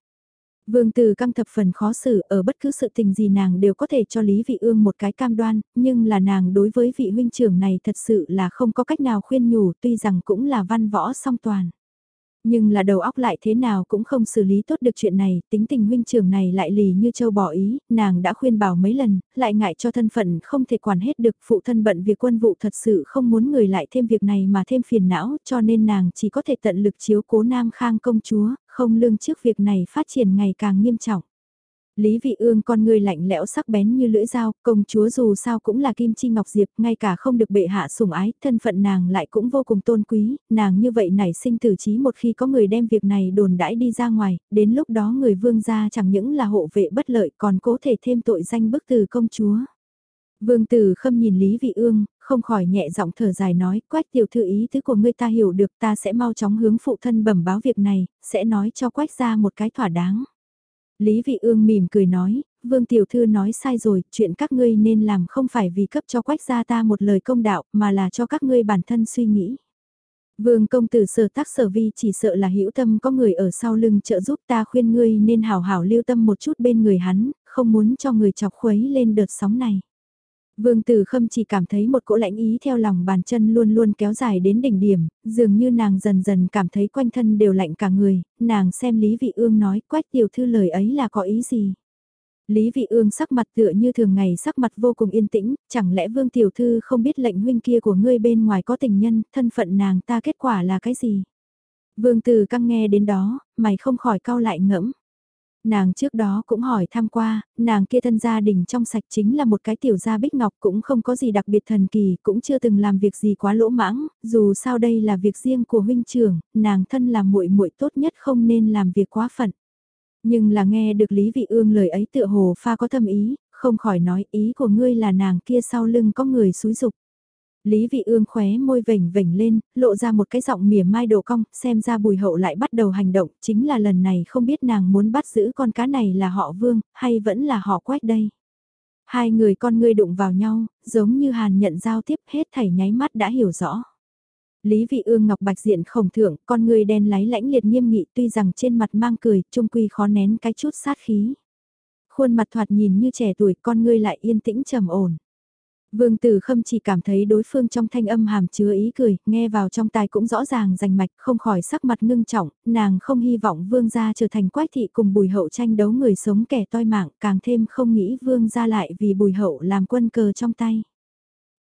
Vương Từ căng thập phần khó xử ở bất cứ sự tình gì nàng đều có thể cho Lý Vị Ương một cái cam đoan, nhưng là nàng đối với vị huynh trưởng này thật sự là không có cách nào khuyên nhủ tuy rằng cũng là văn võ song toàn. Nhưng là đầu óc lại thế nào cũng không xử lý tốt được chuyện này, tính tình huynh trưởng này lại lì như châu bỏ ý, nàng đã khuyên bảo mấy lần, lại ngại cho thân phận không thể quản hết được phụ thân bận việc quân vụ thật sự không muốn người lại thêm việc này mà thêm phiền não, cho nên nàng chỉ có thể tận lực chiếu cố Nam Khang công chúa, không lương trước việc này phát triển ngày càng nghiêm trọng. Lý Vị Ương con người lạnh lẽo sắc bén như lưỡi dao, công chúa dù sao cũng là kim chi ngọc diệp, ngay cả không được bệ hạ sủng ái, thân phận nàng lại cũng vô cùng tôn quý, nàng như vậy nảy sinh tử trí một khi có người đem việc này đồn đãi đi ra ngoài, đến lúc đó người vương gia chẳng những là hộ vệ bất lợi còn cố thể thêm tội danh bức từ công chúa. Vương tử khâm nhìn Lý Vị Ương, không khỏi nhẹ giọng thở dài nói, quách tiểu thư ý tứ của ngươi ta hiểu được ta sẽ mau chóng hướng phụ thân bẩm báo việc này, sẽ nói cho quách ra một cái thỏa đáng. Lý Vị Ương mỉm cười nói, Vương Tiểu Thư nói sai rồi, chuyện các ngươi nên làm không phải vì cấp cho quách gia ta một lời công đạo, mà là cho các ngươi bản thân suy nghĩ. Vương công tử sở tác sở vi chỉ sợ là hữu tâm có người ở sau lưng trợ giúp ta khuyên ngươi nên hảo hảo lưu tâm một chút bên người hắn, không muốn cho người chọc khuấy lên đợt sóng này. Vương Tử Khâm chỉ cảm thấy một cỗ lãnh ý theo lòng bàn chân luôn luôn kéo dài đến đỉnh điểm, dường như nàng dần dần cảm thấy quanh thân đều lạnh cả người, nàng xem Lý Vị Ương nói quách tiểu thư lời ấy là có ý gì. Lý Vị Ương sắc mặt tựa như thường ngày sắc mặt vô cùng yên tĩnh, chẳng lẽ Vương Tiểu Thư không biết lệnh huynh kia của ngươi bên ngoài có tình nhân, thân phận nàng ta kết quả là cái gì? Vương Tử căng nghe đến đó, mày không khỏi cau lại ngẫm. Nàng trước đó cũng hỏi tham qua, nàng kia thân gia đình trong sạch chính là một cái tiểu gia bích ngọc cũng không có gì đặc biệt thần kỳ, cũng chưa từng làm việc gì quá lỗ mãng, dù sao đây là việc riêng của huynh trưởng, nàng thân là muội muội tốt nhất không nên làm việc quá phận. Nhưng là nghe được Lý Vị Ương lời ấy tựa hồ pha có thâm ý, không khỏi nói ý của ngươi là nàng kia sau lưng có người xúi dục. Lý Vị Ương khóe môi vểnh vểnh lên, lộ ra một cái giọng mỉa mai đồ cong, xem ra bùi hậu lại bắt đầu hành động, chính là lần này không biết nàng muốn bắt giữ con cá này là họ vương, hay vẫn là họ quách đây. Hai người con ngươi đụng vào nhau, giống như hàn nhận giao tiếp hết thảy nháy mắt đã hiểu rõ. Lý Vị Ương ngọc bạch diện khổng thượng, con người đen láy lãnh liệt nghiêm nghị tuy rằng trên mặt mang cười, trung quy khó nén cái chút sát khí. Khuôn mặt thoạt nhìn như trẻ tuổi, con ngươi lại yên tĩnh trầm ổn. Vương Tử Khâm chỉ cảm thấy đối phương trong thanh âm hàm chứa ý cười, nghe vào trong tai cũng rõ ràng rành mạch, không khỏi sắc mặt ngưng trọng, nàng không hy vọng Vương gia trở thành quách thị cùng bùi hậu tranh đấu người sống kẻ toi mạng, càng thêm không nghĩ Vương gia lại vì bùi hậu làm quân cờ trong tay.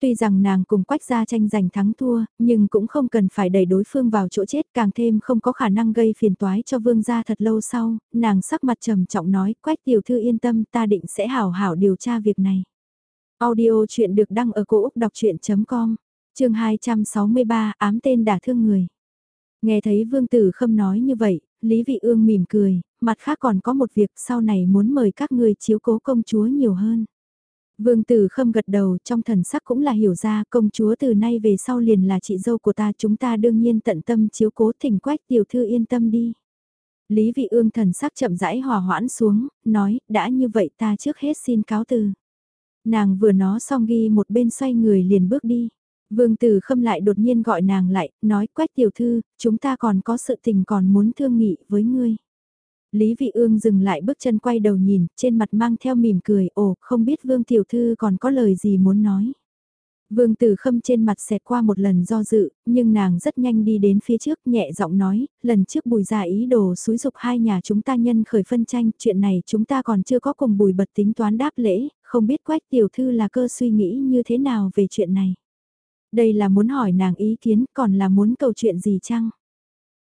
Tuy rằng nàng cùng quách gia tranh giành thắng thua, nhưng cũng không cần phải đẩy đối phương vào chỗ chết càng thêm không có khả năng gây phiền toái cho vương gia thật lâu sau, nàng sắc mặt trầm trọng nói quách tiểu thư yên tâm ta định sẽ hảo hảo điều tra việc này. Audio chuyện được đăng ở cổ Úc đọc chuyện.com, trường 263 ám tên đả thương người. Nghe thấy vương tử khâm nói như vậy, Lý Vị Ương mỉm cười, mặt khác còn có một việc sau này muốn mời các ngươi chiếu cố công chúa nhiều hơn. Vương tử khâm gật đầu trong thần sắc cũng là hiểu ra công chúa từ nay về sau liền là chị dâu của ta chúng ta đương nhiên tận tâm chiếu cố thỉnh quách tiểu thư yên tâm đi. Lý vị ương thần sắc chậm rãi hòa hoãn xuống, nói, đã như vậy ta trước hết xin cáo từ. Nàng vừa nó xong ghi một bên xoay người liền bước đi. Vương tử khâm lại đột nhiên gọi nàng lại, nói quét tiểu thư, chúng ta còn có sự tình còn muốn thương nghị với ngươi. Lý Vị Ương dừng lại bước chân quay đầu nhìn, trên mặt mang theo mỉm cười, ồ, không biết Vương Tiểu Thư còn có lời gì muốn nói. Vương Tử Khâm trên mặt xẹt qua một lần do dự, nhưng nàng rất nhanh đi đến phía trước nhẹ giọng nói, lần trước bùi gia ý đồ xúi dục hai nhà chúng ta nhân khởi phân tranh, chuyện này chúng ta còn chưa có cùng bùi bật tính toán đáp lễ, không biết quách tiểu thư là cơ suy nghĩ như thế nào về chuyện này. Đây là muốn hỏi nàng ý kiến, còn là muốn cầu chuyện gì chăng?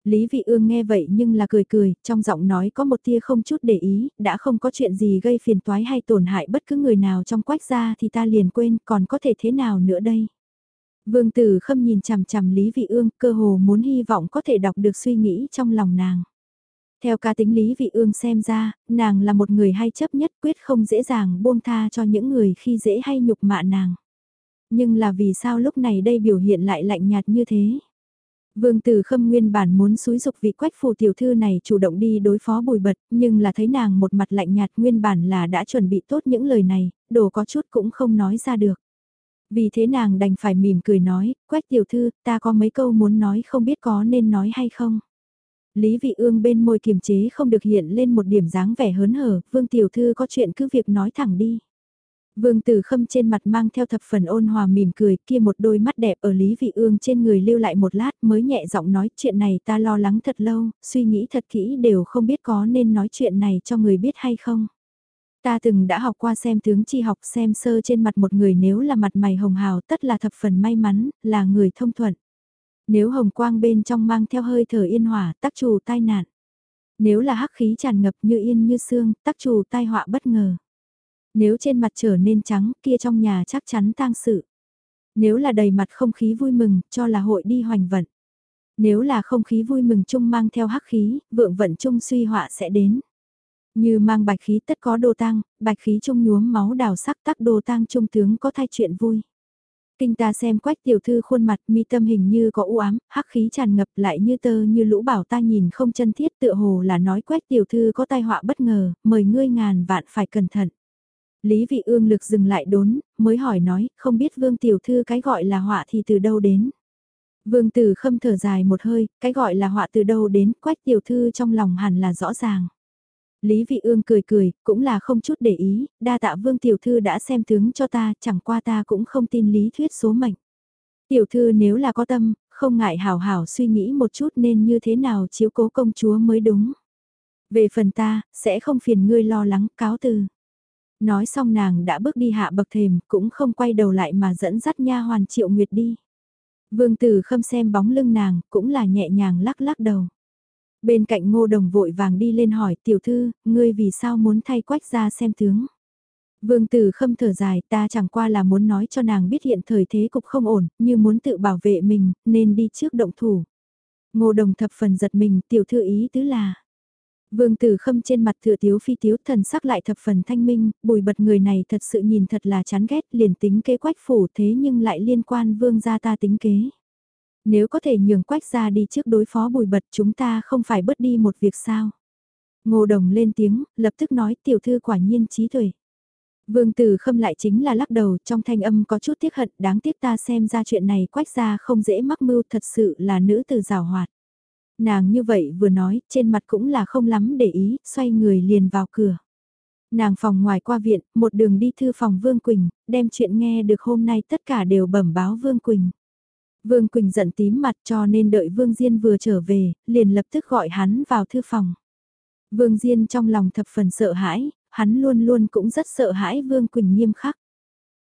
Lý Vị Ương nghe vậy nhưng là cười cười, trong giọng nói có một tia không chút để ý, đã không có chuyện gì gây phiền toái hay tổn hại bất cứ người nào trong quách gia thì ta liền quên còn có thể thế nào nữa đây. Vương Tử Khâm nhìn chằm chằm Lý Vị Ương cơ hồ muốn hy vọng có thể đọc được suy nghĩ trong lòng nàng. Theo ca tính Lý Vị Ương xem ra, nàng là một người hay chấp nhất quyết không dễ dàng buông tha cho những người khi dễ hay nhục mạ nàng. Nhưng là vì sao lúc này đây biểu hiện lại lạnh nhạt như thế? Vương Tử Khâm nguyên bản muốn xúi dục vị quách phù tiểu thư này chủ động đi đối phó bùi bật, nhưng là thấy nàng một mặt lạnh nhạt nguyên bản là đã chuẩn bị tốt những lời này, đồ có chút cũng không nói ra được. Vì thế nàng đành phải mỉm cười nói, quách tiểu thư, ta có mấy câu muốn nói không biết có nên nói hay không. Lý vị ương bên môi kiềm chế không được hiện lên một điểm dáng vẻ hớn hở, vương tiểu thư có chuyện cứ việc nói thẳng đi. Vương Tử Khâm trên mặt mang theo thập phần ôn hòa mỉm cười, kia một đôi mắt đẹp ở Lý Vị Ương trên người lưu lại một lát mới nhẹ giọng nói chuyện này ta lo lắng thật lâu, suy nghĩ thật kỹ đều không biết có nên nói chuyện này cho người biết hay không. Ta từng đã học qua xem tướng chi học xem sơ trên mặt một người nếu là mặt mày hồng hào tất là thập phần may mắn, là người thông thuận. Nếu hồng quang bên trong mang theo hơi thở yên hòa tắc trù tai nạn. Nếu là hắc khí tràn ngập như yên như xương, tắc chủ tai họa bất ngờ. Nếu trên mặt trở nên trắng, kia trong nhà chắc chắn tang sự. Nếu là đầy mặt không khí vui mừng, cho là hội đi hoành vận. Nếu là không khí vui mừng chung mang theo hắc khí, vượng vận chung suy họa sẽ đến. Như mang bạch khí tất có đồ tang, bạch khí chung nhuốm máu đào sắc tắc đồ tang trung tướng có thay chuyện vui. Kinh ta xem quách tiểu thư khuôn mặt mi tâm hình như có u ám, hắc khí tràn ngập lại như tơ như lũ bảo ta nhìn không chân thiết tựa hồ là nói quách tiểu thư có tai họa bất ngờ, mời ngươi ngàn vạn phải cẩn thận. Lý vị ương lực dừng lại đốn, mới hỏi nói, không biết vương tiểu thư cái gọi là họa thì từ đâu đến. Vương tử khâm thở dài một hơi, cái gọi là họa từ đâu đến, quách tiểu thư trong lòng hẳn là rõ ràng. Lý Vị Ương cười cười, cũng là không chút để ý, đa tạ Vương Tiểu Thư đã xem tướng cho ta, chẳng qua ta cũng không tin lý thuyết số mệnh. Tiểu Thư nếu là có tâm, không ngại hảo hảo suy nghĩ một chút nên như thế nào chiếu cố công chúa mới đúng. Về phần ta, sẽ không phiền ngươi lo lắng, cáo từ. Nói xong nàng đã bước đi hạ bậc thềm, cũng không quay đầu lại mà dẫn dắt nha hoàn triệu nguyệt đi. Vương tử khâm xem bóng lưng nàng, cũng là nhẹ nhàng lắc lắc đầu. Bên cạnh ngô đồng vội vàng đi lên hỏi tiểu thư, ngươi vì sao muốn thay quách ra xem tướng. Vương tử khâm thở dài ta chẳng qua là muốn nói cho nàng biết hiện thời thế cục không ổn, như muốn tự bảo vệ mình, nên đi trước động thủ. Ngô đồng thập phần giật mình, tiểu thư ý tứ là. Vương tử khâm trên mặt thừa tiếu phi tiếu thần sắc lại thập phần thanh minh, bùi bật người này thật sự nhìn thật là chán ghét liền tính kế quách phủ thế nhưng lại liên quan vương gia ta tính kế. Nếu có thể nhường quách ra đi trước đối phó bùi bật chúng ta không phải bớt đi một việc sao. Ngô Đồng lên tiếng, lập tức nói tiểu thư quả nhiên trí tuệ. Vương Tử Khâm lại chính là lắc đầu, trong thanh âm có chút tiếc hận, đáng tiếc ta xem ra chuyện này quách ra không dễ mắc mưu thật sự là nữ từ rào hoạt. Nàng như vậy vừa nói, trên mặt cũng là không lắm để ý, xoay người liền vào cửa. Nàng phòng ngoài qua viện, một đường đi thư phòng Vương Quỳnh, đem chuyện nghe được hôm nay tất cả đều bẩm báo Vương Quỳnh. Vương Quỳnh giận tím mặt cho nên đợi Vương Diên vừa trở về, liền lập tức gọi hắn vào thư phòng. Vương Diên trong lòng thập phần sợ hãi, hắn luôn luôn cũng rất sợ hãi Vương Quỳnh nghiêm khắc.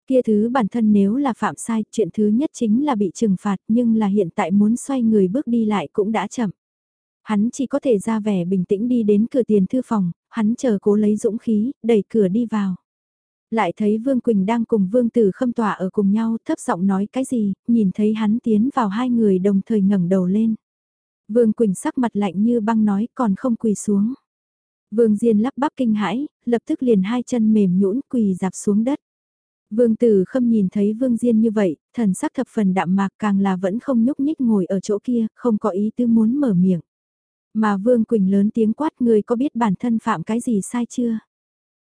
Kia thứ bản thân nếu là phạm sai, chuyện thứ nhất chính là bị trừng phạt nhưng là hiện tại muốn xoay người bước đi lại cũng đã chậm. Hắn chỉ có thể ra vẻ bình tĩnh đi đến cửa tiền thư phòng, hắn chờ cố lấy dũng khí, đẩy cửa đi vào lại thấy Vương Quỳnh đang cùng Vương Tử Khâm tỏa ở cùng nhau, thấp giọng nói cái gì, nhìn thấy hắn tiến vào hai người đồng thời ngẩng đầu lên. Vương Quỳnh sắc mặt lạnh như băng nói còn không quỳ xuống. Vương Diên lắp bắp kinh hãi, lập tức liền hai chân mềm nhũn quỳ dạp xuống đất. Vương Tử Khâm nhìn thấy Vương Diên như vậy, thần sắc thập phần đạm mạc càng là vẫn không nhúc nhích ngồi ở chỗ kia, không có ý tư muốn mở miệng. Mà Vương Quỳnh lớn tiếng quát người có biết bản thân phạm cái gì sai chưa?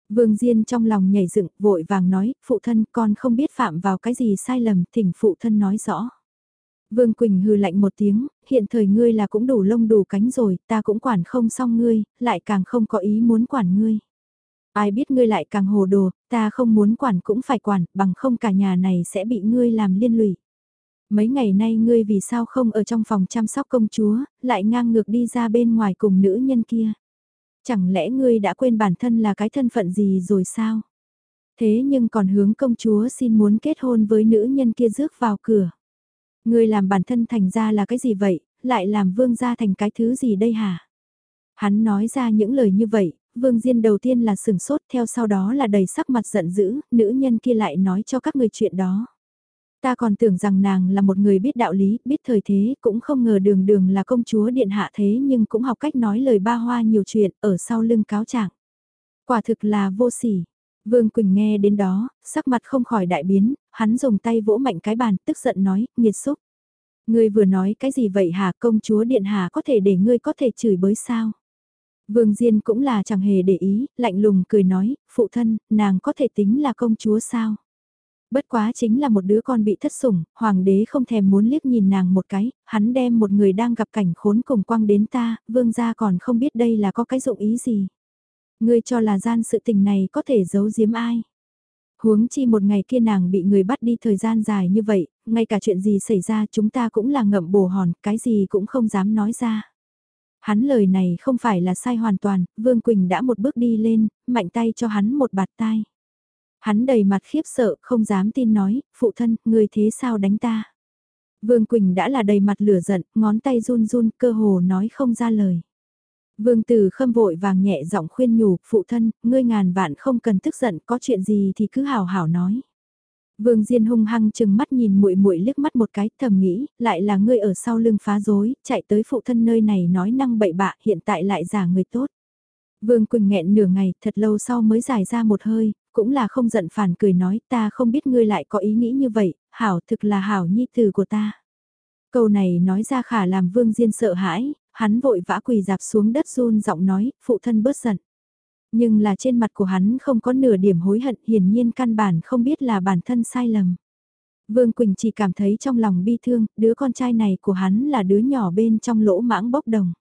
Vương Diên trong lòng nhảy dựng, vội vàng nói, phụ thân con không biết phạm vào cái gì sai lầm, thỉnh phụ thân nói rõ. Vương Quỳnh hừ lạnh một tiếng, hiện thời ngươi là cũng đủ lông đủ cánh rồi, ta cũng quản không xong ngươi, lại càng không có ý muốn quản ngươi. Ai biết ngươi lại càng hồ đồ, ta không muốn quản cũng phải quản, bằng không cả nhà này sẽ bị ngươi làm liên lụy. Mấy ngày nay ngươi vì sao không ở trong phòng chăm sóc công chúa, lại ngang ngược đi ra bên ngoài cùng nữ nhân kia. Chẳng lẽ ngươi đã quên bản thân là cái thân phận gì rồi sao? Thế nhưng còn hướng công chúa xin muốn kết hôn với nữ nhân kia rước vào cửa. Ngươi làm bản thân thành ra là cái gì vậy, lại làm vương gia thành cái thứ gì đây hả? Hắn nói ra những lời như vậy, vương diên đầu tiên là sừng sốt theo sau đó là đầy sắc mặt giận dữ, nữ nhân kia lại nói cho các người chuyện đó. Ta còn tưởng rằng nàng là một người biết đạo lý, biết thời thế, cũng không ngờ đường đường là công chúa điện hạ thế nhưng cũng học cách nói lời ba hoa nhiều chuyện ở sau lưng cáo trạng. Quả thực là vô sỉ. Vương Quỳnh nghe đến đó, sắc mặt không khỏi đại biến, hắn dùng tay vỗ mạnh cái bàn, tức giận nói, nghiệt xúc. Ngươi vừa nói cái gì vậy hả công chúa điện hạ có thể để ngươi có thể chửi bới sao? Vương Diên cũng là chẳng hề để ý, lạnh lùng cười nói, phụ thân, nàng có thể tính là công chúa sao? Bất quá chính là một đứa con bị thất sủng, hoàng đế không thèm muốn liếc nhìn nàng một cái, hắn đem một người đang gặp cảnh khốn cùng quăng đến ta, vương gia còn không biết đây là có cái dụng ý gì. Ngươi cho là gian sự tình này có thể giấu giếm ai. Huống chi một ngày kia nàng bị người bắt đi thời gian dài như vậy, ngay cả chuyện gì xảy ra chúng ta cũng là ngậm bồ hòn, cái gì cũng không dám nói ra. Hắn lời này không phải là sai hoàn toàn, Vương Quỳnh đã một bước đi lên, mạnh tay cho hắn một bạt tai. Hắn đầy mặt khiếp sợ, không dám tin nói, phụ thân, người thế sao đánh ta? Vương Quỳnh đã là đầy mặt lửa giận, ngón tay run run, cơ hồ nói không ra lời. Vương Tử Khâm vội vàng nhẹ giọng khuyên nhủ, phụ thân, ngươi ngàn vạn không cần tức giận, có chuyện gì thì cứ hào hảo nói. Vương Diên hung hăng chừng mắt nhìn muội muội liếc mắt một cái, thầm nghĩ, lại là ngươi ở sau lưng phá rối, chạy tới phụ thân nơi này nói năng bậy bạ, hiện tại lại giả người tốt. Vương Quỳnh nghẹn nửa ngày, thật lâu sau mới giải ra một hơi, cũng là không giận phản cười nói, ta không biết ngươi lại có ý nghĩ như vậy, hảo thực là hảo nhi tử của ta. Câu này nói ra khả làm Vương Diên sợ hãi, hắn vội vã quỳ dạp xuống đất run giọng nói, phụ thân bớt giận. Nhưng là trên mặt của hắn không có nửa điểm hối hận, hiển nhiên căn bản không biết là bản thân sai lầm. Vương Quỳnh chỉ cảm thấy trong lòng bi thương, đứa con trai này của hắn là đứa nhỏ bên trong lỗ mãng bốc đồng.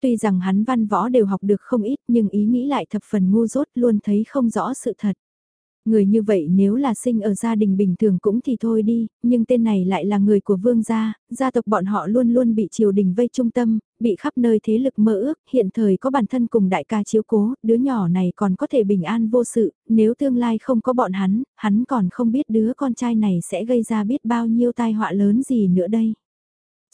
Tuy rằng hắn văn võ đều học được không ít nhưng ý nghĩ lại thập phần ngu dốt luôn thấy không rõ sự thật. Người như vậy nếu là sinh ở gia đình bình thường cũng thì thôi đi, nhưng tên này lại là người của vương gia, gia tộc bọn họ luôn luôn bị triều đình vây trung tâm, bị khắp nơi thế lực mơ ước, hiện thời có bản thân cùng đại ca chiếu cố, đứa nhỏ này còn có thể bình an vô sự, nếu tương lai không có bọn hắn, hắn còn không biết đứa con trai này sẽ gây ra biết bao nhiêu tai họa lớn gì nữa đây.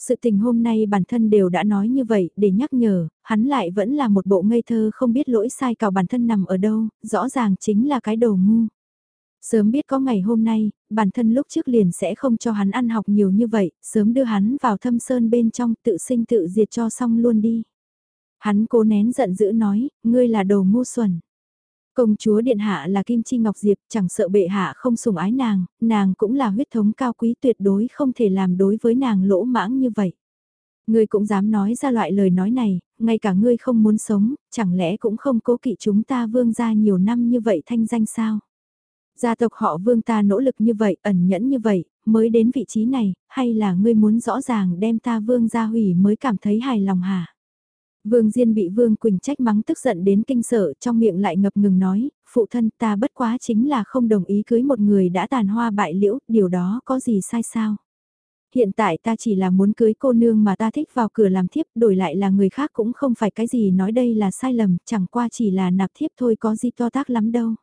Sự tình hôm nay bản thân đều đã nói như vậy để nhắc nhở, hắn lại vẫn là một bộ ngây thơ không biết lỗi sai cào bản thân nằm ở đâu, rõ ràng chính là cái đồ ngu. Sớm biết có ngày hôm nay, bản thân lúc trước liền sẽ không cho hắn ăn học nhiều như vậy, sớm đưa hắn vào thâm sơn bên trong tự sinh tự diệt cho xong luôn đi. Hắn cố nén giận dữ nói, ngươi là đồ ngu xuẩn. Công chúa Điện Hạ là Kim Chi Ngọc Diệp, chẳng sợ bệ hạ không sủng ái nàng, nàng cũng là huyết thống cao quý tuyệt đối không thể làm đối với nàng lỗ mãng như vậy. Ngươi cũng dám nói ra loại lời nói này, ngay cả ngươi không muốn sống, chẳng lẽ cũng không cố kỵ chúng ta vương gia nhiều năm như vậy thanh danh sao? Gia tộc họ vương ta nỗ lực như vậy, ẩn nhẫn như vậy, mới đến vị trí này, hay là ngươi muốn rõ ràng đem ta vương gia hủy mới cảm thấy hài lòng hả? Vương Diên bị Vương Quỳnh trách mắng tức giận đến kinh sợ trong miệng lại ngập ngừng nói, phụ thân ta bất quá chính là không đồng ý cưới một người đã tàn hoa bại liễu, điều đó có gì sai sao? Hiện tại ta chỉ là muốn cưới cô nương mà ta thích vào cửa làm thiếp, đổi lại là người khác cũng không phải cái gì nói đây là sai lầm, chẳng qua chỉ là nạp thiếp thôi có gì to tác lắm đâu.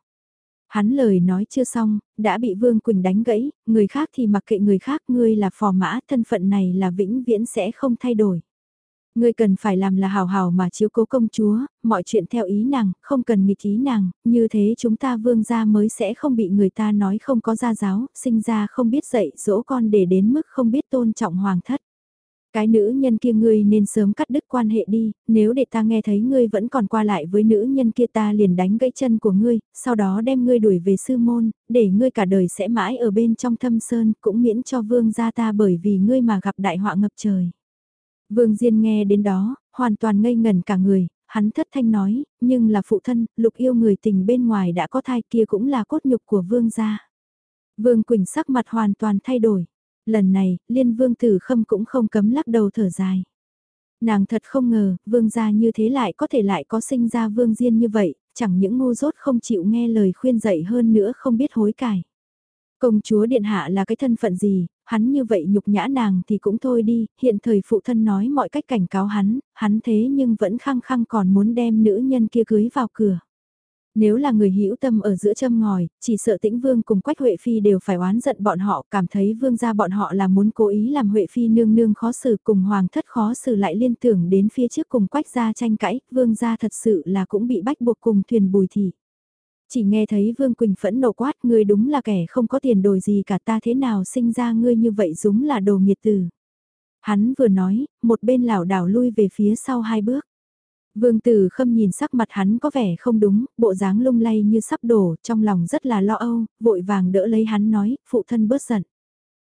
Hắn lời nói chưa xong, đã bị Vương Quỳnh đánh gãy, người khác thì mặc kệ người khác, ngươi là phò mã, thân phận này là vĩnh viễn sẽ không thay đổi. Ngươi cần phải làm là hào hào mà chiếu cố công chúa, mọi chuyện theo ý nàng, không cần nghịch ý nàng, như thế chúng ta vương gia mới sẽ không bị người ta nói không có gia giáo, sinh ra không biết dạy dỗ con để đến mức không biết tôn trọng hoàng thất. Cái nữ nhân kia ngươi nên sớm cắt đứt quan hệ đi, nếu để ta nghe thấy ngươi vẫn còn qua lại với nữ nhân kia ta liền đánh gãy chân của ngươi, sau đó đem ngươi đuổi về sư môn, để ngươi cả đời sẽ mãi ở bên trong thâm sơn, cũng miễn cho vương gia ta bởi vì ngươi mà gặp đại họa ngập trời. Vương Diên nghe đến đó, hoàn toàn ngây ngẩn cả người, hắn thất thanh nói, nhưng là phụ thân, lục yêu người tình bên ngoài đã có thai kia cũng là cốt nhục của vương gia. Vương Quỳnh sắc mặt hoàn toàn thay đổi. Lần này, liên vương tử khâm cũng không cấm lắc đầu thở dài. Nàng thật không ngờ, vương gia như thế lại có thể lại có sinh ra vương diên như vậy, chẳng những ngu dốt không chịu nghe lời khuyên dạy hơn nữa không biết hối cải. Công chúa điện hạ là cái thân phận gì, hắn như vậy nhục nhã nàng thì cũng thôi đi, hiện thời phụ thân nói mọi cách cảnh cáo hắn, hắn thế nhưng vẫn khăng khăng còn muốn đem nữ nhân kia cưới vào cửa. Nếu là người hữu tâm ở giữa châm ngòi, chỉ sợ tĩnh vương cùng quách Huệ Phi đều phải oán giận bọn họ, cảm thấy vương gia bọn họ là muốn cố ý làm Huệ Phi nương nương khó xử cùng hoàng thất khó xử lại liên tưởng đến phía trước cùng quách gia tranh cãi, vương gia thật sự là cũng bị bách buộc cùng thuyền bùi thị. Chỉ nghe thấy Vương Quỳnh phẫn nộ quát ngươi đúng là kẻ không có tiền đồ gì cả ta thế nào sinh ra ngươi như vậy đúng là đồ nghiệt tử. Hắn vừa nói, một bên lảo đảo lui về phía sau hai bước. Vương Tử Khâm nhìn sắc mặt hắn có vẻ không đúng, bộ dáng lung lay như sắp đổ, trong lòng rất là lo âu, vội vàng đỡ lấy hắn nói, phụ thân bớt giận.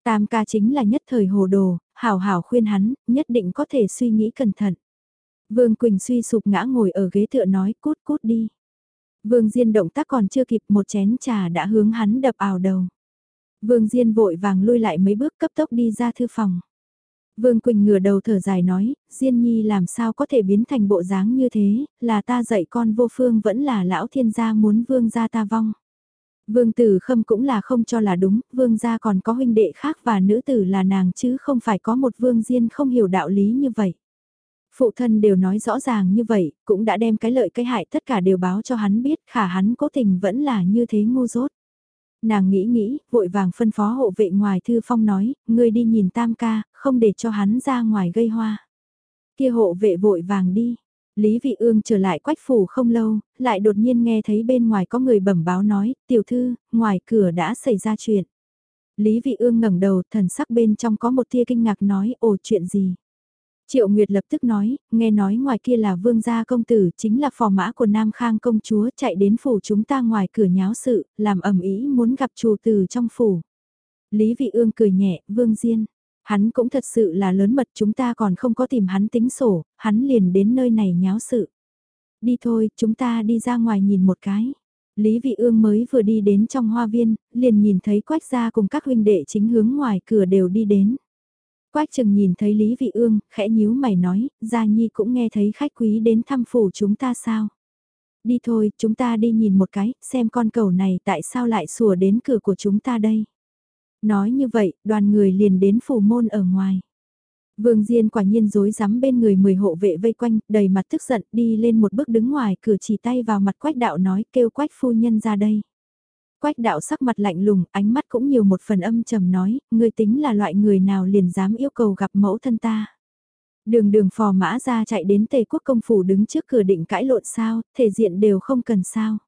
Tam ca chính là nhất thời hồ đồ, hảo hảo khuyên hắn, nhất định có thể suy nghĩ cẩn thận. Vương Quỳnh suy sụp ngã ngồi ở ghế tựa nói cút cút đi. Vương Diên động tác còn chưa kịp một chén trà đã hướng hắn đập ào đầu. Vương Diên vội vàng lui lại mấy bước cấp tốc đi ra thư phòng. Vương Quỳnh ngửa đầu thở dài nói, Diên Nhi làm sao có thể biến thành bộ dáng như thế, là ta dạy con vô phương vẫn là lão thiên gia muốn vương gia ta vong. Vương tử khâm cũng là không cho là đúng, vương gia còn có huynh đệ khác và nữ tử là nàng chứ không phải có một vương diên không hiểu đạo lý như vậy. Phụ thân đều nói rõ ràng như vậy, cũng đã đem cái lợi cái hại tất cả đều báo cho hắn biết, khả hắn cố tình vẫn là như thế ngu dốt. Nàng nghĩ nghĩ, vội vàng phân phó hộ vệ ngoài thư phong nói, ngươi đi nhìn tam ca, không để cho hắn ra ngoài gây hoa. Kia hộ vệ vội vàng đi. Lý Vị Ương trở lại quách phủ không lâu, lại đột nhiên nghe thấy bên ngoài có người bẩm báo nói, tiểu thư, ngoài cửa đã xảy ra chuyện. Lý Vị Ương ngẩng đầu, thần sắc bên trong có một tia kinh ngạc nói, ồ chuyện gì? Triệu Nguyệt lập tức nói, nghe nói ngoài kia là vương gia công tử, chính là phò mã của Nam Khang công chúa chạy đến phủ chúng ta ngoài cửa nháo sự, làm ẩm ý muốn gặp chủ tử trong phủ. Lý Vị Ương cười nhẹ, vương diên. Hắn cũng thật sự là lớn mật chúng ta còn không có tìm hắn tính sổ, hắn liền đến nơi này nháo sự. Đi thôi, chúng ta đi ra ngoài nhìn một cái. Lý Vị Ương mới vừa đi đến trong hoa viên, liền nhìn thấy Quách gia cùng các huynh đệ chính hướng ngoài cửa đều đi đến. Quách chừng nhìn thấy Lý Vị Ương, khẽ nhíu mày nói, Gia Nhi cũng nghe thấy khách quý đến thăm phủ chúng ta sao. Đi thôi, chúng ta đi nhìn một cái, xem con cầu này tại sao lại sủa đến cửa của chúng ta đây. Nói như vậy, đoàn người liền đến phủ môn ở ngoài. Vương Diên quả nhiên dối rắm bên người mười hộ vệ vây quanh, đầy mặt tức giận, đi lên một bước đứng ngoài cửa chỉ tay vào mặt quách đạo nói kêu quách phu nhân ra đây. Quách đạo sắc mặt lạnh lùng, ánh mắt cũng nhiều một phần âm trầm nói, ngươi tính là loại người nào liền dám yêu cầu gặp mẫu thân ta. Đường đường phò mã ra chạy đến tề quốc công phủ đứng trước cửa định cãi lộn sao, thể diện đều không cần sao.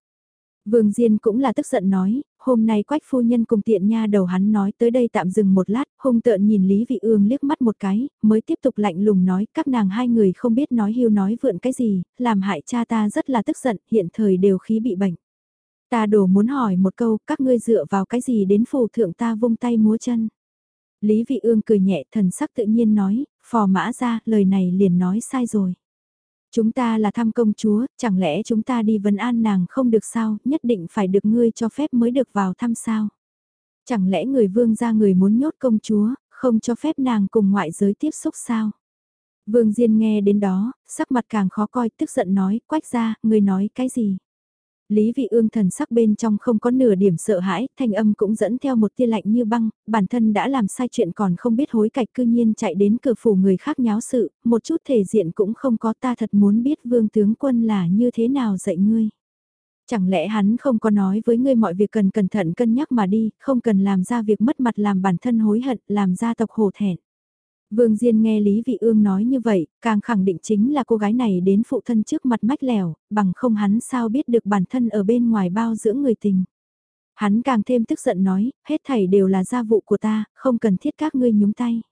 Vương Diên cũng là tức giận nói, hôm nay quách phu nhân cùng tiện nha đầu hắn nói tới đây tạm dừng một lát, hung tợn nhìn Lý Vị Ương liếc mắt một cái, mới tiếp tục lạnh lùng nói các nàng hai người không biết nói hiu nói vượn cái gì, làm hại cha ta rất là tức giận, hiện thời đều khí bị bệnh. Ta đổ muốn hỏi một câu, các ngươi dựa vào cái gì đến phù thượng ta vung tay múa chân. Lý Vị Ương cười nhẹ thần sắc tự nhiên nói, phò mã ra, lời này liền nói sai rồi. Chúng ta là thăm công chúa, chẳng lẽ chúng ta đi vấn an nàng không được sao, nhất định phải được ngươi cho phép mới được vào thăm sao. Chẳng lẽ người vương gia người muốn nhốt công chúa, không cho phép nàng cùng ngoại giới tiếp xúc sao? Vương Diên nghe đến đó, sắc mặt càng khó coi, tức giận nói, quách ra, người nói cái gì? Lý vị ương thần sắc bên trong không có nửa điểm sợ hãi, thanh âm cũng dẫn theo một tia lạnh như băng, bản thân đã làm sai chuyện còn không biết hối cải cư nhiên chạy đến cửa phủ người khác nháo sự, một chút thể diện cũng không có ta thật muốn biết vương tướng quân là như thế nào dạy ngươi. Chẳng lẽ hắn không có nói với ngươi mọi việc cần cẩn thận cân nhắc mà đi, không cần làm ra việc mất mặt làm bản thân hối hận, làm ra tộc hổ thẹn. Vương Diên nghe Lý Vị Ương nói như vậy, càng khẳng định chính là cô gái này đến phụ thân trước mặt mách lẻo, bằng không hắn sao biết được bản thân ở bên ngoài bao dưỡng người tình. Hắn càng thêm tức giận nói, hết thảy đều là gia vụ của ta, không cần thiết các ngươi nhúng tay.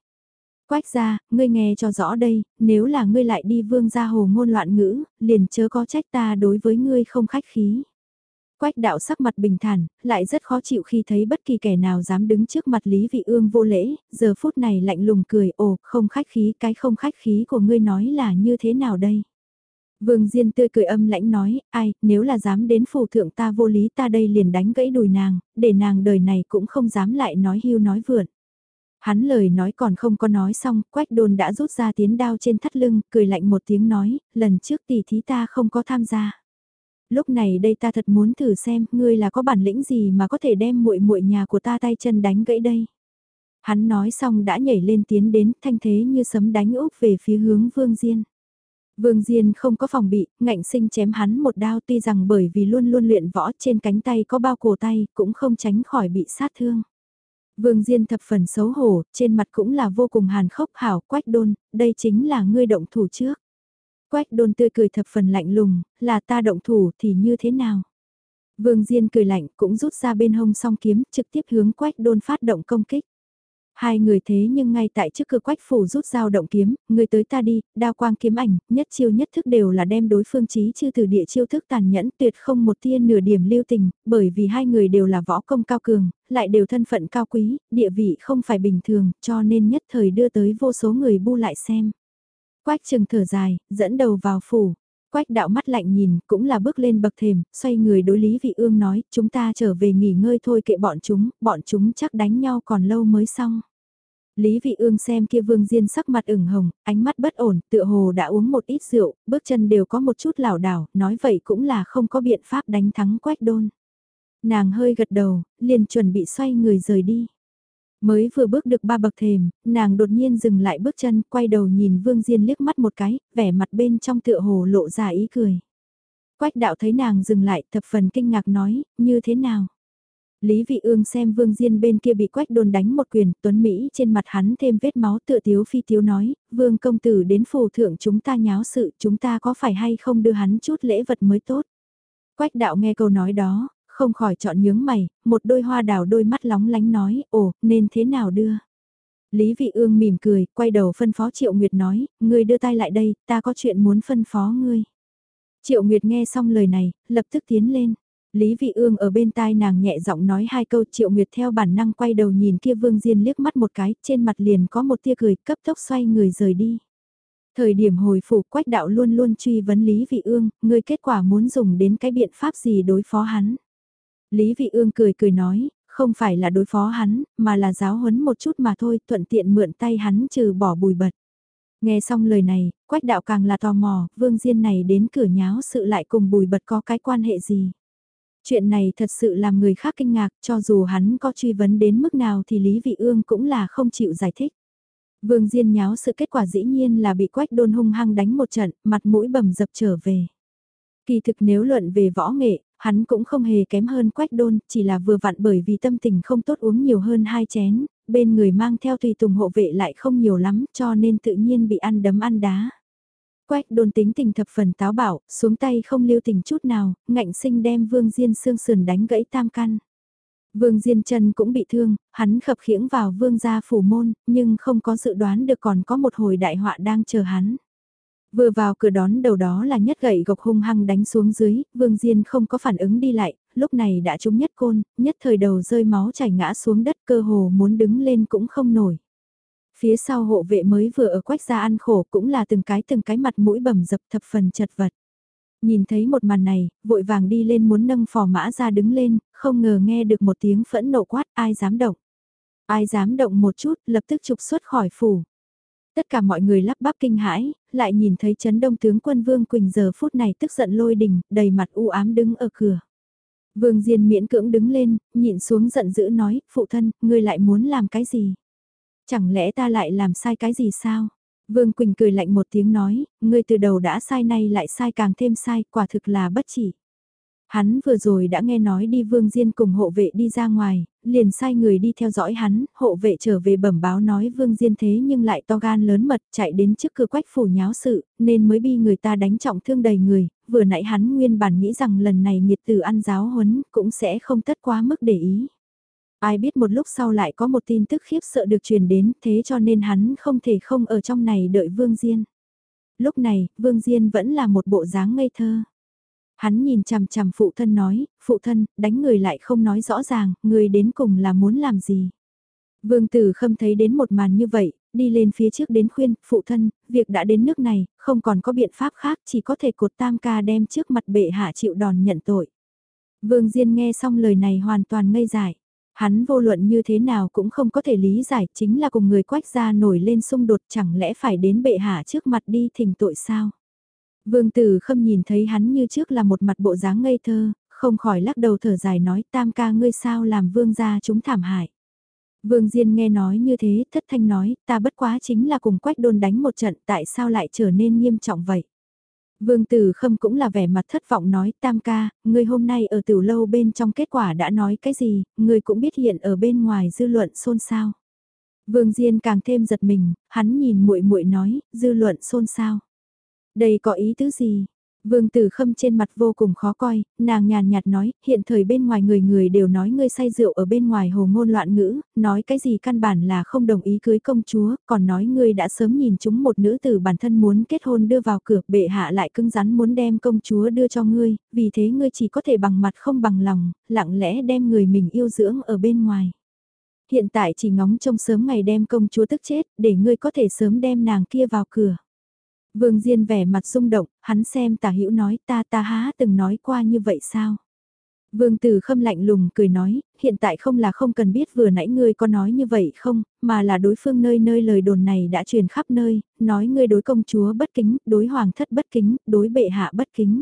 Quách gia, ngươi nghe cho rõ đây, nếu là ngươi lại đi vương gia hồ ngôn loạn ngữ, liền chớ có trách ta đối với ngươi không khách khí. Quách đạo sắc mặt bình thản, lại rất khó chịu khi thấy bất kỳ kẻ nào dám đứng trước mặt Lý Vị Ương vô lễ, giờ phút này lạnh lùng cười, ồ, không khách khí, cái không khách khí của ngươi nói là như thế nào đây? Vương Diên tươi cười âm lãnh nói, ai, nếu là dám đến phù thượng ta vô lý ta đây liền đánh gãy đùi nàng, để nàng đời này cũng không dám lại nói hưu nói vượn. Hắn lời nói còn không có nói xong, quách đồn đã rút ra tiến đao trên thắt lưng, cười lạnh một tiếng nói, lần trước tỷ thí ta không có tham gia lúc này đây ta thật muốn thử xem, ngươi là có bản lĩnh gì mà có thể đem muội muội nhà của ta tay chân đánh gãy đây. Hắn nói xong đã nhảy lên tiến đến, thanh thế như sấm đánh úp về phía hướng Vương Diên. Vương Diên không có phòng bị, ngạnh sinh chém hắn một đao tuy rằng bởi vì luôn luôn luyện võ trên cánh tay có bao cổ tay, cũng không tránh khỏi bị sát thương. Vương Diên thập phần xấu hổ, trên mặt cũng là vô cùng hàn khốc hảo quách đôn, đây chính là ngươi động thủ trước. Quách đôn tươi cười thập phần lạnh lùng, là ta động thủ thì như thế nào? Vương Diên cười lạnh cũng rút ra bên hông song kiếm trực tiếp hướng quách đôn phát động công kích. Hai người thế nhưng ngay tại trước cửa quách phủ rút dao động kiếm, người tới ta đi, đao quang kiếm ảnh, nhất chiêu nhất thức đều là đem đối phương trí chư từ địa chiêu thức tàn nhẫn tuyệt không một tia nửa điểm lưu tình, bởi vì hai người đều là võ công cao cường, lại đều thân phận cao quý, địa vị không phải bình thường, cho nên nhất thời đưa tới vô số người bu lại xem. Quách trừng thở dài, dẫn đầu vào phủ. Quách đạo mắt lạnh nhìn, cũng là bước lên bậc thềm, xoay người đối Lý Vị Ương nói, chúng ta trở về nghỉ ngơi thôi kệ bọn chúng, bọn chúng chắc đánh nhau còn lâu mới xong. Lý Vị Ương xem kia Vương Diên sắc mặt ửng hồng, ánh mắt bất ổn, tựa hồ đã uống một ít rượu, bước chân đều có một chút lảo đảo, nói vậy cũng là không có biện pháp đánh thắng Quách Đôn. Nàng hơi gật đầu, liền chuẩn bị xoay người rời đi. Mới vừa bước được ba bậc thềm, nàng đột nhiên dừng lại bước chân, quay đầu nhìn Vương Diên liếc mắt một cái, vẻ mặt bên trong tựa hồ lộ ra ý cười. Quách đạo thấy nàng dừng lại thập phần kinh ngạc nói, như thế nào? Lý Vị Ương xem Vương Diên bên kia bị quách đồn đánh một quyền, Tuấn Mỹ trên mặt hắn thêm vết máu tựa tiếu phi tiếu nói, Vương công tử đến phù thượng chúng ta nháo sự, chúng ta có phải hay không đưa hắn chút lễ vật mới tốt. Quách đạo nghe câu nói đó, không khỏi chọn nhướng mày, một đôi hoa đào đôi mắt lóng lánh nói, ồ, nên thế nào đưa. Lý Vị Ương mỉm cười, quay đầu phân phó Triệu Nguyệt nói, ngươi đưa tay lại đây, ta có chuyện muốn phân phó ngươi. Triệu Nguyệt nghe xong lời này, lập tức tiến lên. Lý Vị Ương ở bên tai nàng nhẹ giọng nói hai câu Triệu Nguyệt theo bản năng quay đầu nhìn kia Vương Diên liếc mắt một cái, trên mặt liền có một tia cười, cấp tốc xoay người rời đi. Thời điểm hồi phủ quách đạo luôn luôn truy vấn Lý Vị Ương, ngươi kết quả muốn dùng đến cái biện pháp gì đối phó hắn. Lý Vị Ương cười cười nói, không phải là đối phó hắn, mà là giáo huấn một chút mà thôi, thuận tiện mượn tay hắn trừ bỏ bùi bật. Nghe xong lời này, quách đạo càng là tò mò, vương diên này đến cửa nháo sự lại cùng bùi bật có cái quan hệ gì. Chuyện này thật sự làm người khác kinh ngạc, cho dù hắn có truy vấn đến mức nào thì Lý Vị Ương cũng là không chịu giải thích. Vương Diên nháo sự kết quả dĩ nhiên là bị quách đôn hung hăng đánh một trận, mặt mũi bầm dập trở về. Kỳ thực nếu luận về võ nghệ, hắn cũng không hề kém hơn quách đôn, chỉ là vừa vặn bởi vì tâm tình không tốt uống nhiều hơn hai chén, bên người mang theo tùy tùng hộ vệ lại không nhiều lắm cho nên tự nhiên bị ăn đấm ăn đá. Quách đôn tính tình thập phần táo bạo, xuống tay không lưu tình chút nào, ngạnh sinh đem Vương Diên xương sườn đánh gãy tam căn. Vương Diên chân cũng bị thương, hắn khập khiễng vào vương gia phủ môn, nhưng không có dự đoán được còn có một hồi đại họa đang chờ hắn. Vừa vào cửa đón đầu đó là nhất gậy gộc hung hăng đánh xuống dưới, Vương Diên không có phản ứng đi lại, lúc này đã trúng nhất côn, nhất thời đầu rơi máu chảy ngã xuống đất cơ hồ muốn đứng lên cũng không nổi. Phía sau hộ vệ mới vừa ở quách ra ăn khổ cũng là từng cái từng cái mặt mũi bầm dập thập phần chật vật. Nhìn thấy một màn này, vội vàng đi lên muốn nâng phò mã ra đứng lên, không ngờ nghe được một tiếng phẫn nộ quát ai dám động. Ai dám động một chút lập tức trục xuất khỏi phủ. Tất cả mọi người lắp bắp kinh hãi, lại nhìn thấy chấn đông tướng quân Vương Quỳnh giờ phút này tức giận lôi đình, đầy mặt u ám đứng ở cửa. Vương Diên miễn cưỡng đứng lên, nhịn xuống giận dữ nói, phụ thân, ngươi lại muốn làm cái gì? Chẳng lẽ ta lại làm sai cái gì sao? Vương Quỳnh cười lạnh một tiếng nói, ngươi từ đầu đã sai nay lại sai càng thêm sai, quả thực là bất chỉ. Hắn vừa rồi đã nghe nói đi Vương Diên cùng hộ vệ đi ra ngoài, liền sai người đi theo dõi hắn, hộ vệ trở về bẩm báo nói Vương Diên thế nhưng lại to gan lớn mật chạy đến trước cửa quách phủ nháo sự, nên mới bị người ta đánh trọng thương đầy người, vừa nãy hắn nguyên bản nghĩ rằng lần này nhiệt tử ăn giáo huấn cũng sẽ không tất quá mức để ý. Ai biết một lúc sau lại có một tin tức khiếp sợ được truyền đến thế cho nên hắn không thể không ở trong này đợi Vương Diên. Lúc này, Vương Diên vẫn là một bộ dáng ngây thơ. Hắn nhìn chằm chằm phụ thân nói, phụ thân, đánh người lại không nói rõ ràng, người đến cùng là muốn làm gì. Vương tử khâm thấy đến một màn như vậy, đi lên phía trước đến khuyên, phụ thân, việc đã đến nước này, không còn có biện pháp khác, chỉ có thể cột tam ca đem trước mặt bệ hạ chịu đòn nhận tội. Vương Diên nghe xong lời này hoàn toàn ngây dại. Hắn vô luận như thế nào cũng không có thể lý giải chính là cùng người quách gia nổi lên xung đột chẳng lẽ phải đến bệ hạ trước mặt đi thỉnh tội sao. Vương Tử Khâm nhìn thấy hắn như trước là một mặt bộ dáng ngây thơ, không khỏi lắc đầu thở dài nói tam ca ngươi sao làm vương gia chúng thảm hại. Vương Diên nghe nói như thế, thất thanh nói, ta bất quá chính là cùng quách đôn đánh một trận, tại sao lại trở nên nghiêm trọng vậy? Vương Tử Khâm cũng là vẻ mặt thất vọng nói, tam ca, ngươi hôm nay ở tiểu lâu bên trong kết quả đã nói cái gì, ngươi cũng biết hiện ở bên ngoài dư luận xôn xao. Vương Diên càng thêm giật mình, hắn nhìn muội muội nói, dư luận xôn xao. Đây có ý tứ gì? Vương Tử Khâm trên mặt vô cùng khó coi, nàng nhàn nhạt nói, hiện thời bên ngoài người người đều nói ngươi say rượu ở bên ngoài hồ ngôn loạn ngữ, nói cái gì căn bản là không đồng ý cưới công chúa, còn nói ngươi đã sớm nhìn chúng một nữ tử bản thân muốn kết hôn đưa vào cửa, bệ hạ lại cưng rắn muốn đem công chúa đưa cho ngươi, vì thế ngươi chỉ có thể bằng mặt không bằng lòng, lặng lẽ đem người mình yêu dưỡng ở bên ngoài. Hiện tại chỉ ngóng trông sớm ngày đem công chúa tức chết, để ngươi có thể sớm đem nàng kia vào cửa. Vương Diên vẻ mặt rung động, hắn xem tả hữu nói ta ta há từng nói qua như vậy sao? Vương Tử Khâm lạnh lùng cười nói, hiện tại không là không cần biết vừa nãy ngươi có nói như vậy không, mà là đối phương nơi nơi lời đồn này đã truyền khắp nơi, nói ngươi đối công chúa bất kính, đối hoàng thất bất kính, đối bệ hạ bất kính.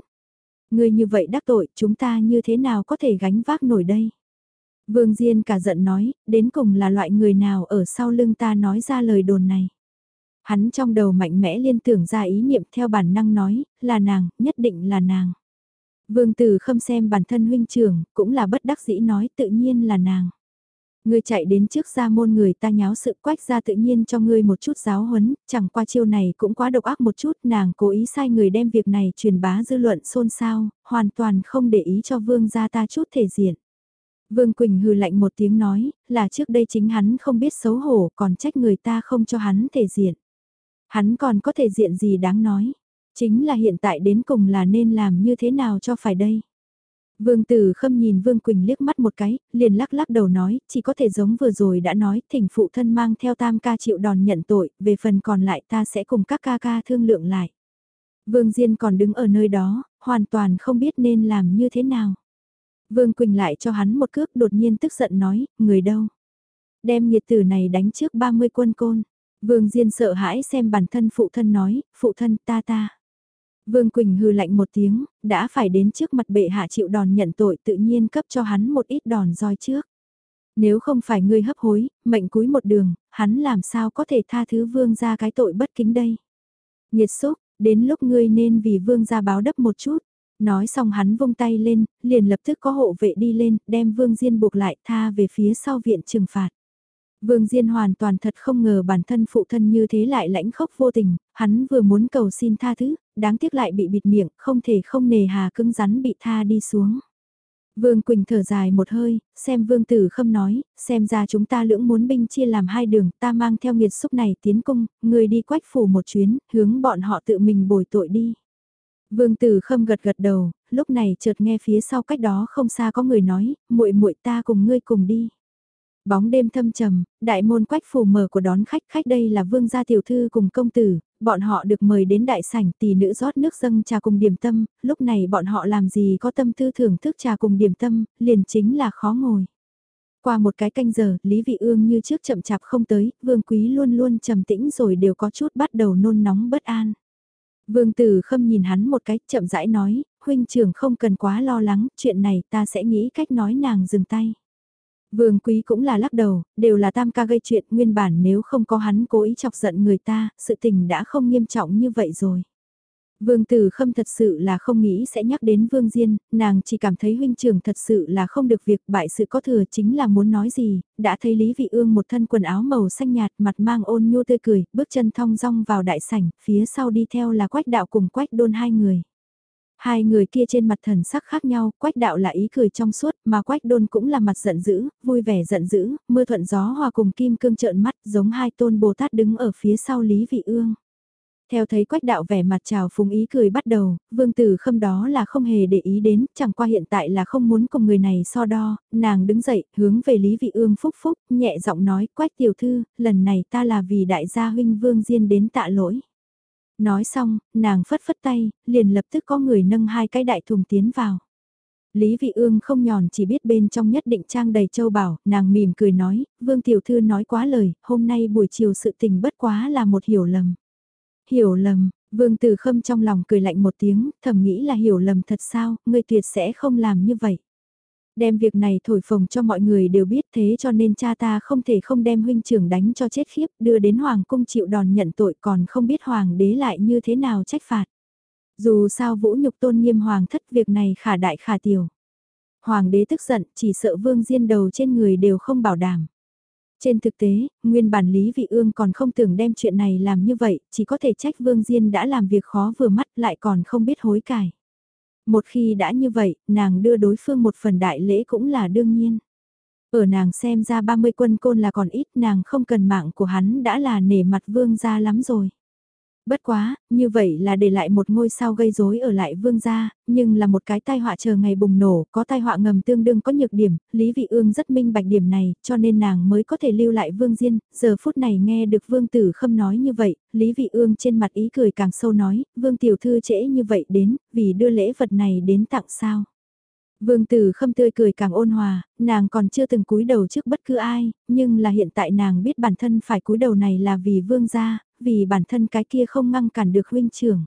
Ngươi như vậy đắc tội, chúng ta như thế nào có thể gánh vác nổi đây? Vương Diên cả giận nói, đến cùng là loại người nào ở sau lưng ta nói ra lời đồn này. Hắn trong đầu mạnh mẽ liên tưởng ra ý niệm theo bản năng nói, là nàng, nhất định là nàng. Vương Tử Khâm xem bản thân huynh trưởng, cũng là bất đắc dĩ nói tự nhiên là nàng. Ngươi chạy đến trước ra môn người ta nháo sự quách ra tự nhiên cho ngươi một chút giáo huấn, chẳng qua chiêu này cũng quá độc ác một chút, nàng cố ý sai người đem việc này truyền bá dư luận xôn xao, hoàn toàn không để ý cho vương gia ta chút thể diện. Vương Quỳnh hừ lạnh một tiếng nói, là trước đây chính hắn không biết xấu hổ còn trách người ta không cho hắn thể diện. Hắn còn có thể diện gì đáng nói, chính là hiện tại đến cùng là nên làm như thế nào cho phải đây. Vương Tử Khâm nhìn Vương Quỳnh liếc mắt một cái, liền lắc lắc đầu nói, chỉ có thể giống vừa rồi đã nói, thỉnh phụ thân mang theo tam ca chịu đòn nhận tội, về phần còn lại ta sẽ cùng các ca ca thương lượng lại. Vương Diên còn đứng ở nơi đó, hoàn toàn không biết nên làm như thế nào. Vương Quỳnh lại cho hắn một cước đột nhiên tức giận nói, người đâu? Đem nhiệt tử này đánh trước 30 quân côn. Vương Diên sợ hãi xem bản thân phụ thân nói, phụ thân ta ta. Vương Quỳnh hư lạnh một tiếng, đã phải đến trước mặt bệ hạ chịu đòn nhận tội tự nhiên cấp cho hắn một ít đòn roi trước. Nếu không phải ngươi hấp hối, mệnh cúi một đường, hắn làm sao có thể tha thứ vương ra cái tội bất kính đây. Nhiệt xúc, đến lúc ngươi nên vì vương ra báo đấp một chút. Nói xong hắn vung tay lên, liền lập tức có hộ vệ đi lên, đem vương diên buộc lại tha về phía sau viện trừng phạt. Vương Diên hoàn toàn thật không ngờ bản thân phụ thân như thế lại lãnh khốc vô tình, hắn vừa muốn cầu xin tha thứ, đáng tiếc lại bị bịt miệng, không thể không nề hà cứng rắn bị tha đi xuống. Vương Quỳnh thở dài một hơi, xem Vương Tử Khâm nói, xem ra chúng ta lưỡng muốn binh chia làm hai đường, ta mang theo nghiệt xúc này tiến cung, người đi quách phủ một chuyến, hướng bọn họ tự mình bồi tội đi. Vương Tử Khâm gật gật đầu, lúc này chợt nghe phía sau cách đó không xa có người nói, muội muội ta cùng ngươi cùng đi. Bóng đêm thâm trầm, đại môn quách phủ mở của đón khách, khách đây là vương gia tiểu thư cùng công tử, bọn họ được mời đến đại sảnh tỷ nữ rót nước dâng trà cùng điểm tâm, lúc này bọn họ làm gì có tâm tư thưởng thức trà cùng điểm tâm, liền chính là khó ngồi. Qua một cái canh giờ, Lý Vị Ương như trước chậm chạp không tới, Vương Quý luôn luôn trầm tĩnh rồi đều có chút bắt đầu nôn nóng bất an. Vương Tử Khâm nhìn hắn một cái, chậm rãi nói, huynh trưởng không cần quá lo lắng, chuyện này ta sẽ nghĩ cách nói nàng dừng tay. Vương Quý cũng là lắc đầu, đều là tam ca gây chuyện nguyên bản nếu không có hắn cố ý chọc giận người ta, sự tình đã không nghiêm trọng như vậy rồi. Vương Tử Khâm thật sự là không nghĩ sẽ nhắc đến Vương Diên, nàng chỉ cảm thấy huynh trưởng thật sự là không được việc bại sự có thừa chính là muốn nói gì, đã thấy Lý Vị Ương một thân quần áo màu xanh nhạt mặt mang ôn nhu tươi cười, bước chân thong dong vào đại sảnh, phía sau đi theo là quách đạo cùng quách đôn hai người. Hai người kia trên mặt thần sắc khác nhau, quách đạo là ý cười trong suốt, mà quách đôn cũng là mặt giận dữ, vui vẻ giận dữ, mưa thuận gió hòa cùng kim cương trợn mắt giống hai tôn Bồ Tát đứng ở phía sau Lý Vị Ương. Theo thấy quách đạo vẻ mặt trào phúng ý cười bắt đầu, vương tử khâm đó là không hề để ý đến, chẳng qua hiện tại là không muốn cùng người này so đo, nàng đứng dậy, hướng về Lý Vị Ương phúc phúc, nhẹ giọng nói, quách tiểu thư, lần này ta là vì đại gia huynh vương diên đến tạ lỗi. Nói xong, nàng phất phất tay, liền lập tức có người nâng hai cái đại thùng tiến vào. Lý Vị Ương không nhòn chỉ biết bên trong nhất định trang đầy châu bảo, nàng mỉm cười nói, Vương Tiểu Thư nói quá lời, hôm nay buổi chiều sự tình bất quá là một hiểu lầm. Hiểu lầm, Vương Tử Khâm trong lòng cười lạnh một tiếng, thầm nghĩ là hiểu lầm thật sao, ngươi tuyệt sẽ không làm như vậy. Đem việc này thổi phồng cho mọi người đều biết thế cho nên cha ta không thể không đem huynh trưởng đánh cho chết khiếp đưa đến Hoàng cung chịu đòn nhận tội còn không biết Hoàng đế lại như thế nào trách phạt. Dù sao vũ nhục tôn nghiêm Hoàng thất việc này khả đại khả tiểu. Hoàng đế tức giận chỉ sợ vương diên đầu trên người đều không bảo đảm. Trên thực tế, nguyên bản Lý Vị Ương còn không tưởng đem chuyện này làm như vậy, chỉ có thể trách Vương Diên đã làm việc khó vừa mắt lại còn không biết hối cải. Một khi đã như vậy, nàng đưa đối phương một phần đại lễ cũng là đương nhiên. Ở nàng xem ra 30 quân côn là còn ít nàng không cần mạng của hắn đã là nể mặt vương gia lắm rồi. Bất quá, như vậy là để lại một ngôi sao gây rối ở lại vương gia, nhưng là một cái tai họa chờ ngày bùng nổ, có tai họa ngầm tương đương có nhược điểm, Lý Vị Ương rất minh bạch điểm này, cho nên nàng mới có thể lưu lại vương diên, giờ phút này nghe được vương tử khâm nói như vậy, Lý Vị Ương trên mặt ý cười càng sâu nói, vương tiểu thư trễ như vậy đến, vì đưa lễ vật này đến tặng sao. Vương Tử Khâm tươi cười càng ôn hòa, nàng còn chưa từng cúi đầu trước bất cứ ai, nhưng là hiện tại nàng biết bản thân phải cúi đầu này là vì vương gia, vì bản thân cái kia không ngăn cản được huynh trưởng.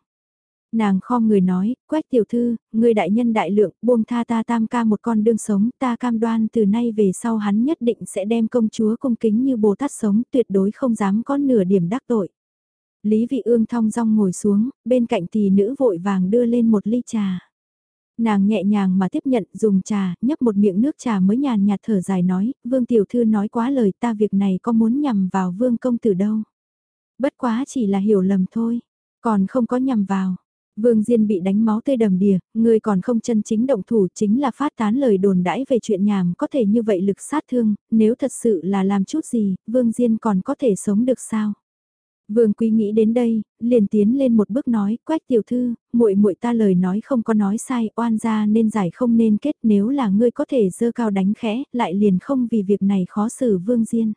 Nàng kho người nói, quách tiểu thư, người đại nhân đại lượng, buông tha ta tam ca một con đương sống, ta cam đoan từ nay về sau hắn nhất định sẽ đem công chúa cung kính như Bồ Tát sống, tuyệt đối không dám có nửa điểm đắc tội. Lý vị ương thong dong ngồi xuống, bên cạnh tỷ nữ vội vàng đưa lên một ly trà. Nàng nhẹ nhàng mà tiếp nhận dùng trà, nhấp một miệng nước trà mới nhàn nhạt thở dài nói, vương tiểu thư nói quá lời ta việc này có muốn nhằm vào vương công tử đâu. Bất quá chỉ là hiểu lầm thôi, còn không có nhằm vào. Vương Diên bị đánh máu tươi đầm đìa, người còn không chân chính động thủ chính là phát tán lời đồn đãi về chuyện nhàm có thể như vậy lực sát thương, nếu thật sự là làm chút gì, Vương Diên còn có thể sống được sao? Vương Quý nghĩ đến đây, liền tiến lên một bước nói, "Quách tiểu thư, muội muội ta lời nói không có nói sai, oan gia nên giải không nên kết, nếu là ngươi có thể dơ cao đánh khẽ, lại liền không vì việc này khó xử Vương Diên."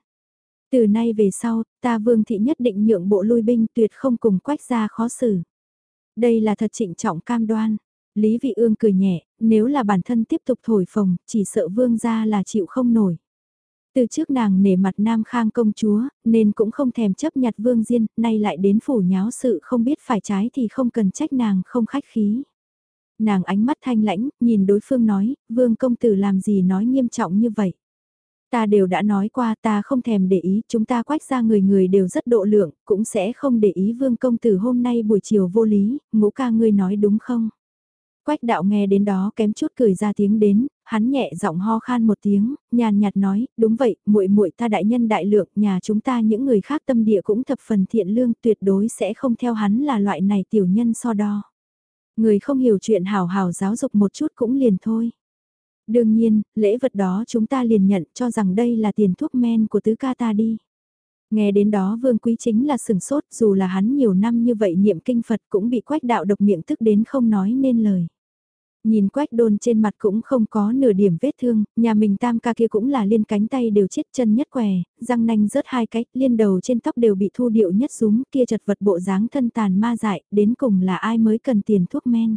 Từ nay về sau, ta Vương thị nhất định nhượng bộ lui binh tuyệt không cùng Quách gia khó xử. Đây là thật trịnh trọng cam đoan. Lý Vị Ương cười nhẹ, nếu là bản thân tiếp tục thổi phồng, chỉ sợ Vương gia là chịu không nổi. Từ trước nàng nể mặt Nam Khang công chúa, nên cũng không thèm chấp nhặt Vương Diên, nay lại đến phủ nháo sự không biết phải trái thì không cần trách nàng không khách khí. Nàng ánh mắt thanh lãnh, nhìn đối phương nói, Vương công tử làm gì nói nghiêm trọng như vậy. Ta đều đã nói qua ta không thèm để ý, chúng ta quách ra người người đều rất độ lượng, cũng sẽ không để ý vương công tử hôm nay buổi chiều vô lý, ngũ ca ngươi nói đúng không? Quách đạo nghe đến đó kém chút cười ra tiếng đến, hắn nhẹ giọng ho khan một tiếng, nhàn nhạt nói, đúng vậy, muội muội ta đại nhân đại lượng, nhà chúng ta những người khác tâm địa cũng thập phần thiện lương, tuyệt đối sẽ không theo hắn là loại này tiểu nhân so đo. Người không hiểu chuyện hào hào giáo dục một chút cũng liền thôi. Đương nhiên, lễ vật đó chúng ta liền nhận cho rằng đây là tiền thuốc men của tứ ca ta đi. Nghe đến đó vương quý chính là sừng sốt dù là hắn nhiều năm như vậy niệm kinh Phật cũng bị quách đạo độc miệng tức đến không nói nên lời. Nhìn quách đôn trên mặt cũng không có nửa điểm vết thương, nhà mình tam ca kia cũng là liên cánh tay đều chết chân nhất què, răng nanh rớt hai cái, liên đầu trên tóc đều bị thu điệu nhất súng kia chật vật bộ dáng thân tàn ma dại, đến cùng là ai mới cần tiền thuốc men.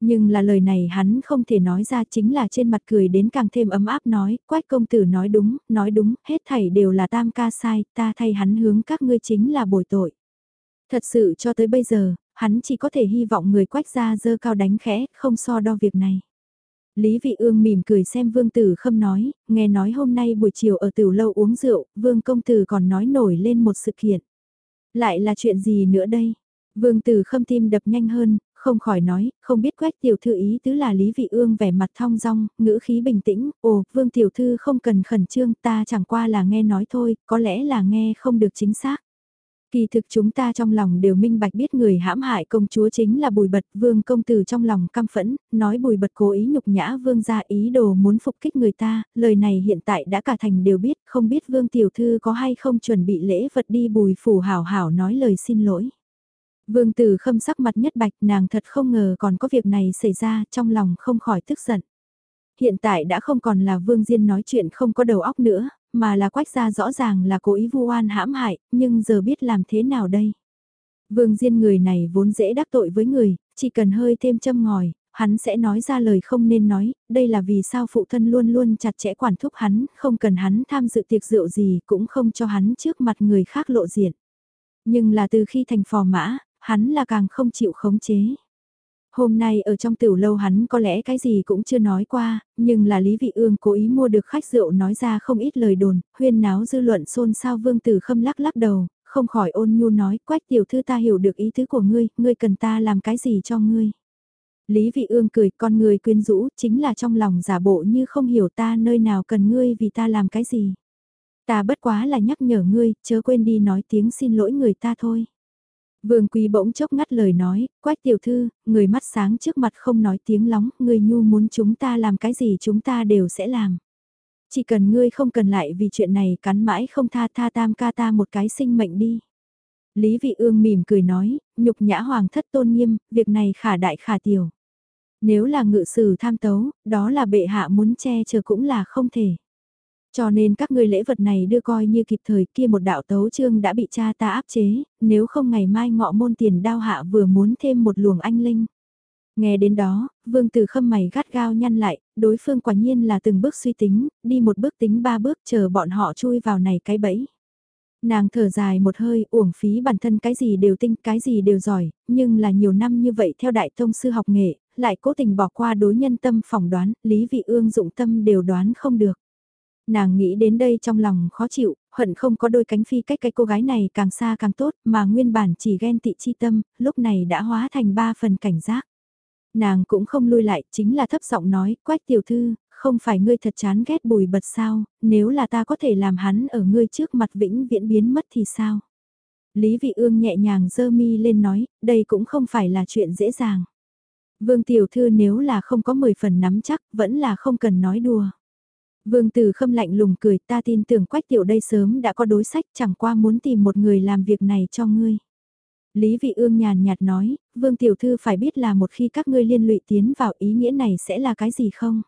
Nhưng là lời này hắn không thể nói ra chính là trên mặt cười đến càng thêm ấm áp nói, quách công tử nói đúng, nói đúng, hết thảy đều là tam ca sai, ta thay hắn hướng các ngươi chính là bồi tội. Thật sự cho tới bây giờ, hắn chỉ có thể hy vọng người quách ra dơ cao đánh khẽ, không so đo việc này. Lý Vị Ương mỉm cười xem Vương Tử Khâm nói, nghe nói hôm nay buổi chiều ở tiểu lâu uống rượu, Vương Công Tử còn nói nổi lên một sự kiện. Lại là chuyện gì nữa đây? Vương Tử Khâm tim đập nhanh hơn, không khỏi nói, không biết quách tiểu thư ý tứ là Lý Vị Ương vẻ mặt thong dong, ngữ khí bình tĩnh, ồ, Vương tiểu thư không cần khẩn trương, ta chẳng qua là nghe nói thôi, có lẽ là nghe không được chính xác. Kỳ thực chúng ta trong lòng đều minh bạch biết người hãm hại công chúa chính là bùi bật vương công tử trong lòng căm phẫn, nói bùi bật cố ý nhục nhã vương ra ý đồ muốn phục kích người ta, lời này hiện tại đã cả thành đều biết, không biết vương tiểu thư có hay không chuẩn bị lễ vật đi bùi phủ hảo hảo nói lời xin lỗi. Vương Tử Khâm sắc mặt nhất bạch nàng thật không ngờ còn có việc này xảy ra trong lòng không khỏi tức giận. Hiện tại đã không còn là Vương Diên nói chuyện không có đầu óc nữa, mà là quách ra rõ ràng là cố ý vu oan hãm hại, nhưng giờ biết làm thế nào đây. Vương Diên người này vốn dễ đắc tội với người, chỉ cần hơi thêm châm ngòi, hắn sẽ nói ra lời không nên nói, đây là vì sao phụ thân luôn luôn chặt chẽ quản thúc hắn, không cần hắn tham dự tiệc rượu gì cũng không cho hắn trước mặt người khác lộ diện. Nhưng là từ khi thành phò mã, hắn là càng không chịu khống chế. Hôm nay ở trong tiểu lâu hắn có lẽ cái gì cũng chưa nói qua, nhưng là Lý Vị Ương cố ý mua được khách rượu nói ra không ít lời đồn, huyên náo dư luận xôn xao vương tử khâm lắc lắc đầu, không khỏi ôn nhu nói, quách tiểu thư ta hiểu được ý tứ của ngươi, ngươi cần ta làm cái gì cho ngươi. Lý Vị Ương cười, con người quyến rũ, chính là trong lòng giả bộ như không hiểu ta nơi nào cần ngươi vì ta làm cái gì. Ta bất quá là nhắc nhở ngươi, chớ quên đi nói tiếng xin lỗi người ta thôi. Vương Quý bỗng chốc ngắt lời nói, quách tiểu thư, người mắt sáng trước mặt không nói tiếng lóng, người nhu muốn chúng ta làm cái gì chúng ta đều sẽ làm. Chỉ cần ngươi không cần lại vì chuyện này cắn mãi không tha tha tam ca ta một cái sinh mệnh đi. Lý Vị Ương mỉm cười nói, nhục nhã hoàng thất tôn nghiêm, việc này khả đại khả tiểu. Nếu là ngự sử tham tấu, đó là bệ hạ muốn che chở cũng là không thể. Cho nên các ngươi lễ vật này đưa coi như kịp thời kia một đạo tấu trương đã bị cha ta áp chế, nếu không ngày mai ngọ môn tiền đao hạ vừa muốn thêm một luồng anh linh. Nghe đến đó, vương tử khâm mày gắt gao nhăn lại, đối phương quả nhiên là từng bước suy tính, đi một bước tính ba bước chờ bọn họ chui vào này cái bẫy. Nàng thở dài một hơi, uổng phí bản thân cái gì đều tinh, cái gì đều giỏi, nhưng là nhiều năm như vậy theo đại thông sư học nghệ, lại cố tình bỏ qua đối nhân tâm phỏng đoán, lý vị ương dụng tâm đều đoán không được. Nàng nghĩ đến đây trong lòng khó chịu, hận không có đôi cánh phi cách cái cô gái này càng xa càng tốt, mà nguyên bản chỉ ghen tị chi tâm, lúc này đã hóa thành ba phần cảnh giác. Nàng cũng không lui lại, chính là thấp giọng nói, quách tiểu thư, không phải ngươi thật chán ghét bùi bật sao, nếu là ta có thể làm hắn ở ngươi trước mặt vĩnh viễn biến mất thì sao? Lý Vị Ương nhẹ nhàng dơ mi lên nói, đây cũng không phải là chuyện dễ dàng. Vương Tiểu Thư nếu là không có 10 phần nắm chắc, vẫn là không cần nói đùa. Vương Tử Khâm lạnh lùng cười ta tin tưởng Quách Tiểu đây sớm đã có đối sách chẳng qua muốn tìm một người làm việc này cho ngươi. Lý Vị Ương nhàn nhạt nói, Vương Tiểu Thư phải biết là một khi các ngươi liên lụy tiến vào ý nghĩa này sẽ là cái gì không?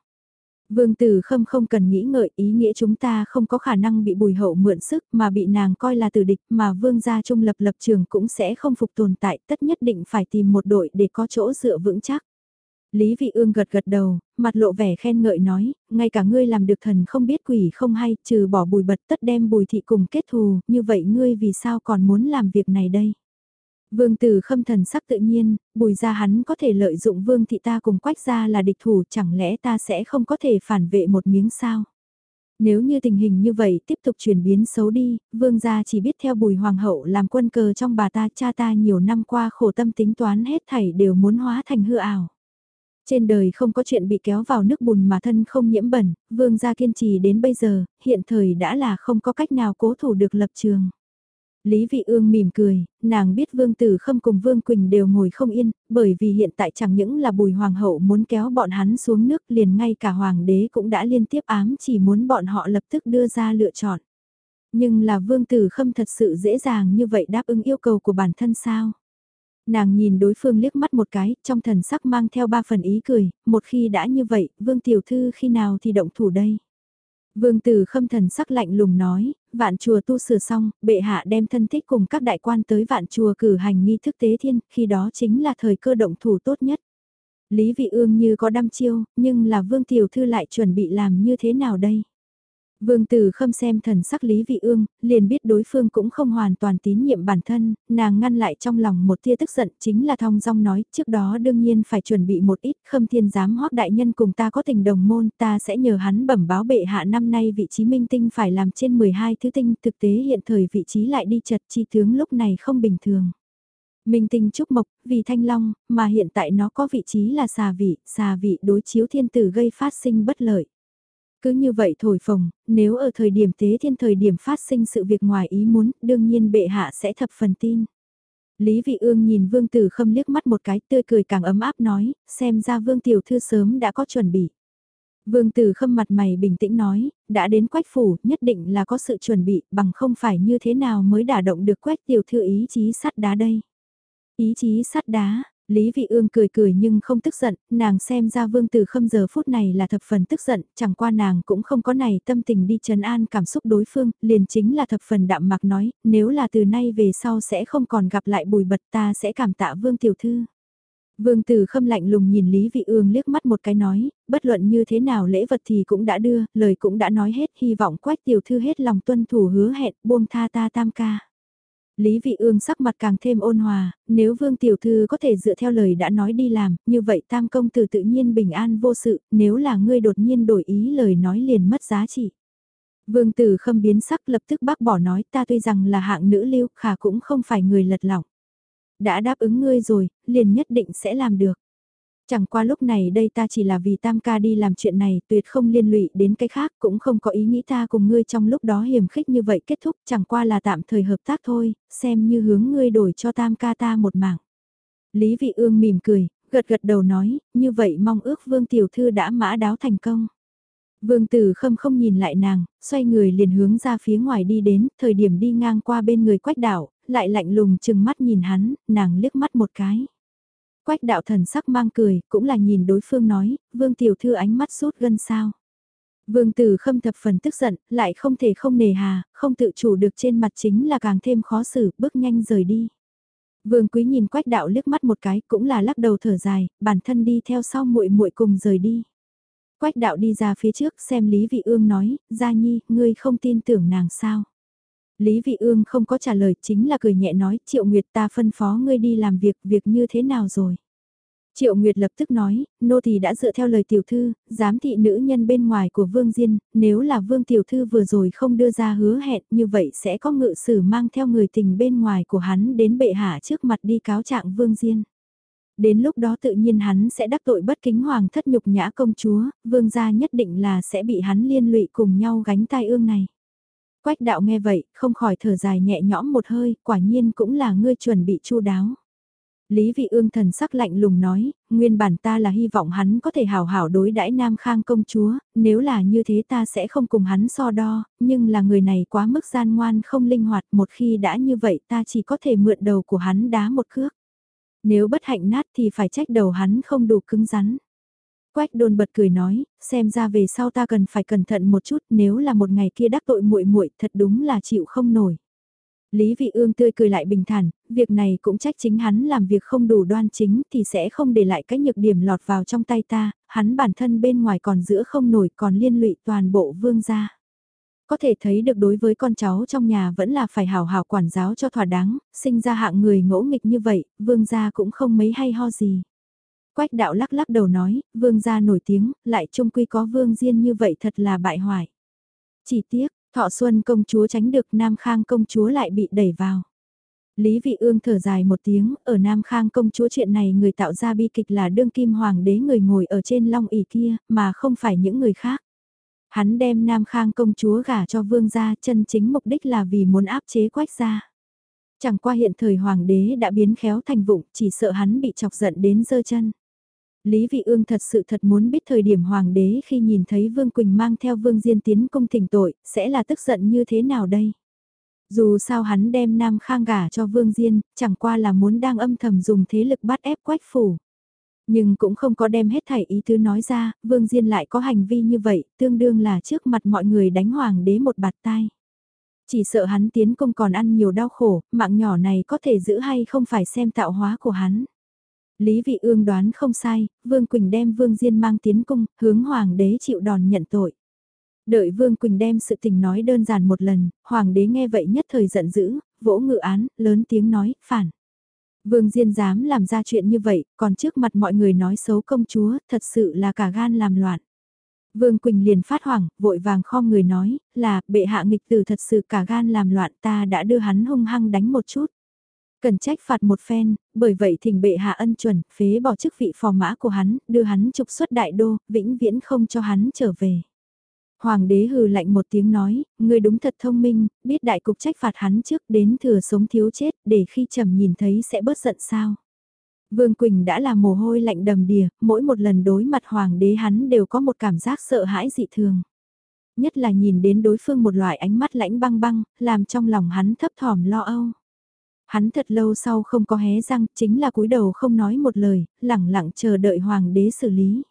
Vương Tử Khâm không cần nghĩ ngợi ý nghĩa chúng ta không có khả năng bị bùi hậu mượn sức mà bị nàng coi là tử địch mà vương gia trung lập lập trường cũng sẽ không phục tồn tại tất nhất định phải tìm một đội để có chỗ dựa vững chắc. Lý Vị Ương gật gật đầu, mặt lộ vẻ khen ngợi nói, ngay cả ngươi làm được thần không biết quỷ không hay, trừ bỏ bùi bật tất đem bùi thị cùng kết thù, như vậy ngươi vì sao còn muốn làm việc này đây? Vương tử khâm thần sắc tự nhiên, bùi gia hắn có thể lợi dụng vương thị ta cùng quách gia là địch thủ chẳng lẽ ta sẽ không có thể phản vệ một miếng sao? Nếu như tình hình như vậy tiếp tục chuyển biến xấu đi, vương gia chỉ biết theo bùi hoàng hậu làm quân cờ trong bà ta cha ta nhiều năm qua khổ tâm tính toán hết thảy đều muốn hóa thành hư ảo. Trên đời không có chuyện bị kéo vào nước bùn mà thân không nhiễm bẩn, vương gia kiên trì đến bây giờ, hiện thời đã là không có cách nào cố thủ được lập trường. Lý Vị Ương mỉm cười, nàng biết Vương Tử Khâm cùng Vương Quỳnh đều ngồi không yên, bởi vì hiện tại chẳng những là Bùi Hoàng hậu muốn kéo bọn hắn xuống nước liền ngay cả Hoàng đế cũng đã liên tiếp ám chỉ muốn bọn họ lập tức đưa ra lựa chọn. Nhưng là Vương Tử Khâm thật sự dễ dàng như vậy đáp ứng yêu cầu của bản thân sao? Nàng nhìn đối phương liếc mắt một cái, trong thần sắc mang theo ba phần ý cười, một khi đã như vậy, Vương Tiểu Thư khi nào thì động thủ đây? Vương Tử Khâm thần sắc lạnh lùng nói, vạn chùa tu sửa xong, bệ hạ đem thân thích cùng các đại quan tới vạn chùa cử hành nghi thức tế thiên, khi đó chính là thời cơ động thủ tốt nhất. Lý Vị Ương như có đăm chiêu, nhưng là Vương Tiểu Thư lại chuẩn bị làm như thế nào đây? Vương Tử Khâm xem thần sắc Lý Vị Ương, liền biết đối phương cũng không hoàn toàn tín nhiệm bản thân, nàng ngăn lại trong lòng một tia tức giận chính là thong dong nói, trước đó đương nhiên phải chuẩn bị một ít, khâm thiên giám hoắc đại nhân cùng ta có tình đồng môn, ta sẽ nhờ hắn bẩm báo bệ hạ năm nay vị trí minh tinh phải làm trên 12 thứ tinh, thực tế hiện thời vị trí lại đi chật chi tướng lúc này không bình thường. Minh tinh trúc mộc, vì thanh long, mà hiện tại nó có vị trí là xà vị, xà vị đối chiếu thiên tử gây phát sinh bất lợi. Cứ như vậy thổi phồng, nếu ở thời điểm tế thiên thời điểm phát sinh sự việc ngoài ý muốn, đương nhiên bệ hạ sẽ thập phần tin. Lý Vị Ương nhìn Vương Tử Khâm liếc mắt một cái tươi cười càng ấm áp nói, xem ra Vương Tiểu Thư sớm đã có chuẩn bị. Vương Tử Khâm mặt mày bình tĩnh nói, đã đến quách phủ nhất định là có sự chuẩn bị bằng không phải như thế nào mới đả động được quách Tiểu Thư ý chí sắt đá đây. Ý chí sắt đá, Lý Vị Ương cười cười nhưng không tức giận, nàng xem ra Vương Tử Khâm giờ phút này là thập phần tức giận, chẳng qua nàng cũng không có này tâm tình đi trấn an cảm xúc đối phương, liền chính là thập phần đạm mạc nói, nếu là từ nay về sau sẽ không còn gặp lại bùi bật ta sẽ cảm tạ Vương Tiểu Thư. Vương Tử Khâm lạnh lùng nhìn Lý Vị Ương liếc mắt một cái nói, bất luận như thế nào lễ vật thì cũng đã đưa, lời cũng đã nói hết, hy vọng Quách Tiểu Thư hết lòng tuân thủ hứa hẹn, buông tha ta tam ca. Lý Vị Ương sắc mặt càng thêm ôn hòa, nếu Vương Tiểu Thư có thể dựa theo lời đã nói đi làm, như vậy tam công tử tự nhiên bình an vô sự, nếu là ngươi đột nhiên đổi ý lời nói liền mất giá trị. Vương Tử khâm biến sắc lập tức bác bỏ nói ta tuy rằng là hạng nữ lưu khả cũng không phải người lật lỏng. Đã đáp ứng ngươi rồi, liền nhất định sẽ làm được. Chẳng qua lúc này đây ta chỉ là vì tam ca đi làm chuyện này tuyệt không liên lụy đến cái khác cũng không có ý nghĩ ta cùng ngươi trong lúc đó hiểm khích như vậy kết thúc chẳng qua là tạm thời hợp tác thôi, xem như hướng ngươi đổi cho tam ca ta một mảng. Lý vị ương mỉm cười, gật gật đầu nói, như vậy mong ước vương tiểu thư đã mã đáo thành công. Vương tử khâm không nhìn lại nàng, xoay người liền hướng ra phía ngoài đi đến, thời điểm đi ngang qua bên người quách đảo, lại lạnh lùng chừng mắt nhìn hắn, nàng liếc mắt một cái. Quách đạo thần sắc mang cười, cũng là nhìn đối phương nói, vương tiểu thư ánh mắt sút gân sao. Vương tử khâm thập phần tức giận, lại không thể không nề hà, không tự chủ được trên mặt chính là càng thêm khó xử, bước nhanh rời đi. Vương quý nhìn quách đạo liếc mắt một cái, cũng là lắc đầu thở dài, bản thân đi theo sau muội muội cùng rời đi. Quách đạo đi ra phía trước xem Lý Vị Ương nói, Gia Nhi, ngươi không tin tưởng nàng sao. Lý Vị Ương không có trả lời chính là cười nhẹ nói Triệu Nguyệt ta phân phó ngươi đi làm việc, việc như thế nào rồi. Triệu Nguyệt lập tức nói, nô tỳ đã dựa theo lời tiểu thư, giám thị nữ nhân bên ngoài của Vương Diên, nếu là Vương tiểu thư vừa rồi không đưa ra hứa hẹn như vậy sẽ có ngự sử mang theo người tình bên ngoài của hắn đến bệ hạ trước mặt đi cáo trạng Vương Diên. Đến lúc đó tự nhiên hắn sẽ đắc tội bất kính hoàng thất nhục nhã công chúa, vương gia nhất định là sẽ bị hắn liên lụy cùng nhau gánh tai ương này. Quách đạo nghe vậy, không khỏi thở dài nhẹ nhõm một hơi, quả nhiên cũng là ngươi chuẩn bị chu đáo. Lý vị ương thần sắc lạnh lùng nói, nguyên bản ta là hy vọng hắn có thể hào hảo đối đãi Nam Khang công chúa, nếu là như thế ta sẽ không cùng hắn so đo, nhưng là người này quá mức gian ngoan không linh hoạt, một khi đã như vậy ta chỉ có thể mượn đầu của hắn đá một cước. Nếu bất hạnh nát thì phải trách đầu hắn không đủ cứng rắn. Quách đôn bật cười nói, xem ra về sau ta cần phải cẩn thận một chút nếu là một ngày kia đắc tội muội muội thật đúng là chịu không nổi. Lý Vị Ương tươi cười lại bình thản, việc này cũng trách chính hắn làm việc không đủ đoan chính thì sẽ không để lại cái nhược điểm lọt vào trong tay ta, hắn bản thân bên ngoài còn giữa không nổi còn liên lụy toàn bộ vương gia. Có thể thấy được đối với con cháu trong nhà vẫn là phải hào hào quản giáo cho thỏa đáng, sinh ra hạng người ngỗ nghịch như vậy, vương gia cũng không mấy hay ho gì. Quách đạo lắc lắc đầu nói, vương gia nổi tiếng, lại trung quy có vương diên như vậy thật là bại hoại. Chỉ tiếc, thọ xuân công chúa tránh được Nam Khang công chúa lại bị đẩy vào. Lý Vị Ương thở dài một tiếng, ở Nam Khang công chúa chuyện này người tạo ra bi kịch là đương kim hoàng đế người ngồi ở trên long ỷ kia, mà không phải những người khác. Hắn đem Nam Khang công chúa gả cho vương gia chân chính mục đích là vì muốn áp chế quách gia. Chẳng qua hiện thời hoàng đế đã biến khéo thành vụng, chỉ sợ hắn bị chọc giận đến dơ chân. Lý Vị Ương thật sự thật muốn biết thời điểm hoàng đế khi nhìn thấy Vương Quỳnh mang theo Vương Diên tiến công thỉnh tội, sẽ là tức giận như thế nào đây? Dù sao hắn đem Nam Khang gả cho Vương Diên, chẳng qua là muốn đang âm thầm dùng thế lực bắt ép quách phủ. Nhưng cũng không có đem hết thảy ý tứ nói ra, Vương Diên lại có hành vi như vậy, tương đương là trước mặt mọi người đánh hoàng đế một bạt tai. Chỉ sợ hắn tiến công còn ăn nhiều đau khổ, mạng nhỏ này có thể giữ hay không phải xem tạo hóa của hắn. Lý Vị Ương đoán không sai, Vương Quỳnh đem Vương Diên mang tiến cung, hướng Hoàng đế chịu đòn nhận tội. Đợi Vương Quỳnh đem sự tình nói đơn giản một lần, Hoàng đế nghe vậy nhất thời giận dữ, vỗ ngự án, lớn tiếng nói, phản. Vương Diên dám làm ra chuyện như vậy, còn trước mặt mọi người nói xấu công chúa, thật sự là cả gan làm loạn. Vương Quỳnh liền phát hoảng, vội vàng khom người nói, là, bệ hạ nghịch tử thật sự cả gan làm loạn ta đã đưa hắn hung hăng đánh một chút. Cần trách phạt một phen, bởi vậy thỉnh bệ hạ ân chuẩn, phế bỏ chức vị phò mã của hắn, đưa hắn trục xuất đại đô, vĩnh viễn không cho hắn trở về. Hoàng đế hừ lạnh một tiếng nói, người đúng thật thông minh, biết đại cục trách phạt hắn trước đến thừa sống thiếu chết, để khi trầm nhìn thấy sẽ bớt giận sao. Vương Quỳnh đã là mồ hôi lạnh đầm đìa, mỗi một lần đối mặt hoàng đế hắn đều có một cảm giác sợ hãi dị thường. Nhất là nhìn đến đối phương một loại ánh mắt lãnh băng băng, làm trong lòng hắn thấp thỏm lo âu. Hắn thật lâu sau không có hé răng, chính là cúi đầu không nói một lời, lẳng lặng chờ đợi hoàng đế xử lý.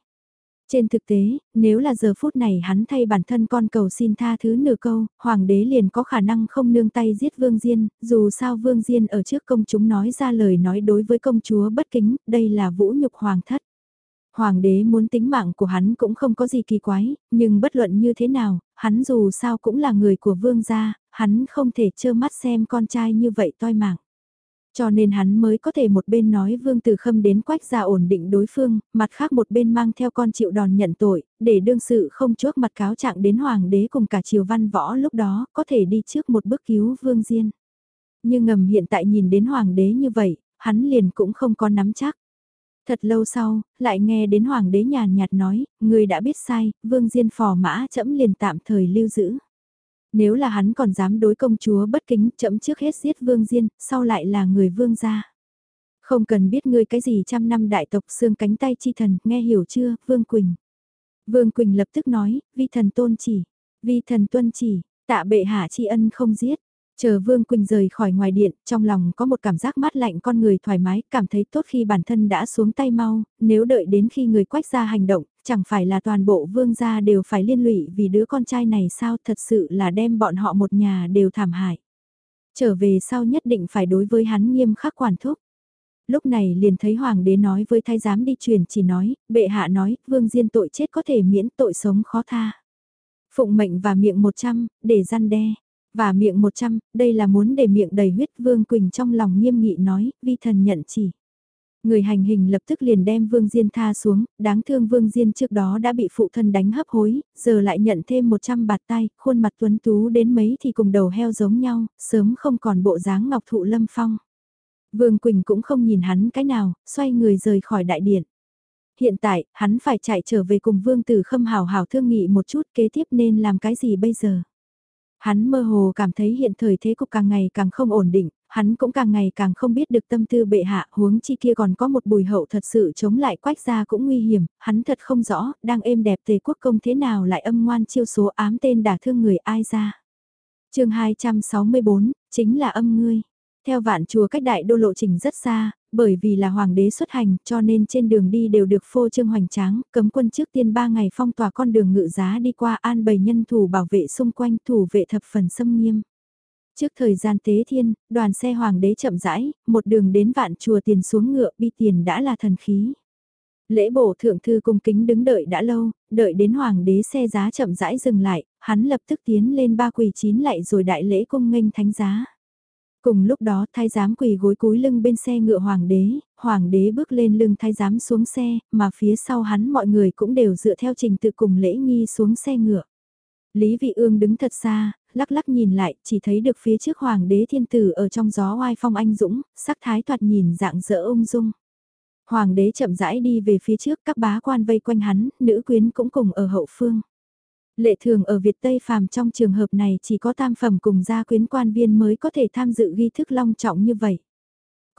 Trên thực tế, nếu là giờ phút này hắn thay bản thân con cầu xin tha thứ nửa câu, hoàng đế liền có khả năng không nương tay giết Vương Diên, dù sao Vương Diên ở trước công chúng nói ra lời nói đối với công chúa bất kính, đây là vũ nhục hoàng thất. Hoàng đế muốn tính mạng của hắn cũng không có gì kỳ quái, nhưng bất luận như thế nào, hắn dù sao cũng là người của vương gia, hắn không thể trơ mắt xem con trai như vậy toi mạng. Cho nên hắn mới có thể một bên nói Vương Tử Khâm đến quách ra ổn định đối phương, mặt khác một bên mang theo con chịu đòn nhận tội, để đương sự không chuốc mặt cáo trạng đến Hoàng đế cùng cả triều văn võ lúc đó có thể đi trước một bước cứu Vương Diên. Nhưng ngầm hiện tại nhìn đến Hoàng đế như vậy, hắn liền cũng không có nắm chắc. Thật lâu sau, lại nghe đến Hoàng đế nhàn nhạt nói, người đã biết sai, Vương Diên phò mã chậm liền tạm thời lưu giữ. Nếu là hắn còn dám đối công chúa bất kính chậm trước hết giết vương diên, sau lại là người vương gia. Không cần biết ngươi cái gì trăm năm đại tộc xương cánh tay chi thần, nghe hiểu chưa, Vương Quỳnh. Vương Quỳnh lập tức nói, vi thần tôn chỉ, vi thần tuân chỉ, tạ bệ hạ tri ân không giết. Chờ Vương Quỳnh rời khỏi ngoài điện, trong lòng có một cảm giác mát lạnh con người thoải mái, cảm thấy tốt khi bản thân đã xuống tay mau, nếu đợi đến khi người quách ra hành động, chẳng phải là toàn bộ vương gia đều phải liên lụy vì đứa con trai này sao thật sự là đem bọn họ một nhà đều thảm hại. Trở về sau nhất định phải đối với hắn nghiêm khắc quản thúc. Lúc này liền thấy hoàng đế nói với thái giám đi truyền chỉ nói, bệ hạ nói, vương diên tội chết có thể miễn tội sống khó tha. Phụng mệnh và miệng 100, để gian đe. Và miệng 100, đây là muốn để miệng đầy huyết Vương Quỳnh trong lòng nghiêm nghị nói, vi thần nhận chỉ. Người hành hình lập tức liền đem Vương Diên tha xuống, đáng thương Vương Diên trước đó đã bị phụ thân đánh hấp hối, giờ lại nhận thêm 100 bạt tay, khuôn mặt tuấn tú đến mấy thì cùng đầu heo giống nhau, sớm không còn bộ dáng ngọc thụ lâm phong. Vương Quỳnh cũng không nhìn hắn cái nào, xoay người rời khỏi đại điện. Hiện tại, hắn phải chạy trở về cùng Vương Tử Khâm hào hào thương nghị một chút kế tiếp nên làm cái gì bây giờ. Hắn mơ hồ cảm thấy hiện thời thế cục càng ngày càng không ổn định, hắn cũng càng ngày càng không biết được tâm tư bệ hạ huống chi kia còn có một bùi hậu thật sự chống lại quách gia cũng nguy hiểm, hắn thật không rõ, đang êm đẹp tề quốc công thế nào lại âm ngoan chiêu số ám tên đả thương người ai ra. chương 264, chính là âm ngươi. Theo vạn chùa cách đại đô lộ trình rất xa, bởi vì là hoàng đế xuất hành cho nên trên đường đi đều được phô trương hoành tráng, cấm quân trước tiên 3 ngày phong tỏa con đường ngự giá đi qua an bầy nhân thủ bảo vệ xung quanh thủ vệ thập phần xâm nghiêm. Trước thời gian tế thiên, đoàn xe hoàng đế chậm rãi, một đường đến vạn chùa tiền xuống ngựa bi tiền đã là thần khí. Lễ bổ thượng thư cung kính đứng đợi đã lâu, đợi đến hoàng đế xe giá chậm rãi dừng lại, hắn lập tức tiến lên ba quỳ chín lại rồi đại lễ cung nghênh thánh giá. Cùng lúc đó thái giám quỳ gối cúi lưng bên xe ngựa hoàng đế, hoàng đế bước lên lưng thái giám xuống xe, mà phía sau hắn mọi người cũng đều dựa theo trình tự cùng lễ nghi xuống xe ngựa. Lý Vị Ương đứng thật xa, lắc lắc nhìn lại, chỉ thấy được phía trước hoàng đế thiên tử ở trong gió oai phong anh dũng, sắc thái thoạt nhìn dạng dỡ ung dung. Hoàng đế chậm rãi đi về phía trước, các bá quan vây quanh hắn, nữ quyến cũng cùng ở hậu phương. Lệ thường ở Việt Tây Phàm trong trường hợp này chỉ có tam phẩm cùng gia quyến quan viên mới có thể tham dự ghi thức long trọng như vậy.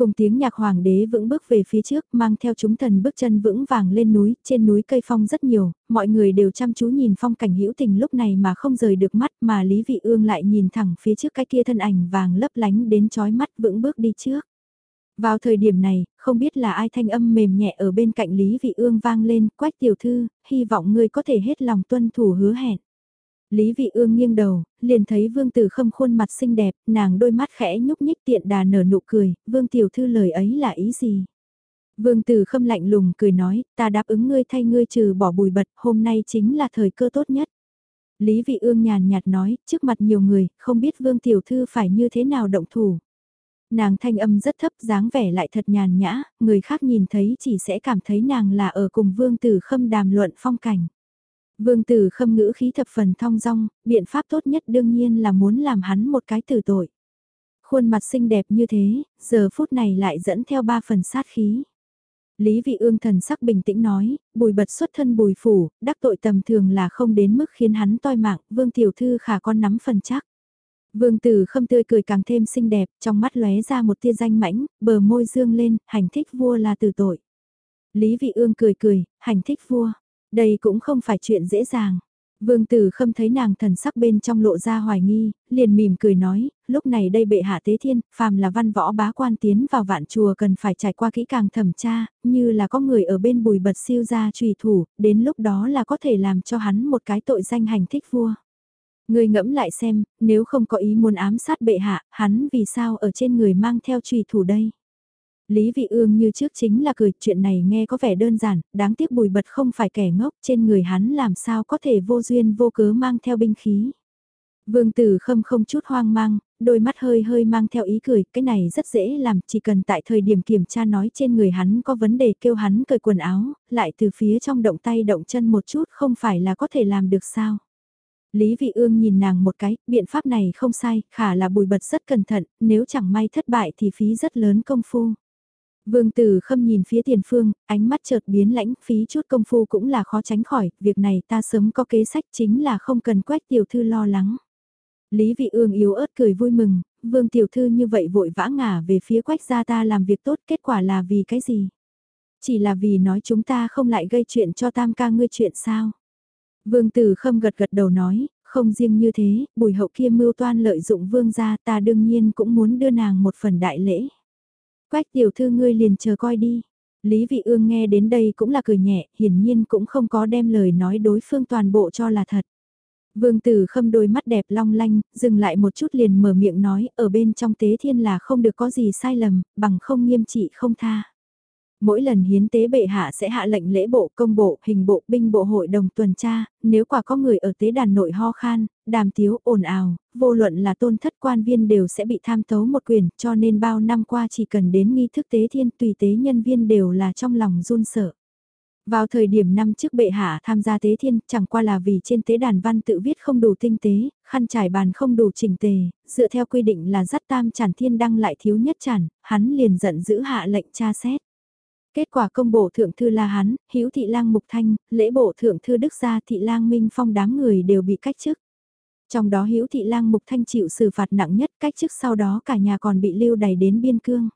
Cùng tiếng nhạc hoàng đế vững bước về phía trước mang theo chúng thần bước chân vững vàng lên núi, trên núi cây phong rất nhiều, mọi người đều chăm chú nhìn phong cảnh hữu tình lúc này mà không rời được mắt mà Lý Vị Ương lại nhìn thẳng phía trước cái kia thân ảnh vàng lấp lánh đến chói mắt vững bước đi trước. Vào thời điểm này, không biết là ai thanh âm mềm nhẹ ở bên cạnh Lý Vị Ương vang lên, quách tiểu thư, hy vọng ngươi có thể hết lòng tuân thủ hứa hẹn. Lý Vị Ương nghiêng đầu, liền thấy Vương Tử Khâm khuôn mặt xinh đẹp, nàng đôi mắt khẽ nhúc nhích tiện đà nở nụ cười, Vương Tiểu Thư lời ấy là ý gì? Vương Tử Khâm lạnh lùng cười nói, ta đáp ứng ngươi thay ngươi trừ bỏ bùi bật, hôm nay chính là thời cơ tốt nhất. Lý Vị Ương nhàn nhạt nói, trước mặt nhiều người, không biết Vương Tiểu Thư phải như thế nào động thủ. Nàng thanh âm rất thấp dáng vẻ lại thật nhàn nhã, người khác nhìn thấy chỉ sẽ cảm thấy nàng là ở cùng Vương Tử Khâm đàm luận phong cảnh. Vương tử khâm ngữ khí thập phần thong dong, biện pháp tốt nhất đương nhiên là muốn làm hắn một cái tử tội. Khuôn mặt xinh đẹp như thế, giờ phút này lại dẫn theo ba phần sát khí. Lý vị ương thần sắc bình tĩnh nói, bùi bật xuất thân bùi phủ, đắc tội tầm thường là không đến mức khiến hắn toi mạng, vương tiểu thư khả con nắm phần chắc. Vương tử khâm tươi cười càng thêm xinh đẹp, trong mắt lóe ra một tia danh mãnh, bờ môi dương lên, hành thích vua là tử tội. Lý vị ương cười cười, hành thích vua, đây cũng không phải chuyện dễ dàng. Vương Tử Khâm thấy nàng thần sắc bên trong lộ ra hoài nghi, liền mỉm cười nói, lúc này đây bệ hạ tế thiên, phàm là văn võ bá quan tiến vào vạn chùa cần phải trải qua kỹ càng thẩm tra, như là có người ở bên bùi bật siêu ra trùy thủ, đến lúc đó là có thể làm cho hắn một cái tội danh hành thích vua. Người ngẫm lại xem, nếu không có ý muốn ám sát bệ hạ, hắn vì sao ở trên người mang theo trùy thủ đây? Lý Vị Ương như trước chính là cười, chuyện này nghe có vẻ đơn giản, đáng tiếc bùi bật không phải kẻ ngốc, trên người hắn làm sao có thể vô duyên vô cớ mang theo binh khí. Vương Tử Khâm không chút hoang mang, đôi mắt hơi hơi mang theo ý cười, cái này rất dễ làm, chỉ cần tại thời điểm kiểm tra nói trên người hắn có vấn đề kêu hắn cởi quần áo, lại từ phía trong động tay động chân một chút không phải là có thể làm được sao. Lý Vị Ương nhìn nàng một cái, biện pháp này không sai, khả là bùi bật rất cẩn thận, nếu chẳng may thất bại thì phí rất lớn công phu. Vương Tử Khâm nhìn phía tiền phương, ánh mắt chợt biến lãnh, phí chút công phu cũng là khó tránh khỏi, việc này ta sớm có kế sách chính là không cần quét tiểu thư lo lắng. Lý Vị Ương yếu ớt cười vui mừng, Vương tiểu thư như vậy vội vã ngả về phía quách gia ta làm việc tốt, kết quả là vì cái gì? Chỉ là vì nói chúng ta không lại gây chuyện cho tam ca ngươi chuyện sao? Vương Tử Khâm gật gật đầu nói, không riêng như thế, bùi hậu kia mưu toan lợi dụng vương gia ta đương nhiên cũng muốn đưa nàng một phần đại lễ. Quách tiểu thư ngươi liền chờ coi đi. Lý Vị Ương nghe đến đây cũng là cười nhẹ, hiển nhiên cũng không có đem lời nói đối phương toàn bộ cho là thật. Vương Tử Khâm đôi mắt đẹp long lanh, dừng lại một chút liền mở miệng nói, ở bên trong tế thiên là không được có gì sai lầm, bằng không nghiêm trị không tha. Mỗi lần hiến tế bệ hạ sẽ hạ lệnh lễ bộ, công bộ, hình bộ, binh bộ hội đồng tuần tra, nếu quả có người ở tế đàn nội ho khan, đàm tiếu, ồn ào, vô luận là tôn thất quan viên đều sẽ bị tham tấu một quyền, cho nên bao năm qua chỉ cần đến nghi thức tế thiên tùy tế nhân viên đều là trong lòng run sợ. Vào thời điểm năm trước bệ hạ tham gia tế thiên, chẳng qua là vì trên tế đàn văn tự viết không đủ tinh tế, khăn trải bàn không đủ chỉnh tề, dựa theo quy định là dắt tam tràn thiên đăng lại thiếu nhất tràn, hắn liền giận giữ hạ lệnh tra xét. Kết quả công bộ thượng thư là hắn, hữu thị lang mục thanh, lễ bộ thượng thư đức gia thị lang minh phong đám người đều bị cách chức. Trong đó hữu thị lang mục thanh chịu xử phạt nặng nhất cách chức sau đó cả nhà còn bị lưu đày đến biên cương.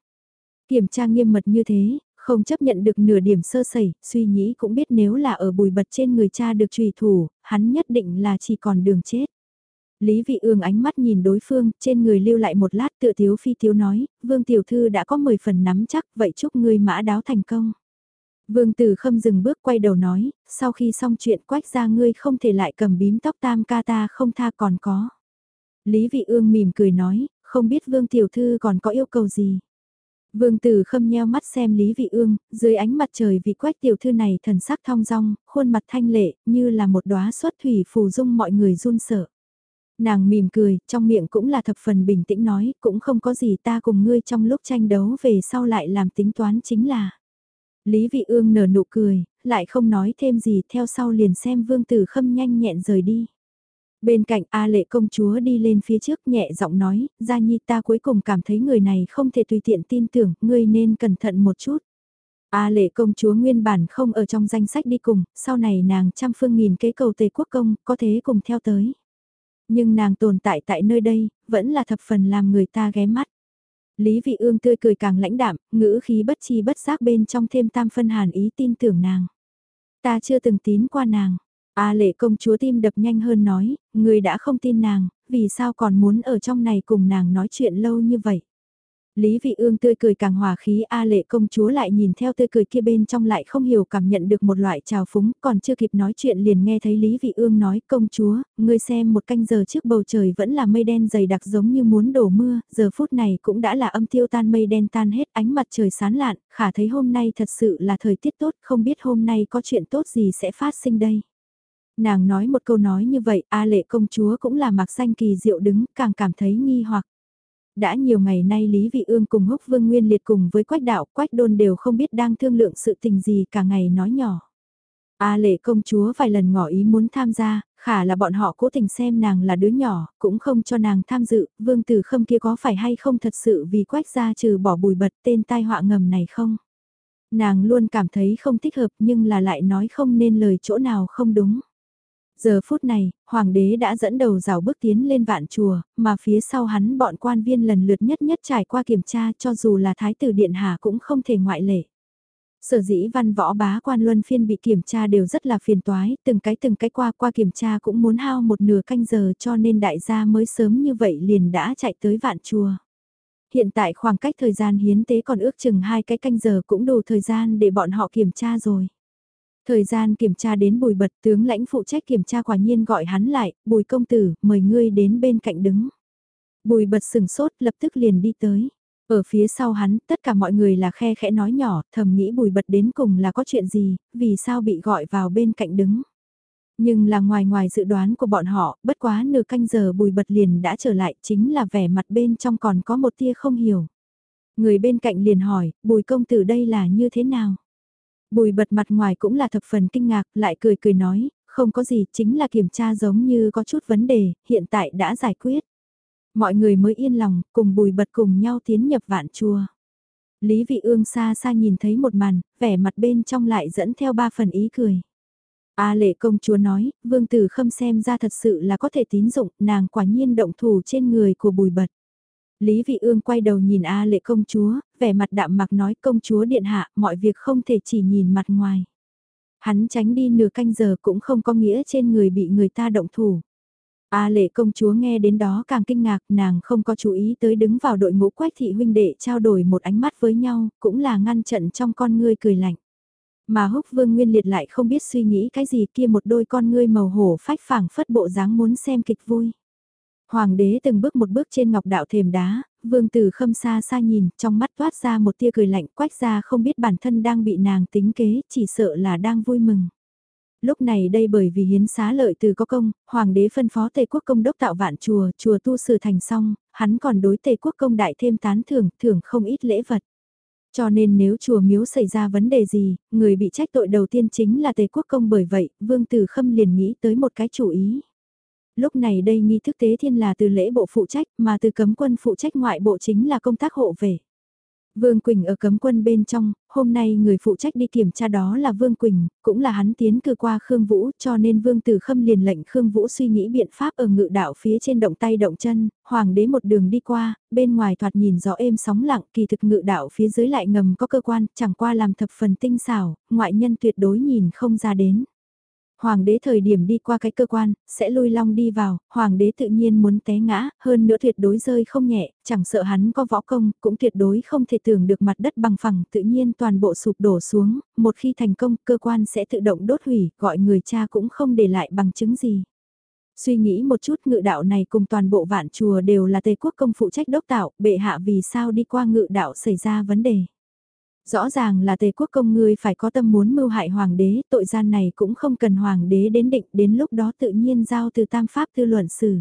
Kiểm tra nghiêm mật như thế, không chấp nhận được nửa điểm sơ sẩy, suy nghĩ cũng biết nếu là ở bùi bật trên người cha được trùy thủ, hắn nhất định là chỉ còn đường chết. Lý vị ương ánh mắt nhìn đối phương, trên người lưu lại một lát tựa thiếu phi thiếu nói, vương tiểu thư đã có 10 phần nắm chắc, vậy chúc ngươi mã đáo thành công. Vương tử khâm dừng bước quay đầu nói, sau khi xong chuyện quách ra ngươi không thể lại cầm bím tóc tam ca ta không tha còn có. Lý vị ương mỉm cười nói, không biết vương tiểu thư còn có yêu cầu gì. Vương tử khâm nheo mắt xem Lý Vị Ương, dưới ánh mặt trời vị quách tiểu thư này thần sắc thong dong, khuôn mặt thanh lệ, như là một đóa xuất thủy phù dung mọi người run sợ. Nàng mỉm cười, trong miệng cũng là thập phần bình tĩnh nói, cũng không có gì ta cùng ngươi trong lúc tranh đấu về sau lại làm tính toán chính là. Lý Vị Ương nở nụ cười, lại không nói thêm gì theo sau liền xem vương tử khâm nhanh nhẹn rời đi. Bên cạnh A lệ công chúa đi lên phía trước nhẹ giọng nói, Gia Nhi ta cuối cùng cảm thấy người này không thể tùy tiện tin tưởng, ngươi nên cẩn thận một chút. A lệ công chúa nguyên bản không ở trong danh sách đi cùng, sau này nàng trăm phương nghìn kế cầu tề quốc công, có thế cùng theo tới. Nhưng nàng tồn tại tại nơi đây, vẫn là thập phần làm người ta ghé mắt. Lý vị ương tươi cười càng lãnh đạm, ngữ khí bất chi bất giác bên trong thêm tam phân hàn ý tin tưởng nàng. Ta chưa từng tín qua nàng. A lệ công chúa tim đập nhanh hơn nói, người đã không tin nàng, vì sao còn muốn ở trong này cùng nàng nói chuyện lâu như vậy. Lý vị ương tươi cười càng hòa khí A lệ công chúa lại nhìn theo tươi cười kia bên trong lại không hiểu cảm nhận được một loại trào phúng, còn chưa kịp nói chuyện liền nghe thấy Lý vị ương nói công chúa, ngươi xem một canh giờ trước bầu trời vẫn là mây đen dày đặc giống như muốn đổ mưa, giờ phút này cũng đã là âm tiêu tan mây đen tan hết ánh mặt trời sán lạn, khả thấy hôm nay thật sự là thời tiết tốt, không biết hôm nay có chuyện tốt gì sẽ phát sinh đây. Nàng nói một câu nói như vậy, A lệ công chúa cũng là mặc xanh kỳ diệu đứng, càng cảm thấy nghi hoặc. Đã nhiều ngày nay Lý Vị Ương cùng Húc Vương Nguyên Liệt cùng với Quách Đạo, Quách Đôn đều không biết đang thương lượng sự tình gì cả ngày nói nhỏ. A lệ công chúa vài lần ngỏ ý muốn tham gia, khả là bọn họ cố tình xem nàng là đứa nhỏ, cũng không cho nàng tham dự, vương tử khâm kia có phải hay không thật sự vì quách gia trừ bỏ bùi bật tên tai họa ngầm này không? Nàng luôn cảm thấy không thích hợp nhưng là lại nói không nên lời chỗ nào không đúng. Giờ phút này, hoàng đế đã dẫn đầu rào bước tiến lên vạn chùa, mà phía sau hắn bọn quan viên lần lượt nhất nhất trải qua kiểm tra cho dù là thái tử điện hạ cũng không thể ngoại lệ. Sở dĩ văn võ bá quan luân phiên bị kiểm tra đều rất là phiền toái, từng cái từng cái qua qua kiểm tra cũng muốn hao một nửa canh giờ cho nên đại gia mới sớm như vậy liền đã chạy tới vạn chùa. Hiện tại khoảng cách thời gian hiến tế còn ước chừng hai cái canh giờ cũng đủ thời gian để bọn họ kiểm tra rồi. Thời gian kiểm tra đến bùi bật tướng lãnh phụ trách kiểm tra quả nhiên gọi hắn lại, bùi công tử, mời ngươi đến bên cạnh đứng. Bùi bật sừng sốt lập tức liền đi tới. Ở phía sau hắn, tất cả mọi người là khe khẽ nói nhỏ, thầm nghĩ bùi bật đến cùng là có chuyện gì, vì sao bị gọi vào bên cạnh đứng. Nhưng là ngoài ngoài dự đoán của bọn họ, bất quá nửa canh giờ bùi bật liền đã trở lại chính là vẻ mặt bên trong còn có một tia không hiểu. Người bên cạnh liền hỏi, bùi công tử đây là như thế nào? Bùi bật mặt ngoài cũng là thập phần kinh ngạc, lại cười cười nói, không có gì, chính là kiểm tra giống như có chút vấn đề, hiện tại đã giải quyết. Mọi người mới yên lòng, cùng bùi bật cùng nhau tiến nhập vạn chùa. Lý vị ương xa xa nhìn thấy một màn, vẻ mặt bên trong lại dẫn theo ba phần ý cười. A lệ công chúa nói, vương tử khâm xem ra thật sự là có thể tín dụng, nàng quả nhiên động thủ trên người của bùi bật. Lý Vị Ương quay đầu nhìn A lệ công chúa, vẻ mặt đạm mặc nói công chúa điện hạ, mọi việc không thể chỉ nhìn mặt ngoài. Hắn tránh đi nửa canh giờ cũng không có nghĩa trên người bị người ta động thủ. A lệ công chúa nghe đến đó càng kinh ngạc, nàng không có chú ý tới đứng vào đội ngũ quách thị huynh đệ trao đổi một ánh mắt với nhau, cũng là ngăn trận trong con ngươi cười lạnh. Mà húc vương nguyên liệt lại không biết suy nghĩ cái gì kia một đôi con ngươi màu hổ phách phảng phất bộ dáng muốn xem kịch vui. Hoàng đế từng bước một bước trên ngọc đạo thềm đá, vương tử khâm xa xa nhìn, trong mắt toát ra một tia cười lạnh quách ra không biết bản thân đang bị nàng tính kế, chỉ sợ là đang vui mừng. Lúc này đây bởi vì hiến xá lợi từ có công, hoàng đế phân phó tề quốc công đốc tạo vạn chùa, chùa tu sửa thành xong, hắn còn đối tề quốc công đại thêm tán thưởng, thưởng không ít lễ vật. Cho nên nếu chùa miếu xảy ra vấn đề gì, người bị trách tội đầu tiên chính là Tề Quốc Công bởi vậy, Vương Tử Khâm liền nghĩ tới một cái chủ ý. Lúc này đây nghi thức tế thiên là từ lễ bộ phụ trách mà từ cấm quân phụ trách ngoại bộ chính là công tác hộ về. Vương Quỳnh ở cấm quân bên trong, hôm nay người phụ trách đi kiểm tra đó là Vương Quỳnh, cũng là hắn tiến cử qua Khương Vũ cho nên Vương Tử Khâm liền lệnh Khương Vũ suy nghĩ biện pháp ở ngự đạo phía trên động tay động chân, hoàng đế một đường đi qua, bên ngoài thoạt nhìn rõ êm sóng lặng kỳ thực ngự đạo phía dưới lại ngầm có cơ quan, chẳng qua làm thập phần tinh xảo, ngoại nhân tuyệt đối nhìn không ra đến. Hoàng đế thời điểm đi qua cái cơ quan, sẽ lui long đi vào, hoàng đế tự nhiên muốn té ngã, hơn nữa tuyệt đối rơi không nhẹ, chẳng sợ hắn có võ công, cũng tuyệt đối không thể tưởng được mặt đất bằng phẳng, tự nhiên toàn bộ sụp đổ xuống, một khi thành công, cơ quan sẽ tự động đốt hủy, gọi người cha cũng không để lại bằng chứng gì. Suy nghĩ một chút ngự đạo này cùng toàn bộ vạn chùa đều là Tây quốc công phụ trách đốc tạo, bệ hạ vì sao đi qua ngự đạo xảy ra vấn đề. Rõ ràng là tề quốc công ngươi phải có tâm muốn mưu hại hoàng đế, tội gian này cũng không cần hoàng đế đến định, đến lúc đó tự nhiên giao từ tam pháp tư luận xử.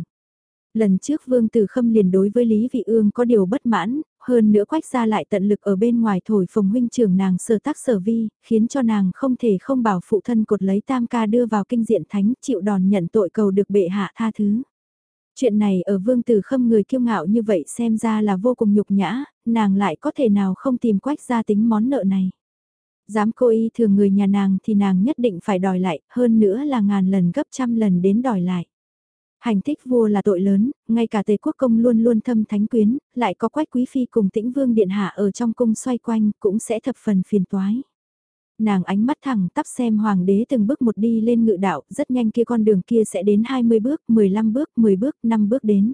Lần trước Vương Tử Khâm liền đối với Lý Vị Ương có điều bất mãn, hơn nữa quách ra lại tận lực ở bên ngoài thổi phồng huynh trưởng nàng sở tác sở vi, khiến cho nàng không thể không bảo phụ thân cột lấy tam ca đưa vào kinh diện thánh chịu đòn nhận tội cầu được bệ hạ tha thứ. Chuyện này ở vương tử khâm người kiêu ngạo như vậy xem ra là vô cùng nhục nhã, nàng lại có thể nào không tìm quách ra tính món nợ này. Dám cô y thường người nhà nàng thì nàng nhất định phải đòi lại, hơn nữa là ngàn lần gấp trăm lần đến đòi lại. Hành thích vua là tội lớn, ngay cả tề quốc công luôn luôn thâm thánh quyến, lại có quách quý phi cùng tĩnh vương điện hạ ở trong cung xoay quanh cũng sẽ thập phần phiền toái nàng ánh mắt thẳng tắp xem hoàng đế từng bước một đi lên ngự đạo, rất nhanh kia con đường kia sẽ đến 20 bước, 15 bước, 10 bước, 5 bước đến.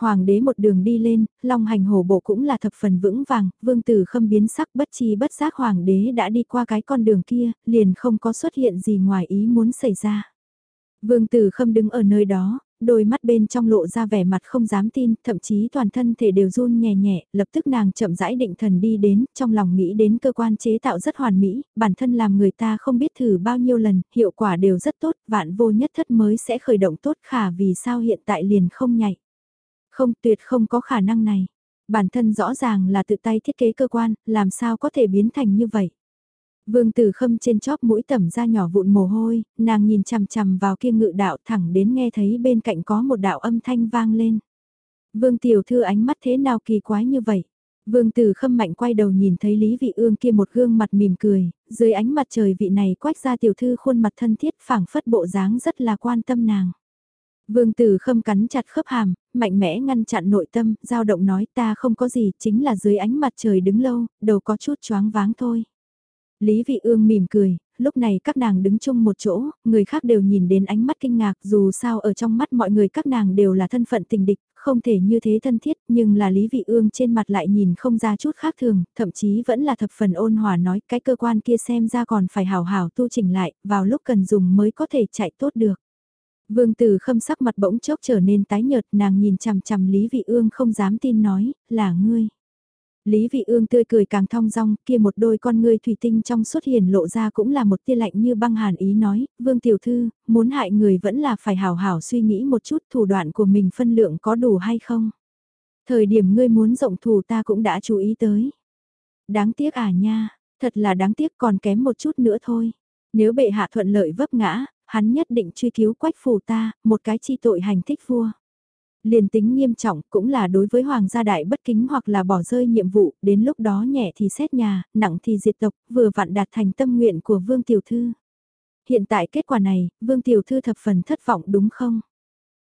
Hoàng đế một đường đi lên, long hành hổ bộ cũng là thập phần vững vàng, vương tử khâm biến sắc bất chi bất giác hoàng đế đã đi qua cái con đường kia, liền không có xuất hiện gì ngoài ý muốn xảy ra. Vương tử khâm đứng ở nơi đó, đôi mắt bên trong lộ ra vẻ mặt không dám tin, thậm chí toàn thân thể đều run nhẹ nhẹ, lập tức nàng chậm rãi định thần đi đến, trong lòng nghĩ đến cơ quan chế tạo rất hoàn mỹ, bản thân làm người ta không biết thử bao nhiêu lần, hiệu quả đều rất tốt, vạn vô nhất thất mới sẽ khởi động tốt khả vì sao hiện tại liền không nhảy. Không tuyệt không có khả năng này. Bản thân rõ ràng là tự tay thiết kế cơ quan, làm sao có thể biến thành như vậy. Vương Tử Khâm trên chóp mũi tẩm ra nhỏ vụn mồ hôi, nàng nhìn chằm chằm vào kia ngự đạo thẳng đến nghe thấy bên cạnh có một đạo âm thanh vang lên. Vương Tiểu Thư ánh mắt thế nào kỳ quái như vậy? Vương Tử Khâm mạnh quay đầu nhìn thấy Lý Vị Ương kia một gương mặt mỉm cười, dưới ánh mặt trời vị này quách ra Tiểu Thư khuôn mặt thân thiết phảng phất bộ dáng rất là quan tâm nàng. Vương Tử Khâm cắn chặt khớp hàm, mạnh mẽ ngăn chặn nội tâm, dao động nói ta không có gì, chính là dưới ánh mặt trời đứng lâu, đầu có chút choáng váng thôi. Lý Vị Ương mỉm cười, lúc này các nàng đứng chung một chỗ, người khác đều nhìn đến ánh mắt kinh ngạc dù sao ở trong mắt mọi người các nàng đều là thân phận tình địch, không thể như thế thân thiết, nhưng là Lý Vị Ương trên mặt lại nhìn không ra chút khác thường, thậm chí vẫn là thập phần ôn hòa nói cái cơ quan kia xem ra còn phải hảo hảo tu chỉnh lại, vào lúc cần dùng mới có thể chạy tốt được. Vương Tử khâm sắc mặt bỗng chốc trở nên tái nhợt nàng nhìn chằm chằm Lý Vị Ương không dám tin nói, là ngươi. Lý Vị Ương tươi cười càng thong dong, kia một đôi con ngươi thủy tinh trong xuất hiện lộ ra cũng là một tia lạnh như băng hàn ý nói, Vương Tiểu Thư, muốn hại người vẫn là phải hảo hảo suy nghĩ một chút thủ đoạn của mình phân lượng có đủ hay không. Thời điểm ngươi muốn rộng thủ ta cũng đã chú ý tới. Đáng tiếc à nha, thật là đáng tiếc còn kém một chút nữa thôi. Nếu bệ hạ thuận lợi vấp ngã, hắn nhất định truy cứu quách phủ ta, một cái chi tội hành thích vua liền tính nghiêm trọng cũng là đối với hoàng gia đại bất kính hoặc là bỏ rơi nhiệm vụ, đến lúc đó nhẹ thì xét nhà, nặng thì diệt tộc, vừa vặn đạt thành tâm nguyện của Vương Tiểu Thư. Hiện tại kết quả này, Vương Tiểu Thư thập phần thất vọng đúng không?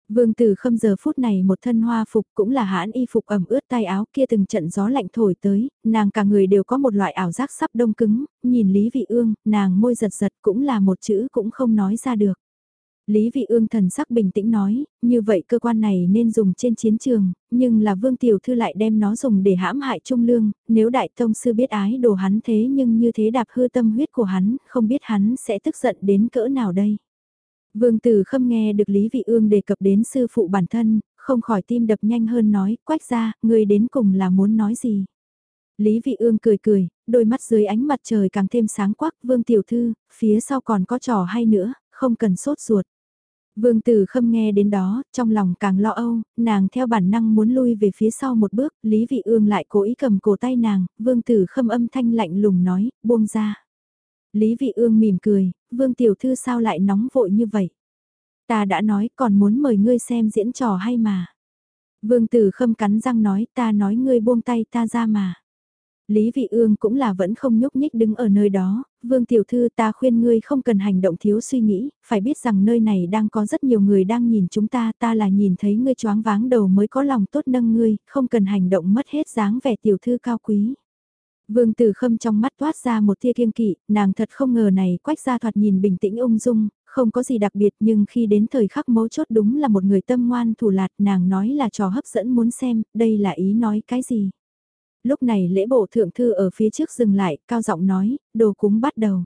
Vương Tử khâm giờ phút này một thân hoa phục cũng là hãn y phục ẩm ướt tay áo kia từng trận gió lạnh thổi tới, nàng cả người đều có một loại ảo giác sắp đông cứng, nhìn Lý Vị Ương, nàng môi giật giật cũng là một chữ cũng không nói ra được. Lý Vị Ương thần sắc bình tĩnh nói, như vậy cơ quan này nên dùng trên chiến trường, nhưng là Vương Tiểu Thư lại đem nó dùng để hãm hại Trung Lương, nếu Đại Tông Sư biết ái đồ hắn thế nhưng như thế đạp hư tâm huyết của hắn, không biết hắn sẽ tức giận đến cỡ nào đây. Vương Tử Khâm nghe được Lý Vị Ương đề cập đến sư phụ bản thân, không khỏi tim đập nhanh hơn nói, quách ra, người đến cùng là muốn nói gì. Lý Vị Ương cười cười, đôi mắt dưới ánh mặt trời càng thêm sáng quắc, Vương Tiểu Thư, phía sau còn có trò hay nữa, không cần sốt ruột. Vương Tử Khâm nghe đến đó, trong lòng càng lo âu, nàng theo bản năng muốn lui về phía sau một bước, Lý Vị Ương lại cố ý cầm cổ tay nàng, Vương Tử Khâm âm thanh lạnh lùng nói, buông ra. Lý Vị Ương mỉm cười, Vương Tiểu Thư sao lại nóng vội như vậy? Ta đã nói còn muốn mời ngươi xem diễn trò hay mà. Vương Tử Khâm cắn răng nói ta nói ngươi buông tay ta ra mà. Lý Vị Ương cũng là vẫn không nhúc nhích đứng ở nơi đó, Vương Tiểu Thư ta khuyên ngươi không cần hành động thiếu suy nghĩ, phải biết rằng nơi này đang có rất nhiều người đang nhìn chúng ta, ta là nhìn thấy ngươi choáng váng đầu mới có lòng tốt nâng ngươi, không cần hành động mất hết dáng vẻ Tiểu Thư cao quý. Vương Tử Khâm trong mắt toát ra một tia kiêng kỵ, nàng thật không ngờ này quách ra thoạt nhìn bình tĩnh ung dung, không có gì đặc biệt nhưng khi đến thời khắc mấu chốt đúng là một người tâm ngoan thủ lạt nàng nói là trò hấp dẫn muốn xem, đây là ý nói cái gì. Lúc này lễ bộ thượng thư ở phía trước dừng lại, cao giọng nói, đồ cúng bắt đầu.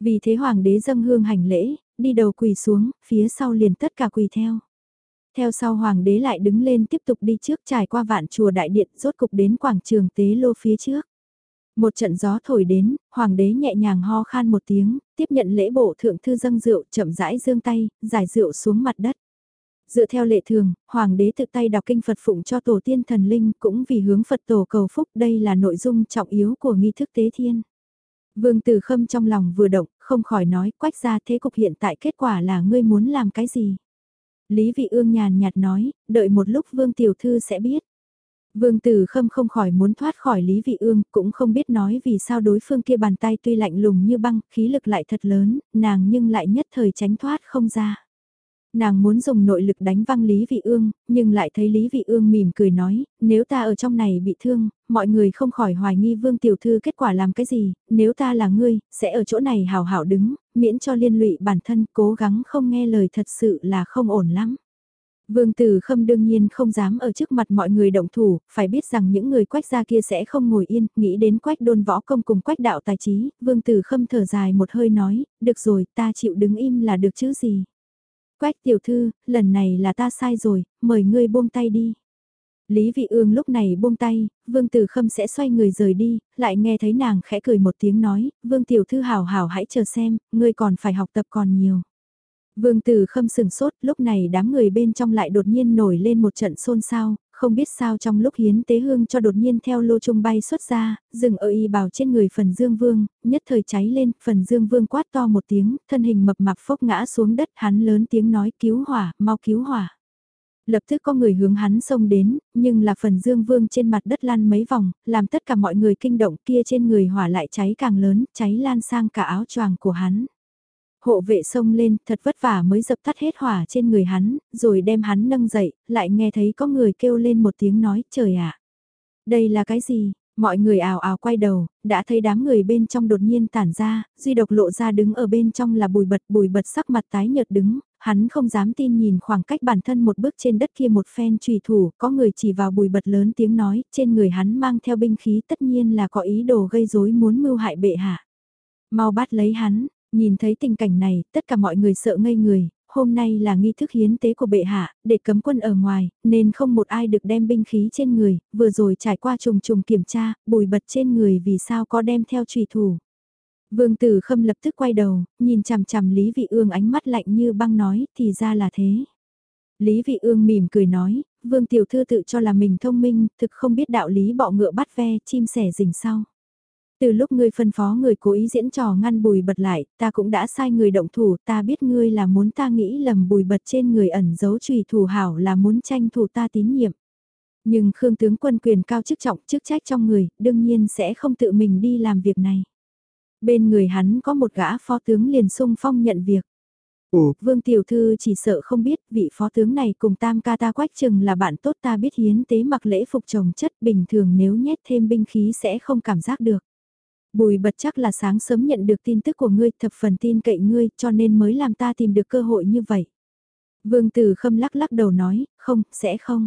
Vì thế hoàng đế dâng hương hành lễ, đi đầu quỳ xuống, phía sau liền tất cả quỳ theo. Theo sau hoàng đế lại đứng lên tiếp tục đi trước trải qua vạn chùa đại điện rốt cục đến quảng trường tế lô phía trước. Một trận gió thổi đến, hoàng đế nhẹ nhàng ho khan một tiếng, tiếp nhận lễ bộ thượng thư dâng rượu chậm rãi dương tay, giải rượu xuống mặt đất. Dựa theo lệ thường, hoàng đế tự tay đọc kinh Phật phụng cho tổ tiên thần linh cũng vì hướng Phật tổ cầu phúc đây là nội dung trọng yếu của nghi thức tế thiên. Vương Tử Khâm trong lòng vừa động, không khỏi nói quách ra thế cục hiện tại kết quả là ngươi muốn làm cái gì. Lý Vị Ương nhàn nhạt nói, đợi một lúc Vương Tiểu Thư sẽ biết. Vương Tử Khâm không khỏi muốn thoát khỏi Lý Vị Ương, cũng không biết nói vì sao đối phương kia bàn tay tuy lạnh lùng như băng, khí lực lại thật lớn, nàng nhưng lại nhất thời tránh thoát không ra. Nàng muốn dùng nội lực đánh văng Lý Vị Ương, nhưng lại thấy Lý Vị Ương mỉm cười nói, nếu ta ở trong này bị thương, mọi người không khỏi hoài nghi Vương Tiểu Thư kết quả làm cái gì, nếu ta là ngươi, sẽ ở chỗ này hào hảo đứng, miễn cho liên lụy bản thân cố gắng không nghe lời thật sự là không ổn lắm. Vương Tử Khâm đương nhiên không dám ở trước mặt mọi người động thủ, phải biết rằng những người quách gia kia sẽ không ngồi yên, nghĩ đến quách đôn võ công cùng quách đạo tài trí, Vương Tử Khâm thở dài một hơi nói, được rồi, ta chịu đứng im là được chứ gì. Quách tiểu thư, lần này là ta sai rồi, mời ngươi buông tay đi. Lý Vị Ương lúc này buông tay, Vương Tử Khâm sẽ xoay người rời đi, lại nghe thấy nàng khẽ cười một tiếng nói, Vương Tiểu Thư hảo hảo hãy chờ xem, ngươi còn phải học tập còn nhiều. Vương Tử Khâm sừng sốt, lúc này đám người bên trong lại đột nhiên nổi lên một trận xôn xao, không biết sao trong lúc hiến tế hương cho đột nhiên theo lô trung bay xuất ra, dừng ở y bào trên người phần dương vương, nhất thời cháy lên, phần dương vương quát to một tiếng, thân hình mập mạp phốc ngã xuống đất hắn lớn tiếng nói cứu hỏa, mau cứu hỏa. Lập tức có người hướng hắn xông đến, nhưng là phần dương vương trên mặt đất lan mấy vòng, làm tất cả mọi người kinh động kia trên người hỏa lại cháy càng lớn, cháy lan sang cả áo choàng của hắn. Hộ vệ xông lên, thật vất vả mới dập tắt hết hỏa trên người hắn, rồi đem hắn nâng dậy, lại nghe thấy có người kêu lên một tiếng nói, trời ạ! Đây là cái gì? Mọi người ào ào quay đầu, đã thấy đám người bên trong đột nhiên tản ra, duy độc lộ ra đứng ở bên trong là bùi bật bùi bật sắc mặt tái nhợt đứng, hắn không dám tin nhìn khoảng cách bản thân một bước trên đất kia một phen trùy thủ, có người chỉ vào bùi bật lớn tiếng nói, trên người hắn mang theo binh khí tất nhiên là có ý đồ gây rối muốn mưu hại bệ hạ. Mau bắt lấy hắn, Nhìn thấy tình cảnh này, tất cả mọi người sợ ngây người, hôm nay là nghi thức hiến tế của bệ hạ, để cấm quân ở ngoài, nên không một ai được đem binh khí trên người, vừa rồi trải qua trùng trùng kiểm tra, bùi bật trên người vì sao có đem theo trùy thủ. Vương Tử Khâm lập tức quay đầu, nhìn chằm chằm Lý Vị Ương ánh mắt lạnh như băng nói, thì ra là thế. Lý Vị Ương mỉm cười nói, Vương Tiểu Thư tự cho là mình thông minh, thực không biết đạo lý bọ ngựa bắt ve, chim sẻ rình sau. Từ lúc ngươi phân phó người cố ý diễn trò ngăn bùi bật lại, ta cũng đã sai người động thủ, ta biết ngươi là muốn ta nghĩ lầm bùi bật trên người ẩn giấu trùy thủ hảo là muốn tranh thủ ta tín nhiệm. Nhưng Khương tướng quân quyền cao chức trọng chức trách trong người, đương nhiên sẽ không tự mình đi làm việc này. Bên người hắn có một gã phó tướng liền sung phong nhận việc. Ồ, Vương Tiểu Thư chỉ sợ không biết vị phó tướng này cùng tam ca ta quách chừng là bạn tốt ta biết hiến tế mặc lễ phục trồng chất bình thường nếu nhét thêm binh khí sẽ không cảm giác được. Bùi bật chắc là sáng sớm nhận được tin tức của ngươi, thập phần tin cậy ngươi, cho nên mới làm ta tìm được cơ hội như vậy. Vương Tử Khâm lắc lắc đầu nói, không, sẽ không.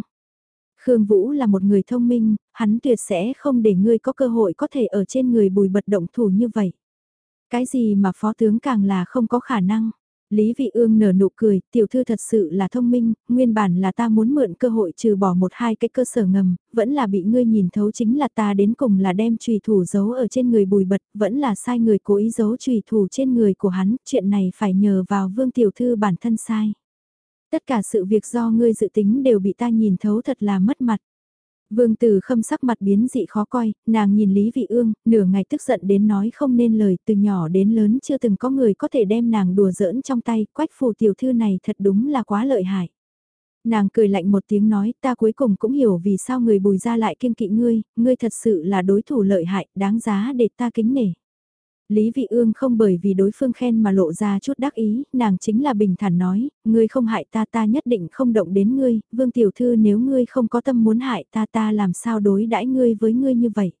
Khương Vũ là một người thông minh, hắn tuyệt sẽ không để ngươi có cơ hội có thể ở trên người bùi bật động thủ như vậy. Cái gì mà phó tướng càng là không có khả năng. Lý Vị Ương nở nụ cười, tiểu thư thật sự là thông minh, nguyên bản là ta muốn mượn cơ hội trừ bỏ một hai cái cơ sở ngầm, vẫn là bị ngươi nhìn thấu chính là ta đến cùng là đem trùy thủ giấu ở trên người bùi bật, vẫn là sai người cố ý giấu trùy thủ trên người của hắn, chuyện này phải nhờ vào vương tiểu thư bản thân sai. Tất cả sự việc do ngươi dự tính đều bị ta nhìn thấu thật là mất mặt. Vương Tử Khâm sắc mặt biến dị khó coi, nàng nhìn Lý Vị Ương, nửa ngày tức giận đến nói không nên lời, từ nhỏ đến lớn chưa từng có người có thể đem nàng đùa giỡn trong tay, quách phù tiểu thư này thật đúng là quá lợi hại. Nàng cười lạnh một tiếng nói, ta cuối cùng cũng hiểu vì sao người bùi ra lại kiêng kỵ ngươi, ngươi thật sự là đối thủ lợi hại, đáng giá để ta kính nể. Lý Vị Ương không bởi vì đối phương khen mà lộ ra chút đắc ý, nàng chính là bình thản nói, ngươi không hại ta ta nhất định không động đến ngươi, Vương Tiểu Thư nếu ngươi không có tâm muốn hại ta ta làm sao đối đãi ngươi với ngươi như vậy.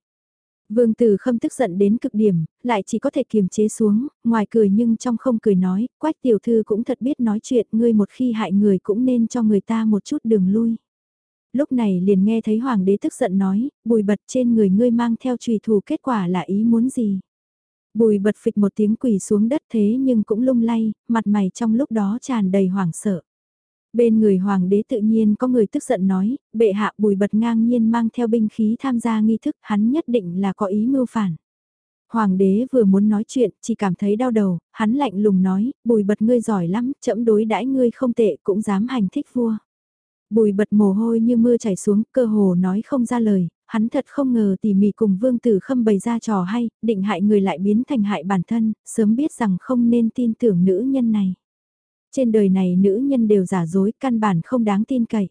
Vương Tử Khâm tức giận đến cực điểm, lại chỉ có thể kiềm chế xuống, ngoài cười nhưng trong không cười nói, Quách Tiểu Thư cũng thật biết nói chuyện, ngươi một khi hại người cũng nên cho người ta một chút đường lui. Lúc này liền nghe thấy Hoàng đế tức giận nói, bùi bật trên người ngươi mang theo trùy thủ kết quả là ý muốn gì. Bùi bật phịch một tiếng quỳ xuống đất thế nhưng cũng lung lay, mặt mày trong lúc đó tràn đầy hoảng sợ. Bên người hoàng đế tự nhiên có người tức giận nói, bệ hạ bùi bật ngang nhiên mang theo binh khí tham gia nghi thức, hắn nhất định là có ý mưu phản. Hoàng đế vừa muốn nói chuyện, chỉ cảm thấy đau đầu, hắn lạnh lùng nói, bùi bật ngươi giỏi lắm, chậm đối đãi ngươi không tệ cũng dám hành thích vua. Bùi bật mồ hôi như mưa chảy xuống, cơ hồ nói không ra lời, hắn thật không ngờ tỉ mỉ cùng vương tử khâm bày ra trò hay, định hại người lại biến thành hại bản thân, sớm biết rằng không nên tin tưởng nữ nhân này. Trên đời này nữ nhân đều giả dối, căn bản không đáng tin cậy.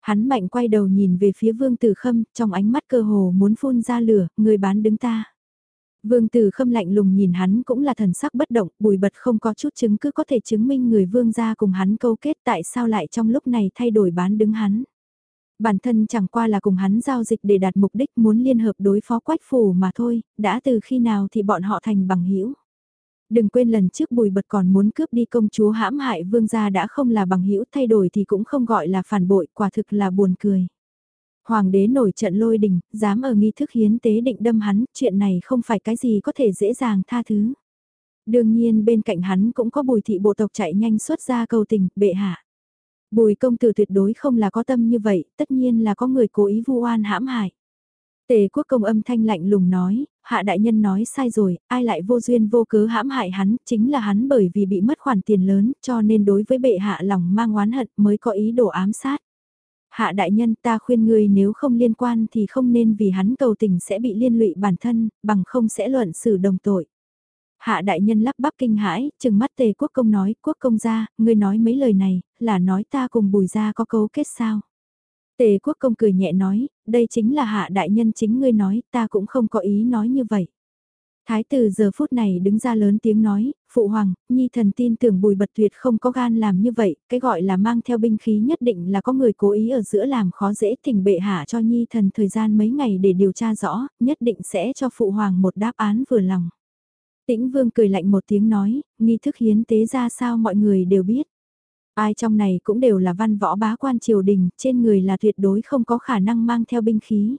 Hắn mạnh quay đầu nhìn về phía vương tử khâm, trong ánh mắt cơ hồ muốn phun ra lửa, người bán đứng ta. Vương Tử Khâm lạnh lùng nhìn hắn cũng là thần sắc bất động, bùi bật không có chút chứng cứ có thể chứng minh người vương gia cùng hắn câu kết tại sao lại trong lúc này thay đổi bán đứng hắn. Bản thân chẳng qua là cùng hắn giao dịch để đạt mục đích muốn liên hợp đối phó quách phủ mà thôi, đã từ khi nào thì bọn họ thành bằng hữu Đừng quên lần trước bùi bật còn muốn cướp đi công chúa hãm hại vương gia đã không là bằng hữu thay đổi thì cũng không gọi là phản bội, quả thực là buồn cười. Hoàng đế nổi trận lôi đình, dám ở nghi thức hiến tế định đâm hắn, chuyện này không phải cái gì có thể dễ dàng tha thứ. Đương nhiên bên cạnh hắn cũng có bùi thị bộ tộc chạy nhanh xuất ra cầu tình, bệ hạ. Bùi công tử tuyệt đối không là có tâm như vậy, tất nhiên là có người cố ý vu oan hãm hại. Tề quốc công âm thanh lạnh lùng nói, hạ đại nhân nói sai rồi, ai lại vô duyên vô cớ hãm hại hắn, chính là hắn bởi vì bị mất khoản tiền lớn, cho nên đối với bệ hạ lòng mang oán hận mới có ý đồ ám sát. Hạ đại nhân ta khuyên ngươi nếu không liên quan thì không nên vì hắn cầu tình sẽ bị liên lụy bản thân, bằng không sẽ luận xử đồng tội. Hạ đại nhân lắp bắp kinh hãi, chừng mắt tề quốc công nói, quốc công gia, ngươi nói mấy lời này, là nói ta cùng bùi gia có cấu kết sao? Tề quốc công cười nhẹ nói, đây chính là hạ đại nhân chính ngươi nói, ta cũng không có ý nói như vậy. Thái tử giờ phút này đứng ra lớn tiếng nói, phụ hoàng, nhi thần tin tưởng bùi bật tuyệt không có gan làm như vậy, cái gọi là mang theo binh khí nhất định là có người cố ý ở giữa làm khó dễ thỉnh bệ hạ cho nhi thần thời gian mấy ngày để điều tra rõ, nhất định sẽ cho phụ hoàng một đáp án vừa lòng. Tĩnh vương cười lạnh một tiếng nói, nghi thức hiến tế ra sao mọi người đều biết. Ai trong này cũng đều là văn võ bá quan triều đình, trên người là tuyệt đối không có khả năng mang theo binh khí.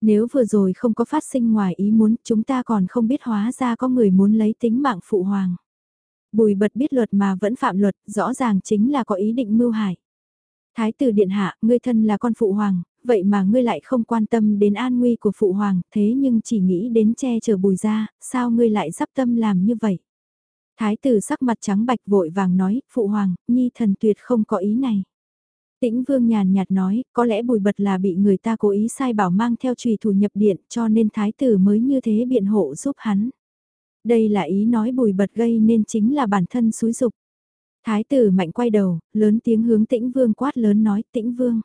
Nếu vừa rồi không có phát sinh ngoài ý muốn, chúng ta còn không biết hóa ra có người muốn lấy tính mạng phụ hoàng. Bùi bật biết luật mà vẫn phạm luật, rõ ràng chính là có ý định mưu hại. Thái tử điện hạ, ngươi thân là con phụ hoàng, vậy mà ngươi lại không quan tâm đến an nguy của phụ hoàng, thế nhưng chỉ nghĩ đến che chở bùi ra, sao ngươi lại sắp tâm làm như vậy? Thái tử sắc mặt trắng bạch vội vàng nói, phụ hoàng, nhi thần tuyệt không có ý này. Tĩnh vương nhàn nhạt nói, có lẽ bùi bật là bị người ta cố ý sai bảo mang theo trùy thủ nhập điện cho nên thái tử mới như thế biện hộ giúp hắn. Đây là ý nói bùi bật gây nên chính là bản thân xúi dục. Thái tử mạnh quay đầu, lớn tiếng hướng tĩnh vương quát lớn nói tĩnh vương.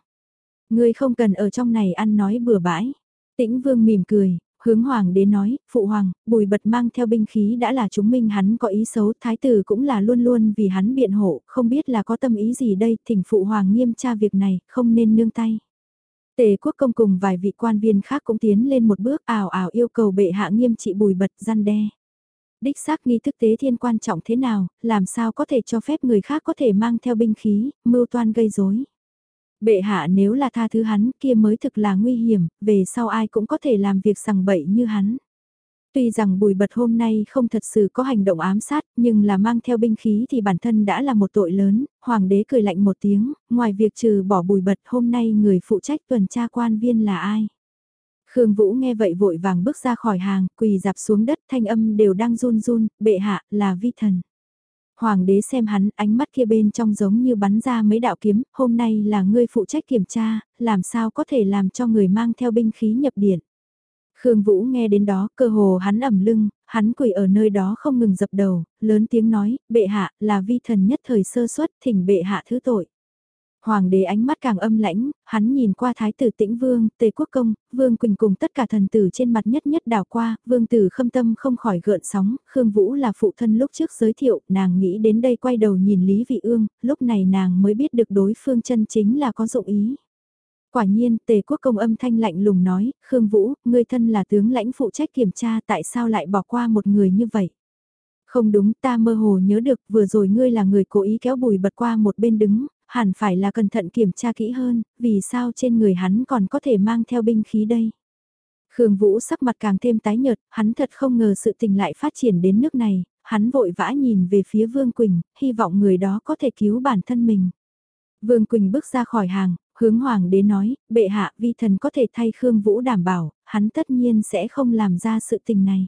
Ngươi không cần ở trong này ăn nói bừa bãi. Tĩnh vương mỉm cười, hướng hoàng đế nói, phụ hoàng, bùi bật mang theo binh khí đã là chúng minh hắn có ý xấu, thái tử cũng là luôn luôn vì hắn biện hộ, không biết là có tâm ý gì đây, thỉnh phụ hoàng nghiêm tra việc này, không nên nương tay. Tề quốc công cùng vài vị quan viên khác cũng tiến lên một bước ảo ảo yêu cầu bệ hạ nghiêm trị bùi bật gian đe. Đích xác nghi thức tế thiên quan trọng thế nào, làm sao có thể cho phép người khác có thể mang theo binh khí, mưu toan gây rối. Bệ hạ nếu là tha thứ hắn kia mới thực là nguy hiểm, về sau ai cũng có thể làm việc sằng bậy như hắn. Tuy rằng bùi bật hôm nay không thật sự có hành động ám sát, nhưng là mang theo binh khí thì bản thân đã là một tội lớn, hoàng đế cười lạnh một tiếng, ngoài việc trừ bỏ bùi bật hôm nay người phụ trách tuần tra quan viên là ai. Khương Vũ nghe vậy vội vàng bước ra khỏi hàng, quỳ dạp xuống đất thanh âm đều đang run run, bệ hạ, là vi thần. Hoàng đế xem hắn, ánh mắt kia bên trong giống như bắn ra mấy đạo kiếm, hôm nay là ngươi phụ trách kiểm tra, làm sao có thể làm cho người mang theo binh khí nhập điện. Khương Vũ nghe đến đó, cơ hồ hắn ẩm lưng, hắn quỳ ở nơi đó không ngừng dập đầu, lớn tiếng nói, bệ hạ, là vi thần nhất thời sơ suất, thỉnh bệ hạ thứ tội. Hoàng đế ánh mắt càng âm lãnh, hắn nhìn qua thái tử tĩnh vương, tề quốc công, vương quỳnh cùng tất cả thần tử trên mặt nhất nhất đảo qua, vương tử khâm tâm không khỏi gợn sóng, Khương Vũ là phụ thân lúc trước giới thiệu, nàng nghĩ đến đây quay đầu nhìn Lý Vị Ương, lúc này nàng mới biết được đối phương chân chính là có dụng ý. Quả nhiên, tề quốc công âm thanh lạnh lùng nói, Khương Vũ, ngươi thân là tướng lãnh phụ trách kiểm tra tại sao lại bỏ qua một người như vậy. Không đúng ta mơ hồ nhớ được vừa rồi ngươi là người cố ý kéo bùi bật qua một bên đứng, hẳn phải là cẩn thận kiểm tra kỹ hơn, vì sao trên người hắn còn có thể mang theo binh khí đây. Khương Vũ sắc mặt càng thêm tái nhợt, hắn thật không ngờ sự tình lại phát triển đến nước này, hắn vội vã nhìn về phía Vương Quỳnh, hy vọng người đó có thể cứu bản thân mình. Vương Quỳnh bước ra khỏi hàng, hướng hoàng đế nói, bệ hạ vi thần có thể thay Khương Vũ đảm bảo, hắn tất nhiên sẽ không làm ra sự tình này.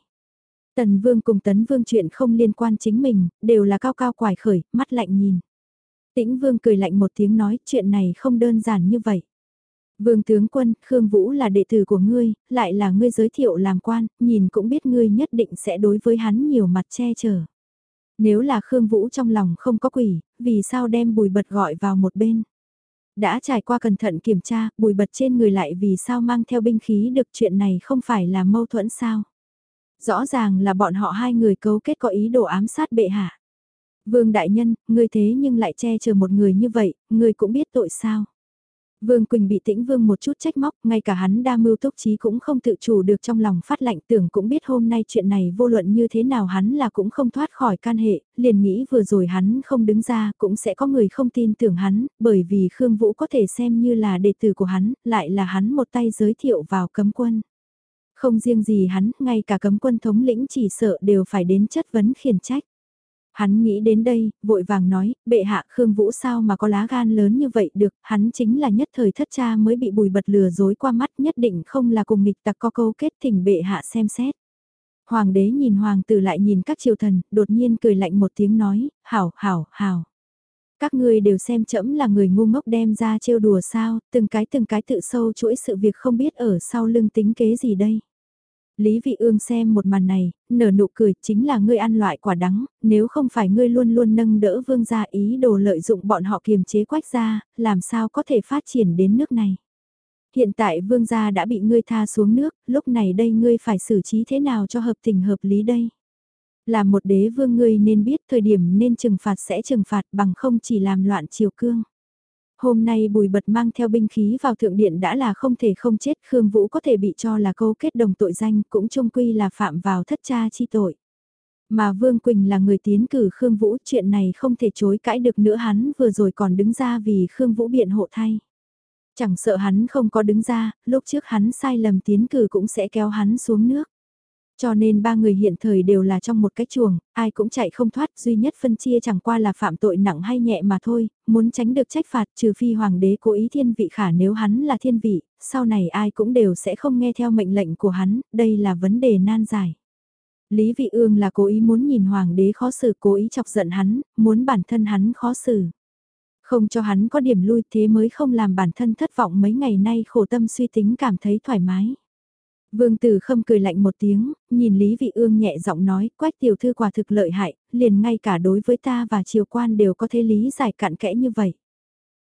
Tần Vương cùng Tấn Vương chuyện không liên quan chính mình, đều là cao cao quải khởi, mắt lạnh nhìn. Tĩnh Vương cười lạnh một tiếng nói chuyện này không đơn giản như vậy. Vương tướng quân, Khương Vũ là đệ tử của ngươi, lại là ngươi giới thiệu làm quan, nhìn cũng biết ngươi nhất định sẽ đối với hắn nhiều mặt che chở. Nếu là Khương Vũ trong lòng không có quỷ, vì sao đem bùi bật gọi vào một bên? Đã trải qua cẩn thận kiểm tra, bùi bật trên người lại vì sao mang theo binh khí được chuyện này không phải là mâu thuẫn sao? Rõ ràng là bọn họ hai người cấu kết có ý đồ ám sát bệ hạ. Vương Đại Nhân, ngươi thế nhưng lại che chở một người như vậy, ngươi cũng biết tội sao. Vương Quỳnh bị tĩnh vương một chút trách móc, ngay cả hắn đa mưu túc trí cũng không tự chủ được trong lòng phát lạnh tưởng cũng biết hôm nay chuyện này vô luận như thế nào hắn là cũng không thoát khỏi can hệ, liền nghĩ vừa rồi hắn không đứng ra cũng sẽ có người không tin tưởng hắn, bởi vì Khương Vũ có thể xem như là đệ tử của hắn, lại là hắn một tay giới thiệu vào cấm quân. Không riêng gì hắn, ngay cả cấm quân thống lĩnh chỉ sợ đều phải đến chất vấn khiển trách. Hắn nghĩ đến đây, vội vàng nói, bệ hạ Khương Vũ sao mà có lá gan lớn như vậy được, hắn chính là nhất thời thất cha mới bị bùi bật lừa dối qua mắt nhất định không là cùng nghịch tặc có câu kết thỉnh bệ hạ xem xét. Hoàng đế nhìn hoàng tử lại nhìn các triều thần, đột nhiên cười lạnh một tiếng nói, hảo, hảo, hảo. Các ngươi đều xem trẫm là người ngu ngốc đem ra trêu đùa sao, từng cái từng cái tự sâu chuỗi sự việc không biết ở sau lưng tính kế gì đây. Lý Vị Ương xem một màn này, nở nụ cười chính là ngươi ăn loại quả đắng, nếu không phải ngươi luôn luôn nâng đỡ vương gia ý đồ lợi dụng bọn họ kiềm chế quách gia, làm sao có thể phát triển đến nước này. Hiện tại vương gia đã bị ngươi tha xuống nước, lúc này đây ngươi phải xử trí thế nào cho hợp tình hợp lý đây. Là một đế vương ngươi nên biết thời điểm nên trừng phạt sẽ trừng phạt bằng không chỉ làm loạn triều cương. Hôm nay bùi bật mang theo binh khí vào thượng điện đã là không thể không chết, Khương Vũ có thể bị cho là câu kết đồng tội danh, cũng trung quy là phạm vào thất cha chi tội. Mà Vương Quỳnh là người tiến cử Khương Vũ, chuyện này không thể chối cãi được nữa hắn vừa rồi còn đứng ra vì Khương Vũ biện hộ thay. Chẳng sợ hắn không có đứng ra, lúc trước hắn sai lầm tiến cử cũng sẽ kéo hắn xuống nước. Cho nên ba người hiện thời đều là trong một cái chuồng, ai cũng chạy không thoát, duy nhất phân chia chẳng qua là phạm tội nặng hay nhẹ mà thôi, muốn tránh được trách phạt trừ phi hoàng đế cố ý thiên vị khả nếu hắn là thiên vị, sau này ai cũng đều sẽ không nghe theo mệnh lệnh của hắn, đây là vấn đề nan giải. Lý Vị Ương là cố ý muốn nhìn hoàng đế khó xử, cố ý chọc giận hắn, muốn bản thân hắn khó xử. Không cho hắn có điểm lui thế mới không làm bản thân thất vọng mấy ngày nay khổ tâm suy tính cảm thấy thoải mái. Vương Tử Khâm cười lạnh một tiếng, nhìn Lý Vị Ương nhẹ giọng nói, quách tiểu thư quả thực lợi hại, liền ngay cả đối với ta và triều quan đều có thể lý giải cặn kẽ như vậy.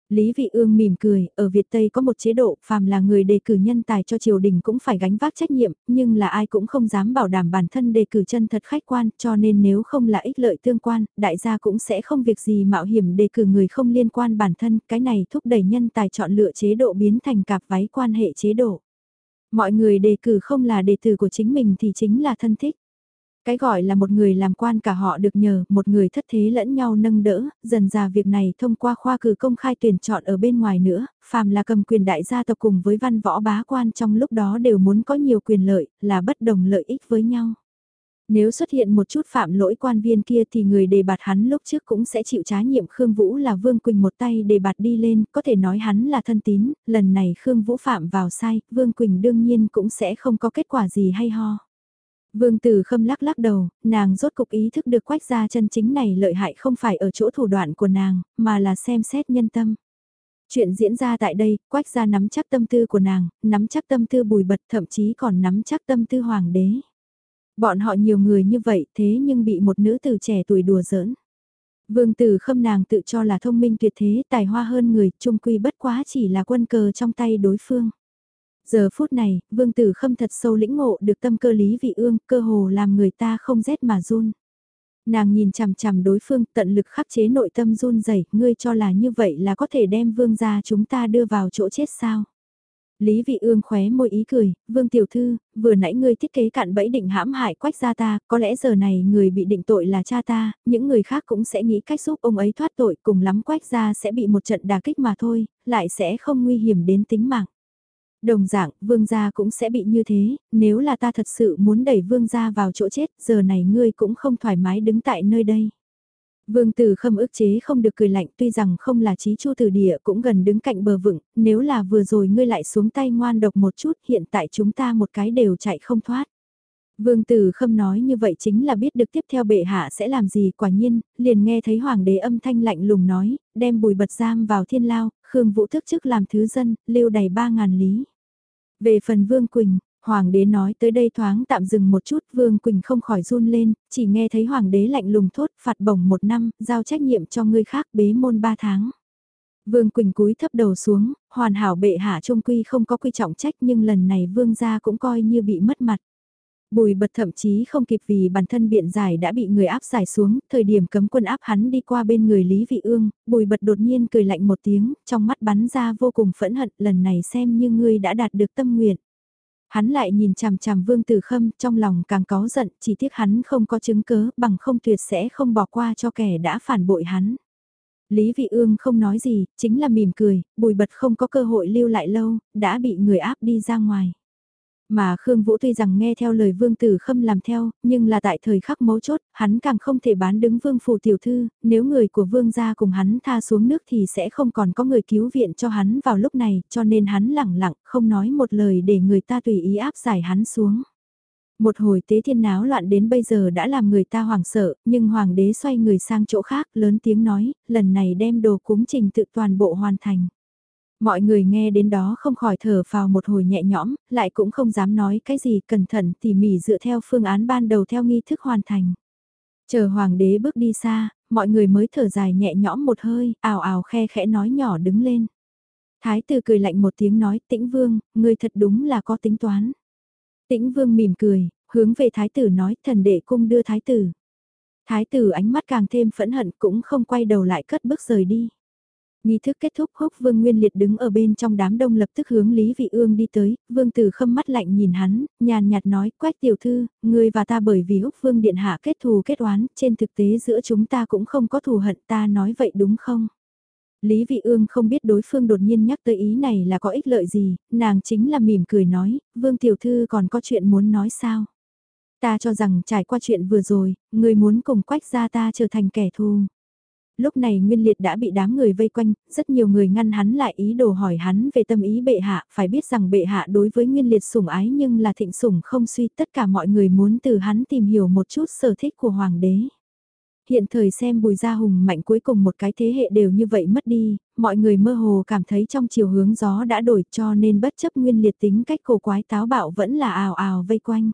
Lý Vị Ương mỉm cười, ở Việt Tây có một chế độ, phàm là người đề cử nhân tài cho triều đình cũng phải gánh vác trách nhiệm, nhưng là ai cũng không dám bảo đảm bản thân đề cử chân thật khách quan, cho nên nếu không là ích lợi tương quan, đại gia cũng sẽ không việc gì mạo hiểm đề cử người không liên quan bản thân, cái này thúc đẩy nhân tài chọn lựa chế độ biến thành cạp váy quan hệ chế độ. Mọi người đề cử không là đề tử của chính mình thì chính là thân thích. Cái gọi là một người làm quan cả họ được nhờ, một người thất thế lẫn nhau nâng đỡ, dần ra việc này thông qua khoa cử công khai tuyển chọn ở bên ngoài nữa, phàm là cầm quyền đại gia tộc cùng với văn võ bá quan trong lúc đó đều muốn có nhiều quyền lợi, là bất đồng lợi ích với nhau. Nếu xuất hiện một chút phạm lỗi quan viên kia thì người đề bạt hắn lúc trước cũng sẽ chịu trách nhiệm Khương Vũ là Vương Quỳnh một tay đề bạt đi lên, có thể nói hắn là thân tín, lần này Khương Vũ phạm vào sai, Vương Quỳnh đương nhiên cũng sẽ không có kết quả gì hay ho. Vương Tử Khâm lắc lắc đầu, nàng rốt cục ý thức được quách gia chân chính này lợi hại không phải ở chỗ thủ đoạn của nàng, mà là xem xét nhân tâm. Chuyện diễn ra tại đây, quách gia nắm chắc tâm tư của nàng, nắm chắc tâm tư bùi bật thậm chí còn nắm chắc tâm tư hoàng đế. Bọn họ nhiều người như vậy thế nhưng bị một nữ tử trẻ tuổi đùa giỡn. Vương tử khâm nàng tự cho là thông minh tuyệt thế tài hoa hơn người, trung quy bất quá chỉ là quân cờ trong tay đối phương. Giờ phút này, vương tử khâm thật sâu lĩnh ngộ được tâm cơ lý vị ương, cơ hồ làm người ta không rét mà run. Nàng nhìn chằm chằm đối phương tận lực khắc chế nội tâm run rẩy ngươi cho là như vậy là có thể đem vương gia chúng ta đưa vào chỗ chết sao? Lý Vị Ương khóe môi ý cười, Vương Tiểu Thư, vừa nãy ngươi thiết kế cạn bẫy định hãm hại quách gia ta, có lẽ giờ này người bị định tội là cha ta, những người khác cũng sẽ nghĩ cách giúp ông ấy thoát tội, cùng lắm quách gia sẽ bị một trận đả kích mà thôi, lại sẽ không nguy hiểm đến tính mạng. Đồng dạng, vương gia cũng sẽ bị như thế, nếu là ta thật sự muốn đẩy vương gia vào chỗ chết, giờ này ngươi cũng không thoải mái đứng tại nơi đây. Vương tử khâm ức chế không được cười lạnh tuy rằng không là trí chu tử địa cũng gần đứng cạnh bờ vựng, nếu là vừa rồi ngươi lại xuống tay ngoan độc một chút hiện tại chúng ta một cái đều chạy không thoát. Vương tử khâm nói như vậy chính là biết được tiếp theo bệ hạ sẽ làm gì quả nhiên, liền nghe thấy hoàng đế âm thanh lạnh lùng nói, đem bùi bật giam vào thiên lao, khương vũ thức chức làm thứ dân, lưu đầy ba ngàn lý. Về phần Vương Quỳnh, Hoàng đế nói tới đây thoáng tạm dừng một chút, Vương Quỳnh không khỏi run lên, chỉ nghe thấy Hoàng đế lạnh lùng thốt phạt bổng một năm, giao trách nhiệm cho người khác bế môn ba tháng. Vương Quỳnh cúi thấp đầu xuống, hoàn hảo bệ hạ trung quy không có quy trọng trách nhưng lần này Vương gia cũng coi như bị mất mặt. Bùi bật thậm chí không kịp vì bản thân biện giải đã bị người áp giải xuống, thời điểm cấm quân áp hắn đi qua bên người Lý Vị Ương, bùi bật đột nhiên cười lạnh một tiếng, trong mắt bắn ra vô cùng phẫn hận, lần này xem như ngươi đã đạt được tâm nguyện. Hắn lại nhìn chằm chằm vương tử khâm, trong lòng càng có giận, chỉ tiếc hắn không có chứng cớ, bằng không tuyệt sẽ không bỏ qua cho kẻ đã phản bội hắn. Lý Vị Ương không nói gì, chính là mỉm cười, bùi bật không có cơ hội lưu lại lâu, đã bị người áp đi ra ngoài. Mà Khương Vũ tuy rằng nghe theo lời Vương Tử Khâm làm theo, nhưng là tại thời khắc mấu chốt, hắn càng không thể bán đứng Vương Phủ Tiểu Thư, nếu người của Vương gia cùng hắn tha xuống nước thì sẽ không còn có người cứu viện cho hắn vào lúc này, cho nên hắn lẳng lặng, không nói một lời để người ta tùy ý áp giải hắn xuống. Một hồi tế thiên náo loạn đến bây giờ đã làm người ta hoảng sợ, nhưng hoàng đế xoay người sang chỗ khác, lớn tiếng nói, lần này đem đồ cúng trình tự toàn bộ hoàn thành. Mọi người nghe đến đó không khỏi thở vào một hồi nhẹ nhõm, lại cũng không dám nói cái gì cẩn thận tỉ mỉ dựa theo phương án ban đầu theo nghi thức hoàn thành. Chờ hoàng đế bước đi xa, mọi người mới thở dài nhẹ nhõm một hơi, ào ào khe khẽ nói nhỏ đứng lên. Thái tử cười lạnh một tiếng nói tĩnh vương, người thật đúng là có tính toán. Tĩnh vương mỉm cười, hướng về thái tử nói thần đệ cung đưa thái tử. Thái tử ánh mắt càng thêm phẫn hận cũng không quay đầu lại cất bước rời đi. Nghi thức kết thúc húc vương nguyên liệt đứng ở bên trong đám đông lập tức hướng Lý Vị Ương đi tới, vương tử khâm mắt lạnh nhìn hắn, nhàn nhạt nói, quách tiểu thư, người và ta bởi vì húc vương điện hạ kết thù kết oán, trên thực tế giữa chúng ta cũng không có thù hận ta nói vậy đúng không? Lý Vị Ương không biết đối phương đột nhiên nhắc tới ý này là có ích lợi gì, nàng chính là mỉm cười nói, vương tiểu thư còn có chuyện muốn nói sao? Ta cho rằng trải qua chuyện vừa rồi, người muốn cùng quách gia ta trở thành kẻ thù. Lúc này Nguyên Liệt đã bị đám người vây quanh, rất nhiều người ngăn hắn lại ý đồ hỏi hắn về tâm ý bệ hạ, phải biết rằng bệ hạ đối với Nguyên Liệt sủng ái nhưng là thịnh sủng không suy, tất cả mọi người muốn từ hắn tìm hiểu một chút sở thích của hoàng đế. Hiện thời xem bùi gia hùng mạnh cuối cùng một cái thế hệ đều như vậy mất đi, mọi người mơ hồ cảm thấy trong chiều hướng gió đã đổi cho nên bất chấp Nguyên Liệt tính cách cổ quái táo bạo vẫn là ào ào vây quanh.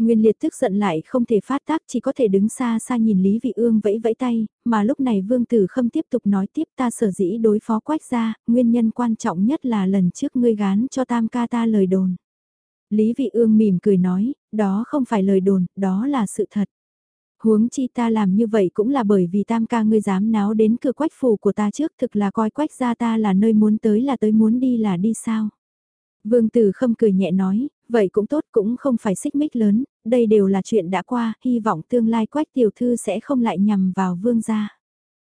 Nguyên liệt tức giận lại không thể phát tác chỉ có thể đứng xa xa nhìn Lý Vị Ương vẫy vẫy tay, mà lúc này Vương Tử Khâm tiếp tục nói tiếp ta sở dĩ đối phó quách ra, nguyên nhân quan trọng nhất là lần trước ngươi gán cho tam ca ta lời đồn. Lý Vị Ương mỉm cười nói, đó không phải lời đồn, đó là sự thật. Huống chi ta làm như vậy cũng là bởi vì tam ca ngươi dám náo đến cửa quách phủ của ta trước thực là coi quách ra ta là nơi muốn tới là tới muốn đi là đi sao. Vương Tử Khâm cười nhẹ nói, vậy cũng tốt cũng không phải xích mích lớn, đây đều là chuyện đã qua, hy vọng tương lai quách tiểu thư sẽ không lại nhằm vào vương gia.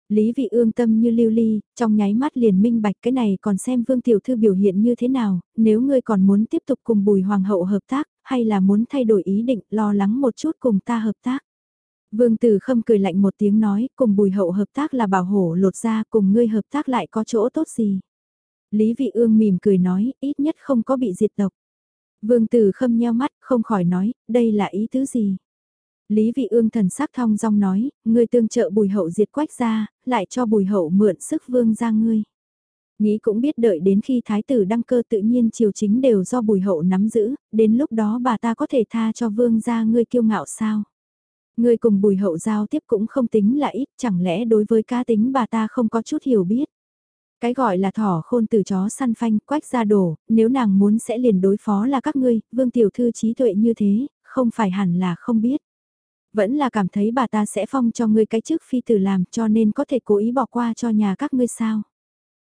Lý vị ương tâm như lưu ly, trong nháy mắt liền minh bạch cái này còn xem vương tiểu thư biểu hiện như thế nào, nếu ngươi còn muốn tiếp tục cùng bùi hoàng hậu hợp tác, hay là muốn thay đổi ý định lo lắng một chút cùng ta hợp tác. Vương tử khâm cười lạnh một tiếng nói, cùng bùi hậu hợp tác là bảo hổ lột ra, cùng ngươi hợp tác lại có chỗ tốt gì. Lý vị ương mỉm cười nói, ít nhất không có bị diệt tộc. Vương Tử Khâm nheo mắt, không khỏi nói, đây là ý tứ gì? Lý Vị Ương thần sắc thong dong nói, ngươi tương trợ bùi hậu diệt quách ra, lại cho bùi hậu mượn sức vương ra ngươi. Nghĩ cũng biết đợi đến khi thái tử đăng cơ tự nhiên triều chính đều do bùi hậu nắm giữ, đến lúc đó bà ta có thể tha cho vương ra ngươi kiêu ngạo sao? Ngươi cùng bùi hậu giao tiếp cũng không tính là ít, chẳng lẽ đối với cá tính bà ta không có chút hiểu biết? Cái gọi là thỏ khôn từ chó săn phanh quách ra đổ, nếu nàng muốn sẽ liền đối phó là các ngươi, vương tiểu thư trí tuệ như thế, không phải hẳn là không biết. Vẫn là cảm thấy bà ta sẽ phong cho ngươi cái chức phi tử làm cho nên có thể cố ý bỏ qua cho nhà các ngươi sao.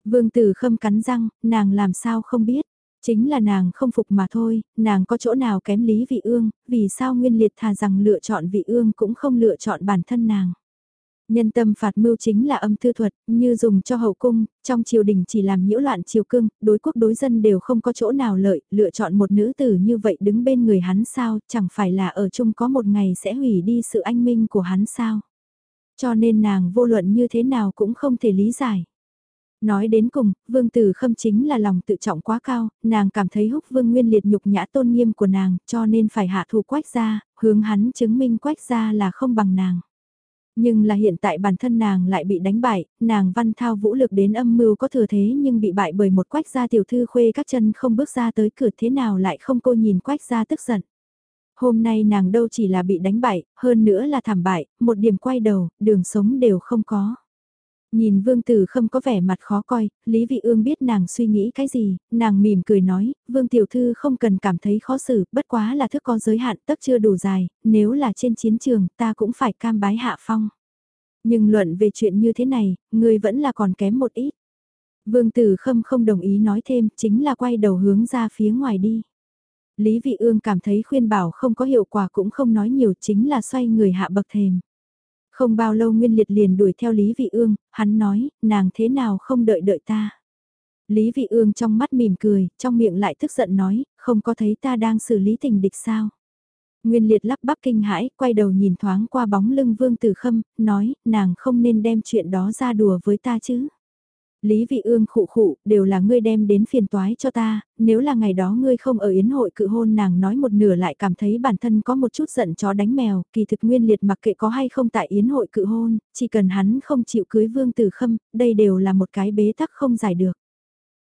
Vương tử khâm cắn răng, nàng làm sao không biết. Chính là nàng không phục mà thôi, nàng có chỗ nào kém lý vị ương, vì sao nguyên liệt thà rằng lựa chọn vị ương cũng không lựa chọn bản thân nàng. Nhân tâm phạt mưu chính là âm thư thuật, như dùng cho hậu cung, trong triều đình chỉ làm nhiễu loạn triều cương, đối quốc đối dân đều không có chỗ nào lợi, lựa chọn một nữ tử như vậy đứng bên người hắn sao, chẳng phải là ở chung có một ngày sẽ hủy đi sự anh minh của hắn sao. Cho nên nàng vô luận như thế nào cũng không thể lý giải. Nói đến cùng, vương tử khâm chính là lòng tự trọng quá cao, nàng cảm thấy húc vương nguyên liệt nhục nhã tôn nghiêm của nàng, cho nên phải hạ thù quách ra, hướng hắn chứng minh quách ra là không bằng nàng. Nhưng là hiện tại bản thân nàng lại bị đánh bại, nàng văn thao vũ lực đến âm mưu có thừa thế nhưng bị bại bởi một quách gia tiểu thư khuê các chân không bước ra tới cửa thế nào lại không cô nhìn quách gia tức giận. Hôm nay nàng đâu chỉ là bị đánh bại, hơn nữa là thảm bại, một điểm quay đầu, đường sống đều không có. Nhìn vương tử không có vẻ mặt khó coi, Lý Vị Ương biết nàng suy nghĩ cái gì, nàng mỉm cười nói, vương tiểu thư không cần cảm thấy khó xử, bất quá là thức có giới hạn tất chưa đủ dài, nếu là trên chiến trường ta cũng phải cam bái hạ phong. Nhưng luận về chuyện như thế này, người vẫn là còn kém một ít. Vương tử khâm không đồng ý nói thêm, chính là quay đầu hướng ra phía ngoài đi. Lý Vị Ương cảm thấy khuyên bảo không có hiệu quả cũng không nói nhiều chính là xoay người hạ bậc thềm. Không bao lâu Nguyên Liệt liền đuổi theo Lý Vị Ương, hắn nói, nàng thế nào không đợi đợi ta. Lý Vị Ương trong mắt mỉm cười, trong miệng lại tức giận nói, không có thấy ta đang xử lý tình địch sao. Nguyên Liệt lắp bắp kinh hãi, quay đầu nhìn thoáng qua bóng lưng Vương Tử Khâm, nói, nàng không nên đem chuyện đó ra đùa với ta chứ. Lý Vị Ương khụ khụ, đều là ngươi đem đến phiền toái cho ta, nếu là ngày đó ngươi không ở yến hội cự hôn nàng nói một nửa lại cảm thấy bản thân có một chút giận chó đánh mèo, kỳ thực nguyên liệt mặc kệ có hay không tại yến hội cự hôn, chỉ cần hắn không chịu cưới Vương Tử Khâm, đây đều là một cái bế tắc không giải được.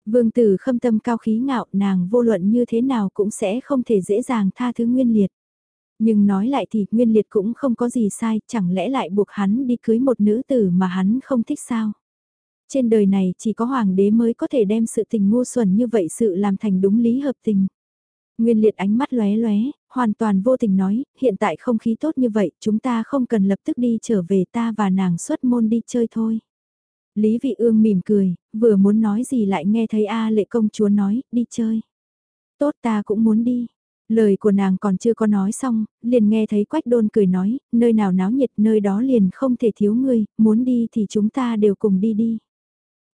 Vương Tử Khâm tâm cao khí ngạo, nàng vô luận như thế nào cũng sẽ không thể dễ dàng tha thứ nguyên liệt. Nhưng nói lại thì nguyên liệt cũng không có gì sai, chẳng lẽ lại buộc hắn đi cưới một nữ tử mà hắn không thích sao? Trên đời này chỉ có hoàng đế mới có thể đem sự tình ngu xuẩn như vậy sự làm thành đúng lý hợp tình. Nguyên liệt ánh mắt lóe lóe, hoàn toàn vô tình nói, hiện tại không khí tốt như vậy, chúng ta không cần lập tức đi trở về ta và nàng xuất môn đi chơi thôi. Lý vị ương mỉm cười, vừa muốn nói gì lại nghe thấy A lệ công chúa nói, đi chơi. Tốt ta cũng muốn đi. Lời của nàng còn chưa có nói xong, liền nghe thấy quách đôn cười nói, nơi nào náo nhiệt nơi đó liền không thể thiếu ngươi, muốn đi thì chúng ta đều cùng đi đi.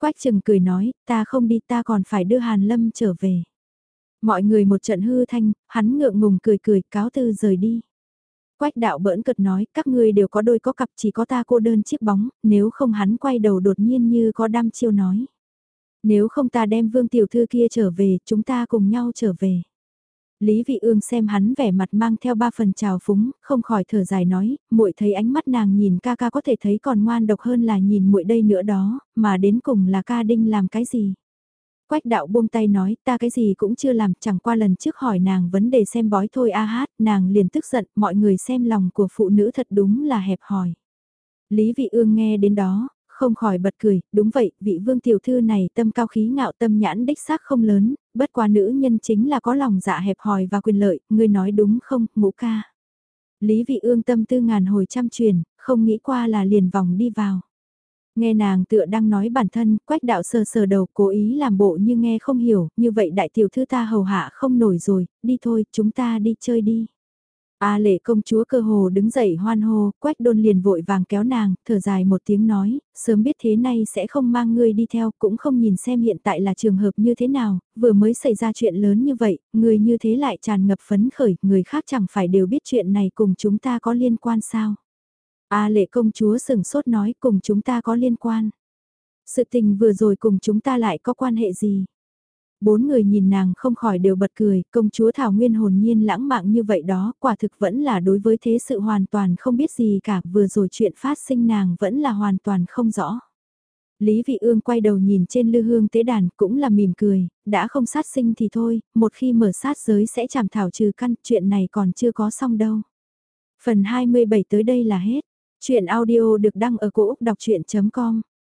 Quách trừng cười nói, ta không đi ta còn phải đưa Hàn Lâm trở về. Mọi người một trận hư thanh, hắn ngượng ngùng cười cười cáo từ rời đi. Quách đạo bỡn cật nói, các ngươi đều có đôi có cặp chỉ có ta cô đơn chiếc bóng, nếu không hắn quay đầu đột nhiên như có đam chiêu nói. Nếu không ta đem vương tiểu thư kia trở về, chúng ta cùng nhau trở về. Lý Vị Ương xem hắn vẻ mặt mang theo ba phần trào phúng, không khỏi thở dài nói, muội thấy ánh mắt nàng nhìn ca ca có thể thấy còn ngoan độc hơn là nhìn muội đây nữa đó, mà đến cùng là ca đinh làm cái gì. Quách đạo buông tay nói, ta cái gì cũng chưa làm, chẳng qua lần trước hỏi nàng vấn đề xem bói thôi a hát, nàng liền tức giận, mọi người xem lòng của phụ nữ thật đúng là hẹp hòi. Lý Vị Ương nghe đến đó, không khỏi bật cười, đúng vậy, vị vương tiểu thư này tâm cao khí ngạo tâm nhãn đích xác không lớn, bất quá nữ nhân chính là có lòng dạ hẹp hòi và quyền lợi, ngươi nói đúng không, ngũ ca. Lý vị ương tâm tư ngàn hồi trăm truyền, không nghĩ qua là liền vòng đi vào. Nghe nàng tựa đang nói bản thân, quách đạo sờ sờ đầu cố ý làm bộ như nghe không hiểu, như vậy đại tiểu thư ta hầu hạ không nổi rồi, đi thôi, chúng ta đi chơi đi. A lệ công chúa cơ hồ đứng dậy hoan hô, quách đôn liền vội vàng kéo nàng, thở dài một tiếng nói, sớm biết thế này sẽ không mang ngươi đi theo, cũng không nhìn xem hiện tại là trường hợp như thế nào, vừa mới xảy ra chuyện lớn như vậy, người như thế lại tràn ngập phấn khởi, người khác chẳng phải đều biết chuyện này cùng chúng ta có liên quan sao. A lệ công chúa sừng sốt nói cùng chúng ta có liên quan. Sự tình vừa rồi cùng chúng ta lại có quan hệ gì? Bốn người nhìn nàng không khỏi đều bật cười, công chúa Thảo Nguyên hồn nhiên lãng mạn như vậy đó, quả thực vẫn là đối với thế sự hoàn toàn không biết gì cả, vừa rồi chuyện phát sinh nàng vẫn là hoàn toàn không rõ. Lý Vị Ương quay đầu nhìn trên lư hương tế đàn cũng là mỉm cười, đã không sát sinh thì thôi, một khi mở sát giới sẽ chảm thảo trừ căn, chuyện này còn chưa có xong đâu. Phần 27 tới đây là hết. Chuyện audio được đăng ở cổ Úc đọc chuyện.com